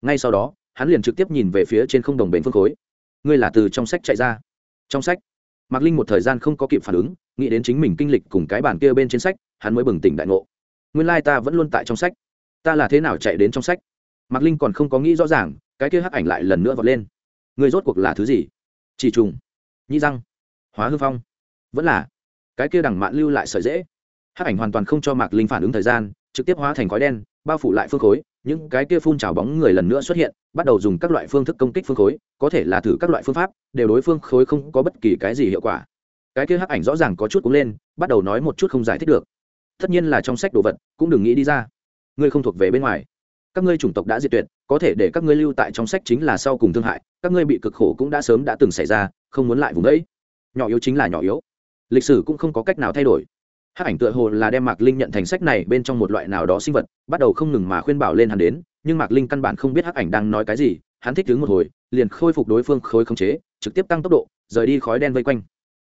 Ngay sau đó, hắn liền trực tiếp nhìn về phía trên không đồng bền phương khối. Ngươi là từ trong sách chạy ra. Trong sách, mạc linh một thời gian không có kịp phản ứng, nghĩ đến chính mình kinh lịch cùng cái bản kia bên trên sách, hắn mới bừng tỉnh đại ngộ. Nguyên lai ta vẫn luôn tại trong sách. Ta là thế nào chạy đến trong sách? Mạc linh còn không có nghĩ rõ ràng, cái kia hắc ảnh lại lần nữa vọt lên. Người rốt cuộc là thứ gì? Chỉ trùng, nhĩ răng, hóa hư phong. Vẫn là, cái kia đằng mạn lưu lại sợi dễ hắc ảnh hoàn toàn không cho mạc linh phản ứng thời gian trực tiếp hóa thành khói đen, bao phủ lại phương khối, những cái kia phun trào bóng người lần nữa xuất hiện, bắt đầu dùng các loại phương thức công kích phương khối, có thể là thử các loại phương pháp, đều đối phương khối không có bất kỳ cái gì hiệu quả. Cái kia hắc ảnh rõ ràng có chút cũng lên, bắt đầu nói một chút không giải thích được. Tất nhiên là trong sách đồ vật, cũng đừng nghĩ đi ra. Ngươi không thuộc về bên ngoài. Các ngươi chủng tộc đã diệt tuyệt, có thể để các ngươi lưu tại trong sách chính là sau cùng thương hại, các ngươi bị cực khổ cũng đã sớm đã từng xảy ra, không muốn lại vùng ấy. Nhỏ yếu chính là nhỏ yếu. Lịch sử cũng không có cách nào thay đổi hắc ảnh tựa hồ là đem mạc linh nhận thành sách này bên trong một loại nào đó sinh vật, bắt đầu không ngừng mà khuyên bảo lên hắn đến, nhưng mạc linh căn bản không biết hắc ảnh đang nói cái gì, hắn thích đứng một hồi, liền khôi phục đối phương khối khống chế, trực tiếp tăng tốc độ, rời đi khói đen vây quanh.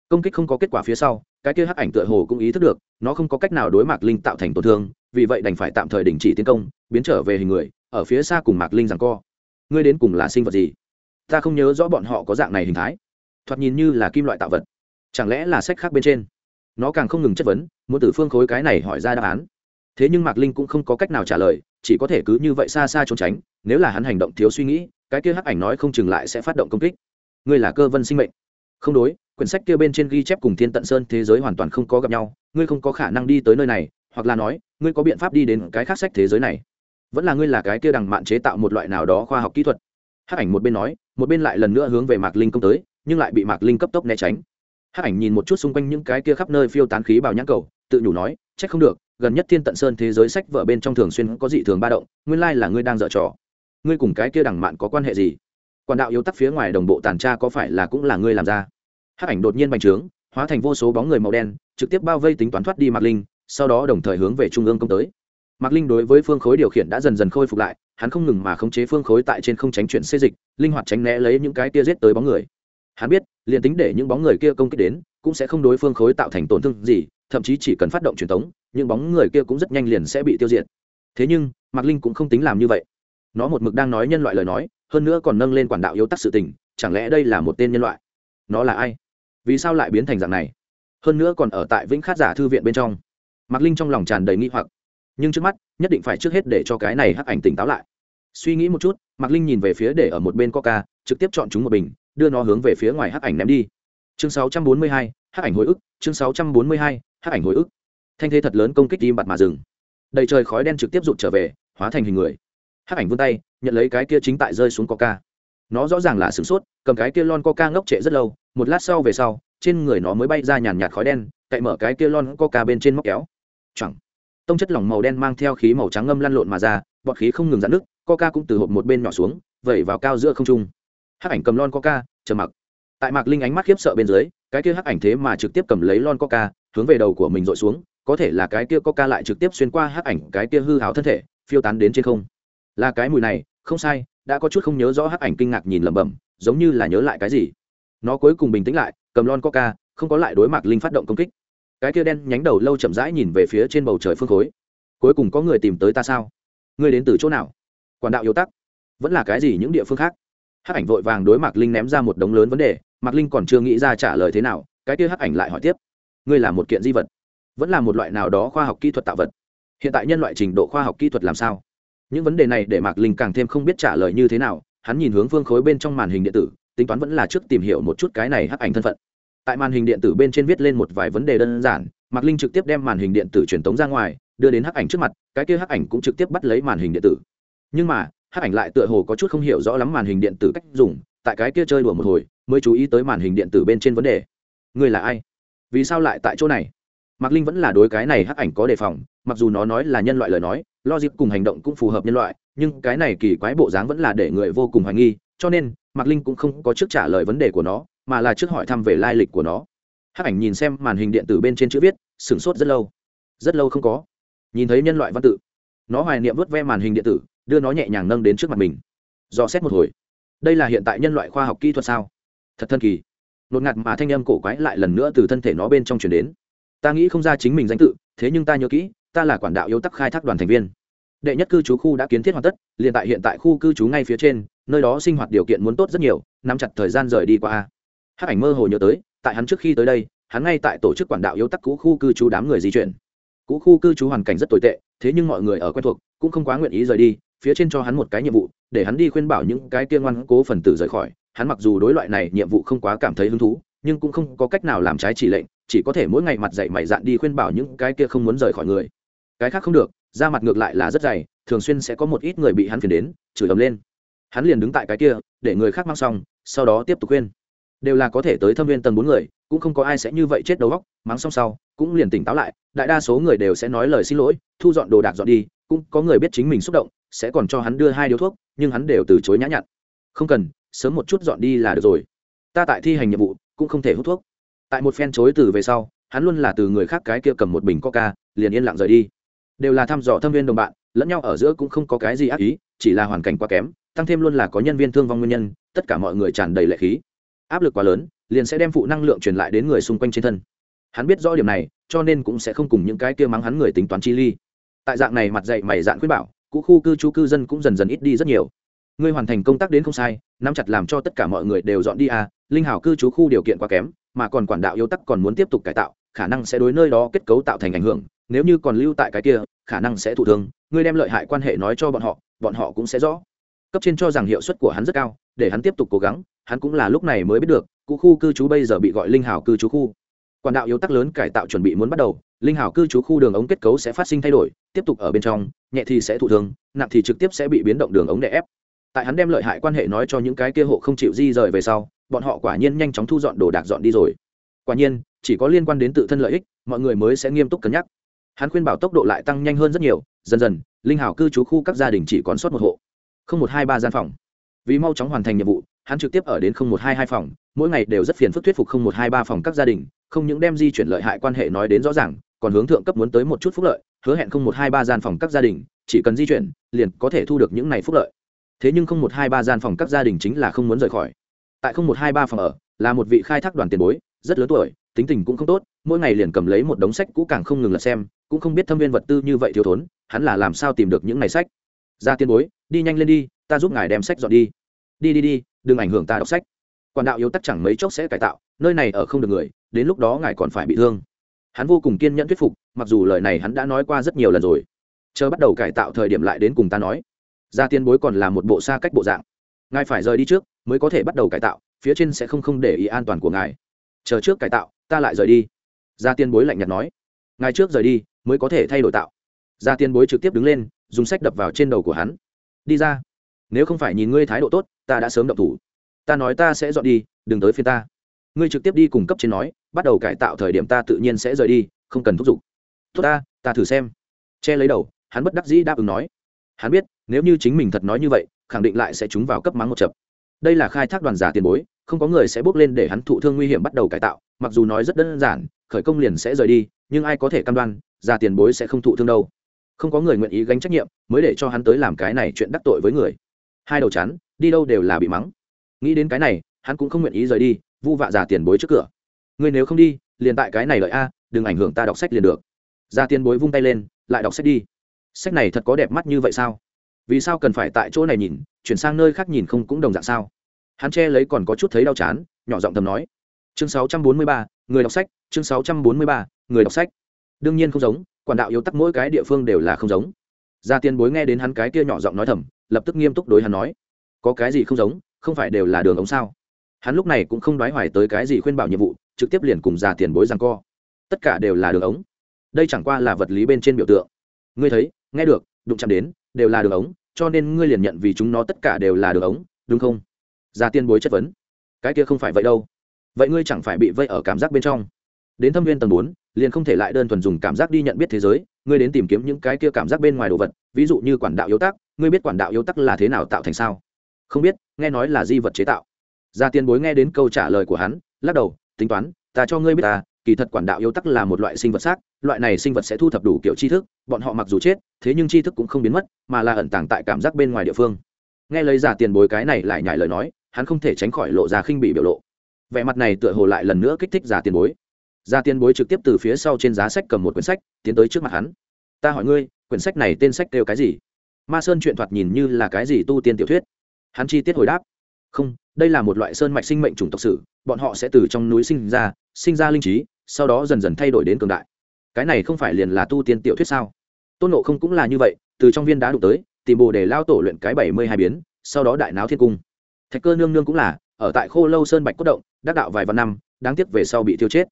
Công kích không có kết quả phía sau, cái kia hắc ảnh tựa hồ cũng ý thức được, nó không có cách nào đối mạc linh tạo thành tổn thương, vì vậy đành phải tạm thời đình chỉ tiến công, biến trở về hình người, ở phía xa cùng mạc linh rằng co. Ngươi đến cùng là sinh vật gì? Ta không nhớ rõ bọn họ có dạng này hình thái. Thoạt nhìn như là kim loại tạo vật. Chẳng lẽ là sách khác bên trên? Nó càng không ngừng chất vấn muốn từ phương khối cái này hỏi ra đáp án. Thế nhưng mạc linh cũng không có cách nào trả lời, chỉ có thể cứ như vậy xa xa trốn tránh, nếu là hắn hành động thiếu suy nghĩ, cái kia hắc ảnh nói không chừng lại sẽ phát động công kích. Ngươi là cơ vân sinh mệnh. Không đối, quyển sách kia bên trên ghi chép cùng thiên tận sơn thế giới hoàn toàn không có gặp nhau, ngươi không có khả năng đi tới nơi này, hoặc là nói, ngươi có biện pháp đi đến cái khác sách thế giới này. Vẫn là ngươi là cái kia đằng mạn chế tạo một loại nào đó khoa học kỹ thuật. Hắc ảnh một bên nói, một bên lại lần nữa hướng về mạc linh công tới, nhưng lại bị mạc linh cấp tốc né tránh hắc ảnh nhìn một chút xung quanh những cái kia khắp nơi phiêu tán khí bào nhãn cầu, tự nhủ nói c h ắ c không được, gần nhất thiên tận sơn thế giới sách vở bên trong thường xuyên có dị thường ba động, nguyên lai là ngươi đang dở trò. Ngươi cùng cái kia đằng mạn có quan hệ gì? Quản đạo yếu tắc phía ngoài đồng bộ tàn tra có phải là cũng là ngươi làm ra? Hắc ảnh đột nhiên bành trướng, hóa thành vô số bóng người màu đen, trực tiếp bao vây tính toán thoát đi mạc linh, sau đó đồng thời hướng về trung ương công tới. Mạc linh đối với phương khối điều khiển đã dần dần khôi phục lại, hắn không ngừng mà khống chế phương khối tại trên không tránh chuyện xê dịch, linh hoạt tránh né lấy những cái kia giết tới bóng người hắn biết, liền tính để những bóng người kia công kích đến, cũng sẽ không đối phương khối tạo thành tổn thương gì, thậm chí chỉ cần phát động truyền thống, những bóng người kia cũng rất nhanh liền sẽ bị tiêu diệt. Thế nhưng, mạc linh cũng không tính làm như vậy. Nó một mực đang nói nhân loại lời nói, hơn nữa còn nâng lên quản đạo yếu tắc sự tình, chẳng lẽ đây là một tên nhân loại? Nó là ai? Vì sao lại biến thành dạng này? Hơn nữa còn ở tại vĩnh khát giả thư viện bên trong. Mạc linh trong lòng tràn đầy nghi hoặc. Nhưng trước mắt, nhất định phải trước hết để cho cái này hắc ảnh tỉnh táo lại. Suy nghĩ một chút, mạc linh nhìn về phía để ở một bên coca, trực tiếp chọn chúng một bình đưa nó hướng về phía ngoài hắc ảnh ném đi. Chương 642, hắc ảnh hồi ức chương 642, hắc ảnh hồi ức. Thanh thế thật lớn công kích im bặt mà dừng. Đầy trời khói đen trực tiếp rụt trở về hóa thành hình người. Hắc ảnh vươn tay nhận lấy cái kia chính tại rơi xuống coca. Nó rõ ràng là sửng sốt cầm cái kia lon coca ngốc trệ rất lâu một lát sau về sau trên người nó mới bay ra nhàn nhạt khói đen cậy mở cái kia lon coca bên trên móc kéo. Chẳng tông chất lỏng màu đen mang theo khí màu trắng ngâm lăn lộn mà ra bọt khí không ngừng dạn nước coca cũng từ hộp một bên nhỏ xuống vẩy vào cao giữa không trung hắc ảnh cầm lon coca, chờ mặc. Tại mạc linh ánh mắt khiếp sợ bên dưới, cái kia hắc ảnh thế mà trực tiếp cầm lấy lon coca, hướng về đầu của mình dội xuống, có thể là cái kia coca lại trực tiếp xuyên qua hắc ảnh cái kia hư hào thân thể, phiêu tán đến trên không. Là cái mùi này, không sai, đã có chút không nhớ rõ hắc ảnh kinh ngạc nhìn lẩm bẩm, giống như là nhớ lại cái gì. Nó cuối cùng bình tĩnh lại, cầm lon coca, không có lại đối mặt linh phát động công kích. Cái kia đen nhánh đầu lâu chậm rãi nhìn về phía trên bầu trời phương khối. Cuối cùng có người tìm tới ta sao? Ngươi đến từ chỗ nào? Quản đạo yếu tắc. Vẫn là cái gì những địa phương khác? Hắc ảnh vội vàng đối mặt linh ném ra một đống lớn vấn đề, mạc linh còn chưa nghĩ ra trả lời thế nào, cái kia hắc ảnh lại hỏi tiếp. Ngươi là một kiện di vật, vẫn là một loại nào đó khoa học kỹ thuật tạo vật? Hiện tại nhân loại trình độ khoa học kỹ thuật làm sao? Những vấn đề này để mạc linh càng thêm không biết trả lời như thế nào, hắn nhìn hướng phương khối bên trong màn hình điện tử, tính toán vẫn là trước tìm hiểu một chút cái này hắc ảnh thân phận. Tại màn hình điện tử bên trên viết lên một vài vấn đề đơn giản, mạc linh trực tiếp đem màn hình điện tử truyền tống ra ngoài, đưa đến hắc ảnh trước mặt, cái kia hắc ảnh cũng trực tiếp bắt lấy màn hình điện tử. Nhưng mà hắc ảnh lại tựa hồ có chút không hiểu rõ lắm màn hình điện tử cách dùng, tại cái kia chơi đùa một hồi, mới chú ý tới màn hình điện tử bên trên vấn đề. Người là ai? Vì sao lại tại chỗ này? Mạc linh vẫn là đối cái này hắc ảnh có đề phòng, mặc dù nó nói là nhân loại lời nói, logic cùng hành động cũng phù hợp nhân loại, nhưng cái này kỳ quái bộ dáng vẫn là để người vô cùng hoài nghi, cho nên, mạc linh cũng không có trước trả lời vấn đề của nó, mà là trước hỏi thăm về lai lịch của nó. Hắc ảnh nhìn xem màn hình điện tử bên trên chữ viết, sửng sốt rất lâu. Rất lâu không có. Nhìn thấy nhân loại văn tự, nó hoài niệm vớt ve màn hình điện tử đưa nó nhẹ nhàng nâng đến trước mặt mình. Dò xét một hồi. Đây là hiện tại nhân loại khoa học kỹ thuật sao? Thật thân kỳ. Nột ngạt mà thanh âm cổ quái lại lần nữa từ thân thể nó bên trong chuyển đến. Ta nghĩ không ra chính mình danh tự, thế nhưng ta nhớ kỹ, ta là quản đạo yếu tắc khai thác đoàn thành viên. Đệ nhất cư trú khu đã kiến thiết hoàn tất, liền tại hiện tại khu cư trú ngay phía trên, nơi đó sinh hoạt điều kiện muốn tốt rất nhiều, nắm chặt thời gian rời đi qua. Hát ảnh mơ hồ nhớ tới, tại hắn trước khi tới đây, hắn ngay tại tổ chức quản đạo yếu tắc cũ khu cư trú đám người di chuyển. Cũ khu cư trú hoàn cảnh rất tồi tệ, thế nhưng mọi người ở quen thuộc, cũng không quá nguyện ý rời đi phía trên cho hắn một cái nhiệm vụ, để hắn đi khuyên bảo những cái kia ngoan cố phần tử rời khỏi. Hắn mặc dù đối loại này nhiệm vụ không quá cảm thấy hứng thú, nhưng cũng không có cách nào làm trái chỉ lệnh, chỉ có thể mỗi ngày mặt dạy mày dạn đi khuyên bảo những cái kia không muốn rời khỏi người. Cái khác không được, da mặt ngược lại là rất dày, thường xuyên sẽ có một ít người bị hắn phiền đến, chửi ầm lên. Hắn liền đứng tại cái kia, để người khác mang xong, sau đó tiếp tục khuyên. Đều là có thể tới thâm viên tầng bốn người, cũng không có ai sẽ như vậy chết đầu góc mắng xong sau, cũng liền tỉnh táo lại. Đại đa số người đều sẽ nói lời xin lỗi, thu dọn đồ đạc dọn đi, cũng có người biết chính mình xúc động sẽ còn cho hắn đưa hai điếu thuốc, nhưng hắn đều từ chối nhã nhặn. Không cần, sớm một chút dọn đi là được rồi. Ta tại thi hành nhiệm vụ, cũng không thể hút thuốc. Tại một phen chối từ về sau, hắn luôn là từ người khác cái kia cầm một bình coca, liền yên lặng rời đi. Đều là thăm dò thâm viên đồng bạn, lẫn nhau ở giữa cũng không có cái gì ác ý, chỉ là hoàn cảnh quá kém, tăng thêm luôn là có nhân viên thương vong nguyên nhân, tất cả mọi người tràn đầy lệ khí. Áp lực quá lớn, liền sẽ đem phụ năng lượng truyền lại đến người xung quanh trên thân. Hắn biết rõ điểm này, cho nên cũng sẽ không cùng những cái kia mắng hắn người tính toán chi ly. Tại dạng này mặt dạy mày dạn khuyết bảo cũ khu cư trú cư dân cũng dần dần ít đi rất nhiều. Ngươi hoàn thành công tác đến không sai, nắm chặt làm cho tất cả mọi người đều dọn đi à linh hảo cư trú khu điều kiện quá kém, mà còn quản đạo yếu tắc còn muốn tiếp tục cải tạo, khả năng sẽ đối nơi đó kết cấu tạo thành ảnh hưởng, nếu như còn lưu tại cái kia, khả năng sẽ thụ thương, ngươi đem lợi hại quan hệ nói cho bọn họ bọn họ cũng sẽ rõ. Cấp trên cho rằng hiệu suất của hắn rất cao, để hắn tiếp tục cố gắng, hắn cũng là lúc này mới biết được, cũ khu cư trú bây giờ bị gọi linh hảo cư trú khu quản đạo yếu tắc lớn cải tạo chuẩn bị muốn bắt đầu, linh hảo cư trú khu đường ống kết cấu sẽ phát sinh thay đổi, tiếp tục ở bên trong, nhẹ thì sẽ thụ thương, nặng thì trực tiếp sẽ bị biến động đường ống đè ép. Tại hắn đem lợi hại quan hệ nói cho những cái kia hộ không chịu di rời về sau, bọn họ quả nhiên nhanh chóng thu dọn đồ đạc dọn đi rồi. Quả nhiên, chỉ có liên quan đến tự thân lợi ích, mọi người mới sẽ nghiêm túc cân nhắc. Hắn khuyên bảo tốc độ lại tăng nhanh hơn rất nhiều, dần dần, linh hảo cư trú khu các gia đình chỉ còn sót một hộ. Không một hai ba gian phòng. Vì mau chóng hoàn thành nhiệm vụ, hắn trực tiếp ở đến không một hai hai phòng, mỗi ngày đều rất phiền phức thuyết phục không một hai ba phòng các gia đình không những đem di chuyển lợi hại quan hệ nói đến rõ ràng, còn hướng thượng cấp muốn tới một chút phúc lợi, hứa hẹn không một hai ba gian phòng các gia đình, chỉ cần di chuyển, liền có thể thu được những này phúc lợi. Thế nhưng không một hai ba gian phòng các gia đình chính là không muốn rời khỏi. Tại không một hai ba phòng ở, là một vị khai thác đoàn tiền bối, rất lớn tuổi, tính tình cũng không tốt, mỗi ngày liền cầm lấy một đống sách cũ càng không ngừng lật xem, cũng không biết thâm viên vật tư như vậy thiếu thốn, hắn là làm sao tìm được những này sách? Ra tiền bối, đi nhanh lên đi, ta giúp ngài đem sách dọn đi. Đi đi đi, đừng ảnh hưởng ta đọc sách quản đạo yếu tắc chẳng mấy chốc sẽ cải tạo, nơi này ở không được người, đến lúc đó ngài còn phải bị thương. Hắn vô cùng kiên nhẫn thuyết phục, mặc dù lời này hắn đã nói qua rất nhiều lần rồi. Chờ bắt đầu cải tạo thời điểm lại đến cùng ta nói. Ra tiên bối còn là một bộ xa cách bộ dạng. Ngài phải rời đi trước, mới có thể bắt đầu cải tạo, phía trên sẽ không không để ý an toàn của ngài. Chờ trước cải tạo, ta lại rời đi. Ra tiên bối lạnh nhạt nói. Ngài trước rời đi, mới có thể thay đổi tạo. Ra tiên bối trực tiếp đứng lên, dùng sách đập vào trên đầu của hắn. Đi ra. Nếu không phải nhìn ngươi thái độ tốt, ta đã sớm động thủ ta nói ta sẽ dọn đi, đừng tới phiên ta. Ngươi trực tiếp đi cùng cấp trên nói, bắt đầu cải tạo thời điểm ta tự nhiên sẽ rời đi, không cần thúc giục. Tốt ta ta thử xem. Che lấy đầu, hắn bất đắc dĩ đáp ứng nói. Hắn biết, nếu như chính mình thật nói như vậy, khẳng định lại sẽ trúng vào cấp mắng một chập. Đây là khai thác đoàn giả tiền bối, không có người sẽ bước lên để hắn thụ thương nguy hiểm bắt đầu cải tạo, mặc dù nói rất đơn giản, khởi công liền sẽ rời đi, nhưng ai có thể cam đoan, giả tiền bối sẽ không thụ thương đâu. Không có người nguyện ý gánh trách nhiệm, mới để cho hắn tới làm cái này chuyện đắc tội với người. Hai đầu chắn đi đâu đều là bị mắng nghĩ đến cái này hắn cũng không nguyện ý rời đi vu vạ già tiền bối trước cửa. Người nếu không đi liền tại cái này lợi a đừng ảnh hưởng ta đọc sách liền được. Già tiền bối vung tay lên lại đọc sách đi. Sách này thật có đẹp mắt như vậy sao? Vì sao cần phải tại chỗ này nhìn chuyển sang nơi khác nhìn không cũng đồng dạng sao? Hắn che lấy còn có chút thấy đau chán nhỏ giọng thầm nói. Chương 643, người đọc sách chương 643, người đọc sách. Đương nhiên không giống quản đạo yếu tắc mỗi cái địa phương đều là không giống. Gia tiên bối nghe đến hắn cái kia nhỏ giọng nói thầm lập tức nghiêm túc đối hắn nói. Có cái gì không giống? Không phải đều là đường ống sao? Hắn lúc này cũng không đoái hoài tới cái gì khuyên bảo nhiệm vụ, trực tiếp liền cùng già tiền bối rằng co. Tất cả đều là đường ống. Đây chẳng qua là vật lý bên trên biểu tượng. Ngươi thấy, nghe được, đụng chạm đến, đều là đường ống, cho nên ngươi liền nhận vì chúng nó tất cả đều là đường ống, đúng không? Già tiên bối chất vấn. Cái kia không phải vậy đâu. Vậy ngươi chẳng phải bị vây ở cảm giác bên trong. Đến thâm viên tầng bốn, liền không thể lại đơn thuần dùng cảm giác đi nhận biết thế giới, ngươi đến tìm kiếm những cái kia cảm giác bên ngoài đồ vật, ví dụ như quản đạo yếu tắc, ngươi biết quản đạo yếu tắc là thế nào tạo thành sao? Không biết, nghe nói là di vật chế tạo. Gia tiên bối nghe đến câu trả lời của hắn, lắc đầu, tính toán, ta cho ngươi biết ta, kỳ thật quản đạo yêu tắc là một loại sinh vật xác, loại này sinh vật sẽ thu thập đủ kiểu tri thức, bọn họ mặc dù chết, thế nhưng tri thức cũng không biến mất, mà là ẩn tàng tại cảm giác bên ngoài địa phương. Nghe lấy giả tiền bối cái này lại nhải lời nói, hắn không thể tránh khỏi lộ ra khinh bị biểu lộ. Vẻ mặt này tựa hồ lại lần nữa kích thích giả tiền bối. Giả tiền bối trực tiếp từ phía sau trên giá sách cầm một quyển sách, tiến tới trước mặt hắn. Ta hỏi ngươi, quyển sách này tên sách kêu cái gì? Ma sơn chuyện thoạt nhìn như là cái gì tu tiên tiểu thuyết? Hắn chi tiết hồi đáp. Không, đây là một loại sơn mạch sinh mệnh chủng tộc sử, bọn họ sẽ từ trong núi sinh ra sinh ra linh trí, sau đó dần dần thay đổi đến cường đại. Cái này không phải liền là tu tiên tiểu thuyết sao? Tôn nộ không cũng là như vậy, từ trong viên đá đụng tới, tìm bồ để lao tổ luyện cái bảy mươi hai biến, sau đó đại náo thiên cung. Thạch cơ nương nương cũng là, ở tại khô lâu sơn bạch cốt động, đắc đạo vài vạn năm, đáng tiếc về sau bị thiêu chết.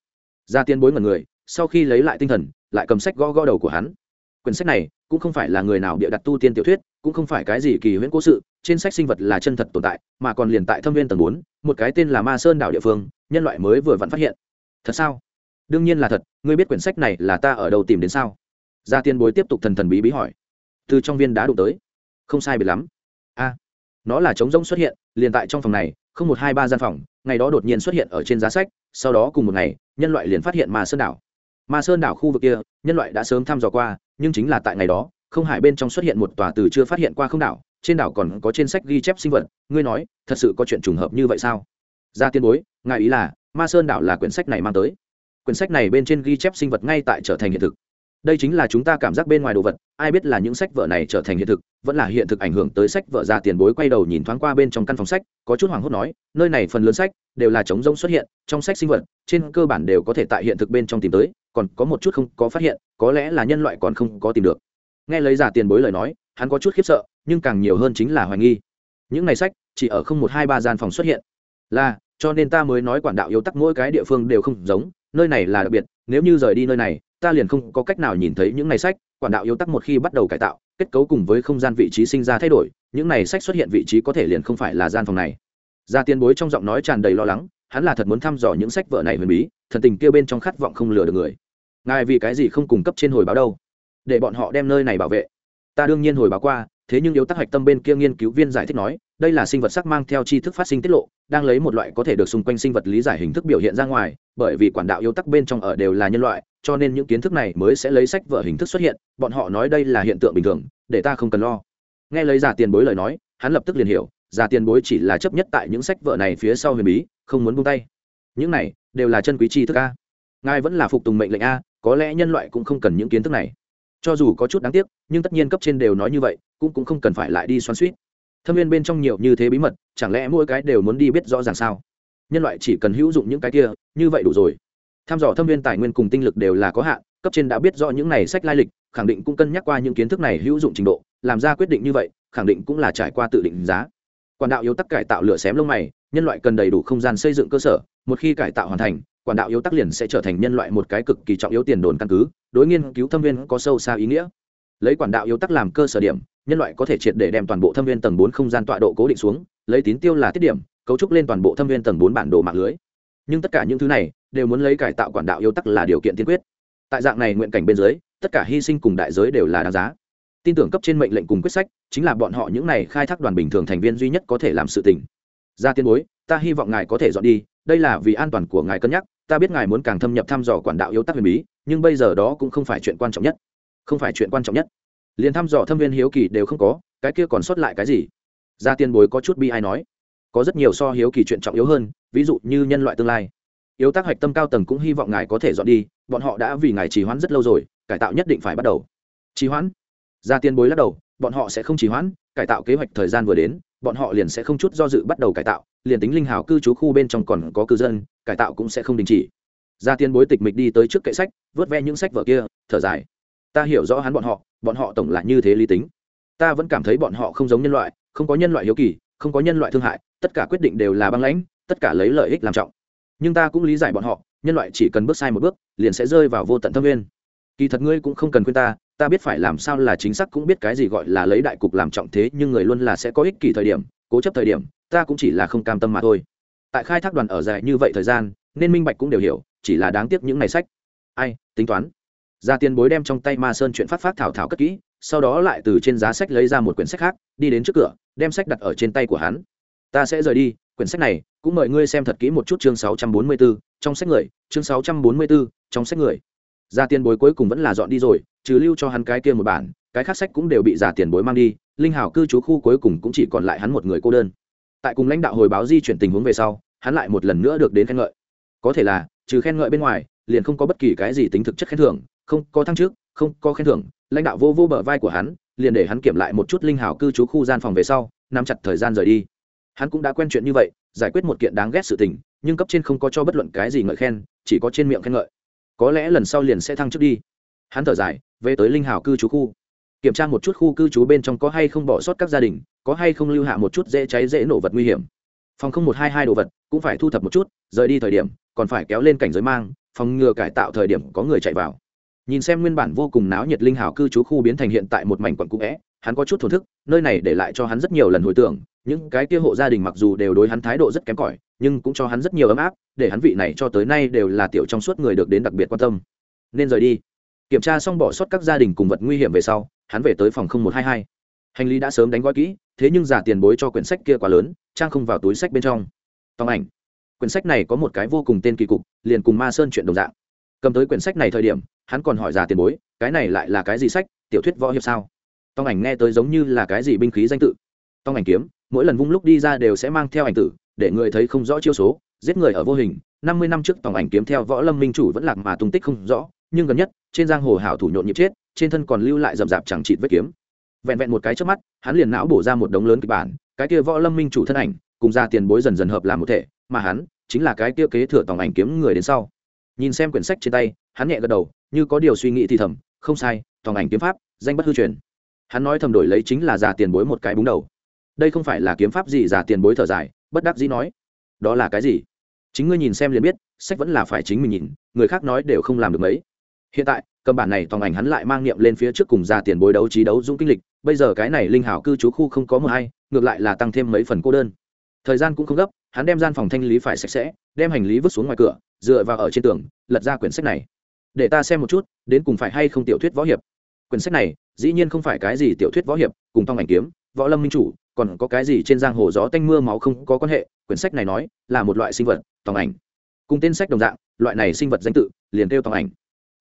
Ra tiên bối ngần người, sau khi lấy lại tinh thần, lại cầm sách gõ gõ đầu của hắn quyển sách này cũng không phải là người nào bịa đặt tu tiên tiểu thuyết, cũng không phải cái gì kỳ huyễn cố sự, trên sách sinh vật là chân thật tồn tại, mà còn liền tại thâm viên tầng bốn, một cái tên là ma sơn đảo địa phương, nhân loại mới vừa vặn phát hiện. Thật sao? Đương nhiên là thật, ngươi biết quyển sách này là ta ở đâu tìm đến sao? Gia tiên bối tiếp tục thần thần bí bí hỏi. Từ trong viên đá đụng tới. Không sai biệt lắm. A, nó là trống rỗng xuất hiện, liền tại trong phòng này, không một hai ba gian phòng, ngày đó đột nhiên xuất hiện ở trên giá sách, sau đó cùng một ngày, nhân loại liền phát hiện ma sơn đảo. Ma sơn đảo khu vực kia, nhân loại đã sớm thăm dò qua nhưng chính là tại ngày đó, không hải bên trong xuất hiện một tòa từ chưa phát hiện qua không đảo, trên đảo còn có trên sách ghi chép sinh vật. Ngươi nói, thật sự có chuyện trùng hợp như vậy sao? Ra tiên bối, ngài ý là, ma sơn đảo là quyển sách này mang tới. Quyển sách này bên trên ghi chép sinh vật ngay tại trở thành hiện thực. Đây chính là chúng ta cảm giác bên ngoài đồ vật, ai biết là những sách vở này trở thành hiện thực, vẫn là hiện thực ảnh hưởng tới sách vở. Ra tiền bối quay đầu nhìn thoáng qua bên trong căn phòng sách, có chút hoảng hốt nói, nơi này phần lớn sách đều là chống rông xuất hiện, trong sách sinh vật, trên cơ bản đều có thể tại hiện thực bên trong tìm tới còn có một chút không có phát hiện, có lẽ là nhân loại còn không có tìm được. Nghe lấy giả tiền bối lời nói, hắn có chút khiếp sợ, nhưng càng nhiều hơn chính là hoài nghi. Những ngày sách, chỉ ở không một hai ba gian phòng xuất hiện. Là, cho nên ta mới nói quản đạo yếu tắc mỗi cái địa phương đều không giống, nơi này là đặc biệt, nếu như rời đi nơi này, ta liền không có cách nào nhìn thấy những này sách. Quản đạo yếu tắc một khi bắt đầu cải tạo, kết cấu cùng với không gian vị trí sinh ra thay đổi, những này sách xuất hiện vị trí có thể liền không phải là gian phòng này. Ra tiên bối trong giọng nói tràn đầy lo lắng, hắn là thật muốn thăm dò những sách vợ này huyền bí, thần tình kêu bên trong khát vọng không lừa được người ngài vì cái gì không cung cấp trên hồi báo đâu? Để bọn họ đem nơi này bảo vệ. Ta đương nhiên hồi báo qua, thế nhưng yếu tắc hạch tâm bên kia nghiên cứu viên giải thích nói, đây là sinh vật sắc mang theo tri thức phát sinh tiết lộ, đang lấy một loại có thể được xung quanh sinh vật lý giải hình thức biểu hiện ra ngoài, bởi vì quản đạo yếu tắc bên trong ở đều là nhân loại, cho nên những kiến thức này mới sẽ lấy sách vở hình thức xuất hiện, bọn họ nói đây là hiện tượng bình thường, để ta không cần lo. Nghe lấy giả tiền bối lời nói, hắn lập tức liền hiểu, giả tiền bối chỉ là chấp nhất tại những sách vở này phía sau huyền bí, không muốn buông tay. Những này đều là chân quý tri thức a. Ngài vẫn là phục tùng mệnh lệnh a có lẽ nhân loại cũng không cần những kiến thức này. Cho dù có chút đáng tiếc, nhưng tất nhiên cấp trên đều nói như vậy, cũng cũng không cần phải lại đi xoắn suýt. Thâm viên bên trong nhiều như thế bí mật, chẳng lẽ mỗi cái đều muốn đi biết rõ ràng sao? Nhân loại chỉ cần hữu dụng những cái kia, như vậy đủ rồi. Tham dò thâm viên tài nguyên cùng tinh lực đều là có hạn, cấp trên đã biết rõ những này sách lai lịch, khẳng định cũng cân nhắc qua những kiến thức này hữu dụng trình độ, làm ra quyết định như vậy, khẳng định cũng là trải qua tự định giá. Quản đạo yếu tắc cải tạo lửa xém lông mày, nhân loại cần đầy đủ không gian xây dựng cơ sở, một khi cải tạo hoàn thành quản đạo yếu tắc liền sẽ trở thành nhân loại một cái cực kỳ trọng yếu tiền đồn căn cứ, đối nghiên cứu thâm viên có sâu xa ý nghĩa. Lấy quản đạo yếu tắc làm cơ sở điểm, nhân loại có thể triệt để đem toàn bộ thâm viên tầng bốn không gian tọa độ cố định xuống, lấy tín tiêu là tiết điểm, cấu trúc lên toàn bộ thâm viên tầng bốn bản đồ mạng lưới. Nhưng tất cả những thứ này đều muốn lấy cải tạo quản đạo yếu tắc là điều kiện tiên quyết. Tại dạng này nguyện cảnh bên dưới, tất cả hy sinh cùng đại giới đều là đáng giá. Tin tưởng cấp trên mệnh lệnh cùng quyết sách, chính là bọn họ những này khai thác đoàn bình thường thành viên duy nhất có thể làm sự tình. Ra tiên bối, ta hy vọng ngài có thể dọn đi, đây là vì an toàn của ngài cân nhắc ta biết ngài muốn càng thâm nhập thăm dò quản đạo yếu tắc huyền bí, nhưng bây giờ đó cũng không phải chuyện quan trọng nhất. Không phải chuyện quan trọng nhất. Liền thăm dò thâm viên hiếu kỳ đều không có, cái kia còn sót lại cái gì? Ra tiên bối có chút bi ai nói. Có rất nhiều so hiếu kỳ chuyện trọng yếu hơn, ví dụ như nhân loại tương lai. Yếu tác hoạch tâm cao tầng cũng hy vọng ngài có thể dọn đi, bọn họ đã vì ngài trì hoãn rất lâu rồi, cải tạo nhất định phải bắt đầu. Trì hoãn? Ra tiên bối lắc đầu, bọn họ sẽ không trì hoãn, cải tạo kế hoạch thời gian vừa đến, bọn họ liền sẽ không chút do dự bắt đầu cải tạo, liền tính linh hào cư trú khu bên trong còn có cư dân cải tạo cũng sẽ không đình chỉ. Gia tiên bối tịch mịch đi tới trước kệ sách, vớt ve những sách vở kia, thở dài. Ta hiểu rõ hắn bọn họ bọn họ tổng là như thế lý tính. Ta vẫn cảm thấy bọn họ không giống nhân loại, không có nhân loại hiếu kỳ, không có nhân loại thương hại, tất cả quyết định đều là băng lãnh, tất cả lấy lợi ích làm trọng. Nhưng ta cũng lý giải bọn họ, nhân loại chỉ cần bước sai một bước, liền sẽ rơi vào vô tận thâm nguyên. Kỳ thật ngươi cũng không cần khuyên ta ta biết phải làm sao là chính xác cũng biết cái gì gọi là lấy đại cục làm trọng thế, nhưng người luôn là sẽ có ích kỳ thời điểm, cố chấp thời điểm, ta cũng chỉ là không cam tâm mà thôi tại khai thác đoàn ở dài như vậy thời gian nên minh bạch cũng đều hiểu chỉ là đáng tiếc những ngày sách. Ai tính toán. Ra tiền bối đem trong tay ma sơn chuyện phát phát thảo thảo cất kỹ sau đó lại từ trên giá sách lấy ra một quyển sách khác đi đến trước cửa đem sách đặt ở trên tay của hắn. Ta sẽ rời đi quyển sách này cũng mời ngươi xem thật kỹ một chút chương 644, trong sách người chương 644, trong sách người. Ra tiền bối cuối cùng vẫn là dọn đi rồi trừ lưu cho hắn cái kia một bản cái khác sách cũng đều bị giả tiền bối mang đi linh hảo cư trú khu cuối cùng cũng chỉ còn lại hắn một người cô đơn. Tại cùng lãnh đạo hồi báo di chuyển tình huống về sau hắn lại một lần nữa được đến khen ngợi. Có thể là, trừ khen ngợi bên ngoài, liền không có bất kỳ cái gì tính thực chất khen thưởng, không có thăng trước không có khen thưởng, lãnh đạo vô vô bờ vai của hắn, liền để hắn kiểm lại một chút linh hảo cư trú khu gian phòng về sau, nắm chặt thời gian rời đi. Hắn cũng đã quen chuyện như vậy, giải quyết một kiện đáng ghét sự tình, nhưng cấp trên không có cho bất luận cái gì ngợi khen, chỉ có trên miệng khen ngợi. Có lẽ lần sau liền sẽ thăng chức đi. Hắn thở dài, về tới linh hảo cư trú khu. Kiểm tra một chút khu cư trú bên trong có hay không bỏ sót các gia đình, có hay không lưu hạ một chút dễ cháy dễ nổ vật nguy hiểm phòng không một hai hai đồ vật, cũng phải thu thập một chút, rời đi thời điểm, còn phải kéo lên cảnh giới mang, phòng ngừa cải tạo thời điểm có người chạy vào. Nhìn xem nguyên bản vô cùng náo nhiệt linh hảo cư trú khu biến thành hiện tại một mảnh quận cũ vẽ, hắn có chút thổn thức, nơi này để lại cho hắn rất nhiều lần hồi tưởng, những cái kia hộ gia đình mặc dù đều đối hắn thái độ rất kém cỏi, nhưng cũng cho hắn rất nhiều ấm áp, để hắn vị này cho tới nay đều là tiểu trong suốt người được đến đặc biệt quan tâm. Nên rời đi. Kiểm tra xong bỏ sót các gia đình cùng vật nguy hiểm về sau, hắn về tới phòng một hai hai hành lý đã sớm đánh gói kỹ, thế nhưng giả tiền bối cho quyển sách kia quá lớn, trang không vào túi sách bên trong. Tòng ảnh. Quyển sách này có một cái vô cùng tên kỳ cục, liền cùng ma sơn chuyện đồng dạng. Cầm tới quyển sách này thời điểm, hắn còn hỏi giả tiền bối, cái này lại là cái gì sách, tiểu thuyết võ hiệp sao? Tòng ảnh nghe tới giống như là cái gì binh khí danh tự. Tòng ảnh kiếm, mỗi lần vung lúc đi ra đều sẽ mang theo ảnh tử, để người thấy không rõ chiêu số, giết người ở vô hình. Năm mươi năm trước tòng ảnh kiếm theo võ lâm minh chủ vẫn lạc mà tung tích không rõ, nhưng gần nhất, trên giang hồ hảo thủ nhộn nhịp chết, trên thân còn lưu lại rậm rạp chẳng trịt vết kiếm vẹn vẹn một cái trước mắt, hắn liền não bổ ra một đống lớn kịch bản, cái kia võ lâm minh chủ thân ảnh, cùng ra tiền bối dần dần hợp làm một thể, mà hắn chính là cái kia kế thừa tòng ảnh kiếm người đến sau. Nhìn xem quyển sách trên tay, hắn nhẹ gật đầu, như có điều suy nghĩ thì thầm, không sai tòng ảnh kiếm pháp, danh bất hư truyền. Hắn nói thầm đổi lấy chính là già tiền bối một cái búng đầu. Đây không phải là kiếm pháp gì già tiền bối thở dài, bất đắc dĩ nói. Đó là cái gì? Chính ngươi nhìn xem liền biết, sách vẫn là phải chính mình nhìn, người khác nói đều không làm được mấy. Hiện tại, cầm bản này tòng ảnh hắn lại mang niệm lên phía trước cùng ra tiền bối đấu trí đấu dũng kinh lịch bây giờ cái này linh hảo cư trú khu không có mờ hay, ngược lại là tăng thêm mấy phần cô đơn. Thời gian cũng không gấp, hắn đem gian phòng thanh lý phải sạch sẽ, đem hành lý vứt xuống ngoài cửa, dựa vào ở trên tường, lật ra quyển sách này. Để ta xem một chút, đến cùng phải hay không tiểu thuyết võ hiệp. Quyển sách này, dĩ nhiên không phải cái gì tiểu thuyết võ hiệp, cùng tông ảnh kiếm, võ lâm minh chủ, còn có cái gì trên giang hồ gió tanh mưa máu không có quan hệ, quyển sách này nói, là một loại sinh vật tòng ảnh. Cùng tên sách đồng dạng, loại này sinh vật danh tự, liền kêu tòng ảnh.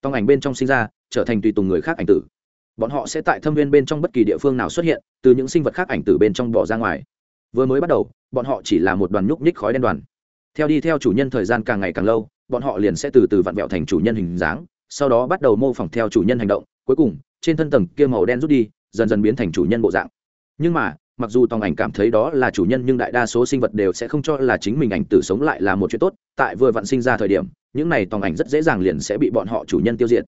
Tòng ảnh bên trong sinh ra, trở thành tùy tùng người khác ảnh tử bọn họ sẽ tại thâm viên bên trong bất kỳ địa phương nào xuất hiện, từ những sinh vật khác ảnh từ bên trong bỏ ra ngoài. Vừa mới bắt đầu, bọn họ chỉ là một đoàn nhúc nhích khói đen đoàn. Theo đi theo chủ nhân thời gian càng ngày càng lâu, bọn họ liền sẽ từ từ vặn vẹo thành chủ nhân hình dáng, sau đó bắt đầu mô phỏng theo chủ nhân hành động, cuối cùng, trên thân tầng kia màu đen rút đi, dần dần biến thành chủ nhân bộ dạng. Nhưng mà, mặc dù tòng ảnh cảm thấy đó là chủ nhân nhưng đại đa số sinh vật đều sẽ không cho là chính mình ảnh tử sống lại là một chuyện tốt, tại vừa vặn sinh ra thời điểm, những này tòng ảnh rất dễ dàng liền sẽ bị bọn họ chủ nhân tiêu diệt.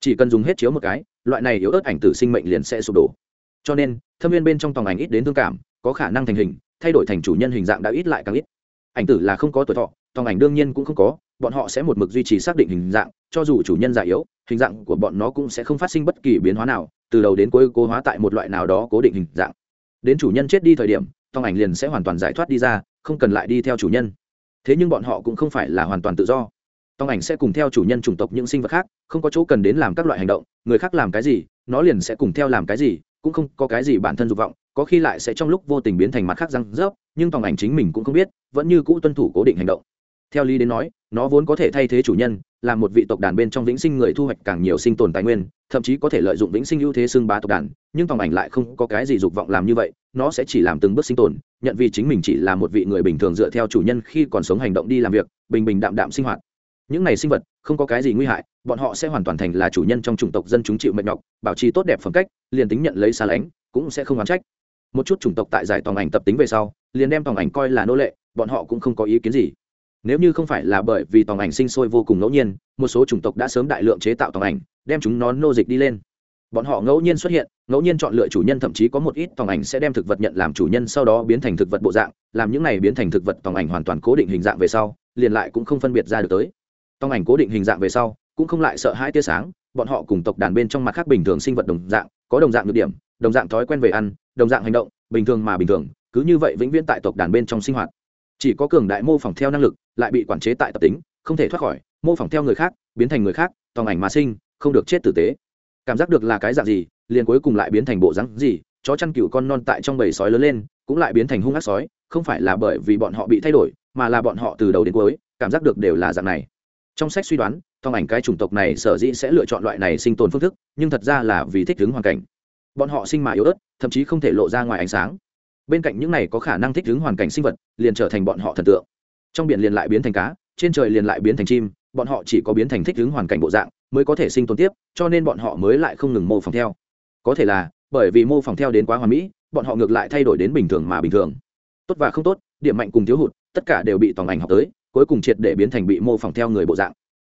Chỉ cần dùng hết chiếu một cái loại này yếu ớt ảnh tử sinh mệnh liền sẽ sụp đổ. Cho nên, thâm viên bên trong tòng ảnh ít đến thương cảm, có khả năng thành hình, thay đổi thành chủ nhân hình dạng đã ít lại càng ít. Ảnh tử là không có tuổi thọ, tòng ảnh đương nhiên cũng không có, bọn họ sẽ một mực duy trì xác định hình dạng, cho dù chủ nhân già yếu, hình dạng của bọn nó cũng sẽ không phát sinh bất kỳ biến hóa nào, từ đầu đến cuối cố hóa tại một loại nào đó cố định hình dạng. Đến chủ nhân chết đi thời điểm, tòng ảnh liền sẽ hoàn toàn giải thoát đi ra, không cần lại đi theo chủ nhân. Thế nhưng bọn họ cũng không phải là hoàn toàn tự do tòng ảnh sẽ cùng theo chủ nhân chủng tộc những sinh vật khác, không có chỗ cần đến làm các loại hành động, người khác làm cái gì, nó liền sẽ cùng theo làm cái gì, cũng không có cái gì bản thân dục vọng, có khi lại sẽ trong lúc vô tình biến thành mặt khác răng rớp, nhưng tòng ảnh chính mình cũng không biết, vẫn như cũ tuân thủ cố định hành động. Theo lý đến nói, nó vốn có thể thay thế chủ nhân, là một vị tộc đàn bên trong vĩnh sinh người thu hoạch càng nhiều sinh tồn tài nguyên, thậm chí có thể lợi dụng vĩnh sinh ưu thế xưng bá tộc đàn, nhưng tòng ảnh lại không có cái gì dục vọng làm như vậy, nó sẽ chỉ làm từng bước sinh tồn, nhận vì chính mình chỉ là một vị người bình thường dựa theo chủ nhân khi còn sống hành động đi làm việc, bình bình đạm đạm sinh hoạt những này sinh vật, không có cái gì nguy hại, bọn họ sẽ hoàn toàn thành là chủ nhân trong chủng tộc dân chúng chịu mệt nhọc, bảo trì tốt đẹp phẩm cách, liền tính nhận lấy xa lánh, cũng sẽ không oán trách. Một chút chủng tộc tại giải tòng ảnh tập tính về sau, liền đem tòng ảnh coi là nô lệ, bọn họ cũng không có ý kiến gì. Nếu như không phải là bởi vì tòng ảnh sinh sôi vô cùng ngẫu nhiên, một số chủng tộc đã sớm đại lượng chế tạo tòng ảnh, đem chúng nó nô dịch đi lên. Bọn họ ngẫu nhiên xuất hiện, ngẫu nhiên chọn lựa chủ nhân, thậm chí có một ít tòng ảnh sẽ đem thực vật nhận làm chủ nhân, sau đó biến thành thực vật bộ dạng, làm những này biến thành thực vật tòng ảnh hoàn toàn cố định hình dạng về sau, liền lại cũng không phân biệt ra được tới tòng ảnh cố định hình dạng về sau, cũng không lại sợ hai tia sáng, bọn họ cùng tộc đàn bên trong mặt khác bình thường sinh vật đồng dạng, có đồng dạng nhược điểm, đồng dạng thói quen về ăn, đồng dạng hành động, bình thường mà bình thường, cứ như vậy vĩnh viễn tại tộc đàn bên trong sinh hoạt. Chỉ có cường đại mô phỏng theo năng lực, lại bị quản chế tại tập tính, không thể thoát khỏi, mô phỏng theo người khác, biến thành người khác tòng ảnh mà sinh, không được chết tử tế. Cảm giác được là cái dạng gì, liền cuối cùng lại biến thành bộ rắn gì, chó chăn cừu con non tại trong bầy sói lớn lên, cũng lại biến thành hung ác sói, không phải là bởi vì bọn họ bị thay đổi, mà là bọn họ từ đầu đến cuối, cảm giác được đều là dạng này trong sách suy đoán tòng ảnh cái chủng tộc này sở dĩ sẽ lựa chọn loại này sinh tồn phương thức, nhưng thật ra là vì thích ứng hoàn cảnh. Bọn họ sinh mà yếu ớt, thậm chí không thể lộ ra ngoài ánh sáng. Bên cạnh những này có khả năng thích ứng hoàn cảnh sinh vật, liền trở thành bọn họ thần tượng. Trong biển liền lại biến thành cá, trên trời liền lại biến thành chim, bọn họ chỉ có biến thành thích ứng hoàn cảnh bộ dạng, mới có thể sinh tồn tiếp, cho nên bọn họ mới lại không ngừng mô phỏng theo. Có thể là, bởi vì mô phỏng theo đến quá hoàn mỹ, bọn họ ngược lại thay đổi đến bình thường mà bình thường. Tốt và không tốt, điểm mạnh cùng thiếu hụt, tất cả đều bị tòng ảnh học tới cuối cùng triệt để biến thành bị mô phỏng theo người bộ dạng.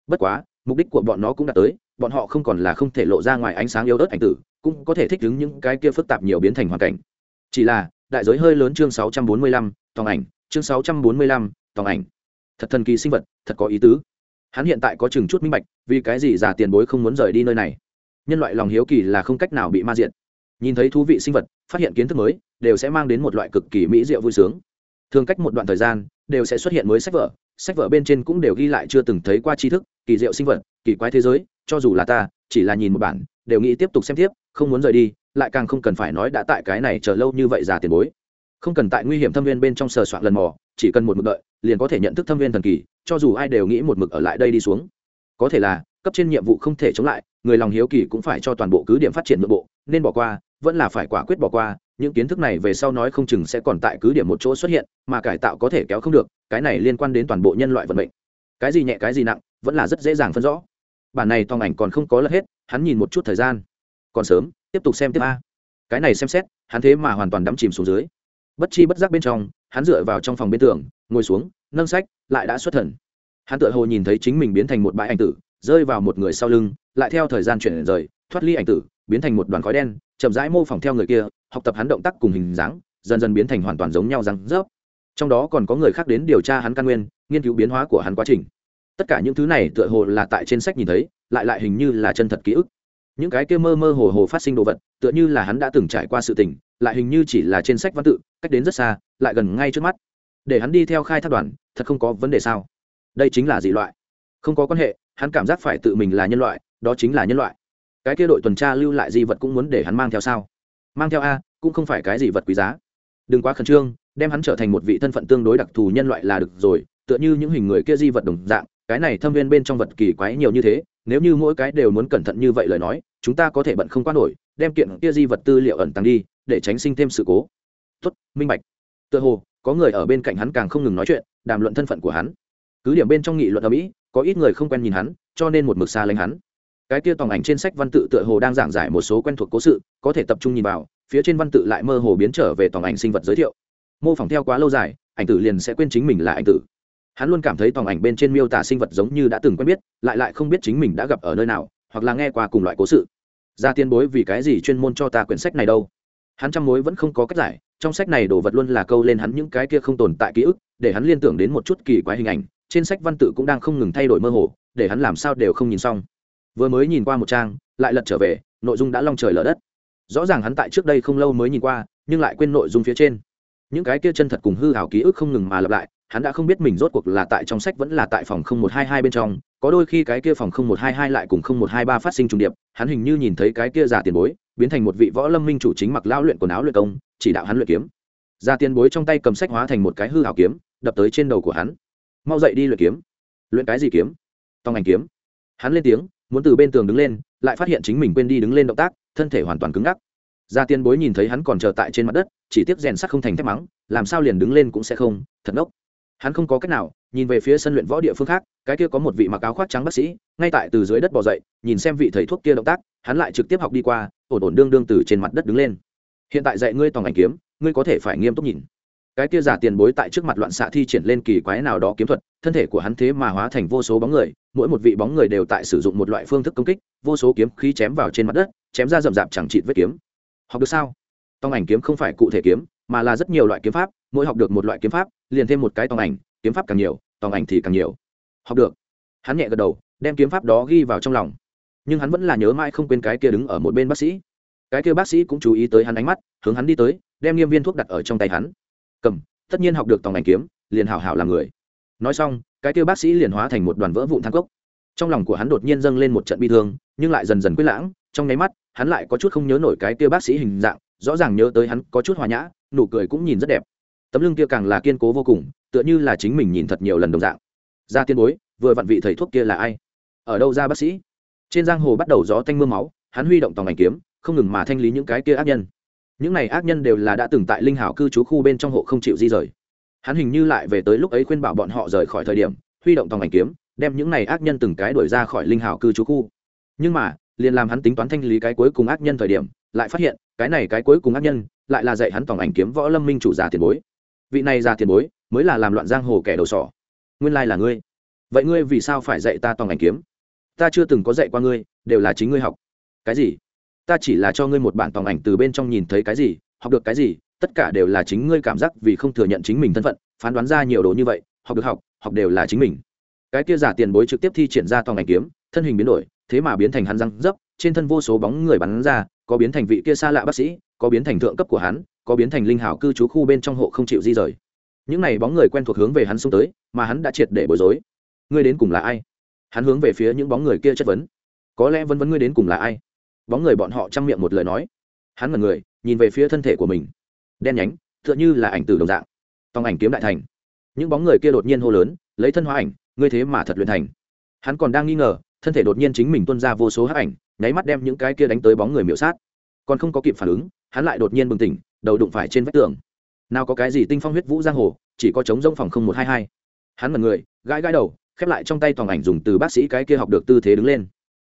Bất quá mục đích của bọn nó cũng đã tới bọn họ không còn là không thể lộ ra ngoài ánh sáng yếu ớt ảnh tử cũng có thể thích ứng những cái kia phức tạp nhiều biến thành hoàn cảnh. Chỉ là đại giới hơi lớn chương 645, tòng ảnh chương 645, tòng ảnh. Thật thần kỳ sinh vật thật có ý tứ. Hắn hiện tại có chừng chút minh bạch vì cái gì giả tiền bối không muốn rời đi nơi này. Nhân loại lòng hiếu kỳ là không cách nào bị ma diện nhìn thấy thú vị sinh vật phát hiện kiến thức mới đều sẽ mang đến một loại cực kỳ mỹ diệu vui sướng. Thường cách một đoạn thời gian đều sẽ xuất hiện mới sách vở sách vở bên trên cũng đều ghi lại chưa từng thấy qua tri thức, kỳ diệu sinh vật, kỳ quái thế giới, cho dù là ta, chỉ là nhìn một bản, đều nghĩ tiếp tục xem tiếp, không muốn rời đi, lại càng không cần phải nói đã tại cái này chờ lâu như vậy già tiền bối. Không cần tại nguy hiểm thâm viên bên trong sờ soạn lần mò, chỉ cần một mực đợi, liền có thể nhận thức thâm viên thần kỳ, cho dù ai đều nghĩ một mực ở lại đây đi xuống. Có thể là, cấp trên nhiệm vụ không thể chống lại, người lòng hiếu kỳ cũng phải cho toàn bộ cứ điểm phát triển nội bộ, nên bỏ qua, vẫn là phải quả quyết bỏ qua những kiến thức này về sau nói không chừng sẽ còn tại cứ điểm một chỗ xuất hiện, mà cải tạo có thể kéo không được, cái này liên quan đến toàn bộ nhân loại vận mệnh. Cái gì nhẹ, cái gì nặng, vẫn là rất dễ dàng phân rõ. Bản này tòng ảnh còn không có lật hết, hắn nhìn một chút thời gian. Còn sớm, tiếp tục xem tiếp a. Cái này xem xét, hắn thế mà hoàn toàn đắm chìm xuống dưới. Bất chi bất giác bên trong, hắn dựa vào trong phòng bên tường, ngồi xuống, nâng sách, lại đã xuất thần. Hắn tựa hồ nhìn thấy chính mình biến thành một bãi ảnh tử, rơi vào một người sau lưng, lại theo thời gian chuyển rời, thoát ly ảnh tử, biến thành một đoàn khói đen, chậm rãi mô phỏng theo người kia học tập hắn động tác cùng hình dáng, dần dần biến thành hoàn toàn giống nhau răng rớp. Trong đó còn có người khác đến điều tra hắn căn nguyên, nghiên cứu biến hóa của hắn quá trình. Tất cả những thứ này tựa hồ là tại trên sách nhìn thấy, lại lại hình như là chân thật ký ức. Những cái kia mơ mơ hồ hồ phát sinh đồ vật, tựa như là hắn đã từng trải qua sự tình, lại hình như chỉ là trên sách văn tự, cách đến rất xa, lại gần ngay trước mắt. Để hắn đi theo khai thác đoàn, thật không có vấn đề sao? Đây chính là dị loại. Không có quan hệ, hắn cảm giác phải tự mình là nhân loại, đó chính là nhân loại. Cái kia đội tuần tra lưu lại di vật cũng muốn để hắn mang theo sao? Mang theo a, cũng không phải cái gì vật quý giá. Đừng quá khẩn trương, đem hắn trở thành một vị thân phận tương đối đặc thù nhân loại là được rồi, tựa như những hình người kia di vật đồng dạng, cái này thâm viên bên trong vật kỳ quái nhiều như thế, nếu như mỗi cái đều muốn cẩn thận như vậy lời nói, chúng ta có thể bận không quá nổi, đem kiện kia di vật tư liệu ẩn tàng đi, để tránh sinh thêm sự cố. Tốt, minh bạch. Tựa hồ, có người ở bên cạnh hắn càng không ngừng nói chuyện, đàm luận thân phận của hắn. Cứ điểm bên trong nghị luận ở mỹ, có ít người không quen nhìn hắn, cho nên một mực xa lánh hắn cái kia tòng ảnh trên sách văn tự tựa hồ đang giảng giải một số quen thuộc cố sự, có thể tập trung nhìn vào, phía trên văn tự lại mơ hồ biến trở về tòng ảnh sinh vật giới thiệu. Mô phỏng theo quá lâu dài, ảnh tử liền sẽ quên chính mình là ảnh tử. Hắn luôn cảm thấy tòng ảnh bên trên miêu tả sinh vật giống như đã từng quen biết, lại lại không biết chính mình đã gặp ở nơi nào, hoặc là nghe qua cùng loại cố sự. Ra tiên bối vì cái gì chuyên môn cho ta quyển sách này đâu? Hắn trăm mối vẫn không có cách giải, trong sách này đồ vật luôn là câu lên hắn những cái kia không tồn tại ký ức, để hắn liên tưởng đến một chút kỳ quái hình ảnh, trên sách văn tự cũng đang không ngừng thay đổi mơ hồ, để hắn làm sao đều không nhìn xong vừa mới nhìn qua một trang, lại lật trở về, nội dung đã long trời lở đất. Rõ ràng hắn tại trước đây không lâu mới nhìn qua, nhưng lại quên nội dung phía trên. Những cái kia chân thật cùng hư hảo ký ức không ngừng mà lặp lại, hắn đã không biết mình rốt cuộc là tại trong sách vẫn là tại phòng không một hai hai bên trong. Có đôi khi cái kia phòng không một hai hai lại cùng không một hai ba phát sinh trùng điệp, hắn hình như nhìn thấy cái kia giả tiền bối, biến thành một vị võ lâm minh chủ chính mặc lao luyện quần áo luyện công, chỉ đạo hắn luyện kiếm. Giả tiền bối trong tay cầm sách hóa thành một cái hư hảo kiếm, đập tới trên đầu của hắn. Mau dậy đi luyện kiếm. Luyện cái gì kiếm? Tòng ảnh kiếm. Hắn lên tiếng muốn từ bên tường đứng lên, lại phát hiện chính mình quên đi đứng lên động tác, thân thể hoàn toàn cứng ngắc. Gia tiên bối nhìn thấy hắn còn chờ tại trên mặt đất, chỉ tiếc rèn sắt không thành thép mắng, làm sao liền đứng lên cũng sẽ không, thật ngốc. Hắn không có cách nào, nhìn về phía sân luyện võ địa phương khác, cái kia có một vị mặc áo khoác trắng bác sĩ, ngay tại từ dưới đất bỏ dậy, nhìn xem vị thầy thuốc kia động tác, hắn lại trực tiếp học đi qua, ổn ổn đương đương từ trên mặt đất đứng lên. Hiện tại dạy ngươi tòng ảnh kiếm, ngươi có thể phải nghiêm túc nhìn cái kia giả tiền bối tại trước mặt loạn xạ thi triển lên kỳ quái nào đó kiếm thuật, thân thể của hắn thế mà hóa thành vô số bóng người, mỗi một vị bóng người đều tại sử dụng một loại phương thức công kích, vô số kiếm khí chém vào trên mặt đất, chém ra rậm rạp chẳng trị vết kiếm. Học được sao? Tòng ảnh kiếm không phải cụ thể kiếm, mà là rất nhiều loại kiếm pháp, mỗi học được một loại kiếm pháp, liền thêm một cái tòng ảnh, kiếm pháp càng nhiều tòng ảnh thì càng nhiều. Học được. Hắn nhẹ gật đầu, đem kiếm pháp đó ghi vào trong lòng. Nhưng hắn vẫn là nhớ mãi không quên cái kia đứng ở một bên bác sĩ. Cái kia bác sĩ cũng chú ý tới hắn ánh mắt, hướng hắn đi tới, đem nghiêm viên thuốc đặt ở trong tay hắn cầm, tất nhiên học được tòng ảnh kiếm, liền hảo hảo làm người. Nói xong, cái kia bác sĩ liền hóa thành một đoàn vỡ vụn thang cốc. Trong lòng của hắn đột nhiên dâng lên một trận bi thương, nhưng lại dần dần quyết lãng, trong nháy mắt, hắn lại có chút không nhớ nổi cái kia bác sĩ hình dạng, rõ ràng nhớ tới hắn có chút hòa nhã, nụ cười cũng nhìn rất đẹp. Tấm lưng kia càng là kiên cố vô cùng, tựa như là chính mình nhìn thật nhiều lần đồng dạng. Ra tiên bối, vừa vặn vị thầy thuốc kia là ai? Ở đâu ra bác sĩ? Trên giang hồ bắt đầu gió tanh m ư a máu, hắn huy động tòng ảnh kiếm, không ngừng mà thanh lý những cái kia ác nhân những này ác nhân đều là đã từng tại linh hảo cư trú khu bên trong hộ không chịu di rời. Hắn hình như lại về tới lúc ấy khuyên bảo bọn họ rời khỏi thời điểm, huy động tòng ảnh kiếm, đem những này ác nhân từng cái đuổi ra khỏi linh hảo cư trú khu. Nhưng mà, liền làm hắn tính toán thanh lý cái cuối cùng ác nhân thời điểm, lại phát hiện, cái này cái cuối cùng ác nhân, lại là dạy hắn tòng ảnh kiếm võ lâm minh chủ già tiền bối. Vị này già tiền bối, mới là làm loạn giang hồ kẻ đầu sỏ. Nguyên lai là ngươi. Vậy ngươi vì sao phải dạy ta tòng ảnh kiếm? Ta chưa từng có dạy qua ngươi, đều là chính ngươi học. Cái gì? Ta chỉ là cho ngươi một bản tòng ảnh từ bên trong nhìn thấy cái gì, học được cái gì, tất cả đều là chính ngươi cảm giác vì không thừa nhận chính mình thân phận, phán đoán ra nhiều đồ như vậy, học được học học đều là chính mình. Cái kia giả tiền bối trực tiếp thi triển ra tòng ảnh kiếm, thân hình biến đổi, thế mà biến thành hắn răng dấp, trên thân vô số bóng người bắn ra, có biến thành vị kia xa lạ bác sĩ, có biến thành thượng cấp của hắn, có biến thành linh hảo cư trú khu bên trong hộ không chịu di rời. Những này bóng người quen thuộc hướng về hắn xông tới, mà hắn đã triệt để bối rối. Ngươi đến cùng là ai? Hắn hướng về phía những bóng người kia chất vấn. Có lẽ vân vấn ngươi đến cùng là ai? Bóng người bọn họ chăm miệng một lời nói. Hắn ngẩn người, nhìn về phía thân thể của mình. Đen nhánh, tựa như là ảnh từ đồng dạng. Tòng ảnh kiếm đại thành. Những bóng người kia đột nhiên hô lớn, lấy thân hóa ảnh, ngươi thế mà thật luyện thành. Hắn còn đang nghi ngờ, thân thể đột nhiên chính mình tuân ra vô số hắc ảnh, nháy mắt đem những cái kia đánh tới bóng người miễu sát. Còn không có kịp phản ứng, hắn lại đột nhiên bừng tỉnh, đầu đụng phải trên vách tường. Nào có cái gì tinh phong huyết vũ giang hồ, chỉ có chống rông phòng không một hai hai. Hắn mật người, gãi gãi đầu, khép lại trong tay toàn ảnh dùng từ bác sĩ cái kia học được tư thế đứng lên.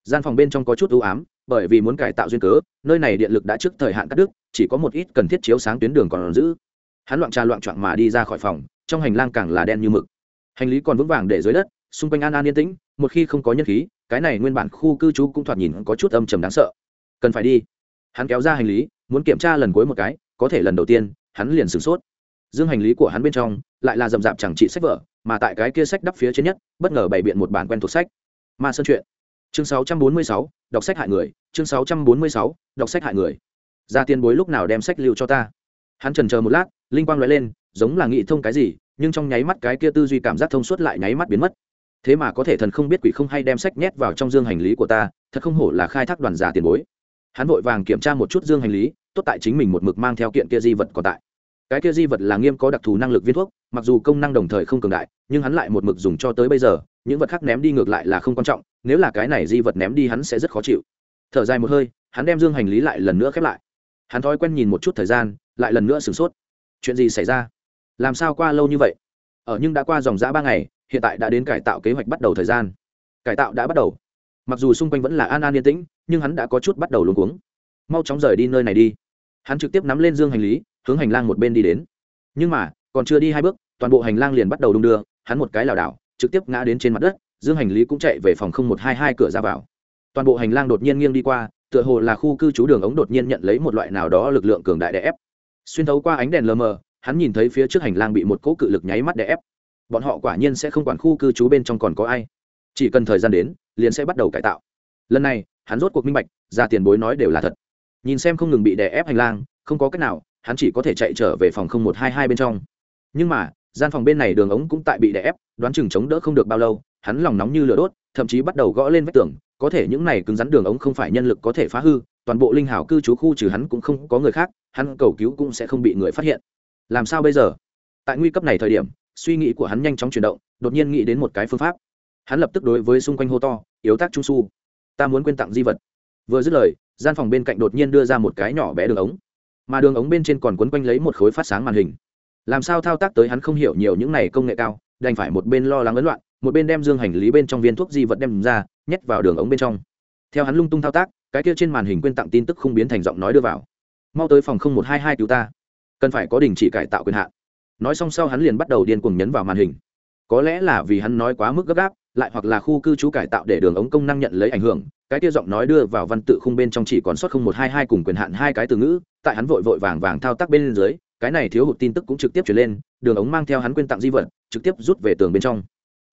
Gian phòng bên trong có chút ưu ám bởi vì muốn cải tạo duyên cớ, nơi này điện lực đã trước thời hạn cắt đứt, chỉ có một ít cần thiết chiếu sáng tuyến đường còn giữ. Hắn loạn trà loạn trọn mà đi ra khỏi phòng, trong hành lang càng là đen như mực. Hành lý còn vững vàng để dưới đất, xung quanh an an yên tĩnh, một khi không có nhân khí, cái này nguyên bản khu cư trú cũng thoạt nhìn có chút âm trầm đáng sợ. Cần phải đi. Hắn kéo ra hành lý, muốn kiểm tra lần cuối một cái, có thể lần đầu tiên, hắn liền sửng sốt. Dương hành lý của hắn bên trong, lại là rậm rạp chẳng trị sách vở, mà tại cái kia sách đắp phía trên nhất, bất ngờ bày biện một bản quen thuộc sách. Ma sơn chuyện chương 646, đọc sách hại người chương 646, đọc sách hại người. Ra tiền bối lúc nào đem sách lưu cho ta? Hắn trần chờ một lát linh quang nói lên giống là nghĩ thông cái gì nhưng trong nháy mắt cái kia tư duy cảm giác thông suốt lại nháy mắt biến mất. Thế mà có thể thần không biết quỷ không hay đem sách nhét vào trong dương hành lý của ta thật không hổ là khai thác đoàn giả tiền bối. Hắn vội vàng kiểm tra một chút dương hành lý tốt tại chính mình một mực mang theo kiện kia di vật còn tại cái kia di vật là nghiêm có đặc thù năng lực viên thuốc, mặc dù công năng đồng thời không cường đại, nhưng hắn lại một mực dùng cho tới bây giờ, những vật khác ném đi ngược lại là không quan trọng, nếu là cái này di vật ném đi hắn sẽ rất khó chịu. Thở dài một hơi, hắn đem dương hành lý lại lần nữa khép lại. Hắn thói quen nhìn một chút thời gian, lại lần nữa sửng sốt. Chuyện gì xảy ra? Làm sao qua lâu như vậy? Ở nhưng đã qua dòng g ba ngày, hiện tại đã đến cải tạo kế hoạch bắt đầu thời gian. Cải tạo đã bắt đầu. Mặc dù xung quanh vẫn là an an yên tĩnh, nhưng hắn đã có chút bắt đầu luống cuống. Mau chóng rời đi nơi này đi. Hắn trực tiếp nắm lên dương hành lý hướng hành lang một bên đi đến. Nhưng mà, còn chưa đi hai bước, toàn bộ hành lang liền bắt đầu đung đưa, hắn một cái lảo đảo, trực tiếp ngã đến trên mặt đất, dương hành lý cũng chạy về phòng không một hai hai cửa ra vào. Toàn bộ hành lang đột nhiên nghiêng đi qua, tựa hồ là khu cư trú đường ống đột nhiên nhận lấy một loại nào đó lực lượng cường đại đè ép. Xuyên thấu qua ánh đèn lờ mờ, hắn nhìn thấy phía trước hành lang bị một cỗ cự lực nháy mắt đè ép. Bọn họ quả nhiên sẽ không quản khu cư trú bên trong còn có ai. Chỉ cần thời gian đến, liền sẽ bắt đầu cải tạo. Lần này, hắn rốt cuộc minh bạch, ra tiền bối nói đều là thật. Nhìn xem không ngừng bị đè ép hành lang, không có cách nào hắn chỉ có thể chạy trở về phòng không một hai hai bên trong. Nhưng mà, gian phòng bên này đường ống cũng tại bị đè ép, đoán chừng chống đỡ không được bao lâu, hắn lòng nóng như lửa đốt, thậm chí bắt đầu gõ lên vách tường, có thể những này cứng rắn đường ống không phải nhân lực có thể phá hư, toàn bộ linh hảo cư trú khu trừ hắn cũng không có người khác, hắn cầu cứu cũng sẽ không bị người phát hiện. Làm sao bây giờ? Tại nguy cấp này thời điểm, suy nghĩ của hắn nhanh chóng chuyển động, đột nhiên nghĩ đến một cái phương pháp. Hắn lập tức đối với xung quanh hô to, yếu tác trung su, ta muốn quên tặng di vật. Vừa dứt lời, gian phòng bên cạnh đột nhiên đưa ra một cái nhỏ bé đường ống mà đường ống bên trên còn quấn quanh lấy một khối phát sáng màn hình. Làm sao thao tác tới hắn không hiểu nhiều những này công nghệ cao, đành phải một bên lo lắng ấn loạn, một bên đem dương hành lý bên trong viên thuốc di vật đem ra, nhét vào đường ống bên trong. Theo hắn lung tung thao tác, cái kia trên màn hình quên tặng tin tức không biến thành giọng nói đưa vào. Mau tới phòng không một hai hai cứu ta. Cần phải có đình chỉ cải tạo quyền hạn. Nói xong sau hắn liền bắt đầu điên cuồng nhấn vào màn hình. Có lẽ là vì hắn nói quá mức gấp gáp lại hoặc là khu cư trú cải tạo để đường ống công năng nhận lấy ảnh hưởng, cái kia giọng nói đưa vào văn tự khung bên trong chỉ còn sót không một hai hai cùng quyền hạn hai cái từ ngữ, tại hắn vội vội vàng vàng thao tác bên dưới, cái này thiếu hụt tin tức cũng trực tiếp chuyển lên, đường ống mang theo hắn quên tặng di vật, trực tiếp rút về tường bên trong.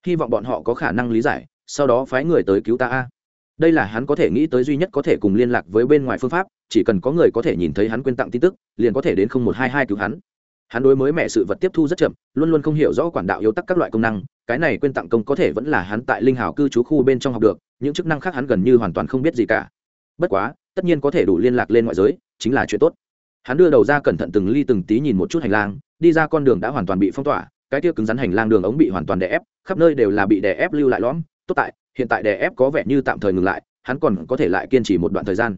Hy vọng bọn họ có khả năng lý giải, sau đó phái người tới cứu ta a. Đây là hắn có thể nghĩ tới duy nhất có thể cùng liên lạc với bên ngoài phương pháp, chỉ cần có người có thể nhìn thấy hắn quên tặng tin tức, liền có thể đến không một hai hai cứu hắn. Hắn đối mới mẹ sự vật tiếp thu rất chậm, luôn luôn không hiểu rõ quản đạo yếu tắc các loại công năng cái này quên tặng công có thể vẫn là hắn tại linh hào cư trú khu bên trong học được, những chức năng khác hắn gần như hoàn toàn không biết gì cả. Bất quá, tất nhiên có thể đủ liên lạc lên ngoại giới, chính là chuyện tốt. Hắn đưa đầu ra cẩn thận từng ly từng tí nhìn một chút hành lang, đi ra con đường đã hoàn toàn bị phong tỏa, cái kia cứng rắn hành lang đường ống bị hoàn toàn đè ép, khắp nơi đều là bị đè ép lưu lại lõm. Tốt tại, hiện tại đè ép có vẻ như tạm thời ngừng lại, hắn còn có thể lại kiên trì một đoạn thời gian.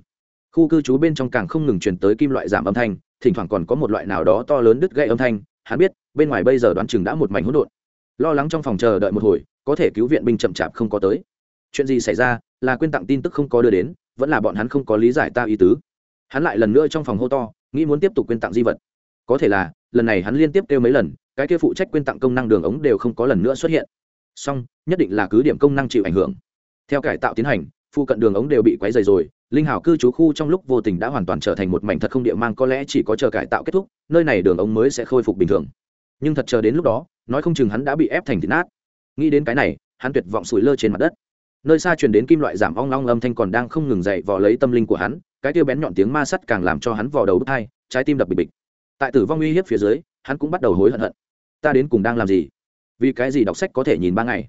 Khu cư trú bên trong càng không ngừng truyền tới kim loại giảm âm thanh, thỉnh thoảng còn có một loại nào đó to lớn đứt gãy âm thanh. Hắn biết, bên ngoài bây giờ đoán chừng đã một mảnh hỗn độn lo lắng trong phòng chờ đợi một hồi, có thể cứu viện binh chậm chạp không có tới. Chuyện gì xảy ra, là quên tặng tin tức không có đưa đến, vẫn là bọn hắn không có lý giải ta ý tứ. Hắn lại lần nữa trong phòng hô to, nghĩ muốn tiếp tục quên tặng di vật. Có thể là, lần này hắn liên tiếp kêu mấy lần, cái kia phụ trách quên tặng công năng đường ống đều không có lần nữa xuất hiện. Song nhất định là cứ điểm công năng chịu ảnh hưởng. Theo cải tạo tiến hành, phụ cận đường ống đều bị quấy dày rồi, linh hảo cư trú khu trong lúc vô tình đã hoàn toàn trở thành một mảnh thật không địa mang, có lẽ chỉ có chờ cải tạo kết thúc, nơi này đường ống mới sẽ khôi phục bình thường. Nhưng thật chờ đến lúc đó nói không chừng hắn đã bị ép thành thịt nát. Nghĩ đến cái này, hắn tuyệt vọng sủi lơ trên mặt đất. Nơi xa truyền đến kim loại giảm ong long âm thanh còn đang không ngừng dậy vò lấy tâm linh của hắn, cái tiêu bén nhọn tiếng ma sắt càng làm cho hắn vò đầu bức thai trái tim đập bịch bịch. Tại tử vong uy hiếp phía dưới, hắn cũng bắt đầu hối hận hận. Ta đến cùng đang làm gì? Vì cái gì đọc sách có thể nhìn ba ngày?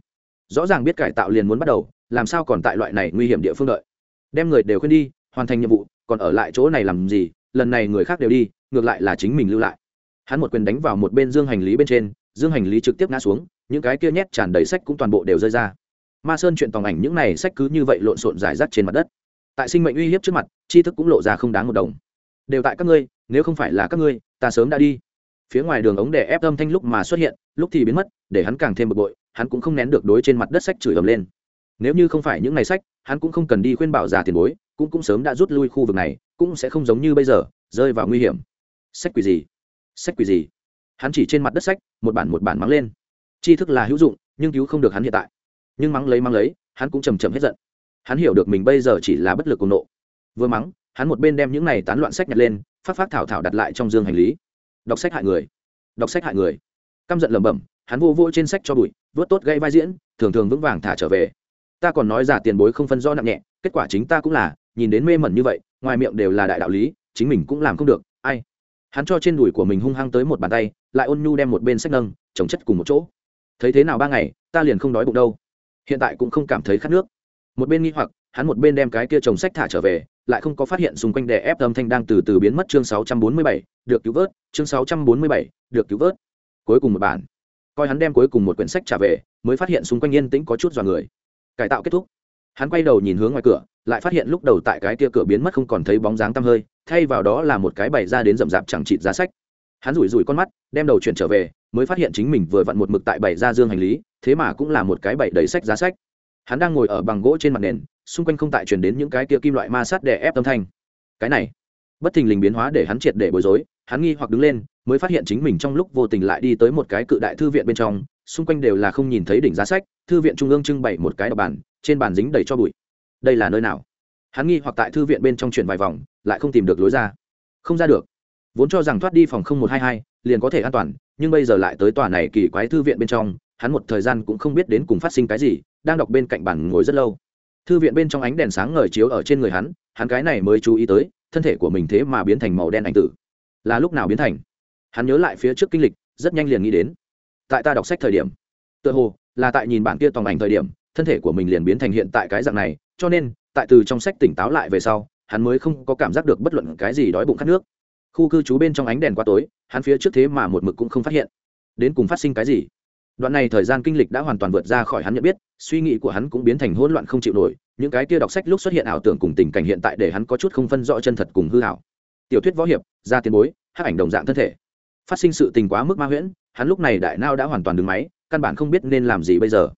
Rõ ràng biết cải tạo liền muốn bắt đầu, làm sao còn tại loại này nguy hiểm địa phương đợi? Đem người đều khuyên đi, hoàn thành nhiệm vụ, còn ở lại chỗ này làm gì? Lần này người khác đều đi, ngược lại là chính mình lưu lại. Hắn một quyền đánh vào một bên dương hành lý bên trên dương hành lý trực tiếp ngã xuống, những cái kia nhét tràn đầy sách cũng toàn bộ đều rơi ra. Ma sơn chuyện tòng ảnh những này sách cứ như vậy lộn xộn rải rác trên mặt đất. Tại sinh mệnh uy hiếp trước mặt, tri thức cũng lộ ra không đáng một đồng. Đều tại các ngươi, nếu không phải là các ngươi, ta sớm đã đi. Phía ngoài đường ống đè ép âm thanh lúc mà xuất hiện, lúc thì biến mất, để hắn càng thêm bực bội, hắn cũng không nén được đối trên mặt đất sách chửi ầm lên. Nếu như không phải những ngày sách, hắn cũng không cần đi khuyên bảo già tiền bối, cũng cũng sớm đã rút lui khu vực này, cũng sẽ không giống như bây giờ, rơi vào nguy hiểm. Sách quỷ gì? Sách quỷ gì? Hắn chỉ trên mặt đất sách, một bản một bản mắng lên. Tri thức là hữu dụng, nhưng cứu không được hắn hiện tại. Nhưng mắng lấy mắng lấy, hắn cũng chầm chầm hết giận. Hắn hiểu được mình bây giờ chỉ là bất lực cùng nộ. Vừa mắng, hắn một bên đem những này tán loạn sách nhặt lên, phát phát thảo thảo đặt lại trong dương hành lý. Đọc sách hại người. Đọc sách hại người. Căm giận lẩm bẩm, hắn vô vô trên sách cho bụi, vớt tốt gây vai diễn, thường thường vững vàng thả trở về. Ta còn nói giả tiền bối không phân do nặng nhẹ, kết quả chính ta cũng là, nhìn đến mê mẩn như vậy, ngoài miệng đều là đại đạo lý, chính mình cũng làm không được, ai? Hắn cho trên đùi của mình hung hăng tới một bàn tay lại ôn nhu đem một bên sách nâng trồng chất cùng một chỗ. Thấy thế nào ba ngày ta liền không đói bụng đâu. Hiện tại cũng không cảm thấy khát nước. Một bên nghi hoặc hắn một bên đem cái kia trồng sách thả trở về lại không có phát hiện xung quanh đè ép âm thanh đang từ từ biến mất chương 647, được cứu vớt chương 647, được cứu vớt. Cuối cùng một bản. Coi hắn đem cuối cùng một quyển sách trả về mới phát hiện xung quanh yên tĩnh có chút dọa người. Cải tạo kết thúc. Hắn quay đầu nhìn hướng ngoài cửa lại phát hiện lúc đầu tại cái kia cửa biến mất không còn thấy bóng dáng tăm hơi thay vào đó là một cái bày ra đến rậm rạp chẳng chịt giá sách hắn rủi rủi con mắt, đem đầu chuyển trở về, mới phát hiện chính mình vừa vặn một mực tại bảy ra dương hành lý, thế mà cũng là một cái bảy đầy sách giá sách. Hắn đang ngồi ở bằng gỗ trên mặt nền, xung quanh không tại chuyển đến những cái kia kim loại ma sát để ép âm thanh. Cái này, bất thình lình biến hóa để hắn triệt để bối rối, hắn nghi hoặc đứng lên, mới phát hiện chính mình trong lúc vô tình lại đi tới một cái cự đại thư viện bên trong, xung quanh đều là không nhìn thấy đỉnh giá sách, thư viện trung ương trưng bày một cái đọc bàn trên bàn dính đầy cho bụi. Đây là nơi nào? Hắn nghi hoặc tại thư viện bên trong chuyển vài vòng, lại không tìm được lối ra. Không ra được vốn cho rằng thoát đi phòng không một hai hai, liền có thể an toàn, nhưng bây giờ lại tới tòa này kỳ quái thư viện bên trong, hắn một thời gian cũng không biết đến cùng phát sinh cái gì, đang đọc bên cạnh bàn ngồi rất lâu. Thư viện bên trong ánh đèn sáng ngời chiếu ở trên người hắn hắn cái này mới chú ý tới, thân thể của mình thế mà biến thành màu đen ảnh tử. Là lúc nào biến thành? Hắn nhớ lại phía trước kinh lịch, rất nhanh liền nghĩ đến. Tại ta đọc sách thời điểm. Tựa hồ, là tại nhìn bản kia tòng ảnh thời điểm, thân thể của mình liền biến thành hiện tại cái dạng này, cho nên, tại từ trong sách tỉnh táo lại về sau, hắn mới không có cảm giác được bất luận cái gì đói bụng khát nước khu cư trú bên trong ánh đèn quá tối, hắn phía trước thế mà một mực cũng không phát hiện. Đến cùng phát sinh cái gì? Đoạn này thời gian kinh lịch đã hoàn toàn vượt ra khỏi hắn nhận biết, suy nghĩ của hắn cũng biến thành hỗn loạn không chịu nổi, những cái kia đọc sách lúc xuất hiện ảo tưởng cùng tình cảnh hiện tại để hắn có chút không phân rõ chân thật cùng hư hảo tiểu thuyết võ hiệp ra tiền bối hát ảnh đồng dạng thân thể. Phát sinh sự tình quá mức ma huyễn, hắn lúc này đại nao đã hoàn toàn đứng máy, căn bản không biết nên làm gì bây giờ.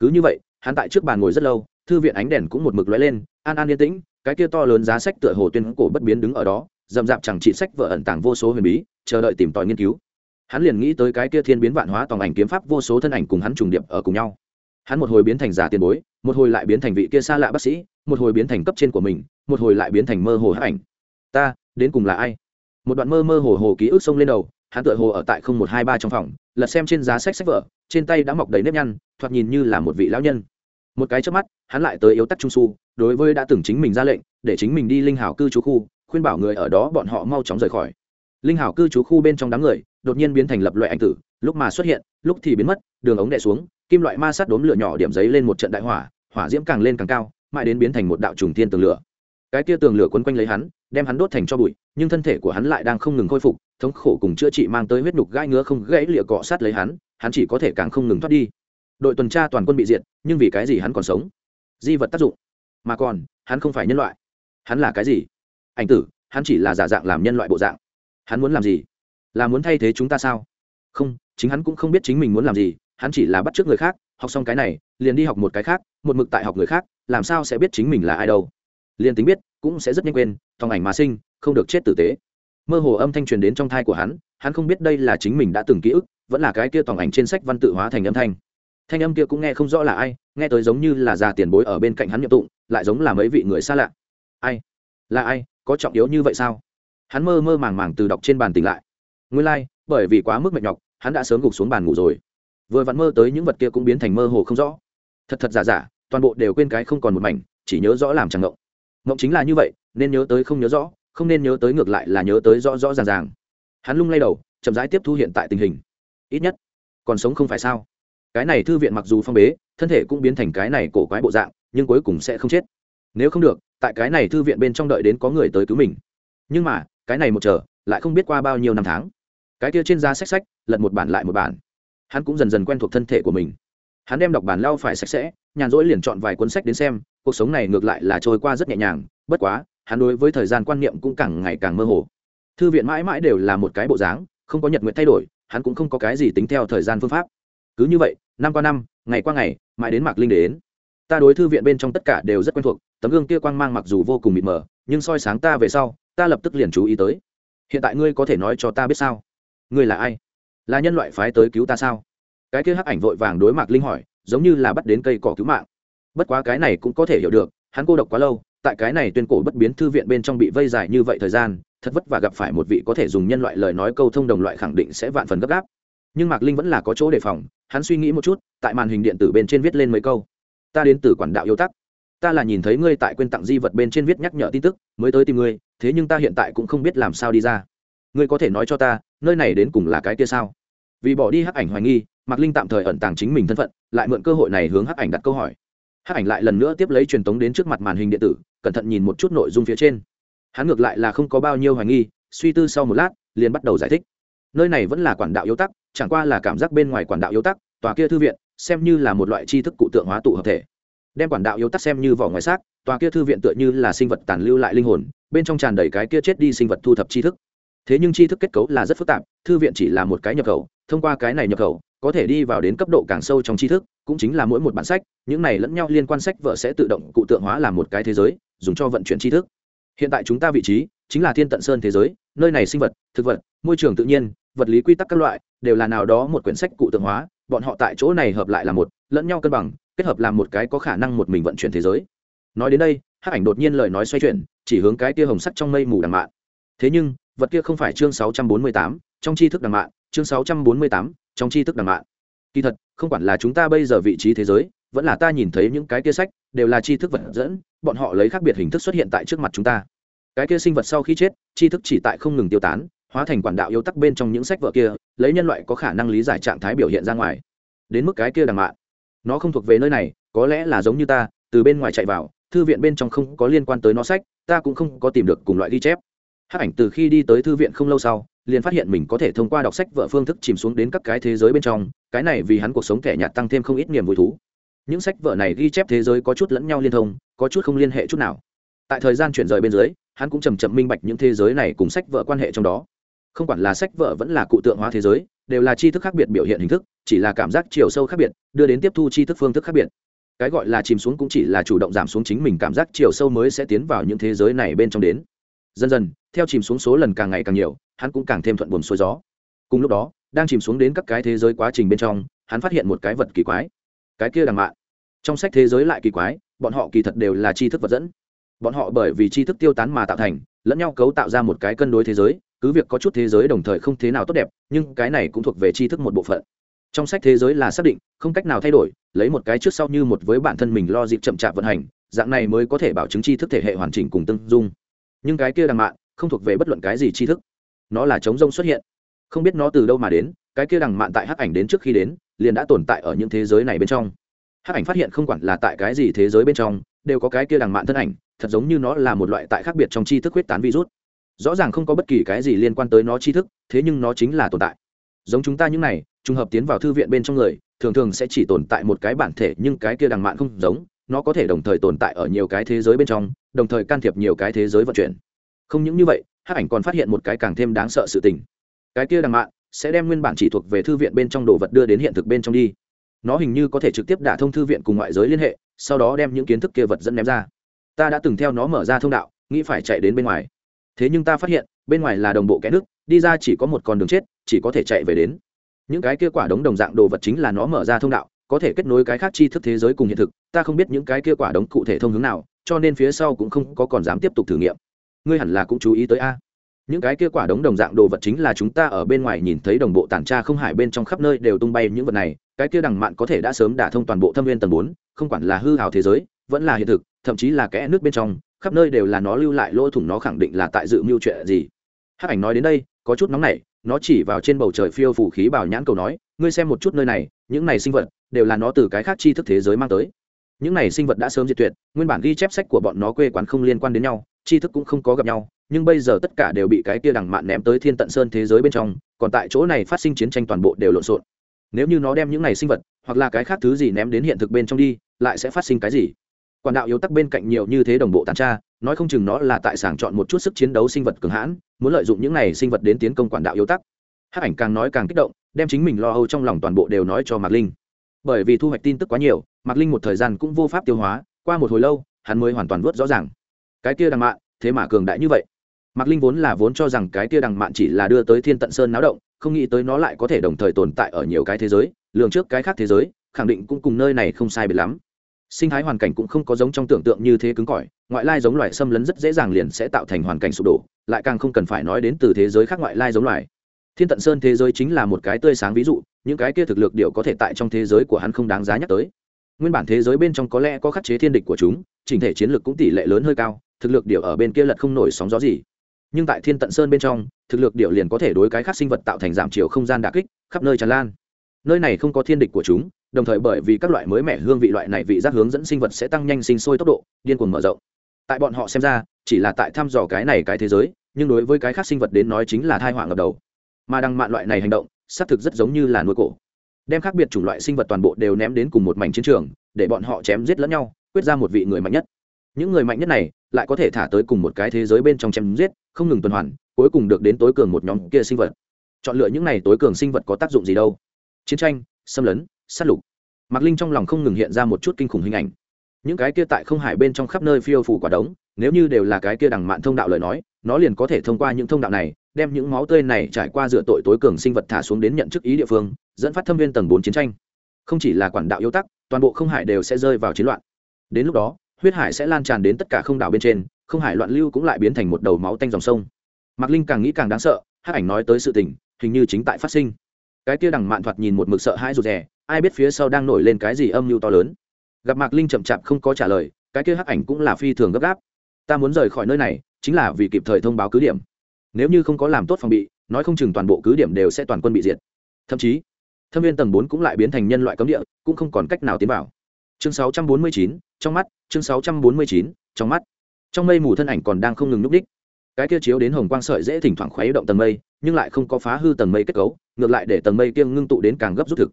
Cứ như vậy, hắn tại trước bàn ngồi rất lâu, thư viện ánh đèn cũng một mực lóe lên, an an yên tĩnh, cái kia to lớn giá sách tựa hồ tuyên cổ bất biến đứng ở đó dầm dạp chẳng trị sách vợ ẩn tàng vô số huyền bí, chờ đợi tìm tòi nghiên cứu. Hắn liền nghĩ tới cái kia thiên biến vạn hóa tòng ảnh kiếm pháp vô số thân ảnh cùng hắn trùng điệp ở cùng nhau. Hắn một hồi biến thành giả tiền bối, một hồi lại biến thành vị kia xa lạ bác sĩ, một hồi biến thành cấp trên của mình, một hồi lại biến thành mơ hồ hát ảnh. Ta, đến cùng là ai? Một đoạn mơ mơ hồ hồ ký ức xông lên đầu, hắn tựa hồ ở tại không một hai ba trong phòng, lật xem trên giá sách sách vở, trên tay đã mọc đầy nếp nhăn, thoạt nhìn như là một vị lão nhân. Một cái trước mắt, hắn lại tới yếu tắc trung su, đối với đã từng chính mình ra lệnh, để chính mình đi linh hảo cư trú khu khuyên bảo người ở đó bọn họ mau chóng rời khỏi. Linh hảo cư trú khu bên trong đám người, đột nhiên biến thành lập loại anh tử, lúc mà xuất hiện, lúc thì biến mất, đường ống đè xuống, kim loại ma sát đốm lửa nhỏ điểm giấy lên một trận đại hỏa hỏa diễm càng lên càng cao, mãi đến biến thành một đạo trùng thiên tường lửa. Cái kia tường lửa quấn quanh lấy hắn, đem hắn đốt thành cho bụi, nhưng thân thể của hắn lại đang không ngừng khôi phục, thống khổ cùng chữa trị mang tới huyết nhục gai ngứa không gãy lịa cọ sát lấy hắn hắn chỉ có thể càng không ngừng thoát đi. Đội tuần tra toàn quân bị diệt, nhưng vì cái gì hắn còn sống? Di vật tác dụng. Mà còn, hắn không phải nhân loại. Hắn là cái gì? Ảnh tử, hắn chỉ là giả dạng làm nhân loại bộ dạng. Hắn muốn làm gì? Là muốn thay thế chúng ta sao? Không, chính hắn cũng không biết chính mình muốn làm gì, hắn chỉ là bắt t r ư ớ c người khác, học xong cái này, liền đi học một cái khác, một mực tại học người khác, làm sao sẽ biết chính mình là ai đâu. Liền tính biết, cũng sẽ rất nhanh quên, thòng ảnh mà sinh, không được chết tử tế. Mơ hồ âm thanh truyền đến trong thai của hắn hắn không biết đây là chính mình đã từng ký ức, vẫn là cái kia tòng ảnh trên sách văn tự hóa thành âm thanh. Thanh âm kia cũng nghe không rõ là ai, nghe tới giống như là già tiền bối ở bên cạnh hắn nhập tụng, lại giống là mấy vị người xa lạ. Ai? Là ai có trọng yếu như vậy sao? Hắn mơ mơ màng màng từ đọc trên bàn tỉnh lại. Nguyên lai、like, bởi vì quá mức mệt nhọc hắn đã sớm gục xuống bàn ngủ rồi. Vừa vặn mơ tới những vật kia cũng biến thành mơ hồ không rõ. Thật thật giả giả toàn bộ đều quên cái không còn một mảnh chỉ nhớ rõ làm chẳng ngộng. Ngộng chính là như vậy nên nhớ tới không nhớ rõ không nên nhớ tới ngược lại là nhớ tới rõ rõ ràng ràng. Hắn lung lay đầu chậm rãi tiếp thu hiện tại tình hình. Ít nhất còn sống không phải sao? Cái này thư viện mặc dù phong bế thân thể cũng biến thành cái này cổ quái bộ dạng nhưng cuối cùng sẽ không chết. Nếu không được tại cái này thư viện bên trong đợi đến có người tới cứu mình. Nhưng mà, cái này một chờ, lại không biết qua bao nhiêu năm tháng. Cái kia trên da sách sách lật một bản lại một bản. Hắn cũng dần dần quen thuộc thân thể của mình. Hắn đem đọc bản lau phải sạch sẽ, nhàn rỗi liền chọn vài cuốn sách đến xem, cuộc sống này ngược lại là trôi qua rất nhẹ nhàng, bất quá, hắn đối với thời gian quan niệm cũng càng ngày càng mơ hồ. Thư viện mãi mãi đều là một cái bộ dáng, không có nhật nguyện thay đổi, hắn cũng không có cái gì tính theo thời gian phương pháp. Cứ như vậy, năm qua năm, ngày qua ngày, mãi đến mạc linh đến ta đối thư viện bên trong tất cả đều rất quen thuộc, tấm gương kia quang mang mặc dù vô cùng mịt mờ, nhưng soi sáng ta về sau, ta lập tức liền chú ý tới. Hiện tại ngươi có thể nói cho ta biết sao? Ngươi là ai? Là nhân loại phái tới cứu ta sao? Cái kia hắc ảnh vội vàng đối mặt linh hỏi, giống như là bắt đến cây cỏ cứu mạng. Bất quá cái này cũng có thể hiểu được, hắn cô độc quá lâu, tại cái này tuyên cổ bất biến thư viện bên trong bị vây dài như vậy thời gian, thật vất và gặp phải một vị có thể dùng nhân loại lời nói câu thông đồng loại khẳng định sẽ vạn phần gấp gáp. Nhưng mạc linh vẫn là có chỗ đề phòng, hắn suy nghĩ một chút, tại màn hình điện tử bên trên viết lên mấy câu ta đến từ quản đạo yêu tắc. Ta là nhìn thấy ngươi tại quên tặng di vật bên trên viết nhắc nhở tin tức, mới tới tìm ngươi, thế nhưng ta hiện tại cũng không biết làm sao đi ra. Ngươi có thể nói cho ta, nơi này đến cùng là cái kia sao? Vì bỏ đi hắc ảnh hoài nghi, mạc linh tạm thời ẩn tàng chính mình thân phận, lại mượn cơ hội này hướng hắc ảnh đặt câu hỏi. Hắc ảnh lại lần nữa tiếp lấy truyền tống đến trước mặt màn hình điện tử, cẩn thận nhìn một chút nội dung phía trên. Hắn ngược lại là không có bao nhiêu hoài nghi, suy tư sau một lát, liền bắt đầu giải thích. Nơi này vẫn là quản đạo yếu tắc, chẳng qua là cảm giác bên ngoài quản đạo yếu tắc, tòa kia thư viện xem như là một loại tri thức cụ tượng hóa tụ hợp thể. Đem quản đạo yếu tắc xem như vỏ ngoài xác, tòa kia thư viện tựa như là sinh vật tàn lưu lại linh hồn, bên trong tràn đầy cái kia chết đi sinh vật thu thập tri thức. Thế nhưng tri thức kết cấu là rất phức tạp, thư viện chỉ là một cái nhập khẩu, thông qua cái này nhập khẩu, có thể đi vào đến cấp độ càng sâu trong tri thức, cũng chính là mỗi một bản sách, những này lẫn nhau liên quan sách vợ sẽ tự động cụ tượng hóa làm một cái thế giới, dùng cho vận chuyển tri thức. Hiện tại chúng ta vị trí, chính là thiên tận sơn thế giới, nơi này sinh vật, thực vật, môi trường tự nhiên, vật lý quy tắc các loại, đều là nào đó một quyển sách cụ tượng hóa bọn họ tại chỗ này hợp lại là một lẫn nhau cân bằng kết hợp làm một cái có khả năng một mình vận chuyển thế giới. Nói đến đây hắc ảnh đột nhiên lời nói xoay chuyển chỉ hướng cái kia hồng sắc trong mây mù đằng mạn. Thế nhưng vật kia không phải chương 648, trong tri thức đằng mạn chương 648, trong tri thức đằng mạn. Kỳ thật không quản là chúng ta bây giờ vị trí thế giới vẫn là ta nhìn thấy những cái kia sách đều là tri thức vật dẫn bọn họ lấy khác biệt hình thức xuất hiện tại trước mặt chúng ta. Cái kia sinh vật sau khi chết tri thức chỉ tại không ngừng tiêu tán hóa thành quản đạo yêu tắc bên trong những sách vở kia lấy nhân loại có khả năng lý giải trạng thái biểu hiện ra ngoài. Đến mức cái kia đằng mạn. Nó không thuộc về nơi này, có lẽ là giống như ta, từ bên ngoài chạy vào, thư viện bên trong không có liên quan tới nó sách, ta cũng không có tìm được cùng loại ghi chép. Hát ảnh từ khi đi tới thư viện không lâu sau, liền phát hiện mình có thể thông qua đọc sách vợ phương thức chìm xuống đến các cái thế giới bên trong, cái này vì hắn cuộc sống kẻ nhạt tăng thêm không ít niềm vui thú. Những sách vợ này ghi chép thế giới có chút lẫn nhau liên thông, có chút không liên hệ chút nào. Tại thời gian chuyển rời bên dưới, hắn cũng chầm chậm minh bạch những thế giới này cùng sách vợ quan hệ trong đó không quản là sách vở vẫn là cụ tượng hóa thế giới, đều là tri thức khác biệt biểu hiện hình thức, chỉ là cảm giác chiều sâu khác biệt, đưa đến tiếp thu tri thức phương thức khác biệt. Cái gọi là chìm xuống cũng chỉ là chủ động giảm xuống chính mình cảm giác chiều sâu mới sẽ tiến vào những thế giới này bên trong đến. Dần dần, theo chìm xuống số lần càng ngày càng nhiều, hắn cũng càng thêm thuận buồm xuôi gió. Cùng lúc đó, đang chìm xuống đến các cái thế giới quá trình bên trong, hắn phát hiện một cái vật kỳ quái. Cái kia đằng mạ trong sách thế giới lại kỳ quái, bọn họ kỳ thật đều là tri thức vật dẫn. Bọn họ bởi vì tri thức tiêu tán mà tạo thành lẫn nhau cấu tạo ra một cái cân đối thế giới, cứ việc có chút thế giới đồng thời không thế nào tốt đẹp, nhưng cái này cũng thuộc về tri thức một bộ phận. Trong sách thế giới là xác định, không cách nào thay đổi, lấy một cái trước sau như một với bản thân mình lo dịp chậm chạp vận hành, dạng này mới có thể bảo chứng tri thức thể hệ hoàn chỉnh cùng tương dung. Nhưng cái kia đằng mạn, không thuộc về bất luận cái gì tri thức. Nó là chống rông xuất hiện. Không biết nó từ đâu mà đến, cái kia đằng mạn tại hắc ảnh đến trước khi đến, liền đã tồn tại ở những thế giới này bên trong. Hắc ảnh phát hiện không quản là tại cái gì thế giới bên trong, đều có cái kia đằng mạn thân ảnh thật giống như nó là một loại tại khác biệt trong tri thức huyết tán virus. Rõ ràng không có bất kỳ cái gì liên quan tới nó tri thức, thế nhưng nó chính là tồn tại. Giống chúng ta những này, trùng hợp tiến vào thư viện bên trong người, thường thường sẽ chỉ tồn tại một cái bản thể nhưng cái kia đằng mạn không giống, nó có thể đồng thời tồn tại ở nhiều cái thế giới bên trong, đồng thời can thiệp nhiều cái thế giới vận chuyển. Không những như vậy hát ảnh còn phát hiện một cái càng thêm đáng sợ sự tình. Cái kia đằng mạn sẽ đem nguyên bản chỉ thuộc về thư viện bên trong đồ vật đưa đến hiện thực bên trong đi. Nó hình như có thể trực tiếp đả thông thư viện cùng ngoại giới liên hệ, sau đó đem những kiến thức kia vật dẫn ném ra ta đã từng theo nó mở ra thông đạo, nghĩ phải chạy đến bên ngoài. Thế nhưng ta phát hiện, bên ngoài là đồng bộ kẽ nước, đi ra chỉ có một con đường chết, chỉ có thể chạy về đến. Những cái kia quả đống đồng dạng đồ vật chính là nó mở ra thông đạo, có thể kết nối cái khác tri thức thế giới cùng hiện thực, ta không biết những cái kia quả đống cụ thể thông hướng nào, cho nên phía sau cũng không có còn dám tiếp tục thử nghiệm. Ngươi hẳn là cũng chú ý tới a. Những cái kia quả đống đồng dạng đồ vật chính là chúng ta ở bên ngoài nhìn thấy đồng bộ tản tra không hải bên trong khắp nơi đều tung bay những vật này, cái kia đằng mạn có thể đã sớm đả thông toàn bộ thâm viên tầng bốn, không quản là hư hào thế giới, vẫn là hiện thực thậm chí là kẽ nước bên trong, khắp nơi đều là nó lưu lại lỗ thủng nó khẳng định là tại dự mưu chuyện gì. Hắc ảnh nói đến đây, có chút nóng nảy, nó chỉ vào trên bầu trời phiêu phủ khí bảo nhãn cầu nói, ngươi xem một chút nơi này, những này sinh vật đều là nó từ cái khác tri thức thế giới mang tới. Những này sinh vật đã sớm diệt tuyệt, nguyên bản ghi chép sách của bọn nó quê quán không liên quan đến nhau tri thức cũng không có gặp nhau, nhưng bây giờ tất cả đều bị cái kia đằng mạn ném tới thiên tận sơn thế giới bên trong, còn tại chỗ này phát sinh chiến tranh toàn bộ đều lộn xộn. Nếu như nó đem những này sinh vật, hoặc là cái khác thứ gì ném đến hiện thực bên trong đi, lại sẽ phát sinh cái gì? Quản đạo yếu tắc bên cạnh nhiều như thế đồng bộ tàn tra, nói không chừng nó là tại sàng chọn một chút sức chiến đấu sinh vật cường hãn, muốn lợi dụng những này sinh vật đến tiến công quản đạo yếu tắc. Hát ảnh càng nói càng kích động, đem chính mình lo âu trong lòng toàn bộ đều nói cho mạc linh. Bởi vì thu hoạch tin tức quá nhiều, mạc linh một thời gian cũng vô pháp tiêu hóa, qua một hồi lâu, hắn mới hoàn toàn vớt rõ ràng. Cái kia đằng mạn, thế mà cường đại như vậy. Mạc linh vốn là vốn cho rằng cái kia đằng mạn chỉ là đưa tới thiên tận sơn náo động, không nghĩ tới nó lại có thể đồng thời tồn tại ở nhiều cái thế giới, lường trước cái khác thế giới, khẳng định cũng cùng nơi này không sai biệt lắm sinh thái hoàn cảnh cũng không có giống trong tưởng tượng như thế cứng cỏi, ngoại lai giống loài xâm lấn rất dễ dàng liền sẽ tạo thành hoàn cảnh sụp đổ, lại càng không cần phải nói đến từ thế giới khác ngoại lai giống loài. Thiên tận sơn thế giới chính là một cái tươi sáng ví dụ, những cái kia thực lực điệu có thể tại trong thế giới của hắn không đáng giá nhắc tới. Nguyên bản thế giới bên trong có lẽ có khắc chế thiên địch của chúng trình thể chiến lược cũng tỷ lệ lớn hơi cao, thực lực điệu ở bên kia lật không nổi sóng gió gì. Nhưng tại thiên tận sơn bên trong, thực lực điệu liền có thể đối cái khác sinh vật tạo thành giảm chiều không gian đà kích, khắp nơi tràn lan nơi này không có thiên địch của chúng, đồng thời bởi vì các loại mới mẻ hương vị loại này vị giác hướng dẫn sinh vật sẽ tăng nhanh sinh sôi tốc độ, điên cuồng mở rộng. Tại bọn họ xem ra, chỉ là tại thăm dò cái này cái thế giới, nhưng đối với cái khác sinh vật đến nói chính là thai họa ngập đầu. Mà đăng mạn loại này hành động, xác thực rất giống như là nuôi cổ. Đem khác biệt chủng loại sinh vật toàn bộ đều ném đến cùng một mảnh chiến trường, để bọn họ chém giết lẫn nhau, quyết ra một vị người mạnh nhất. Những người mạnh nhất này, lại có thể thả tới cùng một cái thế giới bên trong chém giết, không ngừng tuần hoàn, cuối cùng được đến tối cường một nhóm kia sinh vật. Chọn lựa những này tối cường sinh vật có tác dụng gì đâu? Chiến tranh, xâm lấn, sát lục. Mạc linh trong lòng không ngừng hiện ra một chút kinh khủng hình ảnh. Những cái kia tại không hải bên trong khắp nơi phiêu phủ quả đống, nếu như đều là cái kia đằng mạn thông đạo lời nói, nó liền có thể thông qua những thông đạo này, đem những máu tươi này trải qua dựa tội tối cường sinh vật thả xuống đến nhận chức ý địa phương, dẫn phát thâm viên tầng bốn chiến tranh. Không chỉ là quản đạo yếu tắc, toàn bộ không hải đều sẽ rơi vào chiến loạn. Đến lúc đó, huyết hải sẽ lan tràn đến tất cả không đảo bên trên, không hải loạn lưu cũng lại biến thành một đầu máu tanh dòng sông. Mạc linh càng nghĩ càng đáng sợ hát ảnh nói tới sự tình, hình như chính tại phát sinh cái kia đằng mạn thoạt nhìn một mực sợ hãi rụt rè ai biết phía sau đang nổi lên cái gì âm mưu to lớn. Gặp mạc linh chậm chạp không có trả lời cái kia hắc ảnh cũng là phi thường gấp gáp. Ta muốn rời khỏi nơi này chính là vì kịp thời thông báo cứ điểm. Nếu như không có làm tốt phòng bị nói không chừng toàn bộ cứ điểm đều sẽ toàn quân bị diệt. Thậm chí thâm viên tầng bốn cũng lại biến thành nhân loại cấm địa cũng không còn cách nào tiến vào. Chương 649, trong mắt chương 649, trong mắt. Trong mây mù thân ảnh còn đang không ngừng núp đích cái kia chiếu đến hồng quang sợi dễ thỉnh thoảng khuấy động tầng mây nhưng lại không có phá hư tầng mây kết cấu, ngược lại để tầng mây kiêng ngưng tụ đến càng gấp rút thực.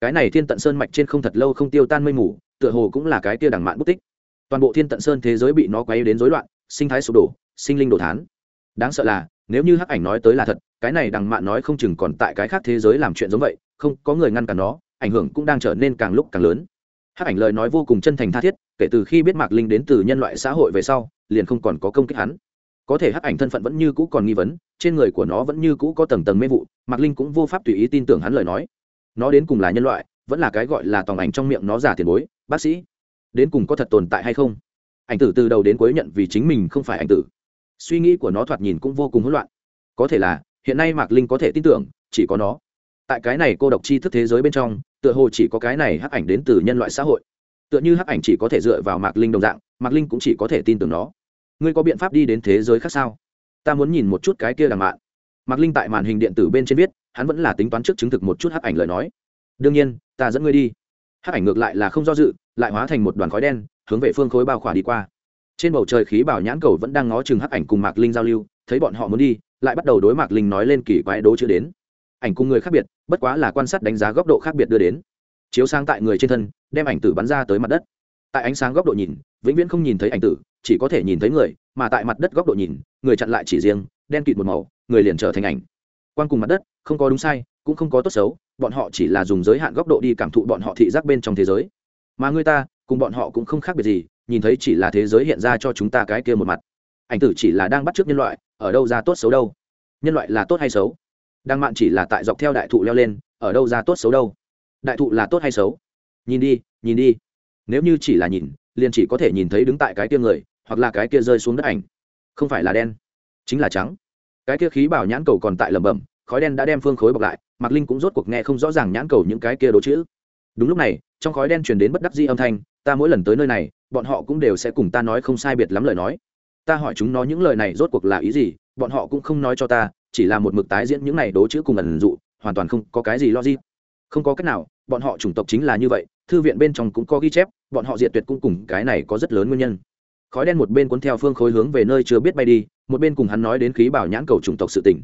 Cái này thiên tận sơn mạch trên không thật lâu không tiêu tan mây mù, tựa hồ cũng là cái kia đằng mạn bút tích. Toàn bộ thiên tận sơn thế giới bị nó quấy đến rối loạn, sinh thái sụp đổ, sinh linh đổ thán. Đáng sợ là, nếu như hắc ảnh nói tới là thật, cái này đằng mạn nói không chừng còn tại cái khác thế giới làm chuyện giống vậy, không, có người ngăn cản nó, ảnh hưởng cũng đang trở nên càng lúc càng lớn. Hắc ảnh lời nói vô cùng chân thành tha thiết, kể từ khi biết mạc linh đến từ nhân loại xã hội về sau, liền không còn có công kích hắn có thể hắc ảnh thân phận vẫn như cũ còn nghi vấn, trên người của nó vẫn như cũ có tầng tầng mê vụ, mạc linh cũng vô pháp tùy ý tin tưởng hắn lời nói. Nó đến cùng là nhân loại, vẫn là cái gọi là tòng ảnh trong miệng nó giả tiền bối, bác sĩ. Đến cùng có thật tồn tại hay không? Ảnh tử từ đầu đến cuối nhận vì chính mình không phải ảnh tử. Suy nghĩ của nó thoạt nhìn cũng vô cùng hỗn loạn. Có thể là, hiện nay mạc linh có thể tin tưởng, chỉ có nó. Tại cái này cô độc chi thức thế giới bên trong, tựa hồ chỉ có cái này hắc ảnh đến từ nhân loại xã hội. Tựa như hắc ảnh chỉ có thể dựa vào mạc linh đồng dạng, mạc linh cũng chỉ có thể tin tưởng nó ngươi có biện pháp đi đến thế giới khác sao? Ta muốn nhìn một chút cái kia đằng mạn. Mạc linh tại màn hình điện tử bên trên viết, hắn vẫn là tính toán trước chứng thực một chút hắc ảnh lời nói. Đương nhiên, ta dẫn ngươi đi. Hắc ảnh ngược lại là không do dự, lại hóa thành một đoàn khói đen, hướng về phương khối bao khỏa đi qua. Trên bầu trời khí bảo nhãn cầu vẫn đang ngó chừng hắc ảnh cùng mạc linh giao lưu, thấy bọn họ muốn đi, lại bắt đầu đối mạc linh nói lên kỳ quái đố chưa đến. Ảnh cùng người khác biệt, bất quá là quan sát đánh giá góc độ khác biệt đưa đến. Chiếu sang tại người trên thân, đem ảnh tử bắn ra tới mặt đất. Tại ánh sáng góc độ nhìn, vĩnh viễn không nhìn thấy ảnh tử chỉ có thể nhìn thấy người, mà tại mặt đất góc độ nhìn, người chặn lại chỉ riêng, đen kịt một màu, người liền trở thành ảnh. Quan cùng mặt đất, không có đúng sai, cũng không có tốt xấu, bọn họ chỉ là dùng giới hạn góc độ đi cảm thụ bọn họ thị giác bên trong thế giới. Mà người ta, cùng bọn họ cũng không khác biệt gì, nhìn thấy chỉ là thế giới hiện ra cho chúng ta cái kia một mặt. Ảnh tử chỉ là đang bắt t nhân loại, ở đâu ra tốt xấu đâu? Nhân loại là tốt hay xấu? Đang mạn chỉ là tại dọc theo đại thụ leo lên, ở đâu ra tốt xấu đâu? Đại thụ là tốt hay xấu? Nhìn đi nhìn đi. Nếu như chỉ là nhìn liền chỉ có thể nhìn thấy đứng tại cái kia người, hoặc là cái kia rơi xuống đất ảnh. Không phải là đen, chính là trắng. Cái kia khí bảo nhãn cầu còn tại lẩm bẩm, khói đen đã đem phương khối bọc lại, mạc linh cũng rốt cuộc nghe không rõ ràng nhãn cầu những cái kia đố chữ. Đúng lúc này, trong khói đen truyền đến bất đắc di âm thanh, ta mỗi lần tới nơi này, bọn họ cũng đều sẽ cùng ta nói không sai biệt lắm lời nói. Ta hỏi chúng nó những lời này rốt cuộc là ý gì, bọn họ cũng không nói cho ta, chỉ là một mực tái diễn những này đố chữ cùng ẩn dụ, hoàn toàn không có cái gì lo gì không có cách nào, bọn họ chủng tộc chính là như vậy, thư viện bên trong cũng có ghi chép bọn họ diệt tuyệt cũng cùng cái này có rất lớn nguyên nhân. Khói đen một bên cuốn theo phương khối hướng về nơi chưa biết bay đi, một bên cùng hắn nói đến khí bảo nhãn cầu chủng tộc sự tỉnh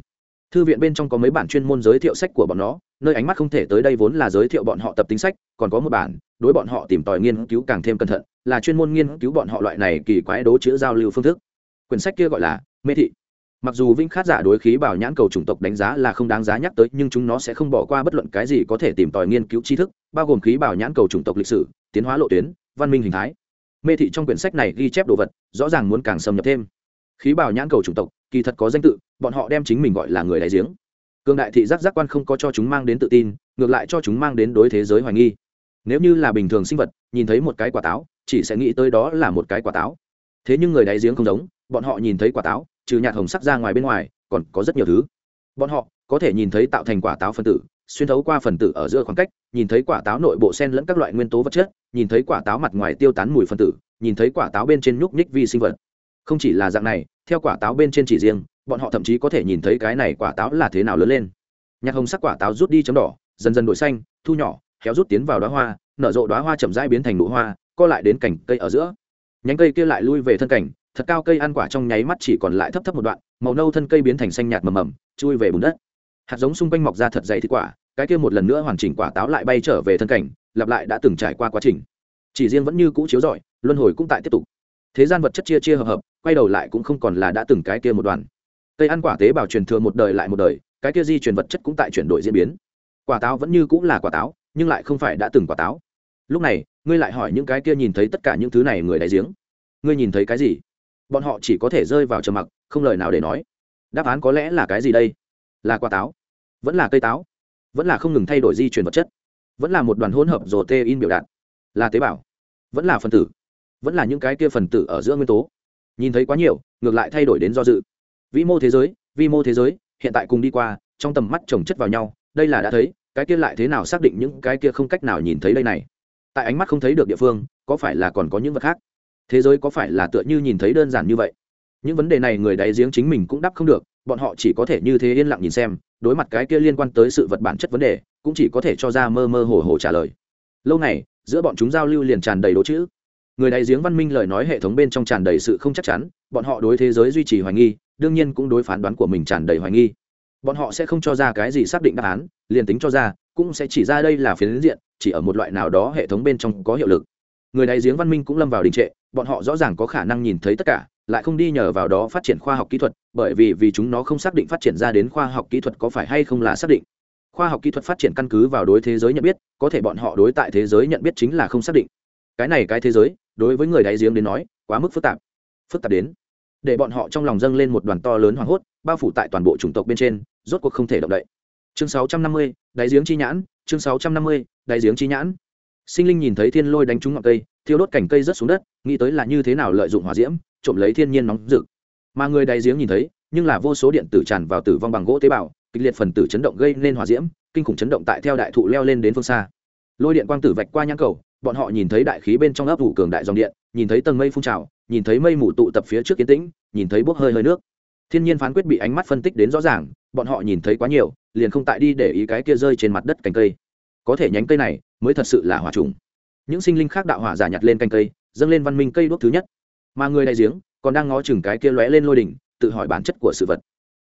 thư viện bên trong có mấy bản chuyên môn giới thiệu sách của bọn nó, nơi ánh mắt không thể tới đây vốn là giới thiệu bọn họ tập tính sách, còn có một bản, đối bọn họ tìm tòi nghiên cứu càng thêm cẩn thận, là chuyên môn nghiên cứu bọn họ loại này kỳ quái đố chữ giao lưu phương thức. Quyển sách kia gọi là mê thị mặc dù vinh khát giả đối khí bảo nhãn cầu chủng tộc đánh giá là không đáng giá nhắc tới, nhưng chúng nó sẽ không bỏ qua bất luận cái gì có thể tìm tòi nghiên cứu tri thức, bao gồm khí bảo nhãn cầu chủng tộc lịch sử, tiến hóa lộ tuyến, văn minh hình thái. Mê thị trong quyển sách này ghi chép đồ vật, rõ ràng muốn càng xâm nhập thêm. Khí bảo nhãn cầu chủng tộc, kỳ thật có danh tự, bọn họ đem chính mình gọi là người đại giếng. Cường đại thị giác giác quan không có cho chúng mang đến tự tin, ngược lại cho chúng mang đến đối thế giới hoài nghi. Nếu như là bình thường sinh vật, nhìn thấy một cái quả táo, chỉ sẽ nghĩ tới đó là một cái quả táo. Thế nhưng người đáy giếng không giống, bọn họ nhìn thấy quả táo trừ nhạt hồng sắc ra ngoài bên ngoài, còn có rất nhiều thứ. Bọn họ có thể nhìn thấy tạo thành quả táo phân tử, xuyên thấu qua phần tử ở giữa khoảng cách, nhìn thấy quả táo nội bộ sen lẫn các loại nguyên tố vật chất, nhìn thấy quả táo mặt ngoài tiêu tán mùi phân tử, nhìn thấy quả táo bên trên nhúc nhích vi sinh vật. Không chỉ là dạng này, theo quả táo bên trên chỉ riêng, bọn họ thậm chí có thể nhìn thấy cái này quả táo là thế nào lớn lên. Nhạc hồng sắc quả táo rút đi chấm đỏ, dần dần đổi xanh, thu nhỏ kéo rút tiến vào đoá hoa, nở rộ đoá hoa chậm rãi biến thành nụ hoa, co lại đến cành cây ở giữa. Nhánh cây kia lại lui về thân cảnh thật cao cây ăn quả trong nháy mắt chỉ còn lại thấp thấp một đoạn, màu nâu thân cây biến thành xanh nhạt mầm mầm, chui về bùn đất. Hạt giống xung quanh mọc ra thật dày thịt quả, cái kia một lần nữa hoàn chỉnh quả táo lại bay trở về thân cảnh, lặp lại đã từng trải qua quá trình. Chỉ riêng vẫn như cũ chiếu rọi, luân hồi cũng tại tiếp tục. Thế gian vật chất chia chia hợp hợp, quay đầu lại cũng không còn là đã từng cái kia một đoàn cây ăn quả tế bào truyền thừa một đời lại một đời, cái kia di truyền vật chất cũng tại chuyển đổi diễn biến. Quả táo vẫn như cũng là quả táo, nhưng lại không phải đã từng quả táo. Lúc này, ngươi lại hỏi những cái kia nhìn thấy tất cả những thứ này người đại giếng. Ngươi nhìn thấy cái gì? Bọn họ chỉ có thể rơi vào trầm mặc, không lời nào để nói. Đáp án có lẽ là cái gì đây? Là quả táo. Vẫn là cây táo. Vẫn là không ngừng thay đổi di chuyển vật chất. Vẫn là một đoàn hỗn hợp rồ tê in biểu đạt. Là tế bào. Vẫn là phần tử. Vẫn là những cái kia phần tử ở giữa nguyên tố. Nhìn thấy quá nhiều, ngược lại thay đổi đến do dự. Vĩ mô thế giới vi mô thế giới, hiện tại cùng đi qua, trong tầm mắt trồng chất vào nhau, đây là đã thấy, cái kia lại thế nào xác định những cái kia không cách nào nhìn thấy đây này? Tại ánh mắt không thấy được địa phương, có phải là còn có những vật khác? Thế giới có phải là tựa như nhìn thấy đơn giản như vậy? Những vấn đề này người đáy giếng chính mình cũng đáp không được, bọn họ chỉ có thể như thế yên lặng nhìn xem, đối mặt cái kia liên quan tới sự vật bản chất vấn đề, cũng chỉ có thể cho ra mơ mơ hồ hồ trả lời. Lâu này giữa bọn chúng giao lưu liền tràn đầy đố chữ. Người đại giếng văn minh lời nói hệ thống bên trong tràn đầy sự không chắc chắn, bọn họ đối thế giới duy trì hoài nghi, đương nhiên cũng đối phán đoán của mình tràn đầy hoài nghi. Bọn họ sẽ không cho ra cái gì xác định đáp án, liền tính cho ra, cũng sẽ chỉ ra đây là phiến diện, chỉ ở một loại nào đó hệ thống bên trong có hiệu lực. Người đại giếng văn minh cũng lâm vào đình trệ bọn họ rõ ràng có khả năng nhìn thấy tất cả lại không đi nhờ vào đó phát triển khoa học kỹ thuật bởi vì vì chúng nó không xác định phát triển ra đến khoa học kỹ thuật có phải hay không là xác định. Khoa học kỹ thuật phát triển căn cứ vào đối thế giới nhận biết có thể bọn họ đối tại thế giới nhận biết chính là không xác định. Cái này cái thế giới đối với người đại giếng đến nói quá mức phức tạp phức tạp đến để bọn họ trong lòng dâng lên một đoàn to lớn hoảng hốt bao phủ tại toàn bộ chủng tộc bên trên rốt cuộc không thể động đậy. Chương 650, đáy giếng chi nhãn chương 650, đáy giếng chi nhãn sinh linh nhìn thấy thiên lôi đánh trúng ngọn cây, thiêu đốt cành cây rớt xuống đất, nghĩ tới là như thế nào lợi dụng hỏa diễm, trộm lấy thiên nhiên nóng rực. Mà người đáy giếng nhìn thấy, nhưng là vô số điện tử tràn vào tử vong bằng gỗ tế bào, kịch liệt phần tử chấn động gây nên hỏa diễm, kinh khủng chấn động tại theo đại thụ leo lên đến phương xa. Lôi điện quang tử vạch qua nhãn cầu, bọn họ nhìn thấy đại khí bên trong ấp vụ cường đại dòng điện, nhìn thấy tầng mây phun trào, nhìn thấy mây mù tụ tập phía trước kiến tĩnh, nhìn thấy bốc hơi hơi nước. Thiên nhiên phán quyết bị ánh mắt phân tích đến rõ ràng, bọn họ nhìn thấy quá nhiều, liền không tại đi để ý cái kia rơi trên mặt đất cành cây. Có thể nhánh cây này mới thật sự là hỏa trùng. Những sinh linh khác đạo hỏa giả nhặt lên cành cây, dâng lên văn minh cây đuốc thứ nhất. Mà người đại giếng còn đang ngó chừng cái kia lóe lên lôi đỉnh, tự hỏi bản chất của sự vật.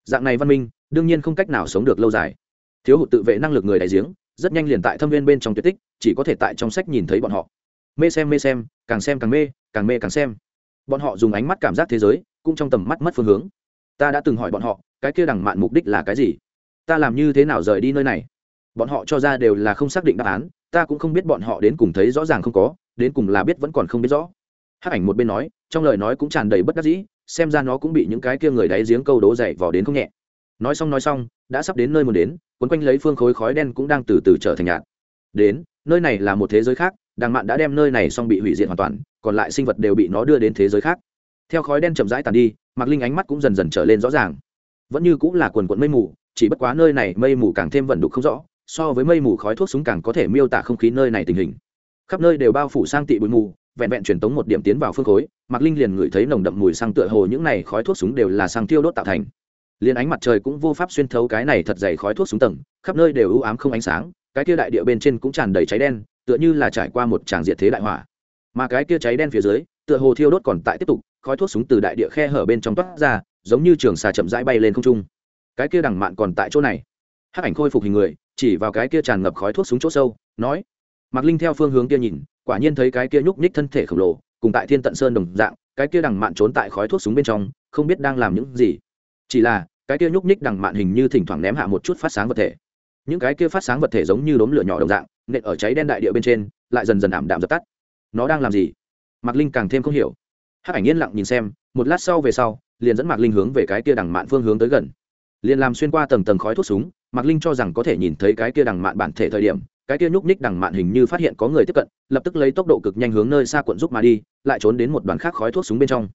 Dạng này văn minh, đương nhiên không cách nào sống được lâu dài. Thiếu hụt tự vệ năng lực người đại giếng, rất nhanh liền tại thâm viên bên trong tuyệt tích, chỉ có thể tại trong sách nhìn thấy bọn họ. Mê xem mê xem, càng xem càng mê càng mê càng xem. Bọn họ dùng ánh mắt cảm giác thế giới, cũng trong tầm mắt mất phương hướng. Ta đã từng hỏi bọn họ, cái kia đằng mạn mục đích là cái gì? Ta làm như thế nào rời đi nơi này? Bọn họ cho ra đều là không xác định đáp án ta cũng không biết bọn họ đến cùng thấy rõ ràng không có, đến cùng là biết vẫn còn không biết rõ. Hát ảnh một bên nói, trong lời nói cũng tràn đầy bất đắc dĩ, xem ra nó cũng bị những cái kia người đáy giếng câu đố dậy vò đến không nhẹ. Nói xong nói xong, đã sắp đến nơi muốn đến, quấn quanh lấy phương khối khói đen cũng đang từ từ trở thành nhạt. Đến, nơi này là một thế giới khác đàng mạn đã đem nơi này xong bị hủy diệt hoàn toàn, còn lại sinh vật đều bị nó đưa đến thế giới khác. Theo khói đen chậm rãi tàn đi mặc linh ánh mắt cũng dần dần trở lên rõ ràng. Vẫn như cũng là quần quận mây mù, chỉ bất quá nơi này mây mù càng thêm vẩn đục không rõ so với mây mù khói thuốc súng càng có thể miêu tả không khí nơi này tình hình. Khắp nơi đều bao phủ sang tị bụi mù, vẹn vẹn truyền tống một điểm tiến vào phương khối, mạc linh liền ngửi thấy nồng đậm mùi xăng tựa hồ những này khói thuốc súng đều là xăng tiêu đốt tạo thành. Liền ánh mặt trời cũng vô pháp xuyên thấu cái này thật dày khói thuốc súng tầng, khắp nơi đều ưu ám không ánh sáng, cái kia đại địa bên trên cũng tràn đầy cháy đen, tựa như là trải qua một tràng diệt thế đại hỏa. Mà cái kia cháy đen phía dưới, tựa hồ thiêu đốt còn tại tiếp tục, khói thuốc súng từ đại địa khe hở bên trong toát ra, giống như trường xà chậm rãi bay lên không trung. Cái kia đằng mạn còn tại chỗ này. Hắc ảnh khôi phục hình người chỉ vào cái kia tràn ngập khói thuốc súng chỗ sâu, nói, mạc linh theo phương hướng kia nhìn, quả nhiên thấy cái kia nhúc nhích thân thể khổng lồ, cùng tại thiên tận sơn đồng dạng, cái kia đằng mạn trốn tại khói thuốc súng bên trong, không biết đang làm những gì. Chỉ là, cái kia nhúc nhích đằng mạn hình như thỉnh thoảng ném hạ một chút phát sáng vật thể. Những cái kia phát sáng vật thể giống như đốm lửa nhỏ đồng dạng, nện ở cháy đen đại địa bên trên, lại dần dần ảm đạm dập tắt. Nó đang làm gì? Mạc linh càng thêm không hiểu. Hắc ảnh yên lặng nhìn xem, một lát sau về sau, liền dẫn mạc linh hướng về cái kia đằng mạn phương hướng tới gần. Liền làm xuyên qua tầng tầng khói thuốc súng mạc linh cho rằng có thể nhìn thấy cái kia đằng mạn bản thể thời điểm, cái kia nhúc nhích đằng mạn hình như phát hiện có người tiếp cận, lập tức lấy tốc độ cực nhanh hướng nơi xa quận giúp mà đi, lại trốn đến một đoàn khác khói thuốc súng bên trong.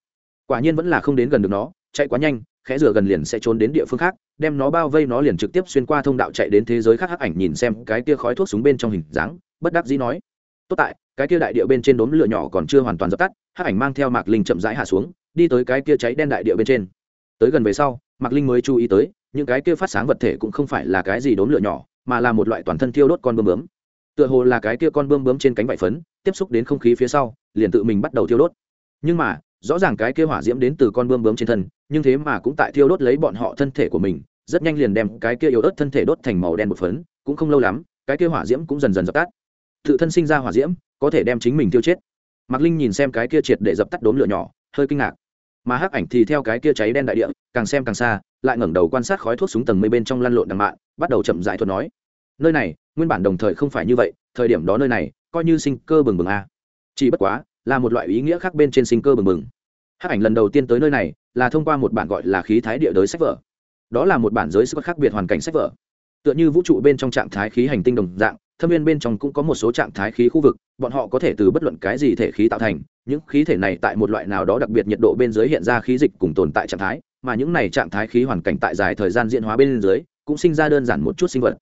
Quả nhiên vẫn là không đến gần được nó, chạy quá nhanh, khẽ rửa gần liền sẽ trốn đến địa phương khác, đem nó bao vây nó liền trực tiếp xuyên qua thông đạo chạy đến thế giới khác hắc ảnh nhìn xem cái kia khói thuốc súng bên trong hình dáng, bất đắc dĩ nói. Tốt tại, cái kia đại địa bên trên đốm lửa nhỏ còn chưa hoàn toàn dập tắt, hắc ảnh mang theo mạc linh chậm rãi hạ xuống, đi tới cái kia cháy đen đại địa bên trên. Tới gần về sau, mạc linh mới chú ý tới những cái kia phát sáng vật thể cũng không phải là cái gì đốm lửa nhỏ, mà là một loại toàn thân thiêu đốt con bươm bướm. Tựa hồ là cái kia con bươm bướm trên cánh vải phấn, tiếp xúc đến không khí phía sau, liền tự mình bắt đầu thiêu đốt. Nhưng mà, rõ ràng cái kia hỏa diễm đến từ con bươm bướm trên thân, nhưng thế mà cũng tại thiêu đốt lấy bọn họ thân thể của mình, rất nhanh liền đem cái kia yếu ớt thân thể đốt thành màu đen một phấn, cũng không lâu lắm, cái kia hỏa diễm cũng dần dần dập tắt. Tự thân sinh ra hỏa diễm, có thể đem chính mình tiêu chết. Mạc linh nhìn xem cái kia triệt để dập tắt đốm lửa nhỏ, hơi kinh ngạc mà hắc ảnh thì theo cái kia cháy đen đại địa, càng xem càng xa, lại ngẩng đầu quan sát khói thuốc súng tầng mây bên trong lăn lộn đằng mạn, bắt đầu chậm dại thuật nói. Nơi này, nguyên bản đồng thời không phải như vậy, thời điểm đó nơi này, coi như sinh cơ bừng bừng a chỉ bất quá, là một loại ý nghĩa khác bên trên sinh cơ bừng bừng. Hắc ảnh lần đầu tiên tới nơi này, là thông qua một bản gọi là khí thái địa đới sách vở. Đó là một bản giới sức khác biệt hoàn cảnh sách vở. Tựa như vũ trụ bên trong trạng thái khí hành tinh đồng dạng thâm viên bên trong cũng có một số trạng thái khí khu vực, bọn họ có thể từ bất luận cái gì thể khí tạo thành, những khí thể này tại một loại nào đó đặc biệt nhiệt độ bên dưới hiện ra khí dịch cùng tồn tại trạng thái, mà những này trạng thái khí hoàn cảnh tại dài thời gian diễn hóa bên dưới, cũng sinh ra đơn giản một chút sinh vật.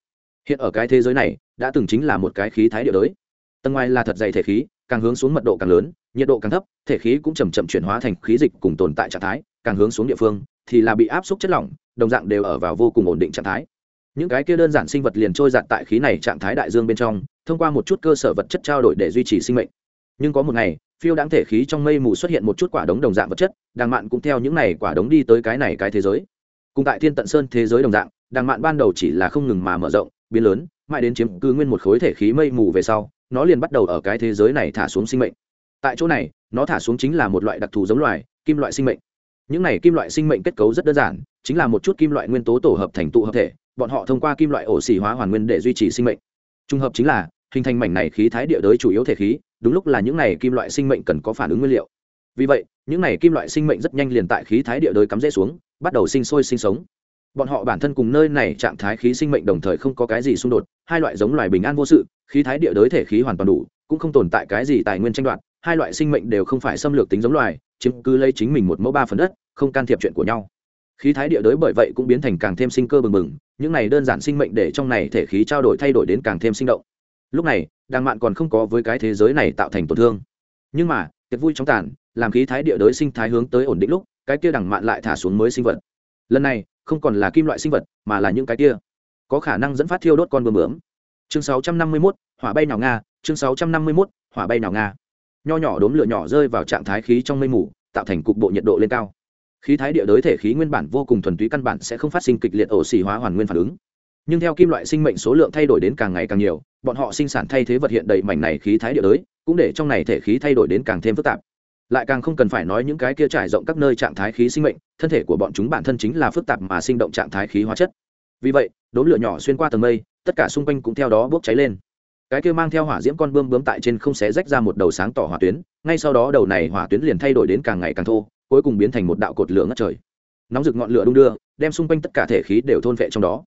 Hiện ở cái thế giới này, đã từng chính là một cái khí thái địa đới tầng ngoài là thật dày thể khí, càng hướng xuống mật độ càng lớn, nhiệt độ càng thấp, thể khí cũng chầm chậm chuyển hóa thành khí dịch cùng tồn tại trạng thái, càng hướng xuống địa phương, thì là bị áp suất chất lỏng, đồng dạng đều ở vào vô cùng ổn định trạng thái những cái kia đơn giản sinh vật liền trôi giặt tại khí này trạng thái đại dương bên trong, thông qua một chút cơ sở vật chất trao đổi để duy trì sinh mệnh. Nhưng có một ngày, phiêu đáng thể khí trong mây mù xuất hiện một chút quả đống đồng dạng vật chất đàng mạn cũng theo những này quả đống đi tới cái này cái thế giới. Cùng tại thiên tận sơn thế giới đồng dạng đàng mạn ban đầu chỉ là không ngừng mà mở rộng, biến lớn, mãi đến chiếm cư nguyên một khối thể khí mây mù về sau, nó liền bắt đầu ở cái thế giới này thả xuống sinh mệnh. Tại chỗ này, nó thả xuống chính là một loại đặc thù giống loài, kim loại sinh mệnh. Những này kim loại sinh mệnh kết cấu rất đơn giản, chính là một chút kim loại nguyên tố tổ hợp thành tụ hợp thể bọn họ thông qua kim loại ổ xỉ hóa hoàn nguyên để duy trì sinh mệnh. Trung hợp chính là, hình thành mảnh này khí thái địa đới chủ yếu thể khí, đúng lúc là những này kim loại sinh mệnh cần có phản ứng nguyên liệu. Vì vậy, những này kim loại sinh mệnh rất nhanh liền tại khí thái địa đới cắm rễ xuống, bắt đầu sinh sôi sinh sống. Bọn họ bản thân cùng nơi này trạng thái khí sinh mệnh đồng thời không có cái gì xung đột, hai loại giống loài bình an vô sự, khí thái địa đới thể khí hoàn toàn đủ, cũng không tồn tại cái gì tài nguyên tranh đoạt, hai loại sinh mệnh đều không phải xâm lược tính giống loài, chiếm cứ lấy chính mình một mẫu ba phần đất, không can thiệp chuyện của nhau khí thái địa đới bởi vậy cũng biến thành càng thêm sinh cơ bừng bừng những này đơn giản sinh mệnh để trong này thể khí trao đổi thay đổi đến càng thêm sinh động. Lúc này đàng mạn còn không có với cái thế giới này tạo thành tổn thương. Nhưng mà tiệc vui chóng tàn làm khí thái địa đới sinh thái hướng tới ổn định lúc cái kia đằng mạn lại thả xuống mới sinh vật. Lần này không còn là kim loại sinh vật mà là những cái kia. Có khả năng dẫn phát thiêu đốt con bướm bướm. Chương 651, hỏa bay nào nga chương 651, hỏa bay nào nga. Nho nhỏ đốm lửa nhỏ rơi vào trạng thái khí trong mây mù tạo thành cục bộ nhiệt độ lên cao khí thái địa đới thể khí nguyên bản vô cùng thuần túy căn bản sẽ không phát sinh kịch liệt ổ xì hóa hoàn nguyên phản ứng. Nhưng theo kim loại sinh mệnh số lượng thay đổi đến càng ngày càng nhiều, bọn họ sinh sản thay thế vật hiện đầy mảnh này khí thái địa đới cũng để trong này thể khí thay đổi đến càng thêm phức tạp. Lại càng không cần phải nói những cái kia trải rộng các nơi trạng thái khí sinh mệnh, thân thể của bọn chúng bản thân chính là phức tạp mà sinh động trạng thái khí hóa chất. Vì vậy, đốm lửa nhỏ xuyên qua tầng mây, tất cả xung quanh cũng theo đó bốc cháy lên. Cái kia mang theo hỏa diễm con bươm bướm tại trên không xé rách ra một đầu sáng tỏ hỏa tuyến, ngay sau đó đầu này hỏa tuyến liền thay đổi đến càng ngày càng thô cuối cùng biến thành một đạo cột lửa ngất trời. Nóng rực ngọn lửa đung đưa, đem xung quanh tất cả thể khí đều thôn vệ trong đó.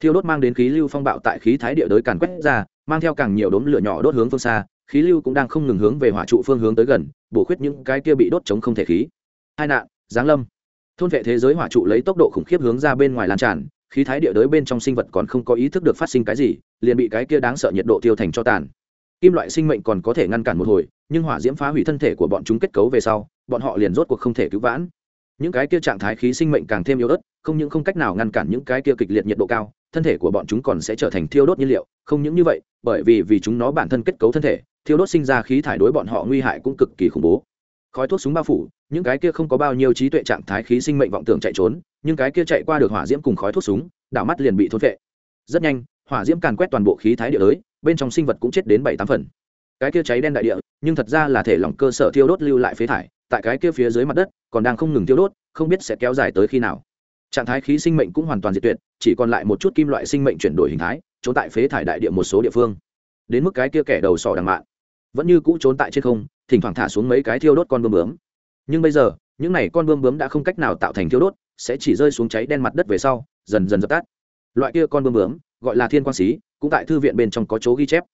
Thiêu đốt mang đến khí lưu phong bạo tại khí thái địa đới càn quét ra, mang theo càng nhiều đốm lửa nhỏ đốt hướng phương xa, khí lưu cũng đang không ngừng hướng về hỏa trụ phương hướng tới gần, bổ khuyết những cái kia bị đốt chống không thể khí. Hai nạn, giáng lâm. Thôn vệ thế giới hỏa trụ lấy tốc độ khủng khiếp hướng ra bên ngoài lan tràn, khí thái địa đới bên trong sinh vật còn không có ý thức được phát sinh cái gì, liền bị cái kia đáng sợ nhiệt độ tiêu thành cho tàn. Kim loại sinh mệnh còn có thể ngăn cản một hồi, nhưng hỏa diễm phá hủy thân thể của bọn chúng kết cấu về sau bọn họ liền rốt cuộc không thể cứu vãn. Những cái kia trạng thái khí sinh mệnh càng thêm yếu ớt, không những không cách nào ngăn cản những cái kia kịch liệt nhiệt độ cao, thân thể của bọn chúng còn sẽ trở thành thiêu đốt nhiên liệu, không những như vậy, bởi vì vì chúng nó bản thân kết cấu thân thể, thiêu đốt sinh ra khí thải đối bọn họ nguy hại cũng cực kỳ khủng bố. Khói thuốc súng bao phủ, những cái kia không có bao nhiêu trí tuệ trạng thái khí sinh mệnh vọng tưởng chạy trốn nhưng cái kia chạy qua được hỏa diễm cùng khói thuốc súng, đảo mắt liền bị thôn vệ rất nhanh, hỏa diễm càn quét toàn bộ khí thái địa đới bên trong sinh vật cũng chết đến bảy tám phần cái kia cháy đen đại địa, nhưng thật ra là thể lỏng cơ sở thiêu đốt lưu lại phế thải, tại cái kia phía dưới mặt đất, còn đang không ngừng thiêu đốt, không biết sẽ kéo dài tới khi nào. Trạng thái khí sinh mệnh cũng hoàn toàn diệt tuyệt, chỉ còn lại một chút kim loại sinh mệnh chuyển đổi hình thái, trốn tại phế thải đại địa một số địa phương. Đến mức cái kia kẻ đầu sỏ đằng mạn vẫn như cũ trốn tại trên không, thỉnh thoảng thả xuống mấy cái thiêu đốt con bướm bướm. Nhưng bây giờ, những n à y con bướm bướm đã không cách nào tạo thành thiêu đốt, sẽ chỉ rơi xuống cháy đen mặt đất về sau, dần dần dập tắt. Loại kia con bướm bướm, gọi là thiên quang xí, cũng tại thư viện bên trong có chỗ ghi chép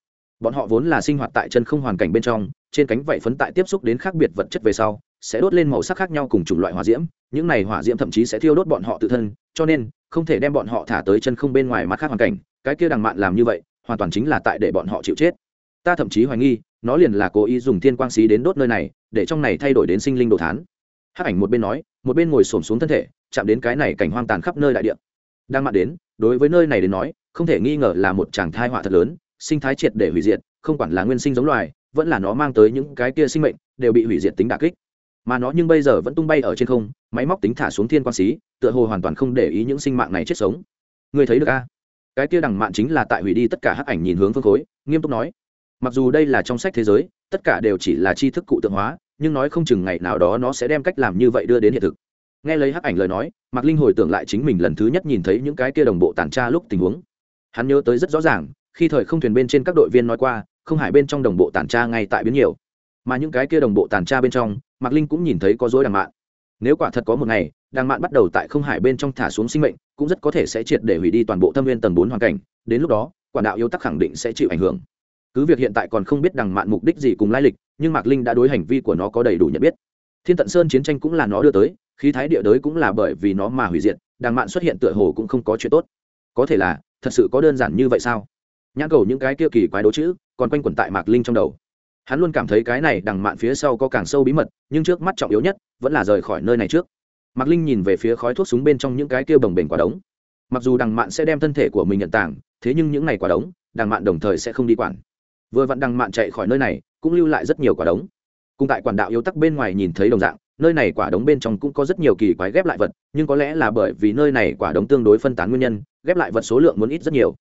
bọn họ vốn là sinh hoạt tại chân không hoàn cảnh bên trong, trên cánh vảy phấn tại tiếp xúc đến khác biệt vật chất về sau, sẽ đốt lên màu sắc khác nhau cùng chủng loại hỏa diễm. Những này hỏa diễm thậm chí sẽ thiêu đốt bọn họ tự thân, cho nên, không thể đem bọn họ thả tới chân không bên ngoài mặt khác hoàn cảnh. Cái kia đằng mạn làm như vậy, hoàn toàn chính là tại để bọn họ chịu chết. Ta thậm chí hoài nghi, nó liền là cố ý dùng thiên quang xí đến đốt nơi này, để trong này thay đổi đến sinh linh đồ thán. Hắc ảnh một bên nói, một bên ngồi xổm xuống thân thể, chạm đến cái này cảnh hoang tàn khắp nơi đại địa. Đang mạn đến, đối với nơi này đến nói, không thể nghi ngờ là một chàng thai họa thật lớn sinh thái triệt để hủy diệt, không quản là nguyên sinh giống loài, vẫn là nó mang tới những cái kia sinh mệnh, đều bị hủy diệt tính đà kích. Mà nó nhưng bây giờ vẫn tung bay ở trên không, máy móc tính thả xuống thiên quan xí, tựa hồ hoàn toàn không để ý những sinh mạng này chết sống. Người thấy được a? Cái kia đằng mạn chính là tại hủy đi tất cả hắc ảnh nhìn hướng phương khối, nghiêm túc nói. Mặc dù đây là trong sách thế giới, tất cả đều chỉ là tri thức cụ tượng hóa, nhưng nói không chừng ngày nào đó nó sẽ đem cách làm như vậy đưa đến hiện thực. Nghe lấy hắc ảnh lời nói, mạc linh hồi tưởng lại chính mình lần thứ nhất nhìn thấy những cái kia đồng bộ tàn tra lúc tình huống. Hắn nhớ tới rất rõ ràng khi thời không thuyền bên trên các đội viên nói qua, không hải bên trong đồng bộ tàn tra ngay tại biến nhiều. Mà những cái kia đồng bộ tàn tra bên trong, mạc linh cũng nhìn thấy có dối đằng mạn. Nếu quả thật có một ngày, đằng mạn bắt đầu tại không hải bên trong thả xuống sinh mệnh, cũng rất có thể sẽ triệt để hủy đi toàn bộ thâm viên tầng bốn hoàn cảnh, đến lúc đó quản đạo yếu tắc khẳng định sẽ chịu ảnh hưởng. Cứ việc hiện tại còn không biết đằng mạn mục đích gì cùng lai lịch, nhưng mạc linh đã đối hành vi của nó có đầy đủ nhận biết. Thiên tận sơn chiến tranh cũng là nó đưa tới, khí thái địa đới cũng là bởi vì nó mà hủy diệt, đằng mạn xuất hiện tựa hồ cũng không có chuyện tốt. Có thể là, thật sự có đơn giản như vậy sao? Nhãn cầu những cái kia kỳ quái đố chữ còn quanh quẩn tại mạc linh trong đầu hắn luôn cảm thấy cái này đằng mạn phía sau có càng sâu bí mật nhưng trước mắt trọng yếu nhất vẫn là rời khỏi nơi này trước mạc linh nhìn về phía khói thuốc súng bên trong những cái kia bồng bềnh quả đống mặc dù đằng mạn sẽ đem thân thể của mình nhận tảng thế nhưng những ngày quả đống đằng mạn đồng thời sẽ không đi quản vừa vặn đằng mạn chạy khỏi nơi này cũng lưu lại rất nhiều quả đống cùng tại quản đạo yếu tắc bên ngoài nhìn thấy đồng dạng nơi này quả đống bên trong cũng có rất nhiều kỳ quái ghép lại vật nhưng có lẽ là bởi vì nơi này quả đống tương đối phân tán nguyên nhân ghép lại vật số lượng muốn ít rất nhiều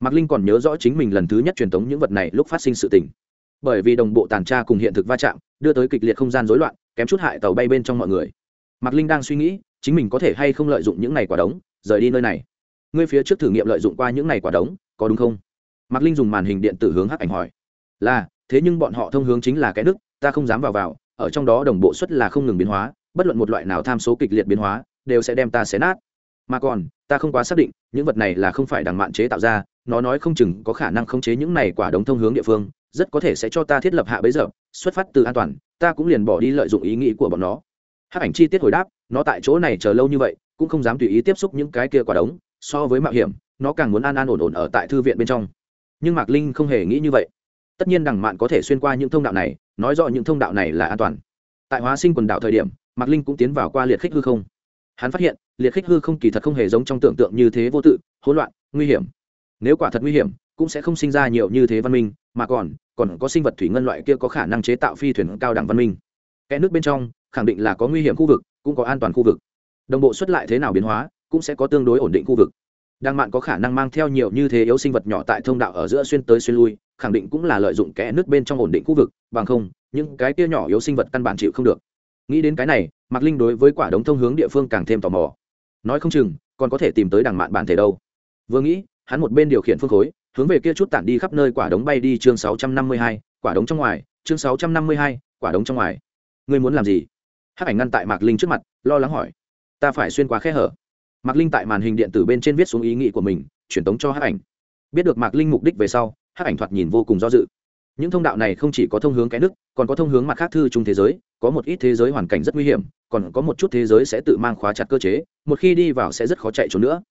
mạc linh còn nhớ rõ chính mình lần thứ nhất truyền thống những vật này lúc phát sinh sự tình. Bởi vì đồng bộ tàn tra cùng hiện thực va chạm, đưa tới kịch liệt không gian rối loạn, kém chút hại tàu bay bên trong mọi người. Mạc linh đang suy nghĩ, chính mình có thể hay không lợi dụng những này quả đống, rời đi nơi này. Ngươi phía trước thử nghiệm lợi dụng qua những này quả đống, có đúng không? Mạc linh dùng màn hình điện tử hướng hắc ảnh hỏi. Là, thế nhưng bọn họ thông hướng chính là cái đức ta không dám vào vào, ở trong đó đồng bộ suất là không ngừng biến hóa, bất luận một loại nào tham số kịch liệt biến hóa, đều sẽ đem ta xé nát mà còn, ta không quá xác định, những vật này là không phải đằng mạn chế tạo ra, nó nói không chừng có khả năng khống chế những này quả đống thông hướng địa phương, rất có thể sẽ cho ta thiết lập hạ bấy giờ, xuất phát từ an toàn, ta cũng liền bỏ đi lợi dụng ý nghĩ của bọn nó. Hắc ảnh chi tiết hồi đáp, nó tại chỗ này chờ lâu như vậy, cũng không dám tùy ý tiếp xúc những cái kia quả đống, so với mạo hiểm, nó càng muốn an an ổn ổn ở tại thư viện bên trong. Nhưng mạc linh không hề nghĩ như vậy. Tất nhiên đằng mạn có thể xuyên qua những thông đạo này, nói rõ những thông đạo này là an toàn. Tại hóa sinh quần đảo thời điểm, mạc linh cũng tiến vào qua liệt khích hư không hắn phát hiện, liệt khích hư không kỳ thật không hề giống trong tưởng tượng như thế vô tự, hỗn loạn, nguy hiểm. Nếu quả thật nguy hiểm, cũng sẽ không sinh ra nhiều như thế văn minh, mà còn còn có sinh vật thủy ngân loại kia có khả năng chế tạo phi thuyền cao đẳng văn minh. Kẽ nước bên trong, khẳng định là có nguy hiểm khu vực, cũng có an toàn khu vực. Đồng bộ xuất lại thế nào biến hóa, cũng sẽ có tương đối ổn định khu vực. Đang mạn có khả năng mang theo nhiều như thế yếu sinh vật nhỏ tại thông đạo ở giữa xuyên tới xuyên lui, khẳng định cũng là lợi dụng kẽ nước bên trong ổn định khu vực, bằng không, những cái kia nhỏ yếu sinh vật căn bản chịu không được nghĩ đến cái này, mạc linh đối với quả đống thông hướng địa phương càng thêm tò mò. Nói không chừng, còn có thể tìm tới đằng mạn bản thể đâu. Vừa nghĩ, hắn một bên điều khiển phương khối, hướng về kia chút tản đi khắp nơi quả đống bay đi chương sáu trăm năm mươi hai, quả đống trong ngoài, chương sáu trăm năm mươi hai, quả đống trong ngoài. Ngươi muốn làm gì? Hắc ảnh ngăn tại mạc linh trước mặt, lo lắng hỏi. Ta phải xuyên qua khe hở. Mạc linh tại màn hình điện tử bên trên viết xuống ý nghĩ của mình, truyền tống cho hắc ảnh. Biết được mạc linh mục đích về sau, hắc ảnh thoạt nhìn vô cùng do dự. Những thông đạo này không chỉ có thông hướng cái nước, còn có thông hướng mặt khác thư chung thế giới có một ít thế giới hoàn cảnh rất nguy hiểm, còn có một chút thế giới sẽ tự mang khóa chặt cơ chế, một khi đi vào sẽ rất khó chạy trốn nữa.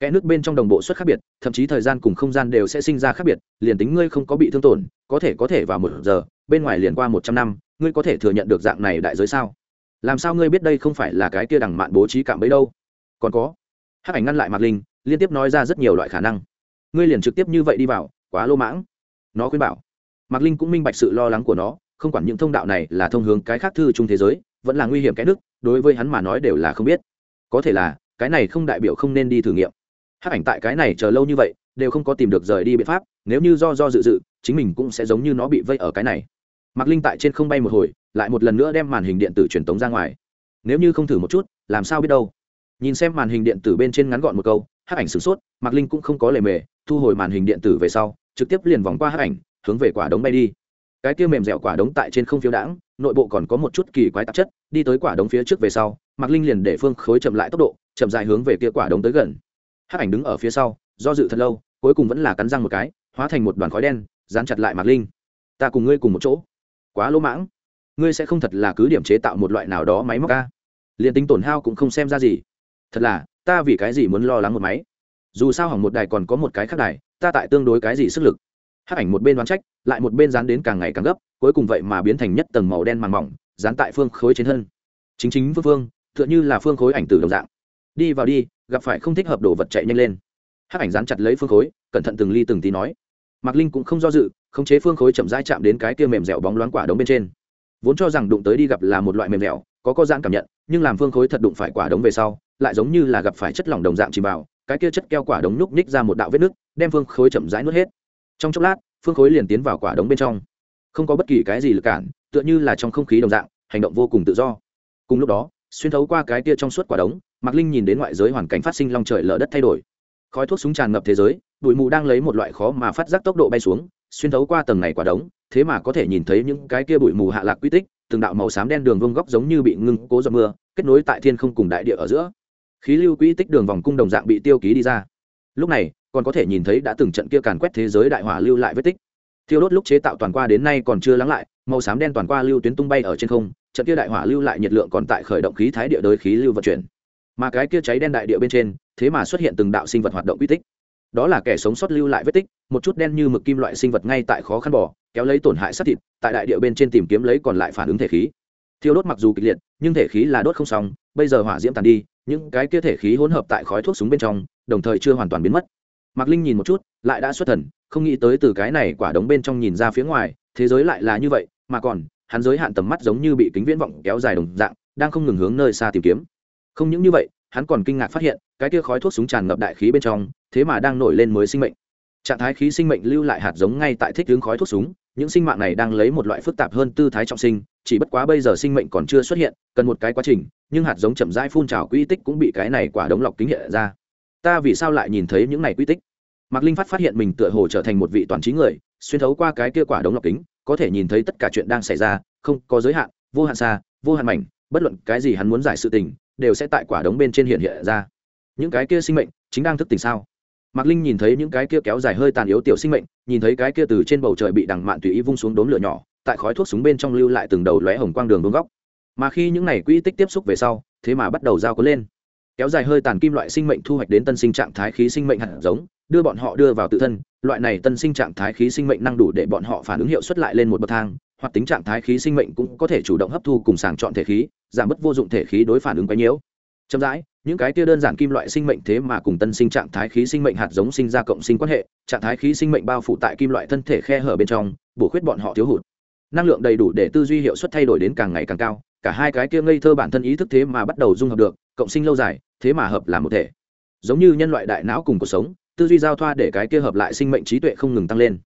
Kẽ nước bên trong đồng bộ suất khác biệt, thậm chí thời gian cùng không gian đều sẽ sinh ra khác biệt, liền tính ngươi không có bị thương tổn, có thể có thể vào một giờ, bên ngoài liền qua một trăm năm, ngươi có thể thừa nhận được dạng này đại giới sao? Làm sao ngươi biết đây không phải là cái kia đằng mạn bố trí cảm bấy đâu? Còn có, hắc ảnh ngăn lại mạc linh, liên tiếp nói ra rất nhiều loại khả năng. Ngươi liền trực tiếp như vậy đi vào, quá lô mãng. Nó khuyên bảo. Mạc linh cũng minh bạch sự lo lắng của nó không quản những thông đạo này là thông hướng cái khác thư chung thế giới, vẫn là nguy hiểm cái đức đối với hắn mà nói đều là không biết. Có thể là, cái này không đại biểu không nên đi thử nghiệm. Hắc ảnh tại cái này chờ lâu như vậy, đều không có tìm được rời đi biện pháp, nếu như do do dự dự, chính mình cũng sẽ giống như nó bị vây ở cái này. Mạc linh tại trên không bay một hồi, lại một lần nữa đem màn hình điện tử truyền tống ra ngoài. Nếu như không thử một chút, làm sao biết đâu? Nhìn xem màn hình điện tử bên trên ngắn gọn một câu, hắc ảnh sửng sốt, mạc linh cũng không có lề mề, thu hồi màn hình điện tử về sau, trực tiếp liền vòng qua hắc ảnh, hướng về quả đống bay đi cái kia mềm dẻo quả đống tại trên không phiếu đãng, nội bộ còn có một chút kỳ quái tạp chất, đi tới quả đống phía trước về sau, mạc linh liền để phương khối chậm lại tốc độ, chậm dài hướng về kia quả đống tới gần. Hắc ảnh đứng ở phía sau, do dự thật lâu, cuối cùng vẫn là cắn răng một cái, hóa thành một đoàn khói đen, dán chặt lại mạc linh. Ta cùng ngươi cùng một chỗ. Quá lỗ mãng. Ngươi sẽ không thật là cứ điểm chế tạo một loại nào đó máy móc ca liền tính tổn hao cũng không xem ra gì. Thật là, ta vì cái gì muốn lo lắng một máy? Dù sao hỏng một đài còn có một cái khác đài, ta tại tương đối cái gì sức lực? Hát ảnh một bên đoán trách, lại một bên dán đến càng ngày càng gấp, cuối cùng vậy mà biến thành nhất tầng màu đen màng mỏng, dán tại phương khối trên thân. Chính chính phương phương tựa như là phương khối ảnh từ đồng dạng. Đi vào đi, gặp phải không thích hợp đồ vật chạy nhanh lên. Hát ảnh dán chặt lấy phương khối, cẩn thận từng ly từng tí nói. Mạc linh cũng không do dự, khống chế phương khối chậm rãi chạm đến cái kia mềm dẻo bóng loáng quả đống bên trên. Vốn cho rằng đụng tới đi gặp là một loại mềm dẻo, có có giãn cảm nhận, nhưng làm phương khối thật đụng phải quả đống về sau, lại giống như là gặp phải chất lỏng đồng dạng chìm vào, cái kia chất keo quả đống nhúc ních ra một đạo vết nứt, đem phương khối chậm rãi nuốt hết trong chốc lát, phương khối liền tiến vào quả đống bên trong. Không có bất kỳ cái gì lực cản, tựa như là trong không khí đồng dạng, hành động vô cùng tự do. Cùng lúc đó, xuyên thấu qua cái kia trong suốt quả đống, mạc linh nhìn đến ngoại giới hoàn cảnh phát sinh long trời lở đất thay đổi. Khói thuốc súng tràn ngập thế giới, bụi mù đang lấy một loại khó mà phát giác tốc độ bay xuống, xuyên thấu qua tầng này quả đống, thế mà có thể nhìn thấy những cái kia bụi mù hạ lạc quy tích, từng đạo màu xám đen đường vông góc giống như bị ngưng cố giọt mưa, kết nối tại thiên không cùng đại địa ở giữa. Khí lưu quỹ tích đường vòng cung đồng dạng bị tiêu ký đi ra. Lúc này còn có thể nhìn thấy đã từng trận kia càn quét thế giới đại hỏa lưu lại vết tích. Thiêu đốt lúc chế tạo toàn qua đến nay còn chưa lắng lại, màu xám đen toàn qua lưu tuyến tung bay ở trên không, trận kia đại hỏa lưu lại nhiệt lượng còn tại khởi động khí thái địa đới khí lưu vận chuyển. Mà cái kia cháy đen đại địa bên trên, thế mà xuất hiện từng đạo sinh vật hoạt động uy tích. Đó là kẻ sống sót lưu lại vết tích, một chút đen như mực kim loại sinh vật ngay tại khó khăn bỏ kéo lấy tổn hại sát thịt, tại đại địa bên trên tìm kiếm lấy còn lại phản ứng thể khí. Thiêu đốt mặc dù kịch liệt, nhưng thể khí là đốt không xong, bây giờ hỏa diễm tàn đi, những cái kia thể khí hỗn hợp tại khói thuốc súng bên trong, đồng thời chưa hoàn toàn biến mất mạc linh nhìn một chút, lại đã xuất thần, không nghĩ tới từ cái này quả đống bên trong nhìn ra phía ngoài, thế giới lại là như vậy, mà còn, hắn giới hạn tầm mắt giống như bị kính viễn vọng kéo dài đồng dạng, đang không ngừng hướng nơi xa tìm kiếm. Không những như vậy, hắn còn kinh ngạc phát hiện, cái kia khói thuốc súng tràn ngập đại khí bên trong, thế mà đang nổi lên mới sinh mệnh. Trạng thái khí sinh mệnh lưu lại hạt giống ngay tại thích hướng khói thuốc súng, những sinh mạng này đang lấy một loại phức tạp hơn tư thái trọng sinh, chỉ bất quá bây giờ sinh mệnh còn chưa xuất hiện, cần một cái quá trình, nhưng hạt giống chậm rãi phun trào quy tích cũng bị cái này quả đống lọc kính hiện ra. Ta vì sao lại nhìn thấy những này quy tích? Mạc linh phát phát hiện mình tựa hồ trở thành một vị toàn trí người, xuyên thấu qua cái kia quả đống lọc kính, có thể nhìn thấy tất cả chuyện đang xảy ra, không có giới hạn, vô hạn xa, vô hạn mảnh, bất luận cái gì hắn muốn giải sự tình, đều sẽ tại quả đống bên trên hiện hiện ra. Những cái kia sinh mệnh, chính đang thức tỉnh sao? Mạc linh nhìn thấy những cái kia kéo dài hơi tàn yếu tiểu sinh mệnh, nhìn thấy cái kia từ trên bầu trời bị đằng mạn tùy ý vung xuống đốm lửa nhỏ, tại khói thuốc súng bên trong lưu lại từng đầu lóe hồng quang đường vương góc. Mà khi những này quỹ tích tiếp xúc về sau, thế mà bắt đầu giao có lên kéo dài hơi tàn kim loại sinh mệnh thu hoạch đến tân sinh trạng thái khí sinh mệnh hạt giống, đưa bọn họ đưa vào tự thân, loại này tân sinh trạng thái khí sinh mệnh năng đủ để bọn họ phản ứng hiệu suất lại lên một bậc thang, hoặc tính trạng thái khí sinh mệnh cũng có thể chủ động hấp thu cùng sàng chọn thể khí, giảm bớt vô dụng thể khí đối phản ứng quấy nhiễu chậm rãi, những cái kia đơn giản kim loại sinh mệnh thế mà cùng tân sinh trạng thái khí sinh mệnh hạt giống sinh ra cộng sinh quan hệ, trạng thái khí sinh mệnh bao phủ tại kim loại thân thể khe hở bên trong, bổ khuyết bọn họ thiếu hụt. Năng lượng đầy đủ để tư duy hiệu suất thay đổi đến càng ngày càng cao, cả hai cái kia ngây thơ bản thân ý thức thế mà bắt đầu dung hợp được, cộng sinh lâu dài thế mà hợp làm một thể. Giống như nhân loại đại não cùng cuộc sống, tư duy giao thoa để cái kia hợp lại sinh mệnh trí tuệ không ngừng tăng lên.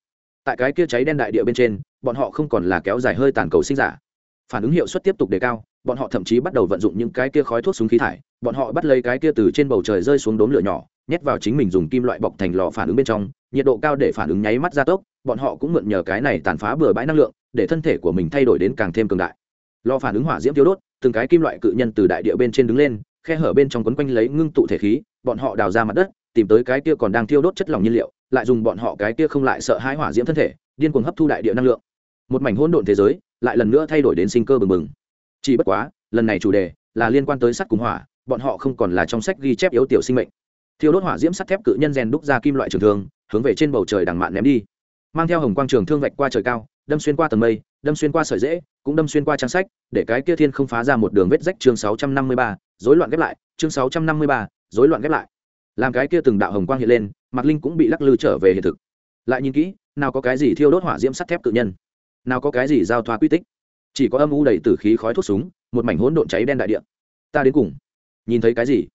Tại cái kia cháy đen đại địa bên trên, bọn họ không còn là kéo dài hơi tàn cầu sinh giả. Phản ứng hiệu suất tiếp tục đề cao, bọn họ thậm chí bắt đầu vận dụng những cái kia khói thuốc súng khí thải, bọn họ bắt lấy cái kia từ trên bầu trời rơi xuống đốm lửa nhỏ, nhét vào chính mình dùng kim loại bọc thành lò phản ứng bên trong, nhiệt độ cao để phản ứng nháy mắt gia tốc, bọn họ cũng mượn nhờ cái này tàn phá bừa bãi năng lượng, để thân thể của mình thay đổi đến càng thêm cường đại. Lò phản ứng hỏa diễm thiếu đốt, từng cái kim loại cự nhân từ đại địa bên trên đứng lên khe hở bên trong quấn quanh lấy ngưng tụ thể khí, bọn họ đào ra mặt đất, tìm tới cái kia còn đang thiêu đốt chất lỏng nhiên liệu, lại dùng bọn họ cái kia không lại sợ hãi hỏa diễm thân thể, điên cuồng hấp thu đại địa năng lượng. Một mảnh hỗn độn thế giới, lại lần nữa thay đổi đến sinh cơ bừng bừng. Chỉ bất quá, lần này chủ đề là liên quan tới sắt cùng hỏa, bọn họ không còn là trong sách ghi chép yếu tiểu sinh mệnh. Thiêu đốt hỏa diễm sắt thép cự nhân rèn đúc ra kim loại trường thương, hướng về trên bầu trời đằng mạn ném đi. Mang theo hồng quang trường thương vạch qua trời cao đâm xuyên qua tầng mây, đâm xuyên qua sợi dễ cũng đâm xuyên qua trang sách, để cái kia thiên không phá ra một đường vết rách chương sáu trăm năm mươi ba, rối loạn ghép lại, chương sáu trăm năm mươi ba, rối loạn ghép lại. Làm cái kia từng đạo hồng quang hiện lên, mạc linh cũng bị lắc lư trở về hiện thực. Lại nhìn kỹ, nào có cái gì thiêu đốt hỏa diễm sắt thép cự nhân? Nào có cái gì giao thoa quy tích? Chỉ có âm u đầy tử khí khói thuốc súng, một mảnh hỗn độn cháy đen đại địa. Ta đến cùng, nhìn thấy cái gì?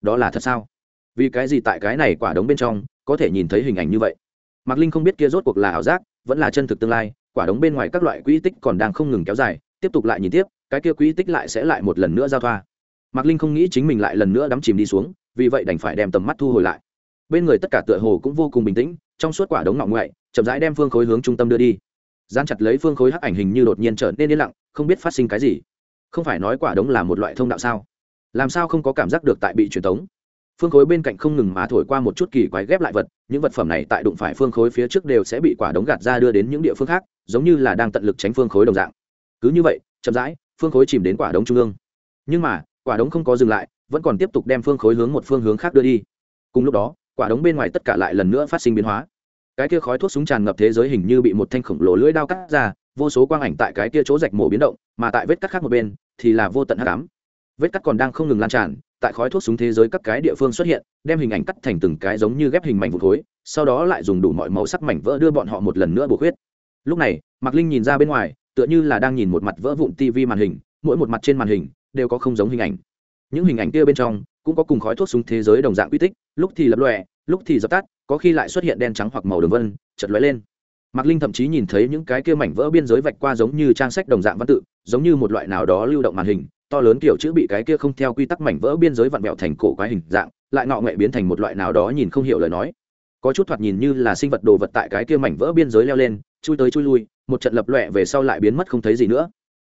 Đó là thật sao? Vì cái gì tại cái này quả đống bên trong, có thể nhìn thấy hình ảnh như vậy? Mạc linh không biết kia rốt cuộc là ảo giác, vẫn là chân thực tương lai quả đống bên ngoài các loại quỹ tích còn đang không ngừng kéo dài, tiếp tục lại nhìn tiếp, cái kia quỹ tích lại sẽ lại một lần nữa giao thoa. Mạc linh không nghĩ chính mình lại lần nữa đắm chìm đi xuống, vì vậy đành phải đem tầm mắt thu hồi lại. Bên người tất cả tựa hồ cũng vô cùng bình tĩnh, trong suốt quả đống ngọng ngoại, chậm rãi đem phương khối hướng trung tâm đưa đi. Gian chặt lấy phương khối hắc ảnh hình như đột nhiên trở nên yên lặng, không biết phát sinh cái gì. Không phải nói quả đống là một loại thông đạo sao? Làm sao không có cảm giác được tại bị truyền tống? Phương khối bên cạnh không ngừng mà thổi qua một chút kỳ quái ghép lại vật, những vật phẩm này tại đụng phải phương khối phía trước đều sẽ bị quả đống gạt ra đưa đến những địa phương khác, giống như là đang tận lực tránh phương khối đồng dạng. Cứ như vậy, chậm rãi, phương khối chìm đến quả đống trung ương. Nhưng mà, quả đống không có dừng lại, vẫn còn tiếp tục đem phương khối hướng một phương hướng khác đưa đi. Cùng lúc đó, quả đống bên ngoài tất cả lại lần nữa phát sinh biến hóa. Cái kia khói thuốc súng tràn ngập thế giới hình như bị một thanh khổng lồ lưỡi đao cắt ra, vô số quang ảnh tại cái kia chỗ rạch mổ biến động, mà tại vết cắt khác một bên, thì là vô tận hắc ám. Vết cắt còn đang không ngừng lan tràn tại khói thuốc súng thế giới các cái địa phương xuất hiện, đem hình ảnh cắt thành từng cái giống như ghép hình mảnh vụn khối, sau đó lại dùng đủ mọi màu sắc mảnh vỡ đưa bọn họ một lần nữa bổ khuyết. Lúc này, mạc linh nhìn ra bên ngoài, tựa như là đang nhìn một mặt vỡ vụn tv màn hình, mỗi một mặt trên màn hình đều có không giống hình ảnh. Những hình ảnh kia bên trong cũng có cùng khói thuốc súng thế giới đồng dạng quy tích, lúc thì lập lòe, lúc thì dập tắt, có khi lại xuất hiện đen trắng hoặc màu đường vân chật lóe lên. Mạc linh thậm chí nhìn thấy những cái kia mảnh vỡ biên giới vạch qua giống như trang sách đồng dạng văn tự, giống như một loại nào đó lưu động màn hình to lớn kiểu chữ bị cái kia không theo quy tắc mảnh vỡ biên giới vặn vẹo thành cổ quái hình dạng, lại ngọ nghệ biến thành một loại nào đó nhìn không hiểu lời nói. Có chút thoạt nhìn như là sinh vật đồ vật tại cái kia mảnh vỡ biên giới leo lên, chui tới chui lui, một trận lập lọe về sau lại biến mất không thấy gì nữa.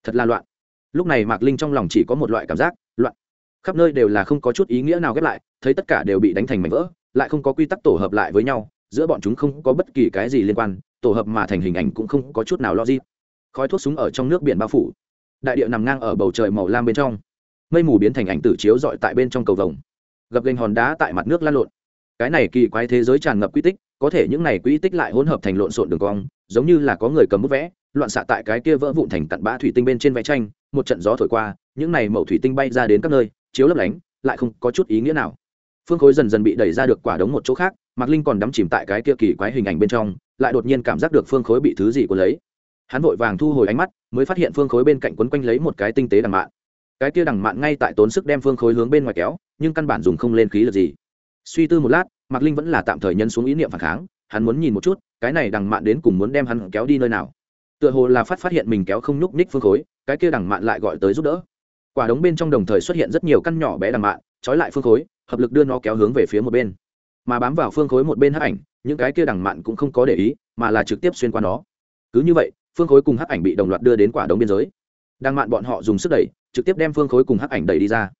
Thật là loạn. Lúc này mạc linh trong lòng chỉ có một loại cảm giác, loạn. Khắp nơi đều là không có chút ý nghĩa nào ghép lại, thấy tất cả đều bị đánh thành mảnh vỡ, lại không có quy tắc tổ hợp lại với nhau, giữa bọn chúng không có bất kỳ cái gì liên quan, tổ hợp mà thành hình ảnh cũng không có chút nào lo gì. khói thuốc súng ở trong nước biển bao phủ đại địa nằm ngang ở bầu trời màu lam bên trong. Mây mù biến thành ảnh tử chiếu dọi tại bên trong cầu vồng. Gập gành hòn đá tại mặt nước lan lộn. Cái này kỳ quái thế giới tràn ngập quy tích, có thể những này quy tích lại hỗn hợp thành lộn xộn đường cong, giống như là có người cầm bút vẽ, loạn xạ tại cái kia vỡ vụn thành cặn bã thủy tinh bên trên vẽ tranh, một trận gió thổi qua, những này mẩu thủy tinh bay ra đến các nơi, chiếu lấp lánh, lại không có chút ý nghĩa nào. Phương khối dần dần bị đẩy ra được quả đống một chỗ khác, mạc linh còn đắm chìm tại cái kia kỳ quái hình ảnh bên trong, lại đột nhiên cảm giác được phương khối bị thứ gì của lấy hắn vội vàng thu hồi ánh mắt, mới phát hiện phương khối bên cạnh quấn quanh lấy một cái tinh tế đằng mạn. Cái kia đằng mạn ngay tại tốn sức đem phương khối hướng bên ngoài kéo, nhưng căn bản dùng không lên khí lực gì. Suy tư một lát, mạc linh vẫn là tạm thời nhân xuống ý niệm phản kháng, hắn muốn nhìn một chút, cái này đằng mạn đến cùng muốn đem hắn kéo đi nơi nào. Tựa hồ là phát phát hiện mình kéo không nhúc ních phương khối, cái kia đằng mạn lại gọi tới giúp đỡ. Quả đống bên trong đồng thời xuất hiện rất nhiều căn nhỏ bé đằng mạn, trói lại phương khối, hợp lực đưa nó kéo hướng về phía một bên. Mà bám vào phương khối một bên hấp ảnh, những cái kia đằng mạn cũng không có để ý, mà là trực tiếp xuyên qua nó. Cứ như vậy phương khối cùng hắc ảnh bị đồng loạt đưa đến quả đống biên giới. Đang mạn bọn họ dùng sức đẩy, trực tiếp đem phương khối cùng hắc ảnh đẩy đi ra.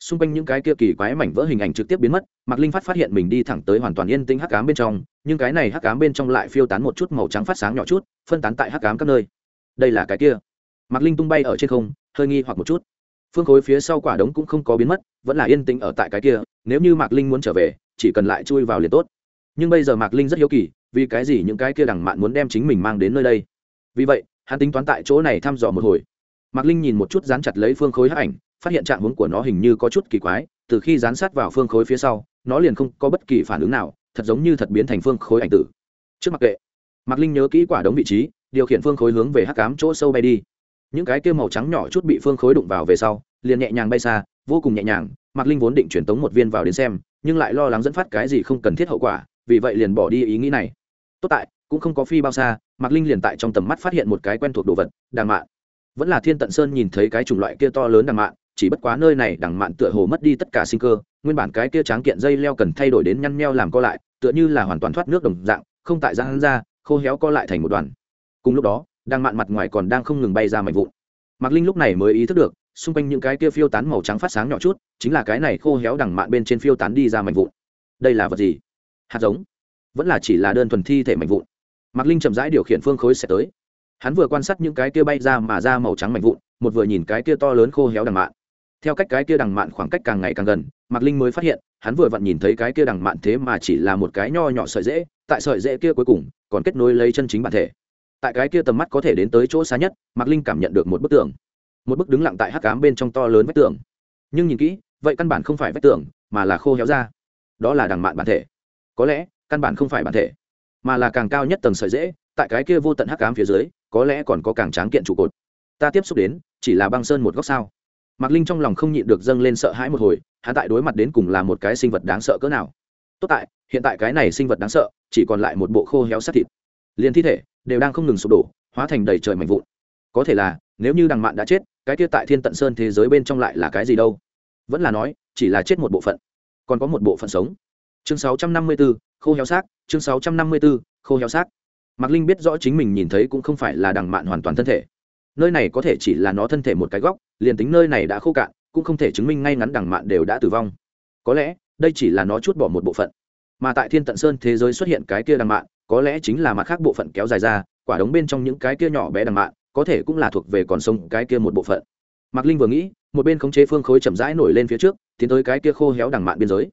Xung quanh những cái kia kỳ quái mảnh vỡ hình ảnh trực tiếp biến mất, mạc linh phát phát hiện mình đi thẳng tới hoàn toàn yên tĩnh hắc cám bên trong, nhưng cái này hắc cám bên trong lại phiêu tán một chút màu trắng phát sáng nhỏ chút, phân tán tại hắc cám các nơi. Đây là cái kia. Mạc linh tung bay ở trên không, hơi nghi hoặc một chút. Phương khối phía sau quả đống cũng không có biến mất, vẫn là yên tĩnh ở tại cái kia, nếu như mạc linh muốn trở về, chỉ cần lại chui vào liền tốt. Nhưng bây giờ mạc linh rất hiếu kỳ, vì cái gì những cái kia đằng mạn muốn đem chính mình mang đến nơi đây? Vì vậy, hắn tính toán tại chỗ này thăm dò một hồi. Mạc linh nhìn một chút dán chặt lấy phương khối hắc ảnh, phát hiện trạng hướng của nó hình như có chút kỳ quái, từ khi dán sát vào phương khối phía sau, nó liền không có bất kỳ phản ứng nào, thật giống như thật biến thành phương khối ảnh tử. Trước mặc kệ, mạc linh nhớ kỹ quả đống vị trí, điều khiển phương khối hướng về hắc cám chỗ sâu bay đi. Những cái kia màu trắng nhỏ chút bị phương khối đụng vào về sau, liền nhẹ nhàng bay xa, vô cùng nhẹ nhàng, mạc linh vốn định chuyển tống một viên vào đến xem, nhưng lại lo lắng dẫn phát cái gì không cần thiết hậu quả, vì vậy liền bỏ đi ý nghĩ này. Tốt tại cũng không có phi bao xa, mạc linh liền tại trong tầm mắt phát hiện một cái quen thuộc đồ vật đàng mạn. Vẫn là thiên tận sơn nhìn thấy cái chủng loại kia to lớn đàng mạn, chỉ bất quá nơi này đằng mạn tựa hồ mất đi tất cả sinh cơ, nguyên bản cái kia tráng kiện dây leo cần thay đổi đến nhăn meo làm co lại, tựa như là hoàn toàn thoát nước đồng dạng, không tại giang ra, khô héo co lại thành một đoàn. Cùng lúc đó, đằng mạn mặt ngoài còn đang không ngừng bay ra mạnh vụn. Mạc linh lúc này mới ý thức được, xung quanh những cái kia phiêu tán màu trắng phát sáng nhỏ chút, chính là cái này khô héo đằng mạn bên trên phiêu tán đi ra mạnh vụn. Đây là vật gì? Hạt giống. Vẫn là chỉ là đơn thuần thi thể mạnh vụn mạc linh chậm rãi điều khiển phương khối sẽ tới. Hắn vừa quan sát những cái kia bay ra mà ra màu trắng mạnh vụn, một vừa nhìn cái kia to lớn khô héo đằng mạn. Theo cách cái kia đằng mạn khoảng cách càng ngày càng gần, mạc linh mới phát hiện, hắn vừa vặn nhìn thấy cái kia đằng mạn thế mà chỉ là một cái nho nhỏ sợi dễ, tại sợi dễ kia cuối cùng, còn kết nối lấy chân chính bản thể. Tại cái kia tầm mắt có thể đến tới chỗ xa nhất, mạc linh cảm nhận được một bức tường. Một bức đứng lặng tại hắc cám bên trong to lớn vách tường. Nhưng nhìn kỹ, vậy căn bản không phải vách tường, mà là khô héo ra. Đó là đằng mạn bản thể. Có lẽ, căn bản không phải bản thể mà là càng cao nhất tầng sợi dễ, tại cái kia vô tận hắc cám phía dưới, có lẽ còn có càng tráng kiện trụ cột. Ta tiếp xúc đến, chỉ là băng sơn một góc sao? Mạc linh trong lòng không nhịn được dâng lên sợ hãi một hồi, hắn tại đối mặt đến cùng là một cái sinh vật đáng sợ cỡ nào. Tốt tại, hiện tại cái này sinh vật đáng sợ, chỉ còn lại một bộ khô héo sát thịt. Liền thi thể, đều đang không ngừng sụp đổ, hóa thành đầy trời mạnh vụn. Có thể là, nếu như đằng mạn đã chết, cái kia tại thiên tận sơn thế giới bên trong lại là cái gì đâu? Vẫn là nói, chỉ là chết một bộ phận. Còn có một bộ phận sống chương 654, khô héo xác. Chương 654, khô héo xác. Mạc linh biết rõ chính mình nhìn thấy cũng không phải là đằng mạn hoàn toàn thân thể. Nơi này có thể chỉ là nó thân thể một cái góc liền tính nơi này đã khô cạn cũng không thể chứng minh ngay ngắn đằng mạn đều đã tử vong. Có lẽ đây chỉ là nó chút bỏ một bộ phận. Mà tại thiên tận sơn thế giới xuất hiện cái kia đằng mạn có lẽ chính là mặt khác bộ phận kéo dài ra quả đống bên trong những cái kia nhỏ bé đằng mạn có thể cũng là thuộc về còn sống cái kia một bộ phận. Mạc linh vừa nghĩ một bên khống chế phương khối chậm rãi nổi lên phía trước tiến tới cái kia khô héo đằng mạn biên giới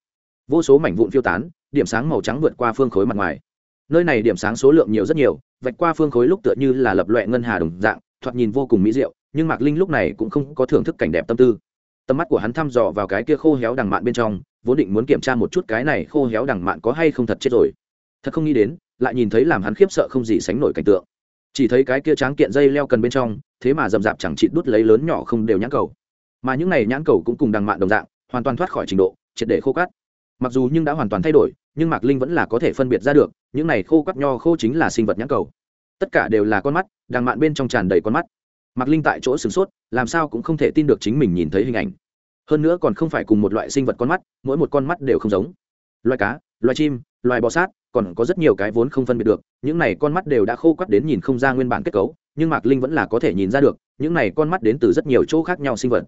vô số mảnh vụn phiêu tán, điểm sáng màu trắng vượt qua phương khối mặt ngoài. Nơi này điểm sáng số lượng nhiều rất nhiều, vạch qua phương khối lúc tựa như là lập loẹ ngân hà đồng dạng, thoạt nhìn vô cùng mỹ diệu, nhưng mạc linh lúc này cũng không có thưởng thức cảnh đẹp tâm tư. Tầm mắt của hắn thăm dò vào cái kia khô héo đằng mạn bên trong, vốn định muốn kiểm tra một chút cái này khô héo đằng mạn có hay không thật chết rồi. Thật không nghĩ đến, lại nhìn thấy làm hắn khiếp sợ không gì sánh nổi cảnh tượng. Chỉ thấy cái kia tráng kiện dây leo cần bên trong, thế mà rậm rạp chẳng chị đút lấy lớn nhỏ không đều nhãn cầu. Mà những này nhãn cầu cũng cùng đằng mạn đồng dạng, hoàn toàn thoát khỏi trình độ, triệt để khô cát mặc dù nhưng đã hoàn toàn thay đổi, nhưng mạc linh vẫn là có thể phân biệt ra được, những này khô quắt nho khô chính là sinh vật nhãn cầu. Tất cả đều là con mắt, đằng mạn bên trong tràn đầy con mắt. Mạc linh tại chỗ sửng sốt, làm sao cũng không thể tin được chính mình nhìn thấy hình ảnh. Hơn nữa còn không phải cùng một loại sinh vật con mắt, mỗi một con mắt đều không giống. Loài cá, loài chim, loài bò sát, còn có rất nhiều cái vốn không phân biệt được, những này con mắt đều đã khô quắt đến nhìn không ra nguyên bản kết cấu, nhưng mạc linh vẫn là có thể nhìn ra được, những này con mắt đến từ rất nhiều chỗ khác nhau sinh vật.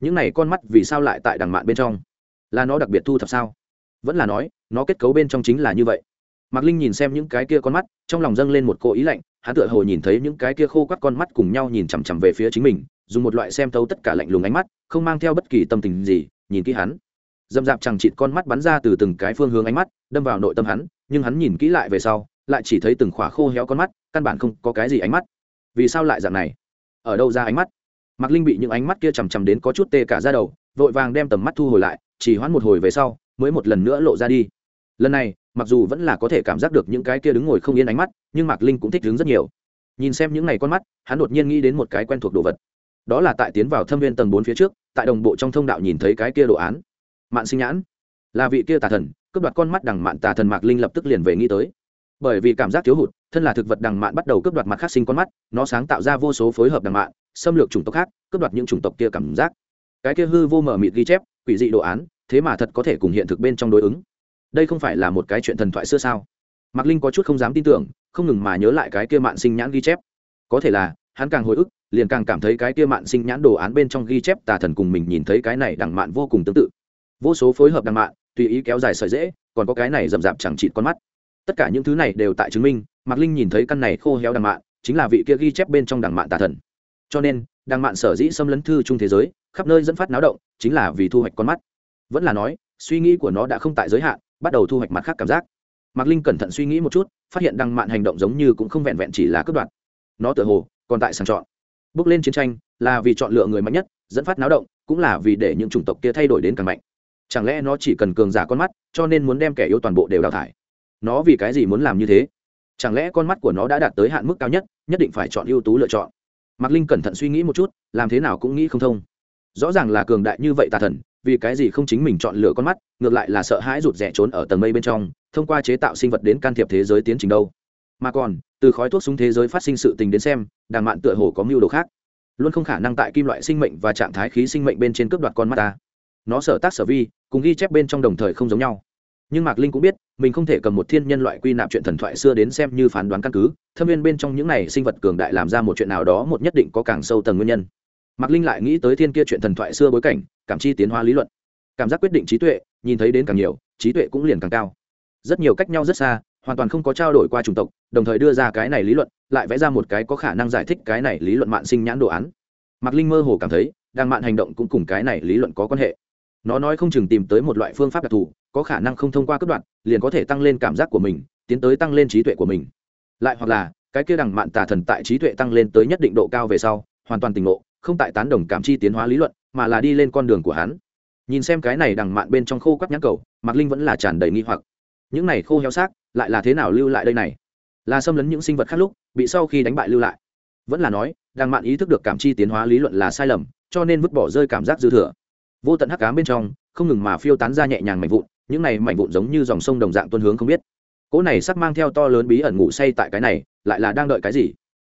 Những này con mắt vì sao lại tại đằng mạn bên trong? Là nó đặc biệt thu thập sao? Vẫn là nói, nó kết cấu bên trong chính là như vậy. Mạc linh nhìn xem những cái kia con mắt, trong lòng dâng lên một cô ý lạnh, hắn tựa hồ nhìn thấy những cái kia khô quắt con mắt cùng nhau nhìn chằm chằm về phía chính mình, dùng một loại xem thấu tất cả lạnh lùng ánh mắt, không mang theo bất kỳ tâm tình gì, nhìn kỹ hắn. Dâm dạp chẳng chịt con mắt bắn ra từ từng cái phương hướng ánh mắt, đâm vào nội tâm hắn, nhưng hắn nhìn kỹ lại về sau, lại chỉ thấy từng khỏa khô héo con mắt, căn bản không có cái gì ánh mắt. Vì sao lại dạng này? Ở đâu ra ánh mắt? Mạc linh bị những ánh mắt kia chằm chằm đến có chút tê cả ra đầu, vội vàng đem tầm mắt thu hồi lại, chỉ hoãn một hồi về sau mới một lần nữa lộ ra đi. Lần này, mặc dù vẫn là có thể cảm giác được những cái kia đứng ngồi không yên ánh mắt, nhưng mạc linh cũng thích đứng rất nhiều. Nhìn xem những n à y con mắt, hắn đột nhiên nghĩ đến một cái quen thuộc đồ vật. Đó là tại tiến vào thâm viên tầng bốn phía trước, tại đồng bộ trong thông đạo nhìn thấy cái kia đồ án. Mạn sinh nhãn. Là vị kia tà thần, cướp đoạt con mắt đằng mạn tà thần mạc linh lập tức liền về nghĩ tới. Bởi vì cảm giác thiếu hụt, thân là thực vật đằng mạn bắt đầu cướp đoạt mặt khác sinh con mắt, nó sáng tạo ra vô số phối hợp đằng mạn, xâm lược chủng tộc khác, cướp đoạt những chủng tộc kia cảm giác. Cái kia hư vô mở mịt ghi chép quỷ dị đồ án, thế mà thật có thể cùng hiện thực bên trong đối ứng. Đây không phải là một cái chuyện thần thoại xưa sao? Mạc linh có chút không dám tin tưởng, không ngừng mà nhớ lại cái kia mạn sinh nhãn ghi chép. Có thể là, hắn càng hồi ức, liền càng cảm thấy cái kia mạn sinh nhãn đồ án bên trong ghi chép tà thần cùng mình nhìn thấy cái này đằng mạn vô cùng tương tự. Vô số phối hợp đằng mạn, tùy ý kéo dài sợi dễ, còn có cái này rậm rạp chẳng chịt con mắt. Tất cả những thứ này đều tại chứng minh, mạc linh nhìn thấy căn này khô héo đằng mạn, chính là vị kia ghi chép bên trong đằng mạn tà thần. Cho nên, đằng mạn sở dĩ xâm lấn thư trung thế giới khắp nơi dẫn phát náo động, chính là vì thu hoạch con mắt. Vẫn là nói, suy nghĩ của nó đã không tại giới hạn, bắt đầu thu hoạch mặt khác cảm giác. Mạc linh cẩn thận suy nghĩ một chút, phát hiện đăng mạn hành động giống như cũng không vẹn vẹn chỉ là cướp đoạt. Nó tự hồ còn tại sàng chọn. Bước lên chiến tranh, là vì chọn lựa người mạnh nhất, dẫn phát náo động, cũng là vì để những chủng tộc kia thay đổi đến càng mạnh. Chẳng lẽ nó chỉ cần cường giả con mắt, cho nên muốn đem kẻ yếu toàn bộ đều đào thải? Nó vì cái gì muốn làm như thế? Chẳng lẽ con mắt của nó đã đạt tới hạn mức cao nhất nhất định phải chọn ưu tú lựa chọn? Mạc linh cẩn thận suy nghĩ một chút, làm thế nào cũng nghĩ không thông rõ ràng là cường đại như vậy tà thần, vì cái gì không chính mình chọn lựa con mắt, ngược lại là sợ hãi rụt rẽ trốn ở tầng mây bên trong, thông qua chế tạo sinh vật đến can thiệp thế giới tiến trình đâu. Mà còn, từ khói thuốc súng thế giới phát sinh sự tình đến xem, đàng mạn tựa hồ có mưu đồ khác. Luôn không khả năng tại kim loại sinh mệnh và trạng thái khí sinh mệnh bên trên cướp đoạt con mắt ta. Nó sở tác sở vi, cùng ghi chép bên trong đồng thời không giống nhau. Nhưng mạc linh cũng biết, mình không thể cầm một thiên nhân loại quy nạp chuyện thần thoại xưa đến xem như phán đoán căn cứ, thâm viên bên trong những này sinh vật cường đại làm ra một chuyện nào đó một nhất định có càng sâu tầng nguyên nhân mạc linh lại nghĩ tới thiên kia chuyện thần thoại xưa bối cảnh, cảm chi tiến hóa lý luận. Cảm giác quyết định trí tuệ, nhìn thấy đến càng nhiều, trí tuệ cũng liền càng cao. Rất nhiều cách nhau rất xa, hoàn toàn không có trao đổi qua chủng tộc, đồng thời đưa ra cái này lý luận, lại vẽ ra một cái có khả năng giải thích cái này lý luận mạng sinh nhãn đồ án. Mạc linh mơ hồ cảm thấy, đang mạn hành động cũng cùng cái này lý luận có quan hệ. Nó nói không chừng tìm tới một loại phương pháp đặc thù, có khả năng không thông qua cấp đoạn, liền có thể tăng lên cảm giác của mình, tiến tới tăng lên trí tuệ của mình. Lại hoặc là, cái kia đằng mạn tà thần tại trí tuệ tăng lên tới nhất định độ cao về sau, hoàn toàn tỉnh ngộ không tại tán đồng cảm chi tiến hóa lý luận, mà là đi lên con đường của hắn. Nhìn xem cái này đằng mạn bên trong khô quắc nhãn cầu, mạc linh vẫn là tràn đầy nghi hoặc. Những này khô heo xác, lại là thế nào lưu lại đây này? Là xâm lấn những sinh vật khác lúc, bị sau khi đánh bại lưu lại. Vẫn là nói, đằng mạn ý thức được cảm chi tiến hóa lý luận là sai lầm, cho nên vứt bỏ rơi cảm giác dư thừa. Vô tận hắc cám bên trong, không ngừng mà phiêu tán ra nhẹ nhàng mảnh vụn, những này mảnh vụn giống như dòng sông đồng dạng tuân hướng không biết. Cỗ này sắc mang theo to lớn bí ẩn ngủ say tại cái này, lại là đang đợi cái gì?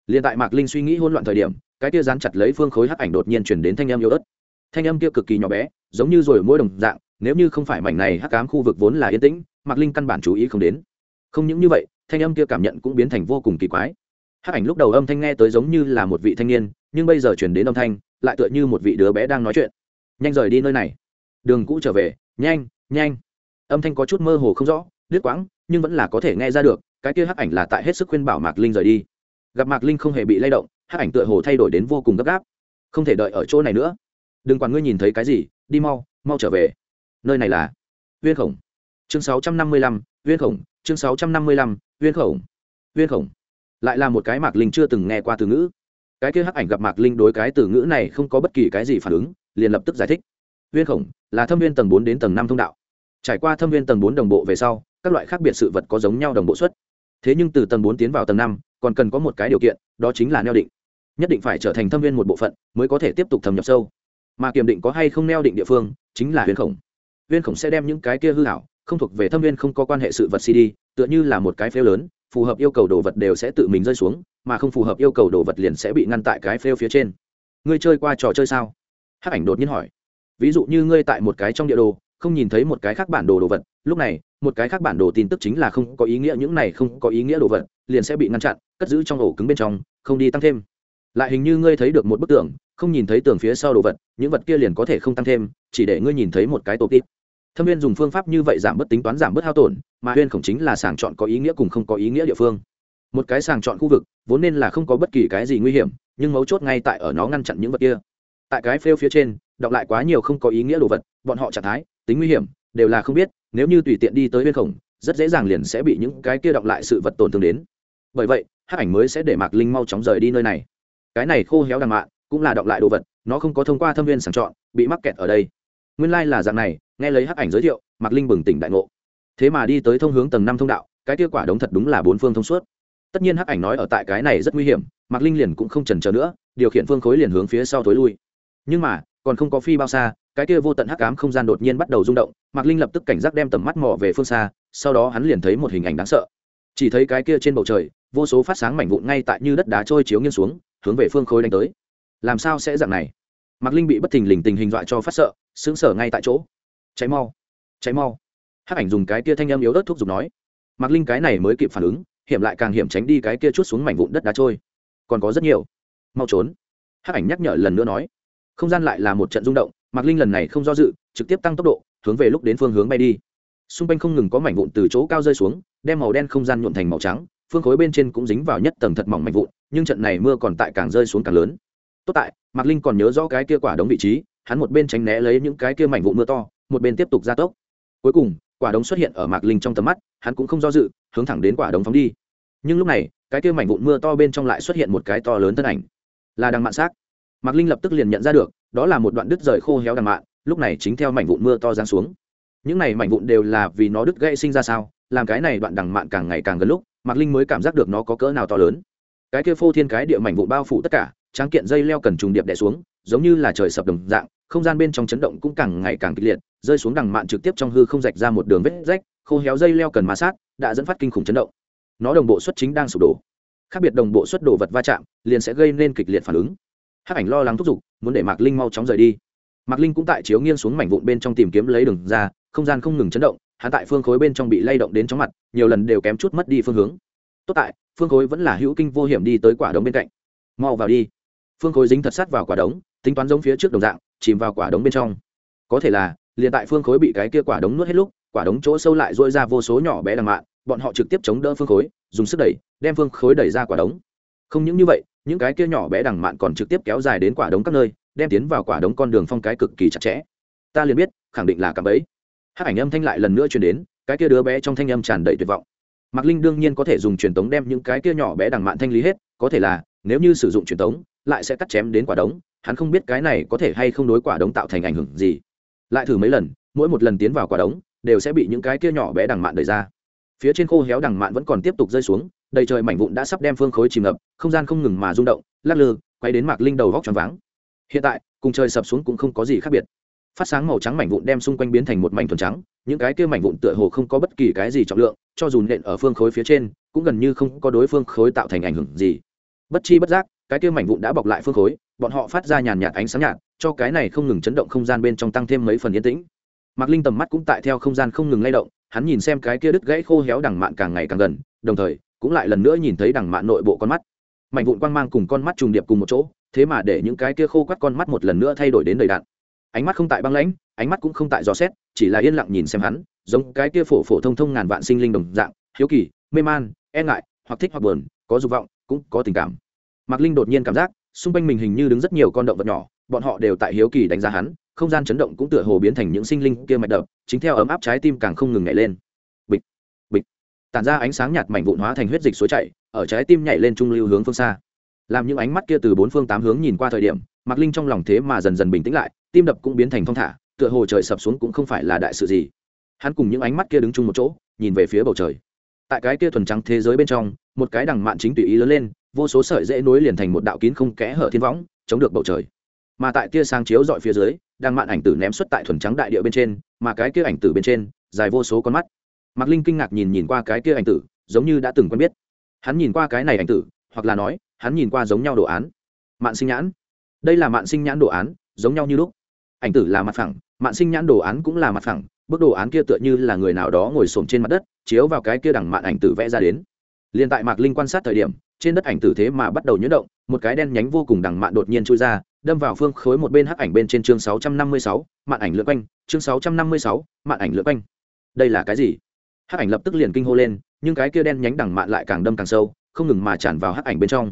Liền tại mạc linh suy nghĩ hỗn loạn thời điểm cái kia dán chặt lấy phương khối hắc ảnh đột nhiên chuyển đến thanh âm yếu ớt. Thanh âm kia cực kỳ nhỏ bé, giống như rồi mỗi đồng dạng, nếu như không phải mảnh này hắc cám khu vực vốn là yên tĩnh, mạc linh căn bản chú ý không đến. Không những như vậy, thanh âm kia cảm nhận cũng biến thành vô cùng kỳ quái. Hắc ảnh lúc đầu âm thanh nghe tới giống như là một vị thanh niên, nhưng bây giờ chuyển đến âm thanh, lại tựa như một vị đứa bé đang nói chuyện. Nhanh rời đi nơi này. Đường cũ trở về. Nhanh nhanh. Âm thanh có chút mơ hồ không rõ, liếc quãng, nhưng vẫn là có thể nghe ra được, cái kia hắc ảnh là tại hết sức khuyên bảo mạc linh rời đi. Gặp mạc linh không hề bị lay động hát ảnh tựa hồ thay đổi đến vô cùng gấp gáp. Không thể đợi ở chỗ này nữa. Đừng quản ngươi nhìn thấy cái gì, đi mau mau trở về. Nơi này là viên khổng. Chương sáu trăm năm mươi lăm, viên khổng, chương sáu trăm năm mươi lăm, viên khổng viên khổng. Lại là một cái mạc linh chưa từng nghe qua từ ngữ. Cái kia hắc ảnh gặp mạc linh đối cái từ ngữ này không có bất kỳ cái gì phản ứng, liền lập tức giải thích. Viên khổng, là thâm viên tầng bốn đến tầng năm thông đạo. Trải qua thâm viên tầng bốn đồng bộ về sau, các loại khác biệt sự vật có giống nhau đồng bộ xuất. thế nhưng từ tầng bốn tiến vào tầng năm, còn cần có một cái điều kiện, đó chính là neo định nhất định phải trở thành thâm viên một bộ phận mới có thể tiếp tục thâm nhập sâu. Mà kiểm định có hay không neo định địa phương chính là huyên khổng. Huyên khổng sẽ đem những cái kia hư hảo, không thuộc về thâm viên không có quan hệ sự vật cd, tựa như là một cái phêu lớn, phù hợp yêu cầu đồ vật đều sẽ tự mình rơi xuống, mà không phù hợp yêu cầu đồ vật liền sẽ bị ngăn tại cái phêu phía trên. Ngươi chơi qua trò chơi sao? Hát ảnh đột nhiên hỏi. Ví dụ như ngươi tại một cái trong địa đồ, không nhìn thấy một cái khác bản đồ đồ vật, lúc này, một cái khác bản đồ tin tức chính là không có ý nghĩa, những này không có ý nghĩa đồ vật liền sẽ bị ngăn chặn, cất giữ trong ổ cứng bên trong, không đi tăng thêm lại hình như ngươi thấy được một bức tường, không nhìn thấy tường phía sau đồ vật, những vật kia liền có thể không tăng thêm, chỉ để ngươi nhìn thấy một cái tổ tít thâm viên dùng phương pháp như vậy giảm bớt tính toán, giảm bớt hao tổn, mà huyên khổng chính là sàng chọn có ý nghĩa cùng không có ý nghĩa địa phương. Một cái sàng chọn khu vực, vốn nên là không có bất kỳ cái gì nguy hiểm, nhưng mấu chốt ngay tại ở nó ngăn chặn những vật kia. Tại cái phêu phía trên, đọc lại quá nhiều không có ý nghĩa đồ vật, bọn họ trạng thái, tính nguy hiểm, đều là không biết, nếu như tùy tiện đi tới huyên khổng, rất dễ dàng liền sẽ bị những cái kia đọc lại sự vật tổn thương đến. Bởi vậy hát ảnh mới sẽ để mạc linh mau chóng rời đi nơi này cái này khô héo đằng mạ cũng là đọc lại đồ vật, nó không có thông qua thâm viên sàng chọn, bị mắc kẹt ở đây. Nguyên lai、like、là dạng này, nghe lấy hắc ảnh giới thiệu, mạc linh bừng tỉnh đại ngộ. Thế mà đi tới thông hướng tầng năm thông đạo, cái kia quả đống thật đúng là bốn phương thông suốt. Tất nhiên hắc ảnh nói ở tại cái này rất nguy hiểm, mạc linh liền cũng không trần trờ nữa, điều khiển phương khối liền hướng phía sau tối lui. Nhưng mà, còn không có phi bao xa, cái kia vô tận hắc ám không gian đột nhiên bắt đầu rung động, mạc linh lập tức cảnh giác đem tầm mắt mò về phương xa, sau đó hắn liền thấy một hình ảnh đáng sợ. Chỉ thấy cái kia trên bầu trời, vô số phát sáng mảnh vụn ngay tại như đất đá trôi chiếu nghiêng xuống hướng về phương khối đánh tới. Làm sao sẽ dạng này? Mạc linh bị bất thình lình tình hình dọa cho phát sợ xứng sở ngay tại chỗ. Cháy mau cháy mau. Hắc ảnh dùng cái kia thanh âm yếu ớt thuốc giục nói. Mạc linh cái này mới kịp phản ứng, hiểm lại càng hiểm tránh đi cái kia chút xuống mảnh vụn đất đá trôi. Còn có rất nhiều. Mau trốn. Hắc ảnh nhắc nhở lần nữa nói. Không gian lại là một trận rung động, mạc linh lần này không do dự, trực tiếp tăng tốc độ, hướng về lúc đến phương hướng bay đi. Xung quanh không ngừng có mảnh vụn từ chỗ cao rơi xuống, đem màu đen không gian nhuộn thành màu trắng phương khối bên trên cũng dính vào nhất tầng thật mỏng mảnh vụn, nhưng trận này mưa còn tại càng rơi xuống càng lớn. Tốt tại, mạc linh còn nhớ rõ cái kia quả đống vị trí, hắn một bên tránh né lấy những cái kia mảnh vụn mưa to, một bên tiếp tục gia tốc. Cuối cùng, quả đống xuất hiện ở mạc linh trong tầm mắt, hắn cũng không do dự, hướng thẳng đến quả đống phóng đi. Nhưng lúc này, cái kia mảnh vụn mưa to bên trong lại xuất hiện một cái to lớn thân ảnh. Là đằng mạn xác mạc linh lập tức liền nhận ra được, đó là một đoạn đứt rời khô héo đằng mạn, lúc này chính theo mảnh vụn mưa to giáng xuống. Những này mảnh vụn đều là vì nó đứt gãy sinh ra sao làm cái này đoạn đằng mạn càng ngày càng gần lúc, mạc linh mới cảm giác được nó có cỡ nào to lớn. Cái kia phô thiên cái địa mảnh vụn bao phủ tất cả, tráng kiện dây leo cần trùng điệp đè xuống, giống như là trời sập đồng dạng, không gian bên trong chấn động cũng càng ngày càng kịch liệt, rơi xuống đằng mạn trực tiếp trong hư không rạch ra một đường vết rách, khô héo dây leo cần ma sát, đã dẫn phát kinh khủng chấn động. Nó đồng bộ xuất chính đang sụp đổ. Khác biệt đồng bộ xuất đồ vật va chạm, liền sẽ gây nên kịch liệt phản ứng. Hắc ảnh lo lắng thúc giục, muốn để mạc linh mau chóng rời đi. Mạc linh cũng tại chiếu nghiêng xuống mảnh vụn bên trong tìm kiếm lấy đường ra, không gian không ngừng chấn động hắn tại phương khối bên trong bị lay động đến chóng mặt, nhiều lần đều kém chút mất đi phương hướng. Tốt tại, phương khối vẫn là hữu kinh vô hiểm đi tới quả đống bên cạnh. Mau vào đi. Phương khối dính thật sát vào quả đống, tính toán giống phía trước đồng dạng, chìm vào quả đống bên trong. Có thể là, liền tại phương khối bị cái kia quả đống nuốt hết lúc, quả đống chỗ sâu lại dội ra vô số nhỏ bé đằng mạn, bọn họ trực tiếp chống đỡ phương khối, dùng sức đẩy, đem phương khối đẩy ra quả đống. Không những như vậy, những cái kia nhỏ bé đằng mạn còn trực tiếp kéo dài đến quả đống các nơi, đem tiến vào quả đống con đường phong cái cực kỳ chặt chẽ. Ta liền biết, khẳng định là cạm ấy hát ảnh âm thanh lại lần nữa chuyển đến, cái kia đứa bé trong thanh âm tràn đầy tuyệt vọng. Mạc linh đương nhiên có thể dùng truyền tống đem những cái kia nhỏ bé đằng mạn thanh lý hết, có thể là, nếu như sử dụng truyền tống, lại sẽ cắt chém đến quả đống, hắn không biết cái này có thể hay không đối quả đống tạo thành ảnh hưởng gì. Lại thử mấy lần, mỗi một lần tiến vào quả đống, đều sẽ bị những cái kia nhỏ bé đằng mạn đẩy ra. Phía trên khô héo đằng mạn vẫn còn tiếp tục rơi xuống, đầy trời mảnh vụn đã sắp đem phương khối chìm ngập, không gian không ngừng mà rung động, lắc lư, quay đến mạc linh đầu vóc tròn váng. Hiện tại, cùng trời sập xuống cũng không có gì khác biệt phát sáng màu trắng mảnh vụn đem xung quanh biến thành một mảnh thuần trắng, những cái kia mảnh vụn tựa hồ không có bất kỳ cái gì trọng lượng, cho dù nện ở phương khối phía trên, cũng gần như không có đối phương khối tạo thành ảnh hưởng gì. Bất chi bất giác, cái kia mảnh vụn đã bọc lại phương khối, bọn họ phát ra nhàn nhạt ánh sáng nhạt, cho cái này không ngừng chấn động không gian bên trong tăng thêm mấy phần yên tĩnh. Mạc linh tầm mắt cũng tại theo không gian không ngừng lay động, hắn nhìn xem cái kia đứt gãy khô héo đằng mạn càng ngày càng gần, đồng thời, cũng lại lần nữa nhìn thấy đằng mạn nội bộ con mắt. Mảnh vụn quang mang cùng con mắt trùng điệp cùng một chỗ, thế mà để những cái kia khô quắt con mắt một lần nữa thay đổi đến đầy đạn ánh mắt không tại băng lãnh, ánh mắt cũng không tại dò xét, chỉ là yên lặng nhìn xem hắn, giống cái kia phổ phổ thông thông ngàn vạn sinh linh đồng dạng, hiếu kỳ, mê man e ngại, hoặc thích hoặc buồn, có dục vọng, cũng có tình cảm. Mạc linh đột nhiên cảm giác, xung quanh mình hình như đứng rất nhiều con động vật nhỏ, bọn họ đều tại hiếu kỳ đánh giá hắn, không gian chấn động cũng tựa hồ biến thành những sinh linh kia mạch đập, chính theo ấm áp trái tim càng không ngừng nhảy lên. Bịch bịch. Tản ra ánh sáng nhạt mảnh vụn hóa thành huyết dịch suối chảy, ở trái tim nhảy lên trung lưu hướng phương xa. Làm những ánh mắt kia từ bốn phương tám hướng nhìn qua thời điểm, mạc linh trong lòng thế mà dần dần bình tĩnh lại tim đập cũng biến thành thong thả, tựa hồ trời sập xuống cũng không phải là đại sự gì. Hắn cùng những ánh mắt kia đứng chung một chỗ, nhìn về phía bầu trời. Tại cái kia thuần trắng thế giới bên trong, một cái đằng mạn chính tùy ý lớn lên, vô số sợi dễ nối liền thành một đạo kín không kẽ hở thiên võng, chống được bầu trời. Mà tại tia sáng chiếu dọi phía dưới đang mạn ảnh tử ném xuất tại thuần trắng đại địa bên trên, mà cái kia ảnh tử bên trên, dài vô số con mắt. Mạc linh kinh ngạc nhìn nhìn qua cái kia ảnh tử, giống như đã từng quen biết. Hắn nhìn qua cái này ảnh tử, hoặc là nói, hắn nhìn qua giống nhau đồ án. Mạn sinh nhãn. Đây là mạn sinh nhãn đồ án, giống nhau như lúc ảnh tử là mặt phẳng mạn sinh nhãn đồ án cũng là mặt phẳng bức đồ án kia tựa như là người nào đó ngồi xổm trên mặt đất chiếu vào cái kia đằng mạn ảnh tử vẽ ra đến. Liền tại mạc linh quan sát thời điểm trên đất ảnh tử thế mà bắt đầu nhuyễn động một cái đen nhánh vô cùng đằng mạn đột nhiên trôi ra đâm vào phương khối một bên hắc ảnh bên trên chương 656, mạn ảnh lượn quanh chương 656, mạn ảnh lượn quanh. Đây là cái gì? Hắc ảnh lập tức liền kinh hô lên nhưng cái kia đen nhánh đằng mạn lại càng đâm càng sâu không ngừng mà tràn vào hắc ảnh bên trong.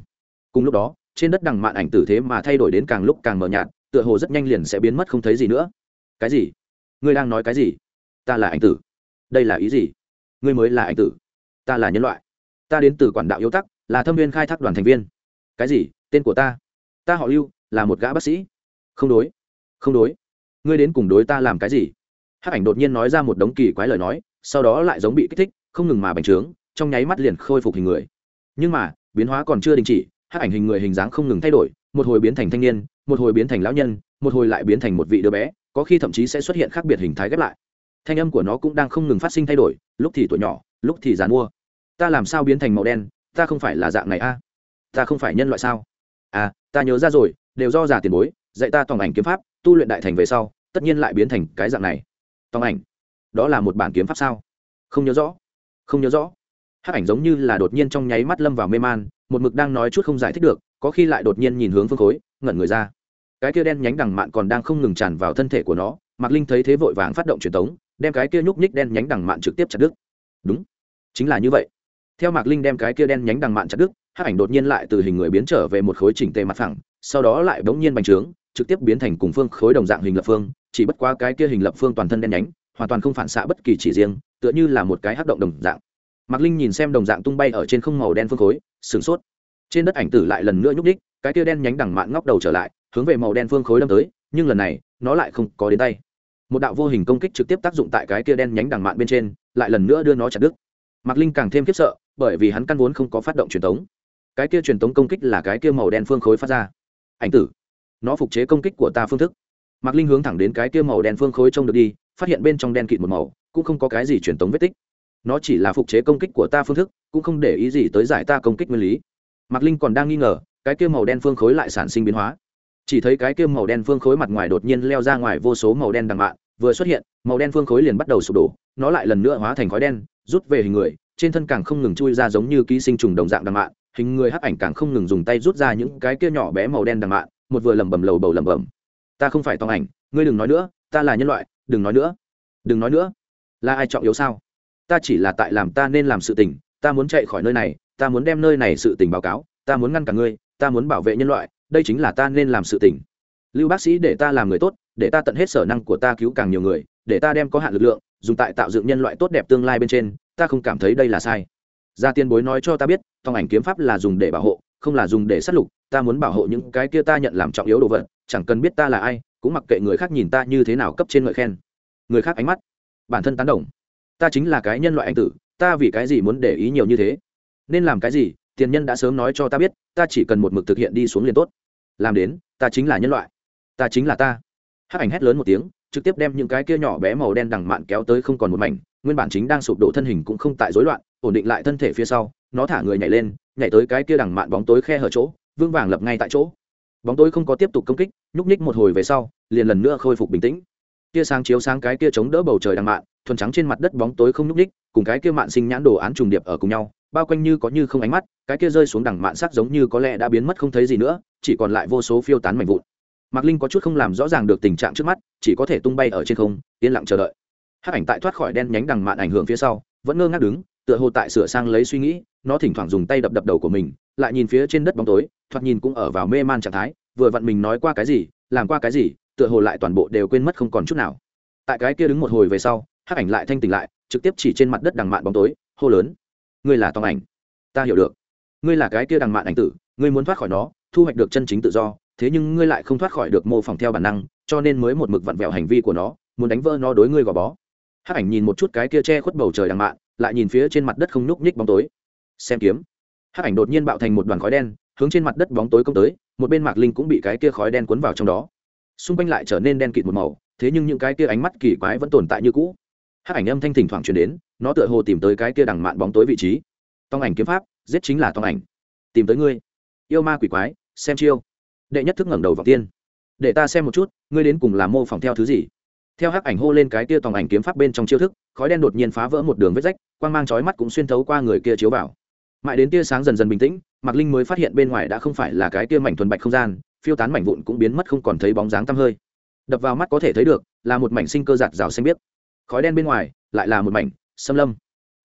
Cùng lúc đó trên đất đằng mạn ảnh tử thế mà thay đổi đến càng lúc càng mờ nhạt tựa hồ rất nhanh liền sẽ biến mất không thấy gì nữa. Cái gì? Ngươi đang nói cái gì? Ta là ảnh tử. Đây là ý gì? Ngươi mới là ảnh tử. Ta là nhân loại. Ta đến từ quản đạo yếu tắc, là thâm viên khai thác đoàn thành viên. Cái gì? Tên của ta? Ta họ lưu, là một gã bác sĩ. Không đối. Không đối. Ngươi đến cùng đối ta làm cái gì? Hắc ảnh đột nhiên nói ra một đống kỳ quái lời nói, sau đó lại giống bị kích thích, không ngừng mà bành trướng, trong nháy mắt liền khôi phục hình người. Nhưng mà, biến hóa còn chưa đình chỉ, hắc ảnh hình người hình dáng không ngừng thay đổi, một hồi biến thành thanh niên một hồi biến thành lão nhân, một hồi lại biến thành một vị đứa bé, có khi thậm chí sẽ xuất hiện khác biệt hình thái ghép lại. Thanh âm của nó cũng đang không ngừng phát sinh thay đổi, lúc thì tuổi nhỏ, lúc thì dàn mua ta làm sao biến thành màu đen, ta không phải là dạng này a? Ta không phải nhân loại sao? À ta nhớ ra rồi, đều do già tiền bối, dạy ta tòng ảnh kiếm pháp, tu luyện đại thành về sau, tất nhiên lại biến thành cái dạng này. Tòng ảnh, đó là một bản kiếm pháp sao? Không nhớ rõ, không nhớ rõ. Hát ảnh giống như là đột nhiên trong nháy mắt lâm vào mê man, một mực đang nói chút không giải thích được, có khi lại đột nhiên nhìn hướng phương khối, ngẩn người ra cái kia đen nhánh đằng mạn còn đang không ngừng tràn vào thân thể của nó, mạc linh thấy thế vội vàng phát động truyền tống, đem cái kia nhúc nhích đen nhánh đằng mạn trực tiếp chặt đứt. Đúng, chính là như vậy. Theo mạc linh đem cái kia đen nhánh đằng mạn chặt đứt hát ảnh đột nhiên lại từ hình người biến trở về một khối chỉnh tề mặt phẳng, sau đó lại bỗng nhiên bành trướng, trực tiếp biến thành cùng phương khối đồng dạng hình lập phương, chỉ bất quá cái kia hình lập phương toàn thân đen nhánh, hoàn toàn không phản xạ bất kỳ chỉ riêng, tựa như là một cái hát động đồng dạng. Mạc linh nhìn xem đồng dạng tung bay ở trên không màu đen phương khối, sửng sốt. Trên đất ảnh tử lại lần nữa nhúc ních cái kia đen nhánh đằng mạn ngóc đầu trở lại hướng về màu đen phương khối đâm tới, nhưng lần này, nó lại không có đến tay. Một đạo vô hình công kích trực tiếp tác dụng tại cái kia đen nhánh đằng mạn bên trên, lại lần nữa đưa nó chặt đứt. Mạc linh càng thêm khiếp sợ, bởi vì hắn căn vốn không có phát động truyền tống. Cái kia truyền tống công kích là cái kia màu đen phương khối phát ra. Ảnh tử. Nó phục chế công kích của ta phương thức. Mạc linh hướng thẳng đến cái kia màu đen phương khối trông được đi, phát hiện bên trong đen kịt một màu, cũng không có cái gì truyền tống vết tích. Nó chỉ là phục chế công kích của ta phương thức, cũng không để ý gì tới giải ta công kích nguyên lý. Mạc linh còn đang nghi ngờ, cái kia màu đen phương khối lại sản sinh biến hóa chỉ thấy cái kia màu đen phương khối mặt ngoài đột nhiên leo ra ngoài vô số màu đen đằng mạn, vừa xuất hiện, màu đen phương khối liền bắt đầu sụp đổ, nó lại lần nữa hóa thành khói đen, rút về hình người, trên thân càng không ngừng chui ra giống như ký sinh trùng đồng dạng đằng mạn, hình người hắc ảnh càng không ngừng dùng tay rút ra những cái kia nhỏ bé màu đen đằng mạn, một vừa lẩm bẩm lầu bầu lẩm bẩm. Ta không phải tòng ảnh, ngươi đừng nói nữa, ta là nhân loại, đừng nói nữa, đừng nói nữa. Là ai trọng yếu sao? Ta chỉ là tại làm ta nên làm sự tình, ta muốn chạy khỏi nơi này, ta muốn đem nơi này sự tình báo cáo, ta muốn ngăn cả ngươi, ta muốn bảo vệ nhân loại đây chính là ta nên làm sự tình. Lưu bác sĩ để ta làm người tốt, để ta tận hết sở năng của ta cứu càng nhiều người, để ta đem có hạn lực lượng, dùng tại tạo dựng nhân loại tốt đẹp tương lai bên trên, ta không cảm thấy đây là sai. Gia tiên bối nói cho ta biết, tòng ảnh kiếm pháp là dùng để bảo hộ, không là dùng để sát lục, ta muốn bảo hộ những cái kia ta nhận làm trọng yếu đồ vật, chẳng cần biết ta là ai, cũng mặc kệ người khác nhìn ta như thế nào cấp trên ngợi khen. Người khác ánh mắt, bản thân tán đồng. Ta chính là cái nhân loại anh tử, ta vì cái gì muốn để ý nhiều như thế? Nên làm cái gì? Tiền nhân đã sớm nói cho ta biết, ta chỉ cần một mực thực hiện đi xuống liền tốt làm đến, ta chính là nhân loại. Ta chính là ta. Hát ảnh hét lớn một tiếng, trực tiếp đem những cái kia nhỏ bé màu đen đằng mạn kéo tới không còn một mảnh, nguyên bản chính đang sụp đổ thân hình cũng không tại rối loạn, ổn định lại thân thể phía sau, nó thả người nhảy lên, nhảy tới cái kia đằng mạn bóng tối khe hở chỗ, vương vàng lập ngay tại chỗ. Bóng tối không có tiếp tục công kích, nhúc ních một hồi về sau, liền lần nữa khôi phục bình tĩnh. Tia sáng chiếu sáng cái kia chống đỡ bầu trời đằng mạn, thuần trắng trên mặt đất bóng tối không nhúc ních cùng cái kia mạn sinh nhãn đồ án trùng điệp ở cùng nhau bao quanh như có như không ánh mắt, cái kia rơi xuống đằng mạn sắc giống như có lẽ đã biến mất không thấy gì nữa, chỉ còn lại vô số phiêu tán mảnh vụn. Mạc linh có chút không làm rõ ràng được tình trạng trước mắt, chỉ có thể tung bay ở trên không, yên lặng chờ đợi. Hát ảnh tại thoát khỏi đen nhánh đằng mạn ảnh hưởng phía sau, vẫn ngơ ngác đứng, tựa hồ tại sửa sang lấy suy nghĩ, nó thỉnh thoảng dùng tay đập đập đầu của mình, lại nhìn phía trên đất bóng tối, thoạt nhìn cũng ở vào mê man trạng thái, vừa vặn mình nói qua cái gì, làm qua cái gì, tựa hồ lại toàn bộ đều quên mất không còn chút nào. Tại cái kia đứng một hồi về sau, hắc ảnh lại thanh tỉnh lại, trực tiếp chỉ trên mặt đất đằng mạn bóng tối, hô lớn ngươi là tòng ảnh. Ta hiểu được. Ngươi là cái kia đằng mạn ảnh tử, ngươi muốn thoát khỏi nó, thu hoạch được chân chính tự do, thế nhưng ngươi lại không thoát khỏi được mô phỏng theo bản năng, cho nên mới một mực vặn vẹo hành vi của nó, muốn đánh vỡ nó đối ngươi gò bó. Hắc ảnh nhìn một chút cái kia che khuất bầu trời đằng mạn, lại nhìn phía trên mặt đất không nhúc nhích bóng tối. Xem kiếm. Hắc ảnh đột nhiên bạo thành một đoàn khói đen, hướng trên mặt đất bóng tối công tới, một bên mạc linh cũng bị cái kia khói đen cuốn vào trong đó. Xung quanh lại trở nên đen kịt một màu, thế nhưng những cái kia ánh mắt kỳ quái vẫn tồn tại như cũ hắc ảnh âm thanh thỉnh thoảng truyền đến, nó tựa hồ tìm tới cái kia đằng mạn bóng tối vị trí. Tông ảnh kiếm pháp, giết chính là tông ảnh. Tìm tới ngươi. Yêu ma quỷ quái, xem chiêu. Đệ nhất thức ngẩng đầu vào tiên. Để ta xem một chút, ngươi đến cùng làm mô phỏng theo thứ gì? Theo hắc ảnh hô lên cái kia tòng ảnh kiếm pháp bên trong chiêu thức, khói đen đột nhiên phá vỡ một đường vết rách, quang mang chói mắt cũng xuyên thấu qua người kia chiếu vào. Mãi đến tia sáng dần dần bình tĩnh, mạc linh mới phát hiện bên ngoài đã không phải là cái tia mảnh thuần bạch không gian, phiêu tán mảnh vụn cũng biến mất không còn thấy bóng dáng tăm hơi. Đập vào mắt có thể thấy được, là một mảnh sinh cơ giạt rào xanh biếc khói đen bên ngoài, lại là một mảnh, xâm lâm.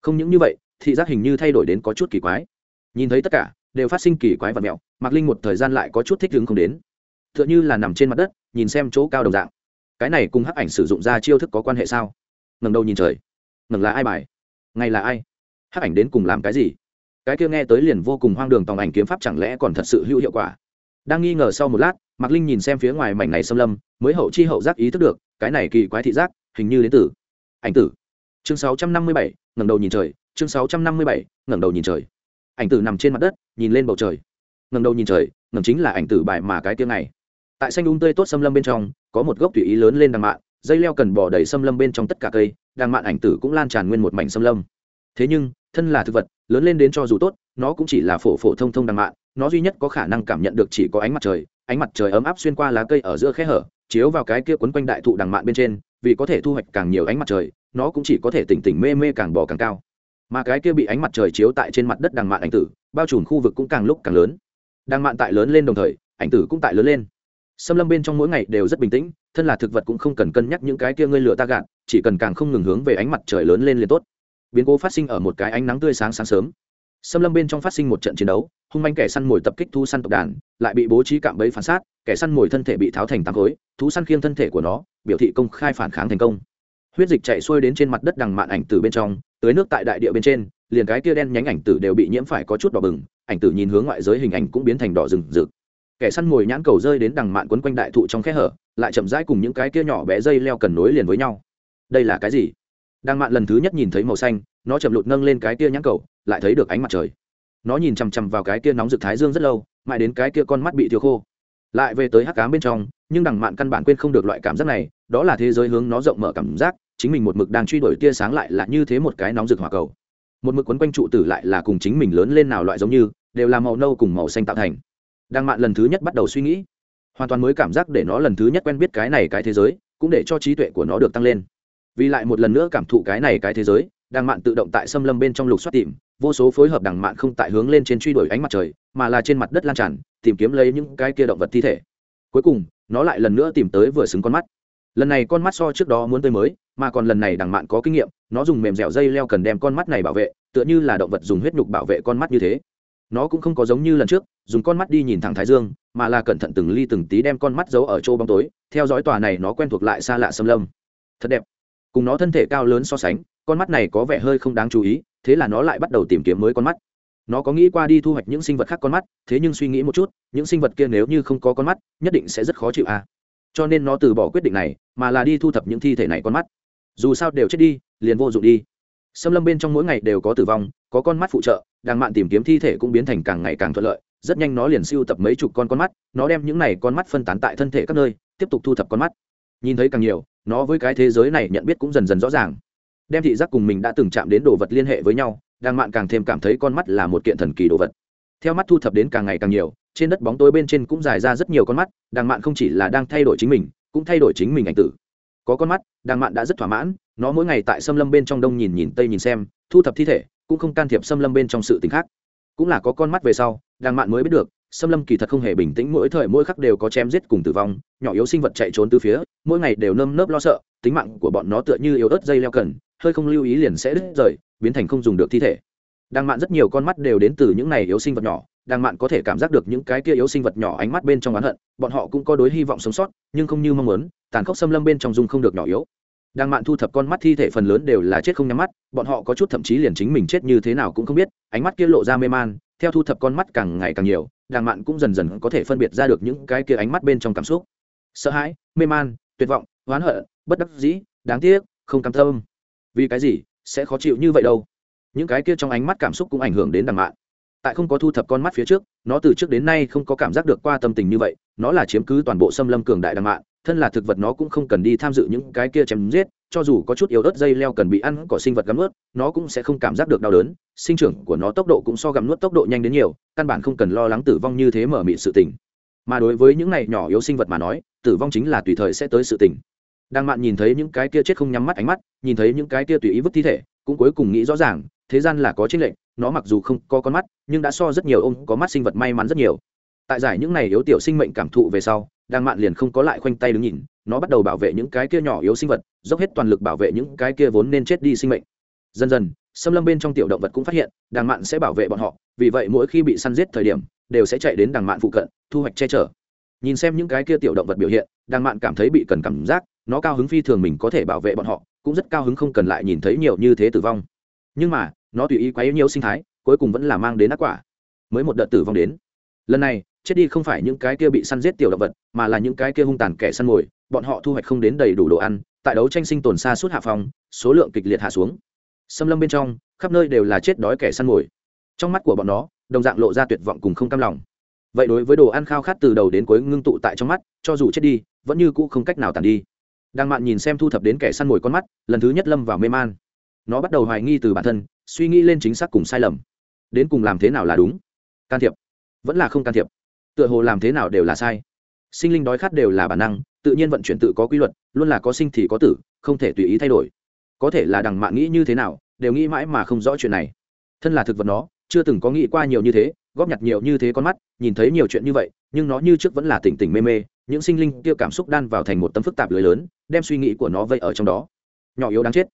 Không những như vậy, thị giác hình như thay đổi đến có chút kỳ quái. Nhìn thấy tất cả, đều phát sinh kỳ quái và mẹo, mạc linh một thời gian lại có chút thích ứng không đến. T h ư ợ n h ư là nằm trên mặt đất, nhìn xem chỗ cao đồng dạng. Cái này cùng hắc ảnh sử dụng ra chiêu thức có quan hệ sao? Ngầm đầu nhìn trời. Ngầm là ai bài? Ngay là ai? Hắc ảnh đến cùng làm cái gì? Cái kia nghe tới liền vô cùng hoang đường tòng ảnh kiếm pháp chẳng lẽ còn thật sự hữu hiệu quả? Đang nghi ngờ sau một lát, mạc linh nhìn xem phía ngoài mảnh này xâm lâm, mới hậu chi hậu giác ý thức được, cái này kỳ quái thị giác, hình như đến từ ảnh tử. Chương 657, ngẩng đầu nhìn trời. Chương 657, ngẩng đầu nhìn trời. Ảnh tử nằm trên mặt đất nhìn lên bầu trời. Ngẩng đầu nhìn trời ngẩng chính là ảnh tử bài mà cái tiếng này tại xanh um tươi tốt xâm lâm bên trong có một gốc tùy ý lớn lên đằng mạn dây leo cần bỏ đầy xâm lâm bên trong tất cả cây đằng mạn ảnh tử cũng lan tràn nguyên một mảnh xâm lâm. Thế nhưng thân là thực vật lớn lên đến cho dù tốt nó cũng chỉ là phổ phổ thông thông đằng mạn nó duy nhất có khả năng cảm nhận được chỉ có ánh mặt trời ánh mặt trời ấm áp xuyên qua lá cây ở giữa khe hở chiếu vào cái kia quấn quanh đại thụ đằng mạn bên trên vì có thể thu hoạch càng nhiều ánh mặt trời, nó cũng chỉ có thể tỉnh tỉnh mê mê càng bò càng cao. Mà cái kia bị ánh mặt trời chiếu tại trên mặt đất đằng mạn ảnh tử, bao trùm khu vực cũng càng lúc càng lớn. Đằng mạn tại lớn lên đồng thời, ảnh tử cũng tại lớn lên. Xâm lâm bên trong mỗi ngày đều rất bình tĩnh, thân là thực vật cũng không cần cân nhắc những cái kia ngươi lựa ta gạt, chỉ cần càng không ngừng hướng về ánh mặt trời lớn lên liền tốt. Biến cố phát sinh ở một cái ánh nắng tươi sáng sáng sớm xâm lâm bên trong phát sinh một trận chiến đấu, hung manh kẻ săn mồi tập kích thu săn tộc đàn, lại bị bố trí cạm bẫy phản sát, kẻ săn mồi thân thể bị tháo thành tám khối, thú săn khiêng thân thể của nó, biểu thị công khai phản kháng thành công. Huyết dịch chạy xuôi đến trên mặt đất đằng mạn ảnh tử bên trong, tưới nước tại đại địa bên trên, liền cái kia đen nhánh ảnh tử đều bị nhiễm phải có chút đỏ bừng, ảnh tử nhìn hướng ngoại giới hình ảnh cũng biến thành đỏ rừng rực. Kẻ săn mồi nhãn cầu rơi đến đằng mạn quấn quanh đại thụ trong khe hở, lại chậm rãi cùng những cái kia nhỏ bé dây leo cần nối liền với nhau. Đây là cái gì? Đang mạn lần thứ nhất nhìn thấy màu xanh, nó chậm lụt nâng lên cái kia nhãn cầu, lại thấy được ánh mặt trời. Nó nhìn chằm chằm vào cái kia nóng rực thái dương rất lâu, mãi đến cái kia con mắt bị thiếu khô. Lại về tới hắc cám bên trong, nhưng đằng mạn căn bản quên không được loại cảm giác này, đó là thế giới hướng nó rộng mở cảm giác, chính mình một mực đang truy đuổi tia sáng lại là như thế một cái nóng rực hỏa cầu. Một mực quấn quanh trụ tử lại là cùng chính mình lớn lên nào loại giống như, đều là màu nâu cùng màu xanh tạo thành. Đằng mạn lần thứ nhất bắt đầu suy nghĩ, hoàn toàn mới cảm giác để nó lần thứ nhất quen biết cái này cái thế giới, cũng để cho trí tuệ của nó được tăng lên vì lại một lần nữa cảm thụ cái này cái thế giới, đằng mạn tự động tại xâm lâm bên trong lục xoát tìm, vô số phối hợp đằng mạn không tại hướng lên trên truy đuổi ánh mặt trời, mà là trên mặt đất lan tràn, tìm kiếm lấy những cái kia động vật thi thể. Cuối cùng, nó lại lần nữa tìm tới vừa xứng con mắt. Lần này con mắt so trước đó muốn tới mới, mà còn lần này đằng mạn có kinh nghiệm, nó dùng mềm dẻo dây leo cần đem con mắt này bảo vệ, tựa như là động vật dùng huyết nhục bảo vệ con mắt như thế. Nó cũng không có giống như lần trước, dùng con mắt đi nhìn thẳng thái dương, mà là cẩn thận từng ly từng tí đem con mắt giấu ở chỗ bóng tối, theo dõi tòa này nó quen thuộc lại xa lạ xâm lâm. Thật đẹp cùng nó thân thể cao lớn so sánh, con mắt này có vẻ hơi không đáng chú ý, thế là nó lại bắt đầu tìm kiếm mới con mắt. Nó có nghĩ qua đi thu hoạch những sinh vật khác con mắt, thế nhưng suy nghĩ một chút, những sinh vật kia nếu như không có con mắt, nhất định sẽ rất khó chịu à. cho nên nó từ bỏ quyết định này, mà là đi thu thập những thi thể này con mắt. Dù sao đều chết đi, liền vô dụng đi. Xâm lâm bên trong mỗi ngày đều có tử vong, có con mắt phụ trợ đang mạn tìm kiếm thi thể cũng biến thành càng ngày càng thuận lợi, rất nhanh nó liền siêu tập mấy chục con con mắt, nó đem những này con mắt phân tán tại thân thể các nơi, tiếp tục thu thập con mắt nhìn thấy càng nhiều, nó với cái thế giới này nhận biết cũng dần dần rõ ràng. Đem thị giác cùng mình đã từng chạm đến đồ vật liên hệ với nhau đang mạn càng thêm cảm thấy con mắt là một kiện thần kỳ đồ vật. Theo mắt thu thập đến càng ngày càng nhiều, trên đất bóng tối bên trên cũng dài ra rất nhiều con mắt, đàng mạn không chỉ là đang thay đổi chính mình, cũng thay đổi chính mình ảnh tử. Có con mắt, đàng mạn đã rất thỏa mãn, nó mỗi ngày tại xâm lâm bên trong đông nhìn nhìn tây nhìn xem, thu thập thi thể, cũng không can thiệp xâm lâm bên trong sự t ì n h khác. Cũng là có con mắt về sau, đàng mạn mới biết được xâm lâm kỳ thật không hề bình tĩnh, mỗi thời mỗi khắc đều có chém giết cùng tử vong, nhỏ yếu sinh vật chạy trốn từ phía, mỗi ngày đều nơm nớp lo sợ, tính mạng của bọn nó tựa như yếu ớt dây leo cần, hơi không lưu ý liền sẽ đứt rời, biến thành không dùng được thi thể. Đang mạn rất nhiều con mắt đều đến từ những này yếu sinh vật nhỏ Đang mạn có thể cảm giác được những cái kia yếu sinh vật nhỏ ánh mắt bên trong oán hận, bọn họ cũng có đối hy vọng sống sót, nhưng không như mong muốn, tàn khốc xâm lâm bên trong dung không được nhỏ yếu. Đang mạn thu thập con mắt thi thể phần lớn đều là chết không nhắm mắt, bọn họ có chút thậm chí liền chính mình chết như thế nào cũng không biết, ánh mắt kia lộ ra mê man, theo thu thập con mắt càng ngày càng nhiều đàng mạn cũng dần dần có thể phân biệt ra được những cái kia ánh mắt bên trong cảm xúc. Sợ hãi, mê man, tuyệt vọng, oán hận, bất đắc dĩ, đáng tiếc, không cam tâm. Vì cái gì sẽ khó chịu như vậy đâu? Những cái kia trong ánh mắt cảm xúc cũng ảnh hưởng đến đàng mạn. Tại không có thu thập con mắt phía trước, nó từ trước đến nay không có cảm giác được qua tâm tình như vậy, nó là chiếm cứ toàn bộ xâm lâm cường đại đàng mạn thân là thực vật nó cũng không cần đi tham dự những cái kia chém giết, cho dù có chút yếu ớt dây leo cần bị ăn cỏ sinh vật gắm nuốt, nó cũng sẽ không cảm giác được đau đớn. Sinh trưởng của nó tốc độ cũng so gặm nuốt tốc độ nhanh đến nhiều, căn bản không cần lo lắng tử vong như thế mở mị sự tình. Mà đối với những này nhỏ yếu sinh vật mà nói, tử vong chính là tùy thời sẽ tới sự tình. Đang mạn nhìn thấy những cái kia chết không nhắm mắt ánh mắt, nhìn thấy những cái kia tùy ý vứt thi thể, cũng cuối cùng nghĩ rõ ràng, thế gian là có chính lệnh nó mặc dù không có con mắt, nhưng đã so rất nhiều ông có mắt sinh vật may mắn rất nhiều. Tại giải những này yếu tiểu sinh mệnh cảm thụ về sau đang mạn liền không có lại khoanh tay đứng nhìn, nó bắt đầu bảo vệ những cái kia nhỏ yếu sinh vật, dốc hết toàn lực bảo vệ những cái kia vốn nên chết đi sinh mệnh. Dần dần, xâm lâm bên trong tiểu động vật cũng phát hiện đàng mạn sẽ bảo vệ bọn họ, vì vậy mỗi khi bị săn giết thời điểm, đều sẽ chạy đến đàng mạn phụ cận, thu hoạch che chở. Nhìn xem những cái kia tiểu động vật biểu hiện đàng mạn cảm thấy bị cần cảm giác, nó cao hứng phi thường mình có thể bảo vệ bọn họ, cũng rất cao hứng không cần lại nhìn thấy nhiều như thế tử vong. Nhưng mà, nó tùy ý quá yếu nhiều sinh thái, cuối cùng vẫn là mang đến ác quả. Mới một đợt tử vong đến. Lần này chết đi không phải những cái kia bị săn giết tiểu động vật, mà là những cái kia hung tàn kẻ săn mồi, bọn họ thu hoạch không đến đầy đủ đồ ăn, tại đấu tranh sinh tồn xa suốt hạ phòng số lượng kịch liệt hạ xuống. Xâm lâm bên trong, khắp nơi đều là chết đói kẻ săn mồi. Trong mắt của bọn nó, đồng dạng lộ ra tuyệt vọng cùng không cam lòng. Vậy đối với đồ ăn khao khát từ đầu đến cuối ngưng tụ tại trong mắt, cho dù chết đi, vẫn như cũ không cách nào tàn đi. Đang mạn nhìn xem thu thập đến kẻ săn mồi con mắt, lần thứ nhất lâm vào mê man. Nó bắt đầu hoài nghi từ bản thân, suy nghĩ lên chính xác cùng sai lầm. Đến cùng làm thế nào là đúng? Can thiệp. Vẫn là không can thiệp tựa hồ làm thế nào đều là sai. Sinh linh đói khát đều là bản năng, tự nhiên vận chuyển tự có quy luật, luôn là có sinh thì có tử, không thể tùy ý thay đổi. Có thể là đằng mạng nghĩ như thế nào, đều nghĩ mãi mà không rõ chuyện này. Thân là thực vật nó, chưa từng có nghĩ qua nhiều như thế, góp nhặt nhiều như thế con mắt, nhìn thấy nhiều chuyện như vậy, nhưng nó như trước vẫn là tỉnh tỉnh mê mê, những sinh linh kia cảm xúc đan vào thành một tấm phức tạp lưới lớn, đem suy nghĩ của nó vây ở trong đó. Nhỏ yếu đáng chết.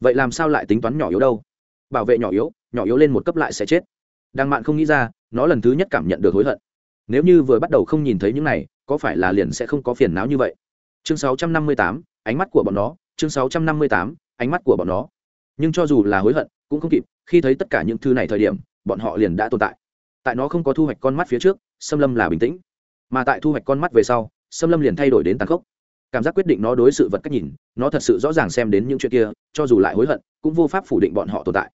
Vậy làm sao lại tính toán nhỏ yếu đâu? Bảo vệ nhỏ yếu nhỏ yếu lên một cấp lại sẽ chết. Đang mạn không nghĩ ra, nó lần thứ nhất cảm nhận được hối hận nếu như vừa bắt đầu không nhìn thấy những này có phải là liền sẽ không có phiền não như vậy? Chương 658, ánh mắt của bọn nó. Chương 658, ánh mắt của bọn nó. Nhưng cho dù là hối hận cũng không kịp khi thấy tất cả những thứ này thời điểm bọn họ liền đã tồn tại. Tại nó không có thu hoạch con mắt phía trước xâm lâm là bình tĩnh. Mà tại thu hoạch con mắt về sau xâm lâm liền thay đổi đến tàn khốc. Cảm giác quyết định nó đối sự vật cách nhìn nó thật sự rõ ràng xem đến những chuyện kia cho dù lại hối hận cũng vô pháp phủ định bọn họ tồn tại.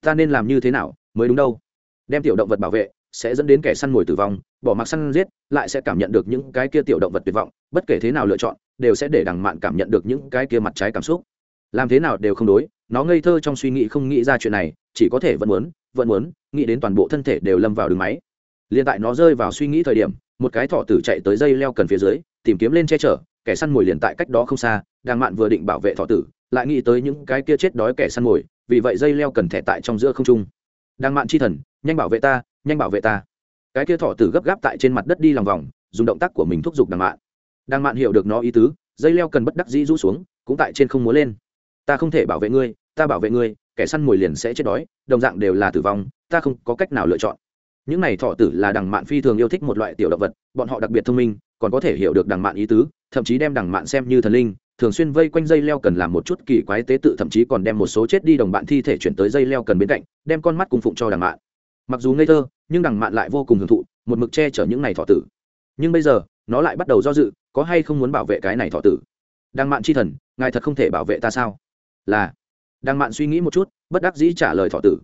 Ta nên làm như thế nào mới đúng đâu? Đem tiểu động vật bảo vệ sẽ dẫn đến kẻ săn mồi tử vong, bỏ mặc săn giết, lại sẽ cảm nhận được những cái kia tiểu động vật tuyệt vọng, bất kể thế nào lựa chọn, đều sẽ để đằng mạn cảm nhận được những cái kia mặt trái cảm xúc. Làm thế nào đều không đối, nó ngây thơ trong suy nghĩ không nghĩ ra chuyện này, chỉ có thể vẫn muốn vẫn muốn, nghĩ đến toàn bộ thân thể đều lâm vào đường máy. Liền tại nó rơi vào suy nghĩ thời điểm, một cái thọ tử chạy tới dây leo cần phía dưới, tìm kiếm lên che chở, kẻ săn mồi liền tại cách đó không xa đàng mạn vừa định bảo vệ thọ tử, lại nghĩ tới những cái kia chết đói kẻ săn mồi, vì vậy dây leo cần thẻ tại trong giữa không trung. Đàng mạn chi thần, nhanh bảo vệ ta nhanh bảo vệ ta. Cái kia thọ tử gấp gáp tại trên mặt đất đi lòng vòng, dùng động tác của mình thúc giục đằng mạn. Đằng mạn hiểu được nó ý tứ, dây leo cần bất đắc dĩ rũ xuống, cũng tại trên không múa lên. Ta không thể bảo vệ ngươi, ta bảo vệ ngươi, kẻ săn mồi liền sẽ chết đói, đồng dạng đều là tử vong, ta không có cách nào lựa chọn. Những này thọ tử là đằng mạn phi thường yêu thích một loại tiểu động vật, bọn họ đặc biệt thông minh, còn có thể hiểu được đằng mạn ý tứ, thậm chí đem đằng mạn xem như thần linh, thường xuyên vây quanh dây leo cần làm một chút kỳ quái tế tự, thậm chí còn đem một số chết đi đồng bạn thi thể chuyển tới dây leo cần bên cạnh, đem con mắt cung phụng cho đằng mạn mặc dù ngây thơ, nhưng đằng mạn lại vô cùng hưởng thụ, một mực che chở những này thọ tử. Nhưng bây giờ, nó lại bắt đầu do dự, có hay không muốn bảo vệ cái này thọ tử? Đằng mạn chi thần, ngài thật không thể bảo vệ ta sao? Là, đằng mạn suy nghĩ một chút, bất đắc dĩ trả lời thọ tử.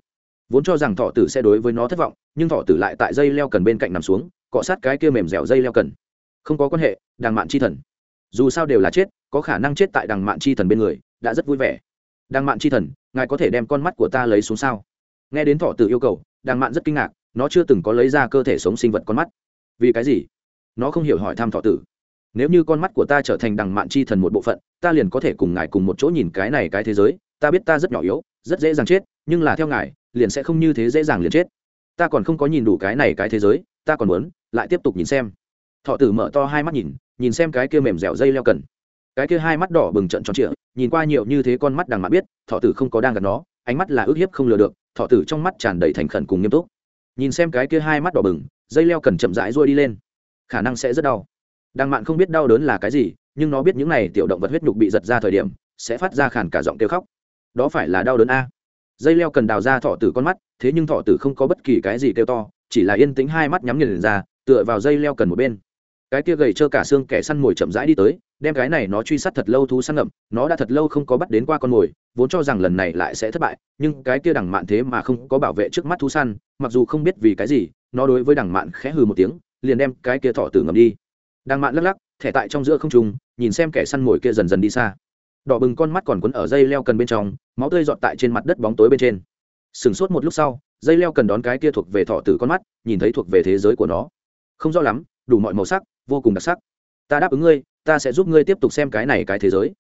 Vốn cho rằng thọ tử sẽ đối với nó thất vọng, nhưng thọ tử lại tại dây leo cần bên cạnh nằm xuống, cọ sát cái kia mềm dẻo dây leo cần. Không có quan hệ, đằng mạn chi thần. Dù sao đều là chết, có khả năng chết tại đằng mạn chi thần bên người, đã rất vui vẻ. Đằng mạn chi thần, ngài có thể đem con mắt của ta lấy xuống sao? Nghe đến thọ tử yêu cầu đàng mạn rất kinh ngạc, nó chưa từng có lấy ra cơ thể sống sinh vật con mắt. Vì cái gì? Nó không hiểu hỏi tham thọ tử. Nếu như con mắt của ta trở thành đằng mạn chi thần một bộ phận, ta liền có thể cùng ngài cùng một chỗ nhìn cái này cái thế giới. Ta biết ta rất nhỏ yếu, rất dễ dàng chết, nhưng là theo ngài, liền sẽ không như thế dễ dàng liền chết. Ta còn không có nhìn đủ cái này cái thế giới, ta còn muốn lại tiếp tục nhìn xem. Thọ tử mở to hai mắt nhìn nhìn xem cái kia mềm dẻo dây leo cần. Cái kia hai mắt đỏ bừng trận tròn trịa, nhìn qua nhiều như thế con mắt đằng mạn biết, thọ tử không có đang gần nó, ánh mắt là ước hiếp không lừa được thọ tử trong mắt tràn đầy thành khẩn cùng nghiêm túc. Nhìn xem cái kia hai mắt đỏ bừng, dây leo cần chậm rãi rôi đi lên. Khả năng sẽ rất đau. Đằng mạn không biết đau đớn là cái gì, nhưng nó biết những này tiểu động vật huyết nhục bị giật ra thời điểm, sẽ phát ra khản cả giọng kêu khóc. Đó phải là đau đớn a. Dây leo cần đào ra thọ tử con mắt, thế nhưng thọ tử không có bất kỳ cái gì kêu to, chỉ là yên tĩnh hai mắt nhắm nghiền ra, tựa vào dây leo cần một bên. Cái kia gầy trơ cả xương kẻ săn mồi chậm rãi đi tới đem cái này nó truy sát thật lâu thú săn ngậm, nó đã thật lâu không có bắt đến qua con mồi, vốn cho rằng lần này lại sẽ thất bại, nhưng cái kia đằng mạn thế mà không có bảo vệ trước mắt thú săn, mặc dù không biết vì cái gì, nó đối với đằng mạn khẽ hừ một tiếng, liền đem cái kia thọ tử ngầm đi. Đằng mạn lắc lắc, thẻ tại trong giữa không trung, nhìn xem kẻ săn mồi kia dần dần đi xa. Đỏ bừng con mắt còn quấn ở dây leo cần bên trong, máu tươi dọn tại trên mặt đất bóng tối bên trên. Sửng sốt một lúc sau, dây leo cần đón cái kia thuộc về thọ tử con mắt, nhìn thấy thuộc về thế giới của nó. Không rõ lắm, đủ mọi màu sắc, vô cùng đặc sắc. Ta đáp ứng ngươi ta sẽ giúp ngươi tiếp tục xem cái này cái thế giới.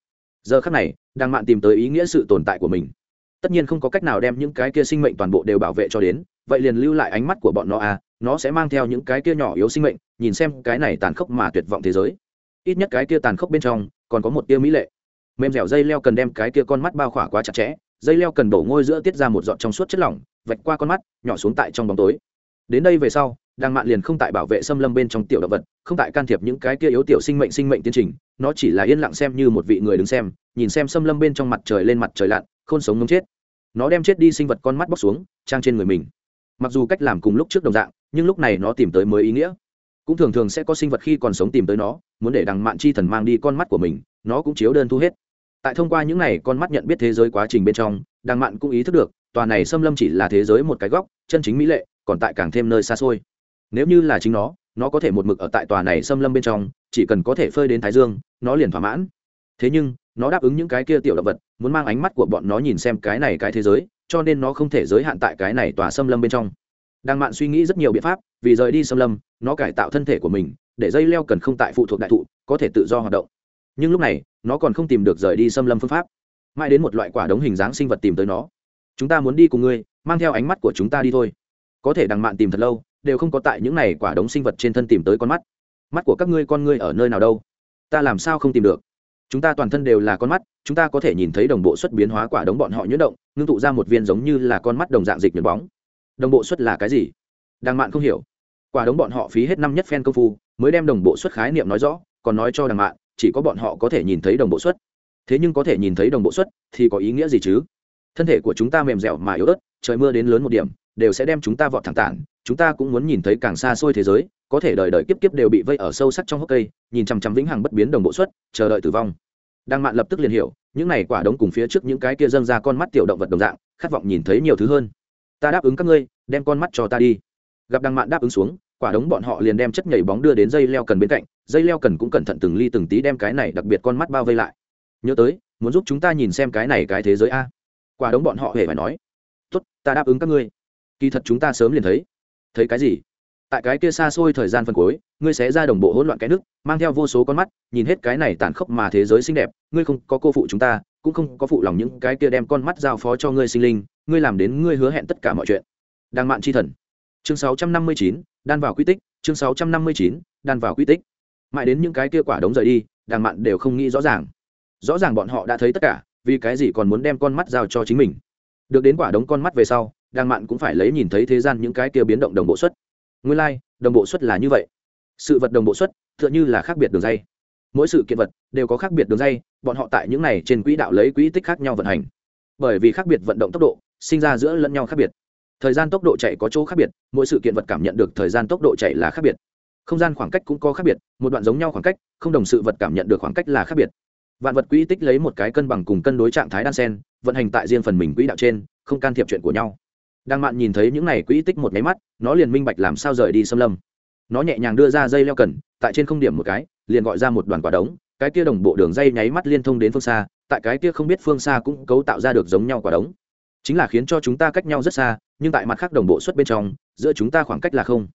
Giờ khắc này đang mạn tìm tới ý nghĩa sự tồn tại của mình. Tất nhiên không có cách nào đem những cái kia sinh mệnh toàn bộ đều bảo vệ cho đến, vậy liền lưu lại ánh mắt của bọn nó à nó sẽ mang theo những cái kia nhỏ yếu sinh mệnh, nhìn xem cái này tàn khốc mà tuyệt vọng thế giới. Ít nhất cái kia tàn khốc bên trong, còn có một tia mỹ lệ. Mềm dẻo dây leo cần đem cái kia con mắt bao khỏa quá chặt chẽ, dây leo cần đổ ngôi giữa tiết ra một giọt trong suốt chất lỏng, vạch qua con mắt, nhỏ xuống tại trong bóng tối. Đến đây về sau đang mạn liền không tại bảo vệ xâm lâm bên trong tiểu động vật, không tại can thiệp những cái kia yếu tiểu sinh mệnh sinh mệnh tiến trình, nó chỉ là yên lặng xem như một vị người đứng xem, nhìn xem xâm lâm bên trong mặt trời lên mặt trời lặn, khôn sống ngấm chết. Nó đem chết đi sinh vật con mắt bóc xuống, trang trên người mình. Mặc dù cách làm cùng lúc trước đồng dạng, nhưng lúc này nó tìm tới mới ý nghĩa. Cũng thường thường sẽ có sinh vật khi còn sống tìm tới nó, muốn để đằng mạn chi thần mang đi con mắt của mình, nó cũng chiếu đơn thu hết. Tại thông qua những này, con mắt nhận biết thế giới quá trình bên trong, đằng mạn cũng ý thức được, tòa này xâm lâm chỉ là thế giới một cái góc, chân chính mỹ lệ, còn tại càng thêm nơi xa xôi nếu như là chính nó nó có thể một mực ở tại tòa này xâm lâm bên trong, chỉ cần có thể phơi đến thái dương, nó liền thỏa mãn. Thế nhưng, nó đáp ứng những cái kia tiểu động vật, muốn mang ánh mắt của bọn nó nhìn xem cái này cái thế giới, cho nên nó không thể giới hạn tại cái này tòa xâm lâm bên trong. Đang mạn suy nghĩ rất nhiều biện pháp, vì rời đi xâm lâm, nó cải tạo thân thể của mình, để dây leo cần không tại phụ thuộc đại thụ, có thể tự do hoạt động. Nhưng lúc này, nó còn không tìm được rời đi xâm lâm phương pháp. Mãi đến một loại quả đống hình dáng sinh vật tìm tới nó. Chúng ta muốn đi cùng ngươi, mang theo ánh mắt của chúng ta đi thôi. Có thể đằng mạn tìm thật lâu đều không có tại những này quả đống sinh vật trên thân tìm tới con mắt. Mắt của các ngươi con ngươi ở nơi nào đâu? Ta làm sao không tìm được? Chúng ta toàn thân đều là con mắt, chúng ta có thể nhìn thấy đồng bộ xuất biến hóa quả đống bọn họ nhuyễn động, ngưng tụ ra một viên giống như là con mắt đồng dạng dịch nhật bóng. Đồng bộ xuất là cái gì? Đằng mạn không hiểu. Quả đống bọn họ phí hết năm nhất phen công phu, mới đem đồng bộ xuất khái niệm nói rõ, còn nói cho đằng mạn, chỉ có bọn họ có thể nhìn thấy đồng bộ xuất. Thế nhưng có thể nhìn thấy đồng bộ xuất thì có ý nghĩa gì chứ? Thân thể của chúng ta mềm dẻo mà yếu ớt trời mưa đến lớn một điểm, đều sẽ đem chúng ta vọt thẳng tản, chúng ta cũng muốn nhìn thấy càng xa xôi thế giới, có thể đời đời kiếp kiếp đều bị vây ở sâu sắc trong hốc cây, nhìn chằm chằm vĩnh hằng bất biến đồng bộ xuất, chờ đợi tử vong. Đang mạn lập tức liền hiểu, những này quả đống cùng phía trước những cái kia dâng ra con mắt tiểu động vật đồng dạng, khát vọng nhìn thấy nhiều thứ hơn. Ta đáp ứng các ngươi, đem con mắt cho ta đi. Gặp đăng mạn đáp ứng xuống, quả đống bọn họ liền đem chất nhảy bóng đưa đến dây leo cần bên cạnh, dây leo cần cũng cẩn thận từng ly từng tí đem cái này đặc biệt con mắt bao vây lại. Nhớ tới, muốn giúp chúng ta nhìn xem cái này cái thế giới a. Quả đống bọn họ hề phải nói tốt ta đáp ứng các ngươi. Kỳ thật chúng ta sớm liền thấy. Thấy cái gì? Tại cái kia xa xôi thời gian phân cuối ngươi sẽ ra đồng bộ hỗn loạn cái nước mang theo vô số con mắt nhìn hết cái này tàn khốc mà thế giới xinh đẹp. Ngươi không có cô phụ chúng ta cũng không có phụ lòng những cái kia đem con mắt giao phó cho ngươi sinh linh. Ngươi làm đến ngươi hứa hẹn tất cả mọi chuyện. Đang mạn chi thần. Chương 659, đan vào quy tích. Chương 659, đan vào quy tích. Mãi đến những cái kia quả đống rời đi đàng mạn đều không nghĩ rõ ràng. Rõ ràng bọn họ đã thấy tất cả vì cái gì còn muốn đem con mắt giao cho chính mình? Được đến quả đống con mắt về sau đàng mạn cũng phải lấy nhìn thấy thế gian những cái kia biến động đồng bộ suất nguyên lai、like, đồng bộ suất là như vậy. Sự vật đồng bộ suất tựa như là khác biệt đường dây. Mỗi sự kiện vật đều có khác biệt đường dây bọn họ tại những này trên quỹ đạo lấy quỹ tích khác nhau vận hành. Bởi vì khác biệt vận động tốc độ sinh ra giữa lẫn nhau khác biệt. Thời gian tốc độ chạy có chỗ khác biệt mỗi sự kiện vật cảm nhận được thời gian tốc độ chạy là khác biệt. Không gian khoảng cách cũng có khác biệt một đoạn giống nhau khoảng cách không đồng sự vật cảm nhận được khoảng cách là khác biệt vạn vật quỹ tích lấy một cái cân bằng cùng cân đối trạng thái đan sen, vận hành tại riêng phần mình quỹ đạo trên, không can thiệp chuyện của nhau. Đang mạn nhìn thấy những này quỹ tích một máy mắt, nó liền minh bạch làm sao rời đi xâm lâm. Nó nhẹ nhàng đưa ra dây leo cần, tại trên không điểm một cái, liền gọi ra một đoàn quả đống, cái kia đồng bộ đường dây nháy mắt liên thông đến phương xa, tại cái kia không biết phương xa cũng cấu tạo ra được giống nhau quả đống. Chính là khiến cho chúng ta cách nhau rất xa, nhưng tại mặt khác đồng bộ xuất bên trong, giữa chúng ta khoảng cách là không.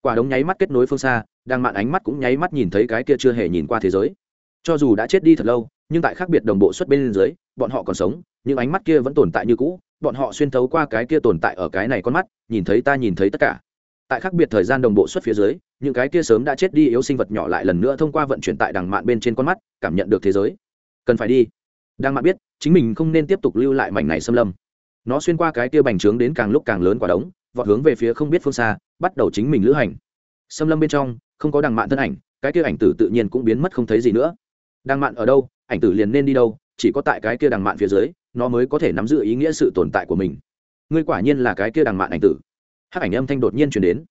Quả đống nháy mắt kết nối phương xa đang mạn ánh mắt cũng nháy mắt nhìn thấy cái kia chưa hề nhìn qua thế giới. Cho dù đã chết đi thật lâu nhưng tại khác biệt đồng bộ xuất bên dưới, bọn họ còn sống nhưng ánh mắt kia vẫn tồn tại như cũ, bọn họ xuyên thấu qua cái kia tồn tại ở cái này con mắt, nhìn thấy ta nhìn thấy tất cả. Tại khác biệt thời gian đồng bộ xuất phía dưới, những cái kia sớm đã chết đi yếu sinh vật nhỏ lại lần nữa thông qua vận chuyển tại đằng mạn bên trên con mắt, cảm nhận được thế giới. Cần phải đi. Đang mạn biết, chính mình không nên tiếp tục lưu lại mảnh này xâm lâm. Nó xuyên qua cái kia bành trướng đến càng lúc càng lớn quả đống, vọt hướng về phía không biết phương xa, bắt đầu chính mình lữ hành. Xâm lâm bên trong, không có đằng mạn thân ảnh, cái kia ảnh tử tự nhiên cũng biến mất không thấy gì nữa. Đằng mạn ở đâu? Ảnh tử liền nên đi đâu, chỉ có tại cái kia đằng mạn phía dưới, nó mới có thể nắm giữ ý nghĩa sự tồn tại của mình. Ngươi quả nhiên là cái kia đằng mạn ảnh tử. Hắc ảnh âm thanh đột nhiên chuyển đến.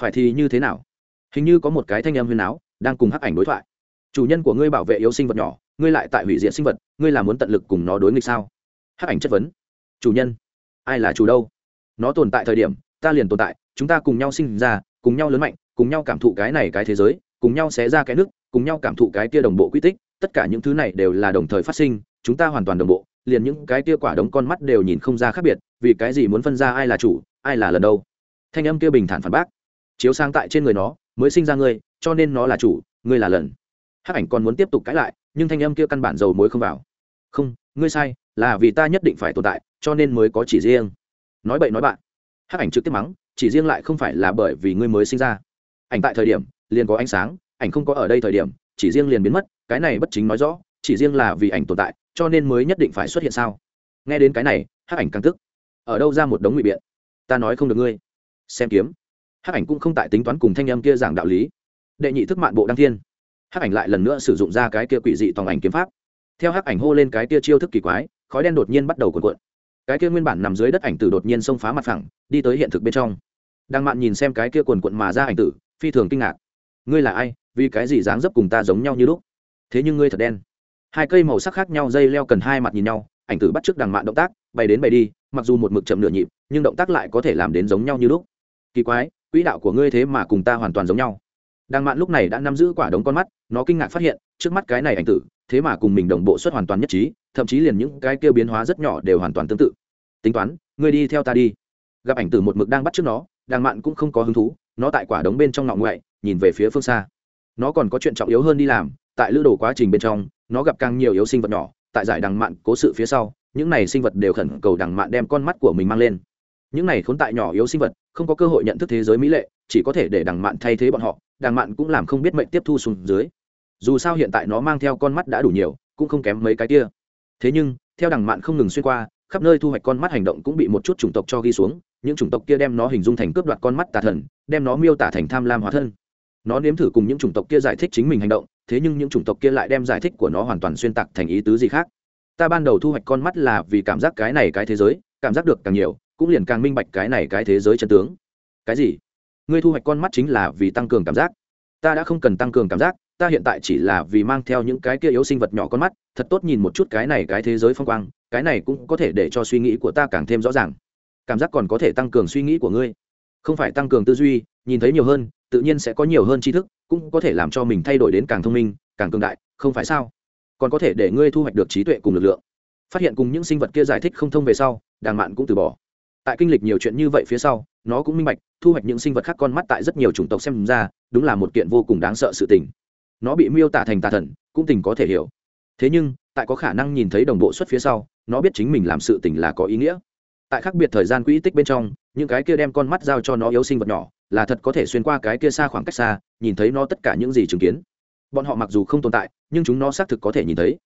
Phải thì như thế nào? Hình như có một cái thanh âm huyền áo đang cùng hắc ảnh đối thoại. Chủ nhân của ngươi bảo vệ yếu sinh vật nhỏ, ngươi lại tại hủy diệt sinh vật, ngươi là muốn tận lực cùng nó đối nghịch sao? Hắc ảnh chất vấn. Chủ nhân, ai là chủ đâu? Nó tồn tại thời điểm, ta liền tồn tại, chúng ta cùng nhau sinh ra, cùng nhau lớn mạnh, cùng nhau cảm thụ cái này cái thế giới, cùng nhau xé ra cái nước, cùng nhau cảm thụ cái kia đồng bộ quy tích tất cả những thứ này đều là đồng thời phát sinh, chúng ta hoàn toàn đồng bộ, liền những cái kia quả đống con mắt đều nhìn không ra khác biệt, vì cái gì muốn phân ra ai là chủ, ai là lần đâu thanh âm kia bình thản phản bác. Chiếu sang tại trên người nó, mới sinh ra ngươi, cho nên nó là chủ, ngươi là lần. Hắc ảnh còn muốn tiếp tục cãi lại, nhưng thanh âm kia căn bản dầu mối không vào. Không, ngươi sai, là vì ta nhất định phải tồn tại, cho nên mới có chỉ riêng. Nói bậy nói bạn. Hắc ảnh trực tiếp mắng, chỉ riêng lại không phải là bởi vì ngươi mới sinh ra. Ảnh tại thời điểm, liền có ánh sáng, ảnh không có ở đây thời điểm chỉ riêng liền biến mất, cái này bất chính nói rõ, chỉ riêng là vì ảnh tồn tại, cho nên mới nhất định phải xuất hiện sao? Nghe đến cái này, hắc ảnh căng tức. Ở đâu ra một đống ngụy biện? Ta nói không được ngươi. Xem kiếm. Hắc ảnh cũng không tại tính toán cùng thanh âm kia giảng đạo lý. Đệ nhị thức mạn bộ đăng thiên. Hắc ảnh lại lần nữa sử dụng ra cái kia quỷ dị tòng ảnh kiếm pháp. Theo hắc ảnh hô lên cái kia chiêu thức kỳ quái, khói đen đột nhiên bắt đầu cuộn cuộn. Cái kia nguyên bản nằm dưới đất ảnh tử đột nhiên xông phá mặt phẳng, đi tới hiện thực bên trong. Đang mạn nhìn xem cái kia cuộn cuộn mà ra ảnh tử, phi thường kinh ngạc ngươi là ai, vì cái gì dáng dấp cùng ta giống nhau như lúc? Thế nhưng ngươi thật đen. Hai cây màu sắc khác nhau dây leo cần hai mặt nhìn nhau, ảnh tử bắt t r ư ớ c đằng mạn động tác, bay đến bay đi, mặc dù một mực chậm nửa nhịp, nhưng động tác lại có thể làm đến giống nhau như lúc. Kỳ quái, quỹ đạo của ngươi thế mà cùng ta hoàn toàn giống nhau. Đằng mạn lúc này đã nắm giữ quả đống con mắt, nó kinh ngạc phát hiện, trước mắt cái này ảnh tử, thế mà cùng mình đồng bộ xuất hoàn toàn nhất trí, thậm chí liền những cái kêu biến hóa rất nhỏ đều hoàn toàn tương tự. Tính toán, ngươi đi theo ta đi. Gặp ảnh tử một mực đang bắt trước nó, đằng mạn cũng không có hứng thú, nó tại quả đống bên trong ngọng ngoại nhìn về phía phương xa. Nó còn có chuyện trọng yếu hơn đi làm, tại lữ đồ quá trình bên trong, nó gặp càng nhiều yếu sinh vật nhỏ, tại giải đằng mạn cố sự phía sau, những này sinh vật đều khẩn cầu đằng mạn đem con mắt của mình mang lên. Những này khốn tại nhỏ yếu sinh vật, không có cơ hội nhận thức thế giới mỹ lệ, chỉ có thể để đằng mạn thay thế bọn họ, đằng mạn cũng làm không biết mệnh tiếp thu xuống dưới. Dù sao hiện tại nó mang theo con mắt đã đủ nhiều, cũng không kém mấy cái kia. Thế nhưng, theo đằng mạn không ngừng xuyên qua, khắp nơi thu hoạch con mắt hành động cũng bị một chút chủng tộc cho ghi xuống, những chủng tộc kia đem nó hình dung thành cướp đoạt con mắt tà thần, đem nó miêu tả thành tham lam hóa thân nó nếm thử cùng những chủng tộc kia giải thích chính mình hành động, thế nhưng những chủng tộc kia lại đem giải thích của nó hoàn toàn xuyên tạc thành ý tứ gì khác. Ta ban đầu thu hoạch con mắt là vì cảm giác cái này cái thế giới, cảm giác được càng nhiều, cũng liền càng minh bạch cái này cái thế giới chân tướng. Cái gì? Ngươi thu hoạch con mắt chính là vì tăng cường cảm giác. Ta đã không cần tăng cường cảm giác, ta hiện tại chỉ là vì mang theo những cái kia yếu sinh vật nhỏ con mắt, thật tốt nhìn một chút cái này cái thế giới phong quang, cái này cũng có thể để cho suy nghĩ của ta càng thêm rõ ràng. Cảm giác còn có thể tăng cường suy nghĩ của ngươi. Không phải tăng cường tư duy, nhìn thấy nhiều hơn tự nhiên sẽ có nhiều hơn tri thức, cũng có thể làm cho mình thay đổi đến càng thông minh, càng cường đại, không phải sao? Còn có thể để ngươi thu hoạch được trí tuệ cùng lực lượng. Phát hiện cùng những sinh vật kia giải thích không thông về sau, đàng mạn cũng từ bỏ. Tại kinh lịch nhiều chuyện như vậy phía sau, nó cũng minh bạch, thu hoạch những sinh vật khác con mắt tại rất nhiều chủng tộc xem ra, đúng là một kiện vô cùng đáng sợ sự tình. Nó bị miêu tả thành tà thần, cũng tình có thể hiểu. Thế nhưng, tại có khả năng nhìn thấy đồng bộ xuất phía sau, nó biết chính mình làm sự tình là có ý nghĩa. Tại khác biệt thời gian quỹ tích bên trong, những cái kia đem con mắt giao cho nó yếu sinh vật nhỏ là thật có thể xuyên qua cái kia xa khoảng cách xa, nhìn thấy nó tất cả những gì chứng kiến. Bọn họ mặc dù không tồn tại, nhưng chúng nó xác thực có thể nhìn thấy.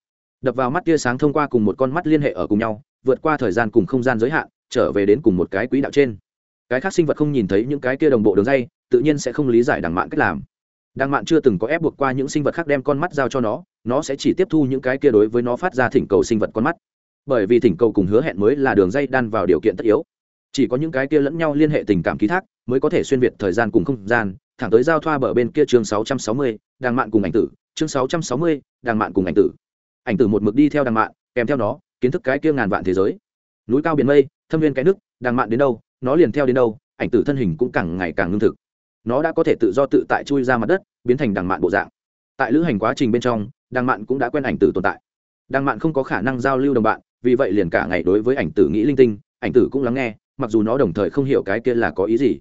Đập vào mắt tia sáng thông qua cùng một con mắt liên hệ ở cùng nhau, vượt qua thời gian cùng không gian giới hạn, trở về đến cùng một cái quỹ đạo trên. Cái khác sinh vật không nhìn thấy những cái kia đồng bộ đường dây, tự nhiên sẽ không lý giải đằng mạn cách làm. Đằng mạn chưa từng có ép buộc qua những sinh vật khác đem con mắt giao cho nó nó sẽ chỉ tiếp thu những cái kia đối với nó phát ra thỉnh cầu sinh vật con mắt. Bởi vì thỉnh cầu cùng hứa hẹn mới là đường dây đan vào điều kiện tất yếu. Chỉ có những cái kia lẫn nhau liên hệ tình cảm ký thác mới có thể xuyên việt thời gian cùng không gian thẳng tới giao thoa bờ bên kia chương 660, đàng mạn cùng ảnh tử chương 660, đàng mạn cùng ảnh tử. Ảnh tử một mực đi theo đàng mạn kèm theo nó kiến thức cái kia ngàn vạn thế giới. Núi cao biển mây thâm viên cái nước đàng mạn đến đâu nó liền theo đến đâu ảnh tử thân hình cũng càng ngày càng ngưng thực. Nó đã có thể tự do tự tại chui ra mặt đất biến thành đàng mạn bộ dạng. Tại lữ hành quá trình bên trong đàng mạn cũng đã quen ảnh tử tồn tại. Đàng mạn không có khả năng giao lưu đồng bạn vì vậy liền cả ngày đối với ảnh tử nghĩ linh tinh ảnh tử cũng lắng nghe mặc dù nó đồng thời không hiểu cái kia là có ý gì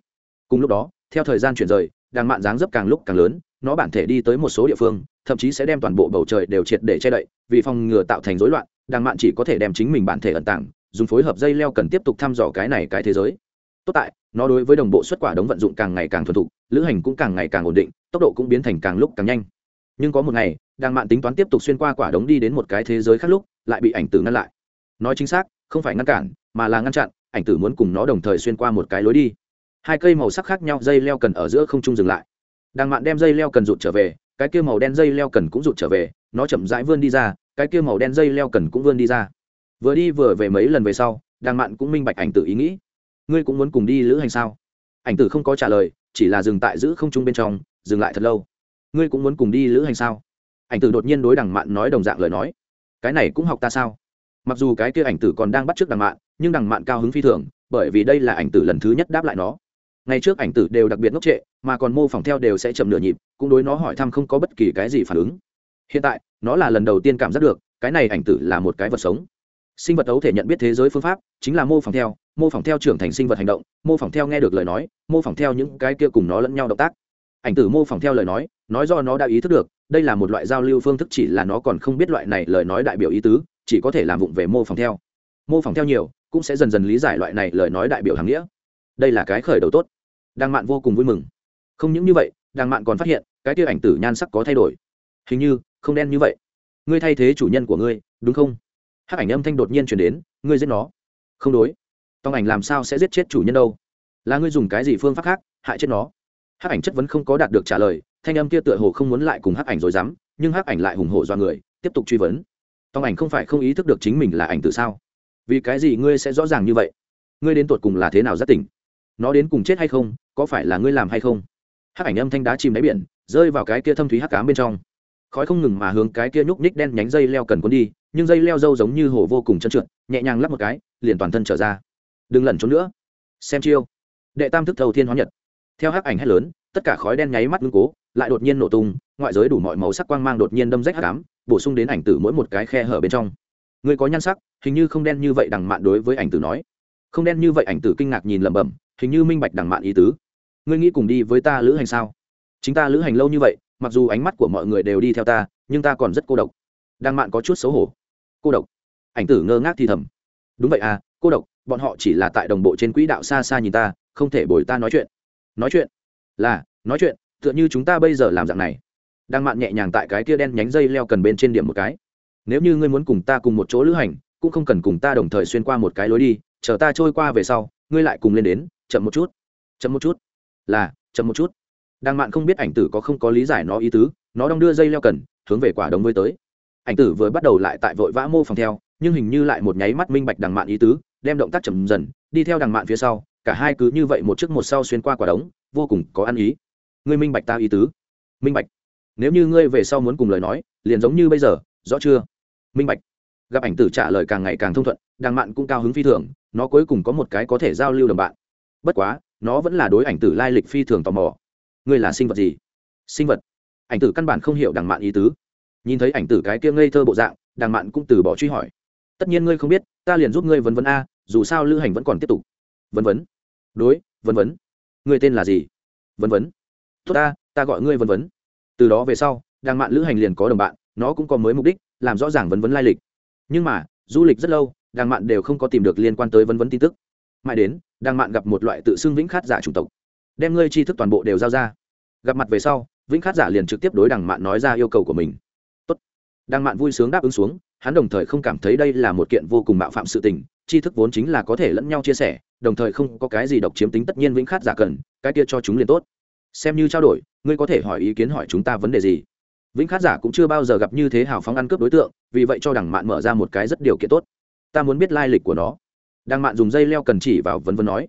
cùng lúc đó, theo thời gian chuyển rời, đàng mạn dáng dấp càng lúc càng lớn, nó bản thể đi tới một số địa phương, thậm chí sẽ đem toàn bộ bầu trời đều triệt để che đậy, vì phòng ngừa tạo thành rối loạn, đàng mạn chỉ có thể đem chính mình bản thể ẩn tàng, dùng phối hợp dây leo cần tiếp tục thăm dò cái này cái thế giới. Tốt tại, nó đối với đồng bộ xuất quả đống vận dụng càng ngày càng thuần thục, lữ hành cũng càng ngày càng ổn định, tốc độ cũng biến thành càng lúc càng nhanh. Nhưng có một ngày, đàng mạn tính toán tiếp tục xuyên qua quả đống đi đến một cái thế giới khác lúc, lại bị ảnh tử ngăn lại. Nói chính xác, không phải ngăn cản, mà là ngăn chặn, ảnh tử muốn cùng nó đồng thời xuyên qua một cái lối đi hai cây màu sắc khác nhau, dây leo cần ở giữa không trung dừng lại. Đàng mạn đem dây leo cần rụt trở về, cái kia màu đen dây leo cần cũng rụt trở về, nó chậm rãi vươn đi ra, cái kia màu đen dây leo cần cũng vươn đi ra. Vừa đi vừa về mấy lần về sau đàng mạn cũng minh bạch ảnh tử ý nghĩ. Ngươi cũng muốn cùng đi lữ hành sao? Ảnh tử không có trả lời, chỉ là dừng tại giữ không trung bên trong, dừng lại thật lâu. Ngươi cũng muốn cùng đi lữ hành sao? Ảnh tử đột nhiên đối đằng mạn nói đồng dạng lời nói. Cái này cũng học ta sao? Mặc dù cái kia ảnh tử còn đang bắt t r ư ớ c đằng mạn, nhưng đằng mạn cao hứng phi thường, bởi vì đây là ảnh tử lần thứ nhất đáp lại nó ngày trước ảnh tử đều đặc biệt ngốc trệ, mà còn mô phỏng theo đều sẽ chậm nửa nhịp, cũng đối nó hỏi thăm không có bất kỳ cái gì phản ứng. Hiện tại, nó là lần đầu tiên cảm giác được, cái này ảnh tử là một cái vật sống. Sinh vật ấu thể nhận biết thế giới phương pháp, chính là mô phỏng theo, mô phỏng theo trưởng thành sinh vật hành động, mô phỏng theo nghe được lời nói, mô phỏng theo những cái kia cùng nó lẫn nhau động tác. Ảnh tử mô phỏng theo lời nói nói do nó đã ý thức được, đây là một loại giao lưu phương thức chỉ là nó còn không biết loại này lời nói đại biểu ý tứ, chỉ có thể làm vụng về mô phỏng theo. Mô phỏng theo nhiều, cũng sẽ dần dần lý giải loại này lời nói đại biểu hàng nghĩa đây là cái khởi đầu tốt. Đàng mạn vô cùng vui mừng. Không những như vậy đàng mạn còn phát hiện, cái tia ảnh tử nhan sắc có thay đổi. Hình như, không đen như vậy. Ngươi thay thế chủ nhân của ngươi, đúng không? Hát ảnh âm thanh đột nhiên chuyển đến, ngươi giết nó. Không đối. Tòng ảnh làm sao sẽ giết chết chủ nhân đâu? Là ngươi dùng cái gì phương pháp khác, hại chết nó? Hát ảnh chất vấn không có đạt được trả lời, thanh âm kia tựa hồ không muốn lại cùng hắc ảnh rồi dám nhưng hắc ảnh lại hùng hổ do người, tiếp tục truy vấn. Tòng ảnh không phải không ý thức được chính mình là ảnh từ sao? Vì cái gì ngươi sẽ rõ ràng như vậy? Ngươi đến tột cùng là thế nào rất tỉnh? Nó đến cùng chết hay không, có phải là ngươi làm hay không? Hắc ảnh âm thanh đá chìm đáy biển, rơi vào cái kia thâm thúy hắc cám bên trong. Khói không ngừng mà hướng cái kia nhúc ních đen nhánh dây leo cần cuốn đi, nhưng dây leo dâu giống như hồ vô cùng chân trượt, nhẹ nhàng lắp một cái, liền toàn thân trở ra. Đừng lẩn trốn nữa. Xem chiêu. Đệ tam thức thầu thiên hóa nhật. Theo hắc ảnh hét lớn, tất cả khói đen nháy mắt ngưng cố, lại đột nhiên nổ tung, ngoại giới đủ mọi màu sắc quang mang đột nhiên đâm rách hắc ám, bổ sung đến ảnh tử mỗi một cái khe hở bên trong. Người có nhan sắc, hình như không đen như vậy đằng mạn đối với ảnh tử nói. Không đen như vậy ảnh tử kinh ngạc nhìn lẩm bẩm hình như minh bạch đằng mạn ý tứ. Ngươi nghĩ cùng đi với ta lữ hành sao? Chính ta lữ hành lâu như vậy, mặc dù ánh mắt của mọi người đều đi theo ta, nhưng ta còn rất cô độc. Đằng mạn có chút xấu hổ. Cô độc? Ảnh tử ngơ ngác thì thầm. Đúng vậy à cô độc, bọn họ chỉ là tại đồng bộ trên quỹ đạo xa xa nhìn ta, không thể bồi ta nói chuyện. Nói chuyện? Là, nói chuyện, tựa như chúng ta bây giờ làm dạng này. Đang mạn nhẹ nhàng tại cái kia đen nhánh dây leo cần bên trên điểm một cái. Nếu như ngươi muốn cùng ta cùng một chỗ lữ hành, cũng không cần cùng ta đồng thời xuyên qua một cái lối đi, chờ ta trôi qua về sau, ngươi lại cùng lên đến chậm một chút, chậm một chút, là, chậm một chút. Đang mạn không biết ảnh tử có không có lý giải nó ý tứ, nó đong đưa dây leo cần, hướng về quả đống với tới. Ảnh tử vừa bắt đầu lại tại vội vã mô phòng theo, nhưng hình như lại một nháy mắt minh bạch đằng mạn ý tứ, đem động tác chậm dần, đi theo đằng mạn phía sau, cả hai cứ như vậy một trước một sau xuyên qua quả đống, vô cùng có ăn ý. Ngươi minh bạch ta ý tứ. Minh bạch. Nếu như ngươi về sau muốn cùng lời nói, liền giống như bây giờ, rõ chưa? Minh bạch. Gặp ảnh tử trả lời càng ngày càng thông thuận, Đằng mạn cũng cao hứng phi thường, nó cuối cùng có một cái có thể giao lưu đồng bạn bất quá, nó vẫn là đối ảnh tử lai lịch phi thường tò mò. Ngươi là sinh vật gì? Sinh vật. Ảnh tử căn bản không hiểu đằng mạn ý tứ. Nhìn thấy ảnh tử cái kia ngây thơ bộ dạng, đằng mạn cũng từ bỏ truy hỏi. Tất nhiên ngươi không biết, ta liền giúp ngươi vấn vấn a, dù sao lữ hành vẫn còn tiếp tục. Vấn vấn đối vấn vấn ngươi tên là gì? Vấn vấn tốt ta ta gọi ngươi vân vấn từ đó về sau, đằng mạn lữ hành liền có đồng bạn, nó cũng có mới mục đích, làm rõ ràng vấn vấn lai lịch. Nhưng mà, du lịch rất lâu đàng mạn đều không có tìm được liên quan tới vấn vấn tin tức mãi đến Đang mạn gặp một loại tự xưng vĩnh khát giả chủng tộc. Đem ngươi tri thức toàn bộ đều giao ra. Gặp mặt về sau, vĩnh khát giả liền trực tiếp đối đằng mạn nói ra yêu cầu của mình. Tốt. đằng mạn vui sướng đáp ứng xuống, hắn đồng thời không cảm thấy đây là một kiện vô cùng mạo phạm sự tình, tri thức vốn chính là có thể lẫn nhau chia sẻ, đồng thời không có cái gì độc chiếm tính tất nhiên vĩnh khát giả cần, cái kia cho chúng liền tốt. Xem như trao đổi, ngươi có thể hỏi ý kiến hỏi chúng ta vấn đề gì? Vĩnh khát giả cũng chưa bao giờ gặp như thế hào phóng ăn cướp đối tượng, vì vậy cho đằng mạn mở ra một cái rất điều kiện tốt. Ta muốn biết lai lịch của nó đằng mạn dùng dây leo cần chỉ vào vấn vấn nói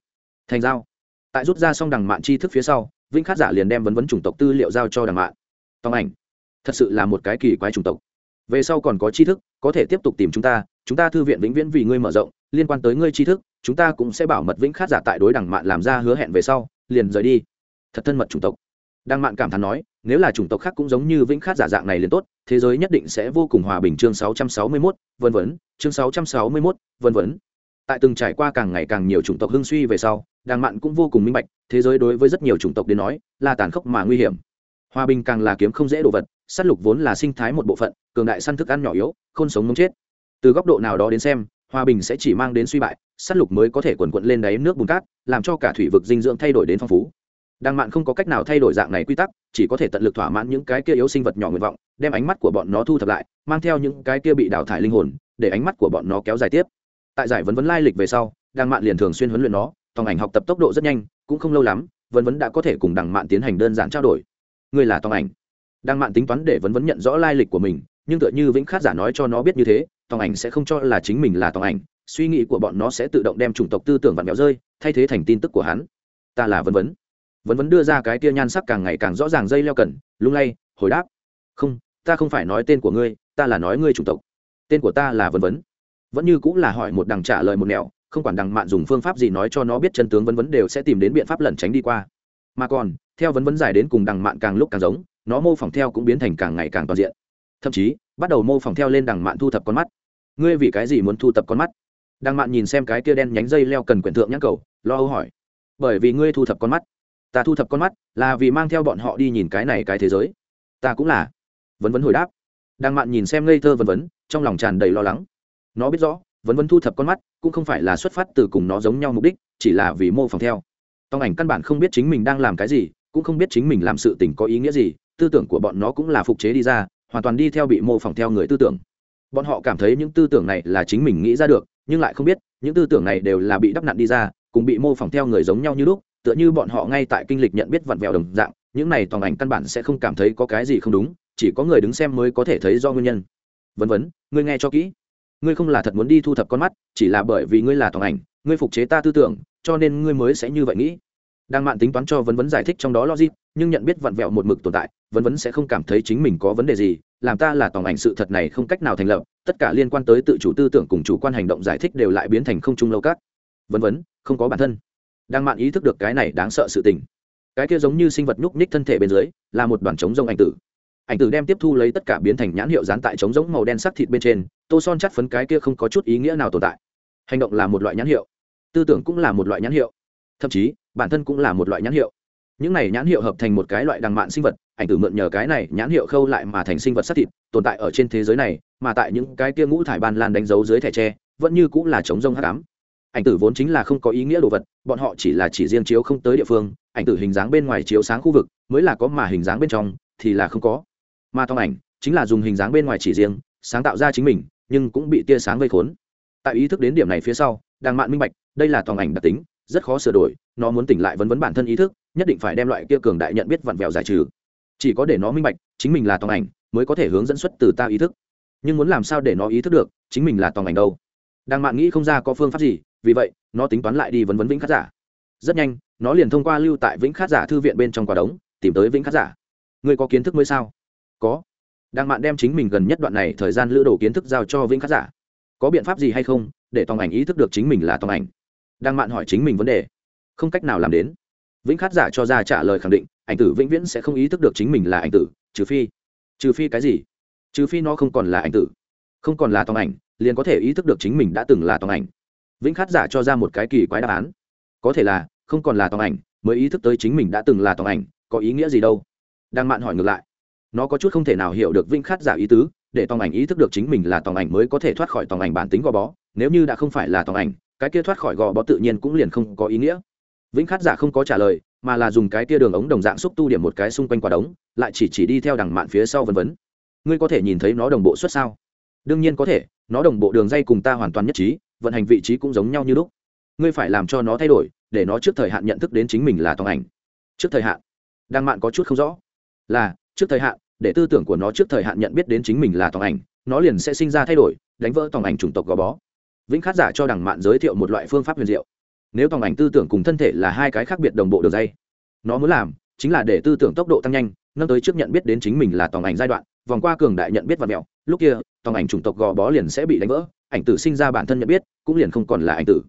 thành giao. Tại rút ra xong đằng mạn chi thức phía sau vĩnh khát giả liền đem vấn vấn chủng tộc tư liệu giao cho đằng mạn. Tòng ảnh thật sự là một cái kỳ quái chủng tộc. Về sau còn có tri thức có thể tiếp tục tìm chúng ta chúng ta thư viện vĩnh viễn vì ngươi mở rộng liên quan tới ngươi tri thức chúng ta cũng sẽ bảo mật vĩnh khát giả tại đối đằng mạn làm ra hứa hẹn về sau liền rời đi. Thật thân mật chủng tộc. Đang mạn cảm thán nói nếu là chủng tộc khác cũng giống như vĩnh khát giả dạng này liền tốt thế giới nhất định sẽ vô cùng hòa bình. Chương 661, vân vân chương 661, vân vân tại từng trải qua càng ngày càng nhiều chủng tộc hưng suy về sau, đàng mạn cũng vô cùng minh bạch, thế giới đối với rất nhiều chủng tộc đến nói, là tàn khốc mà nguy hiểm. Hòa bình càng là kiếm không dễ đồ vật s á t lục vốn là sinh thái một bộ phận, cường đại săn thức ăn nhỏ yếu không sống mống chết. Từ góc độ nào đó đến xem, hòa bình sẽ chỉ mang đến suy bại s á t lục mới có thể quần quận lên đáy nước bùn cát, làm cho cả thủy vực dinh dưỡng thay đổi đến phong phú. Đàng mạn không có cách nào thay đổi dạng này quy tắc, chỉ có thể tận lực thỏa mãn những cái kia yếu sinh vật nhỏ nguyện vọng, đem ánh mắt của bọn nó thu thập lại, mang theo những cái kia bị đào thải linh hồn, để ánh mắt của bọn nó kéo dài tiếp tại giải vấn vấn lai lịch về sau đàng mạn liền thường xuyên huấn luyện nó, tòng ảnh học tập tốc độ rất nhanh, cũng không lâu lắm, vấn vấn đã có thể cùng đằng mạn tiến hành đơn giản trao đổi. Ngươi là tòng ảnh. Đằng mạn tính toán để vấn vấn nhận rõ lai lịch của mình, nhưng tựa như vĩnh khát giả nói cho nó biết như thế, tòng ảnh sẽ không cho là chính mình là tòng ảnh, suy nghĩ của bọn nó sẽ tự động đem chủng tộc tư tưởng vặn vẹo rơi, thay thế thành tin tức của hắn. Ta là vấn vấn. Vấn vấn đưa ra cái tia nhan sắc càng ngày càng rõ ràng dây leo cần, lung lay, hồi đáp. Không, ta không phải nói tên của ngươi, ta là nói ngươi chủng tộc. Tên của ta là vấn vấn vẫn như cũng là hỏi một đằng trả lời một nẻo, không quản đằng mạn dùng phương pháp gì nói cho nó biết chân tướng vấn vấn đều sẽ tìm đến biện pháp lẩn tránh đi qua. Mà còn, theo vấn vấn giải đến cùng đằng mạn càng lúc càng giống, nó mô phỏng theo cũng biến thành càng ngày càng toàn diện. Thậm chí, bắt đầu mô phỏng theo lên đằng mạn thu thập con mắt. Ngươi vì cái gì muốn thu thập con mắt? Đằng mạn nhìn xem cái kia đen nhánh dây leo cần quyển thượng nhãn cầu, lo âu hỏi. Bởi vì ngươi thu thập con mắt. Ta thu thập con mắt là vì mang theo bọn họ đi nhìn cái này cái thế giới. Ta cũng là. Vấn vấn hồi đáp. Đằng mạn nhìn xem ngây thơ vân vấn, trong lòng tràn đầy lo lắng nó biết rõ, vấn vấn thu thập con mắt, cũng không phải là xuất phát từ cùng nó giống nhau mục đích, chỉ là vì mô phỏng theo. Tòng ảnh căn bản không biết chính mình đang làm cái gì, cũng không biết chính mình làm sự tình có ý nghĩa gì, tư tưởng của bọn nó cũng là phục chế đi ra, hoàn toàn đi theo bị mô phỏng theo người tư tưởng. Bọn họ cảm thấy những tư tưởng này là chính mình nghĩ ra được, nhưng lại không biết, những tư tưởng này đều là bị đắp nặn đi ra, cùng bị mô phỏng theo người giống nhau như lúc, tựa như bọn họ ngay tại kinh lịch nhận biết vặn vẹo đồng dạng, những này toàn ảnh căn bản sẽ không cảm thấy có cái gì không đúng, chỉ có người đứng xem mới có thể thấy do nguyên nhân. Vân vân, ngươi nghe cho kỹ ngươi không là thật muốn đi thu thập con mắt, chỉ là bởi vì ngươi là toàn ảnh, ngươi phục chế ta tư tưởng, cho nên ngươi mới sẽ như vậy nghĩ. Đang mạn tính toán cho vấn vấn giải thích trong đó logic, nhưng nhận biết vặn vẹo một mực tồn tại, vấn vấn sẽ không cảm thấy chính mình có vấn đề gì, làm ta là tổng ảnh sự thật này không cách nào thành lập, tất cả liên quan tới tự chủ tư tưởng cùng chủ quan hành động giải thích đều lại biến thành không trung lâu cát. Vấn vấn, không có bản thân. Đang mạn ý thức được cái này đáng sợ sự tình. Cái kia giống như sinh vật nhúc nhích thân thể bên dưới, là một đoàn trống rông ảnh tử ảnh tử đem tiếp thu lấy tất cả biến thành nhãn hiệu dán tại trống rỗng màu đen sắc thịt bên trên, tô son chắt phấn cái kia không có chút ý nghĩa nào tồn tại. Hành động là một loại nhãn hiệu. Tư tưởng cũng là một loại nhãn hiệu. Thậm chí, bản thân cũng là một loại nhãn hiệu. Những này nhãn hiệu hợp thành một cái loại đằng mạn sinh vật, ảnh tử mượn nhờ cái này nhãn hiệu khâu lại mà thành sinh vật sắc thịt, tồn tại ở trên thế giới này, mà tại những cái kia ngũ thải ban lan đánh dấu dưới thẻ tre, vẫn như cũng là chống rông hát cám ảnh tử vốn chính là không có ý nghĩa đồ vật, bọn họ chỉ là chỉ riêng chiếu không tới địa phương, ảnh tử hình dáng bên ngoài chiếu sáng khu vực, mới là có mà hình dáng bên trong, thì là không có mà tông ảnh chính là dùng hình dáng bên ngoài chỉ riêng, sáng tạo ra chính mình, nhưng cũng bị tia sáng gây khốn. Tại ý thức đến điểm này phía sau đang mạn minh bạch, đây là tòng ảnh đặc tính, rất khó sửa đổi, nó muốn tỉnh lại vấn vấn bản thân ý thức, nhất định phải đem loại kia cường đại nhận biết vặn vẹo giải trừ. Chỉ có để nó minh bạch, chính mình là tòng ảnh, mới có thể hướng dẫn xuất từ ta ý thức. Nhưng muốn làm sao để nó ý thức được, chính mình là tòng ảnh đâu? Đang Mạn nghĩ không ra có phương pháp gì, vì vậy, nó tính toán lại đi vấn vấn vĩnh khát giả. Rất nhanh, nó liền thông qua lưu tại vĩnh khát giả thư viện bên trong quả đống, tìm tới vĩnh khát giả. Người có kiến thức mới sao? Có. Đang mạn đem chính mình gần nhất đoạn này thời gian lữ đồ kiến thức giao cho vĩnh khát giả. Có biện pháp gì hay không, để tòng ảnh ý thức được chính mình là tòng ảnh? Đang mạn hỏi chính mình vấn đề. Không cách nào làm đến. Vĩnh khát giả cho ra trả lời khẳng định, ảnh tử vĩnh viễn sẽ không ý thức được chính mình là ảnh tử, trừ phi trừ phi cái gì? Trừ phi nó không còn là ảnh tử. Không còn là tòng ảnh, liền có thể ý thức được chính mình đã từng là tòng ảnh. Vĩnh khát giả cho ra một cái kỳ quái đáp án. Có thể là, không còn là tòng ảnh, mới ý thức tới chính mình đã từng là tòng ảnh, có ý nghĩa gì đâu? Đang mạn hỏi ngược lại nó có chút không thể nào hiểu được vĩnh khát giả ý tứ, để tòng ảnh ý thức được chính mình là tòng ảnh mới có thể thoát khỏi tòng ảnh bản tính gò bó, nếu như đã không phải là tòng ảnh, cái kia thoát khỏi gò bó tự nhiên cũng liền không có ý nghĩa. Vĩnh khát giả không có trả lời, mà là dùng cái tia đường ống đồng dạng xúc tu điểm một cái xung quanh quả đống, lại chỉ chỉ đi theo đằng mạn phía sau vân vấn ngươi có thể nhìn thấy nó đồng bộ xuất sao? Đương nhiên có thể, nó đồng bộ đường dây cùng ta hoàn toàn nhất trí, vận hành vị trí cũng giống nhau như lúc. Ngươi phải làm cho nó thay đổi, để nó trước thời hạn nhận thức đến chính mình là tòng ảnh. Trước thời hạn. Đằng mạn có chút không rõ. Là trước thời hạn, để tư tưởng của nó trước thời hạn nhận biết đến chính mình là tòng ảnh, nó liền sẽ sinh ra thay đổi, đánh vỡ tòng ảnh chủng tộc gò bó. Vĩnh khát giả cho đằng mạn giới thiệu một loại phương pháp huyền diệu. Nếu tòng ảnh tư tưởng cùng thân thể là hai cái khác biệt đồng bộ đường dây, nó muốn làm chính là để tư tưởng tốc độ tăng nhanh, nâng tới trước nhận biết đến chính mình là tòng ảnh giai đoạn, vòng qua cường đại nhận biết và mẹo. Lúc kia, tòng ảnh chủng tộc gò bó liền sẽ bị đánh vỡ, ảnh tử sinh ra bản thân nhận biết, cũng liền không còn là ảnh tử.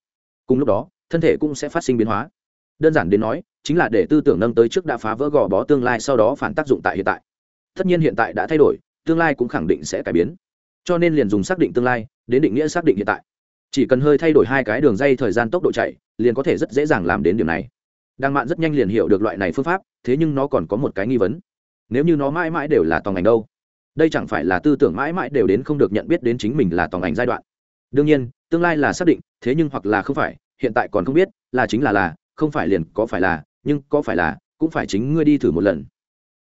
Cùng lúc đó, thân thể cũng sẽ phát sinh biến hóa. Đơn giản đến nói chính là để tư tưởng nâng tới trước đã phá vỡ gò bó tương lai sau đó phản tác dụng tại hiện tại. Tất nhiên hiện tại đã thay đổi, tương lai cũng khẳng định sẽ cải biến. Cho nên liền dùng xác định tương lai, đến định nghĩa xác định hiện tại. Chỉ cần hơi thay đổi hai cái đường dây thời gian tốc độ chạy, liền có thể rất dễ dàng làm đến điều này. Đang mạn rất nhanh liền hiểu được loại này phương pháp, thế nhưng nó còn có một cái nghi vấn. Nếu như nó mãi mãi đều là tòng ảnh đâu? Đây chẳng phải là tư tưởng mãi mãi đều đến không được nhận biết đến chính mình là tòng ảnh giai đoạn. Đương nhiên, tương lai là xác định, thế nhưng hoặc là không phải, hiện tại còn không biết, là chính là là, không phải liền có phải là nhưng có phải là cũng phải chính ngươi đi thử một lần.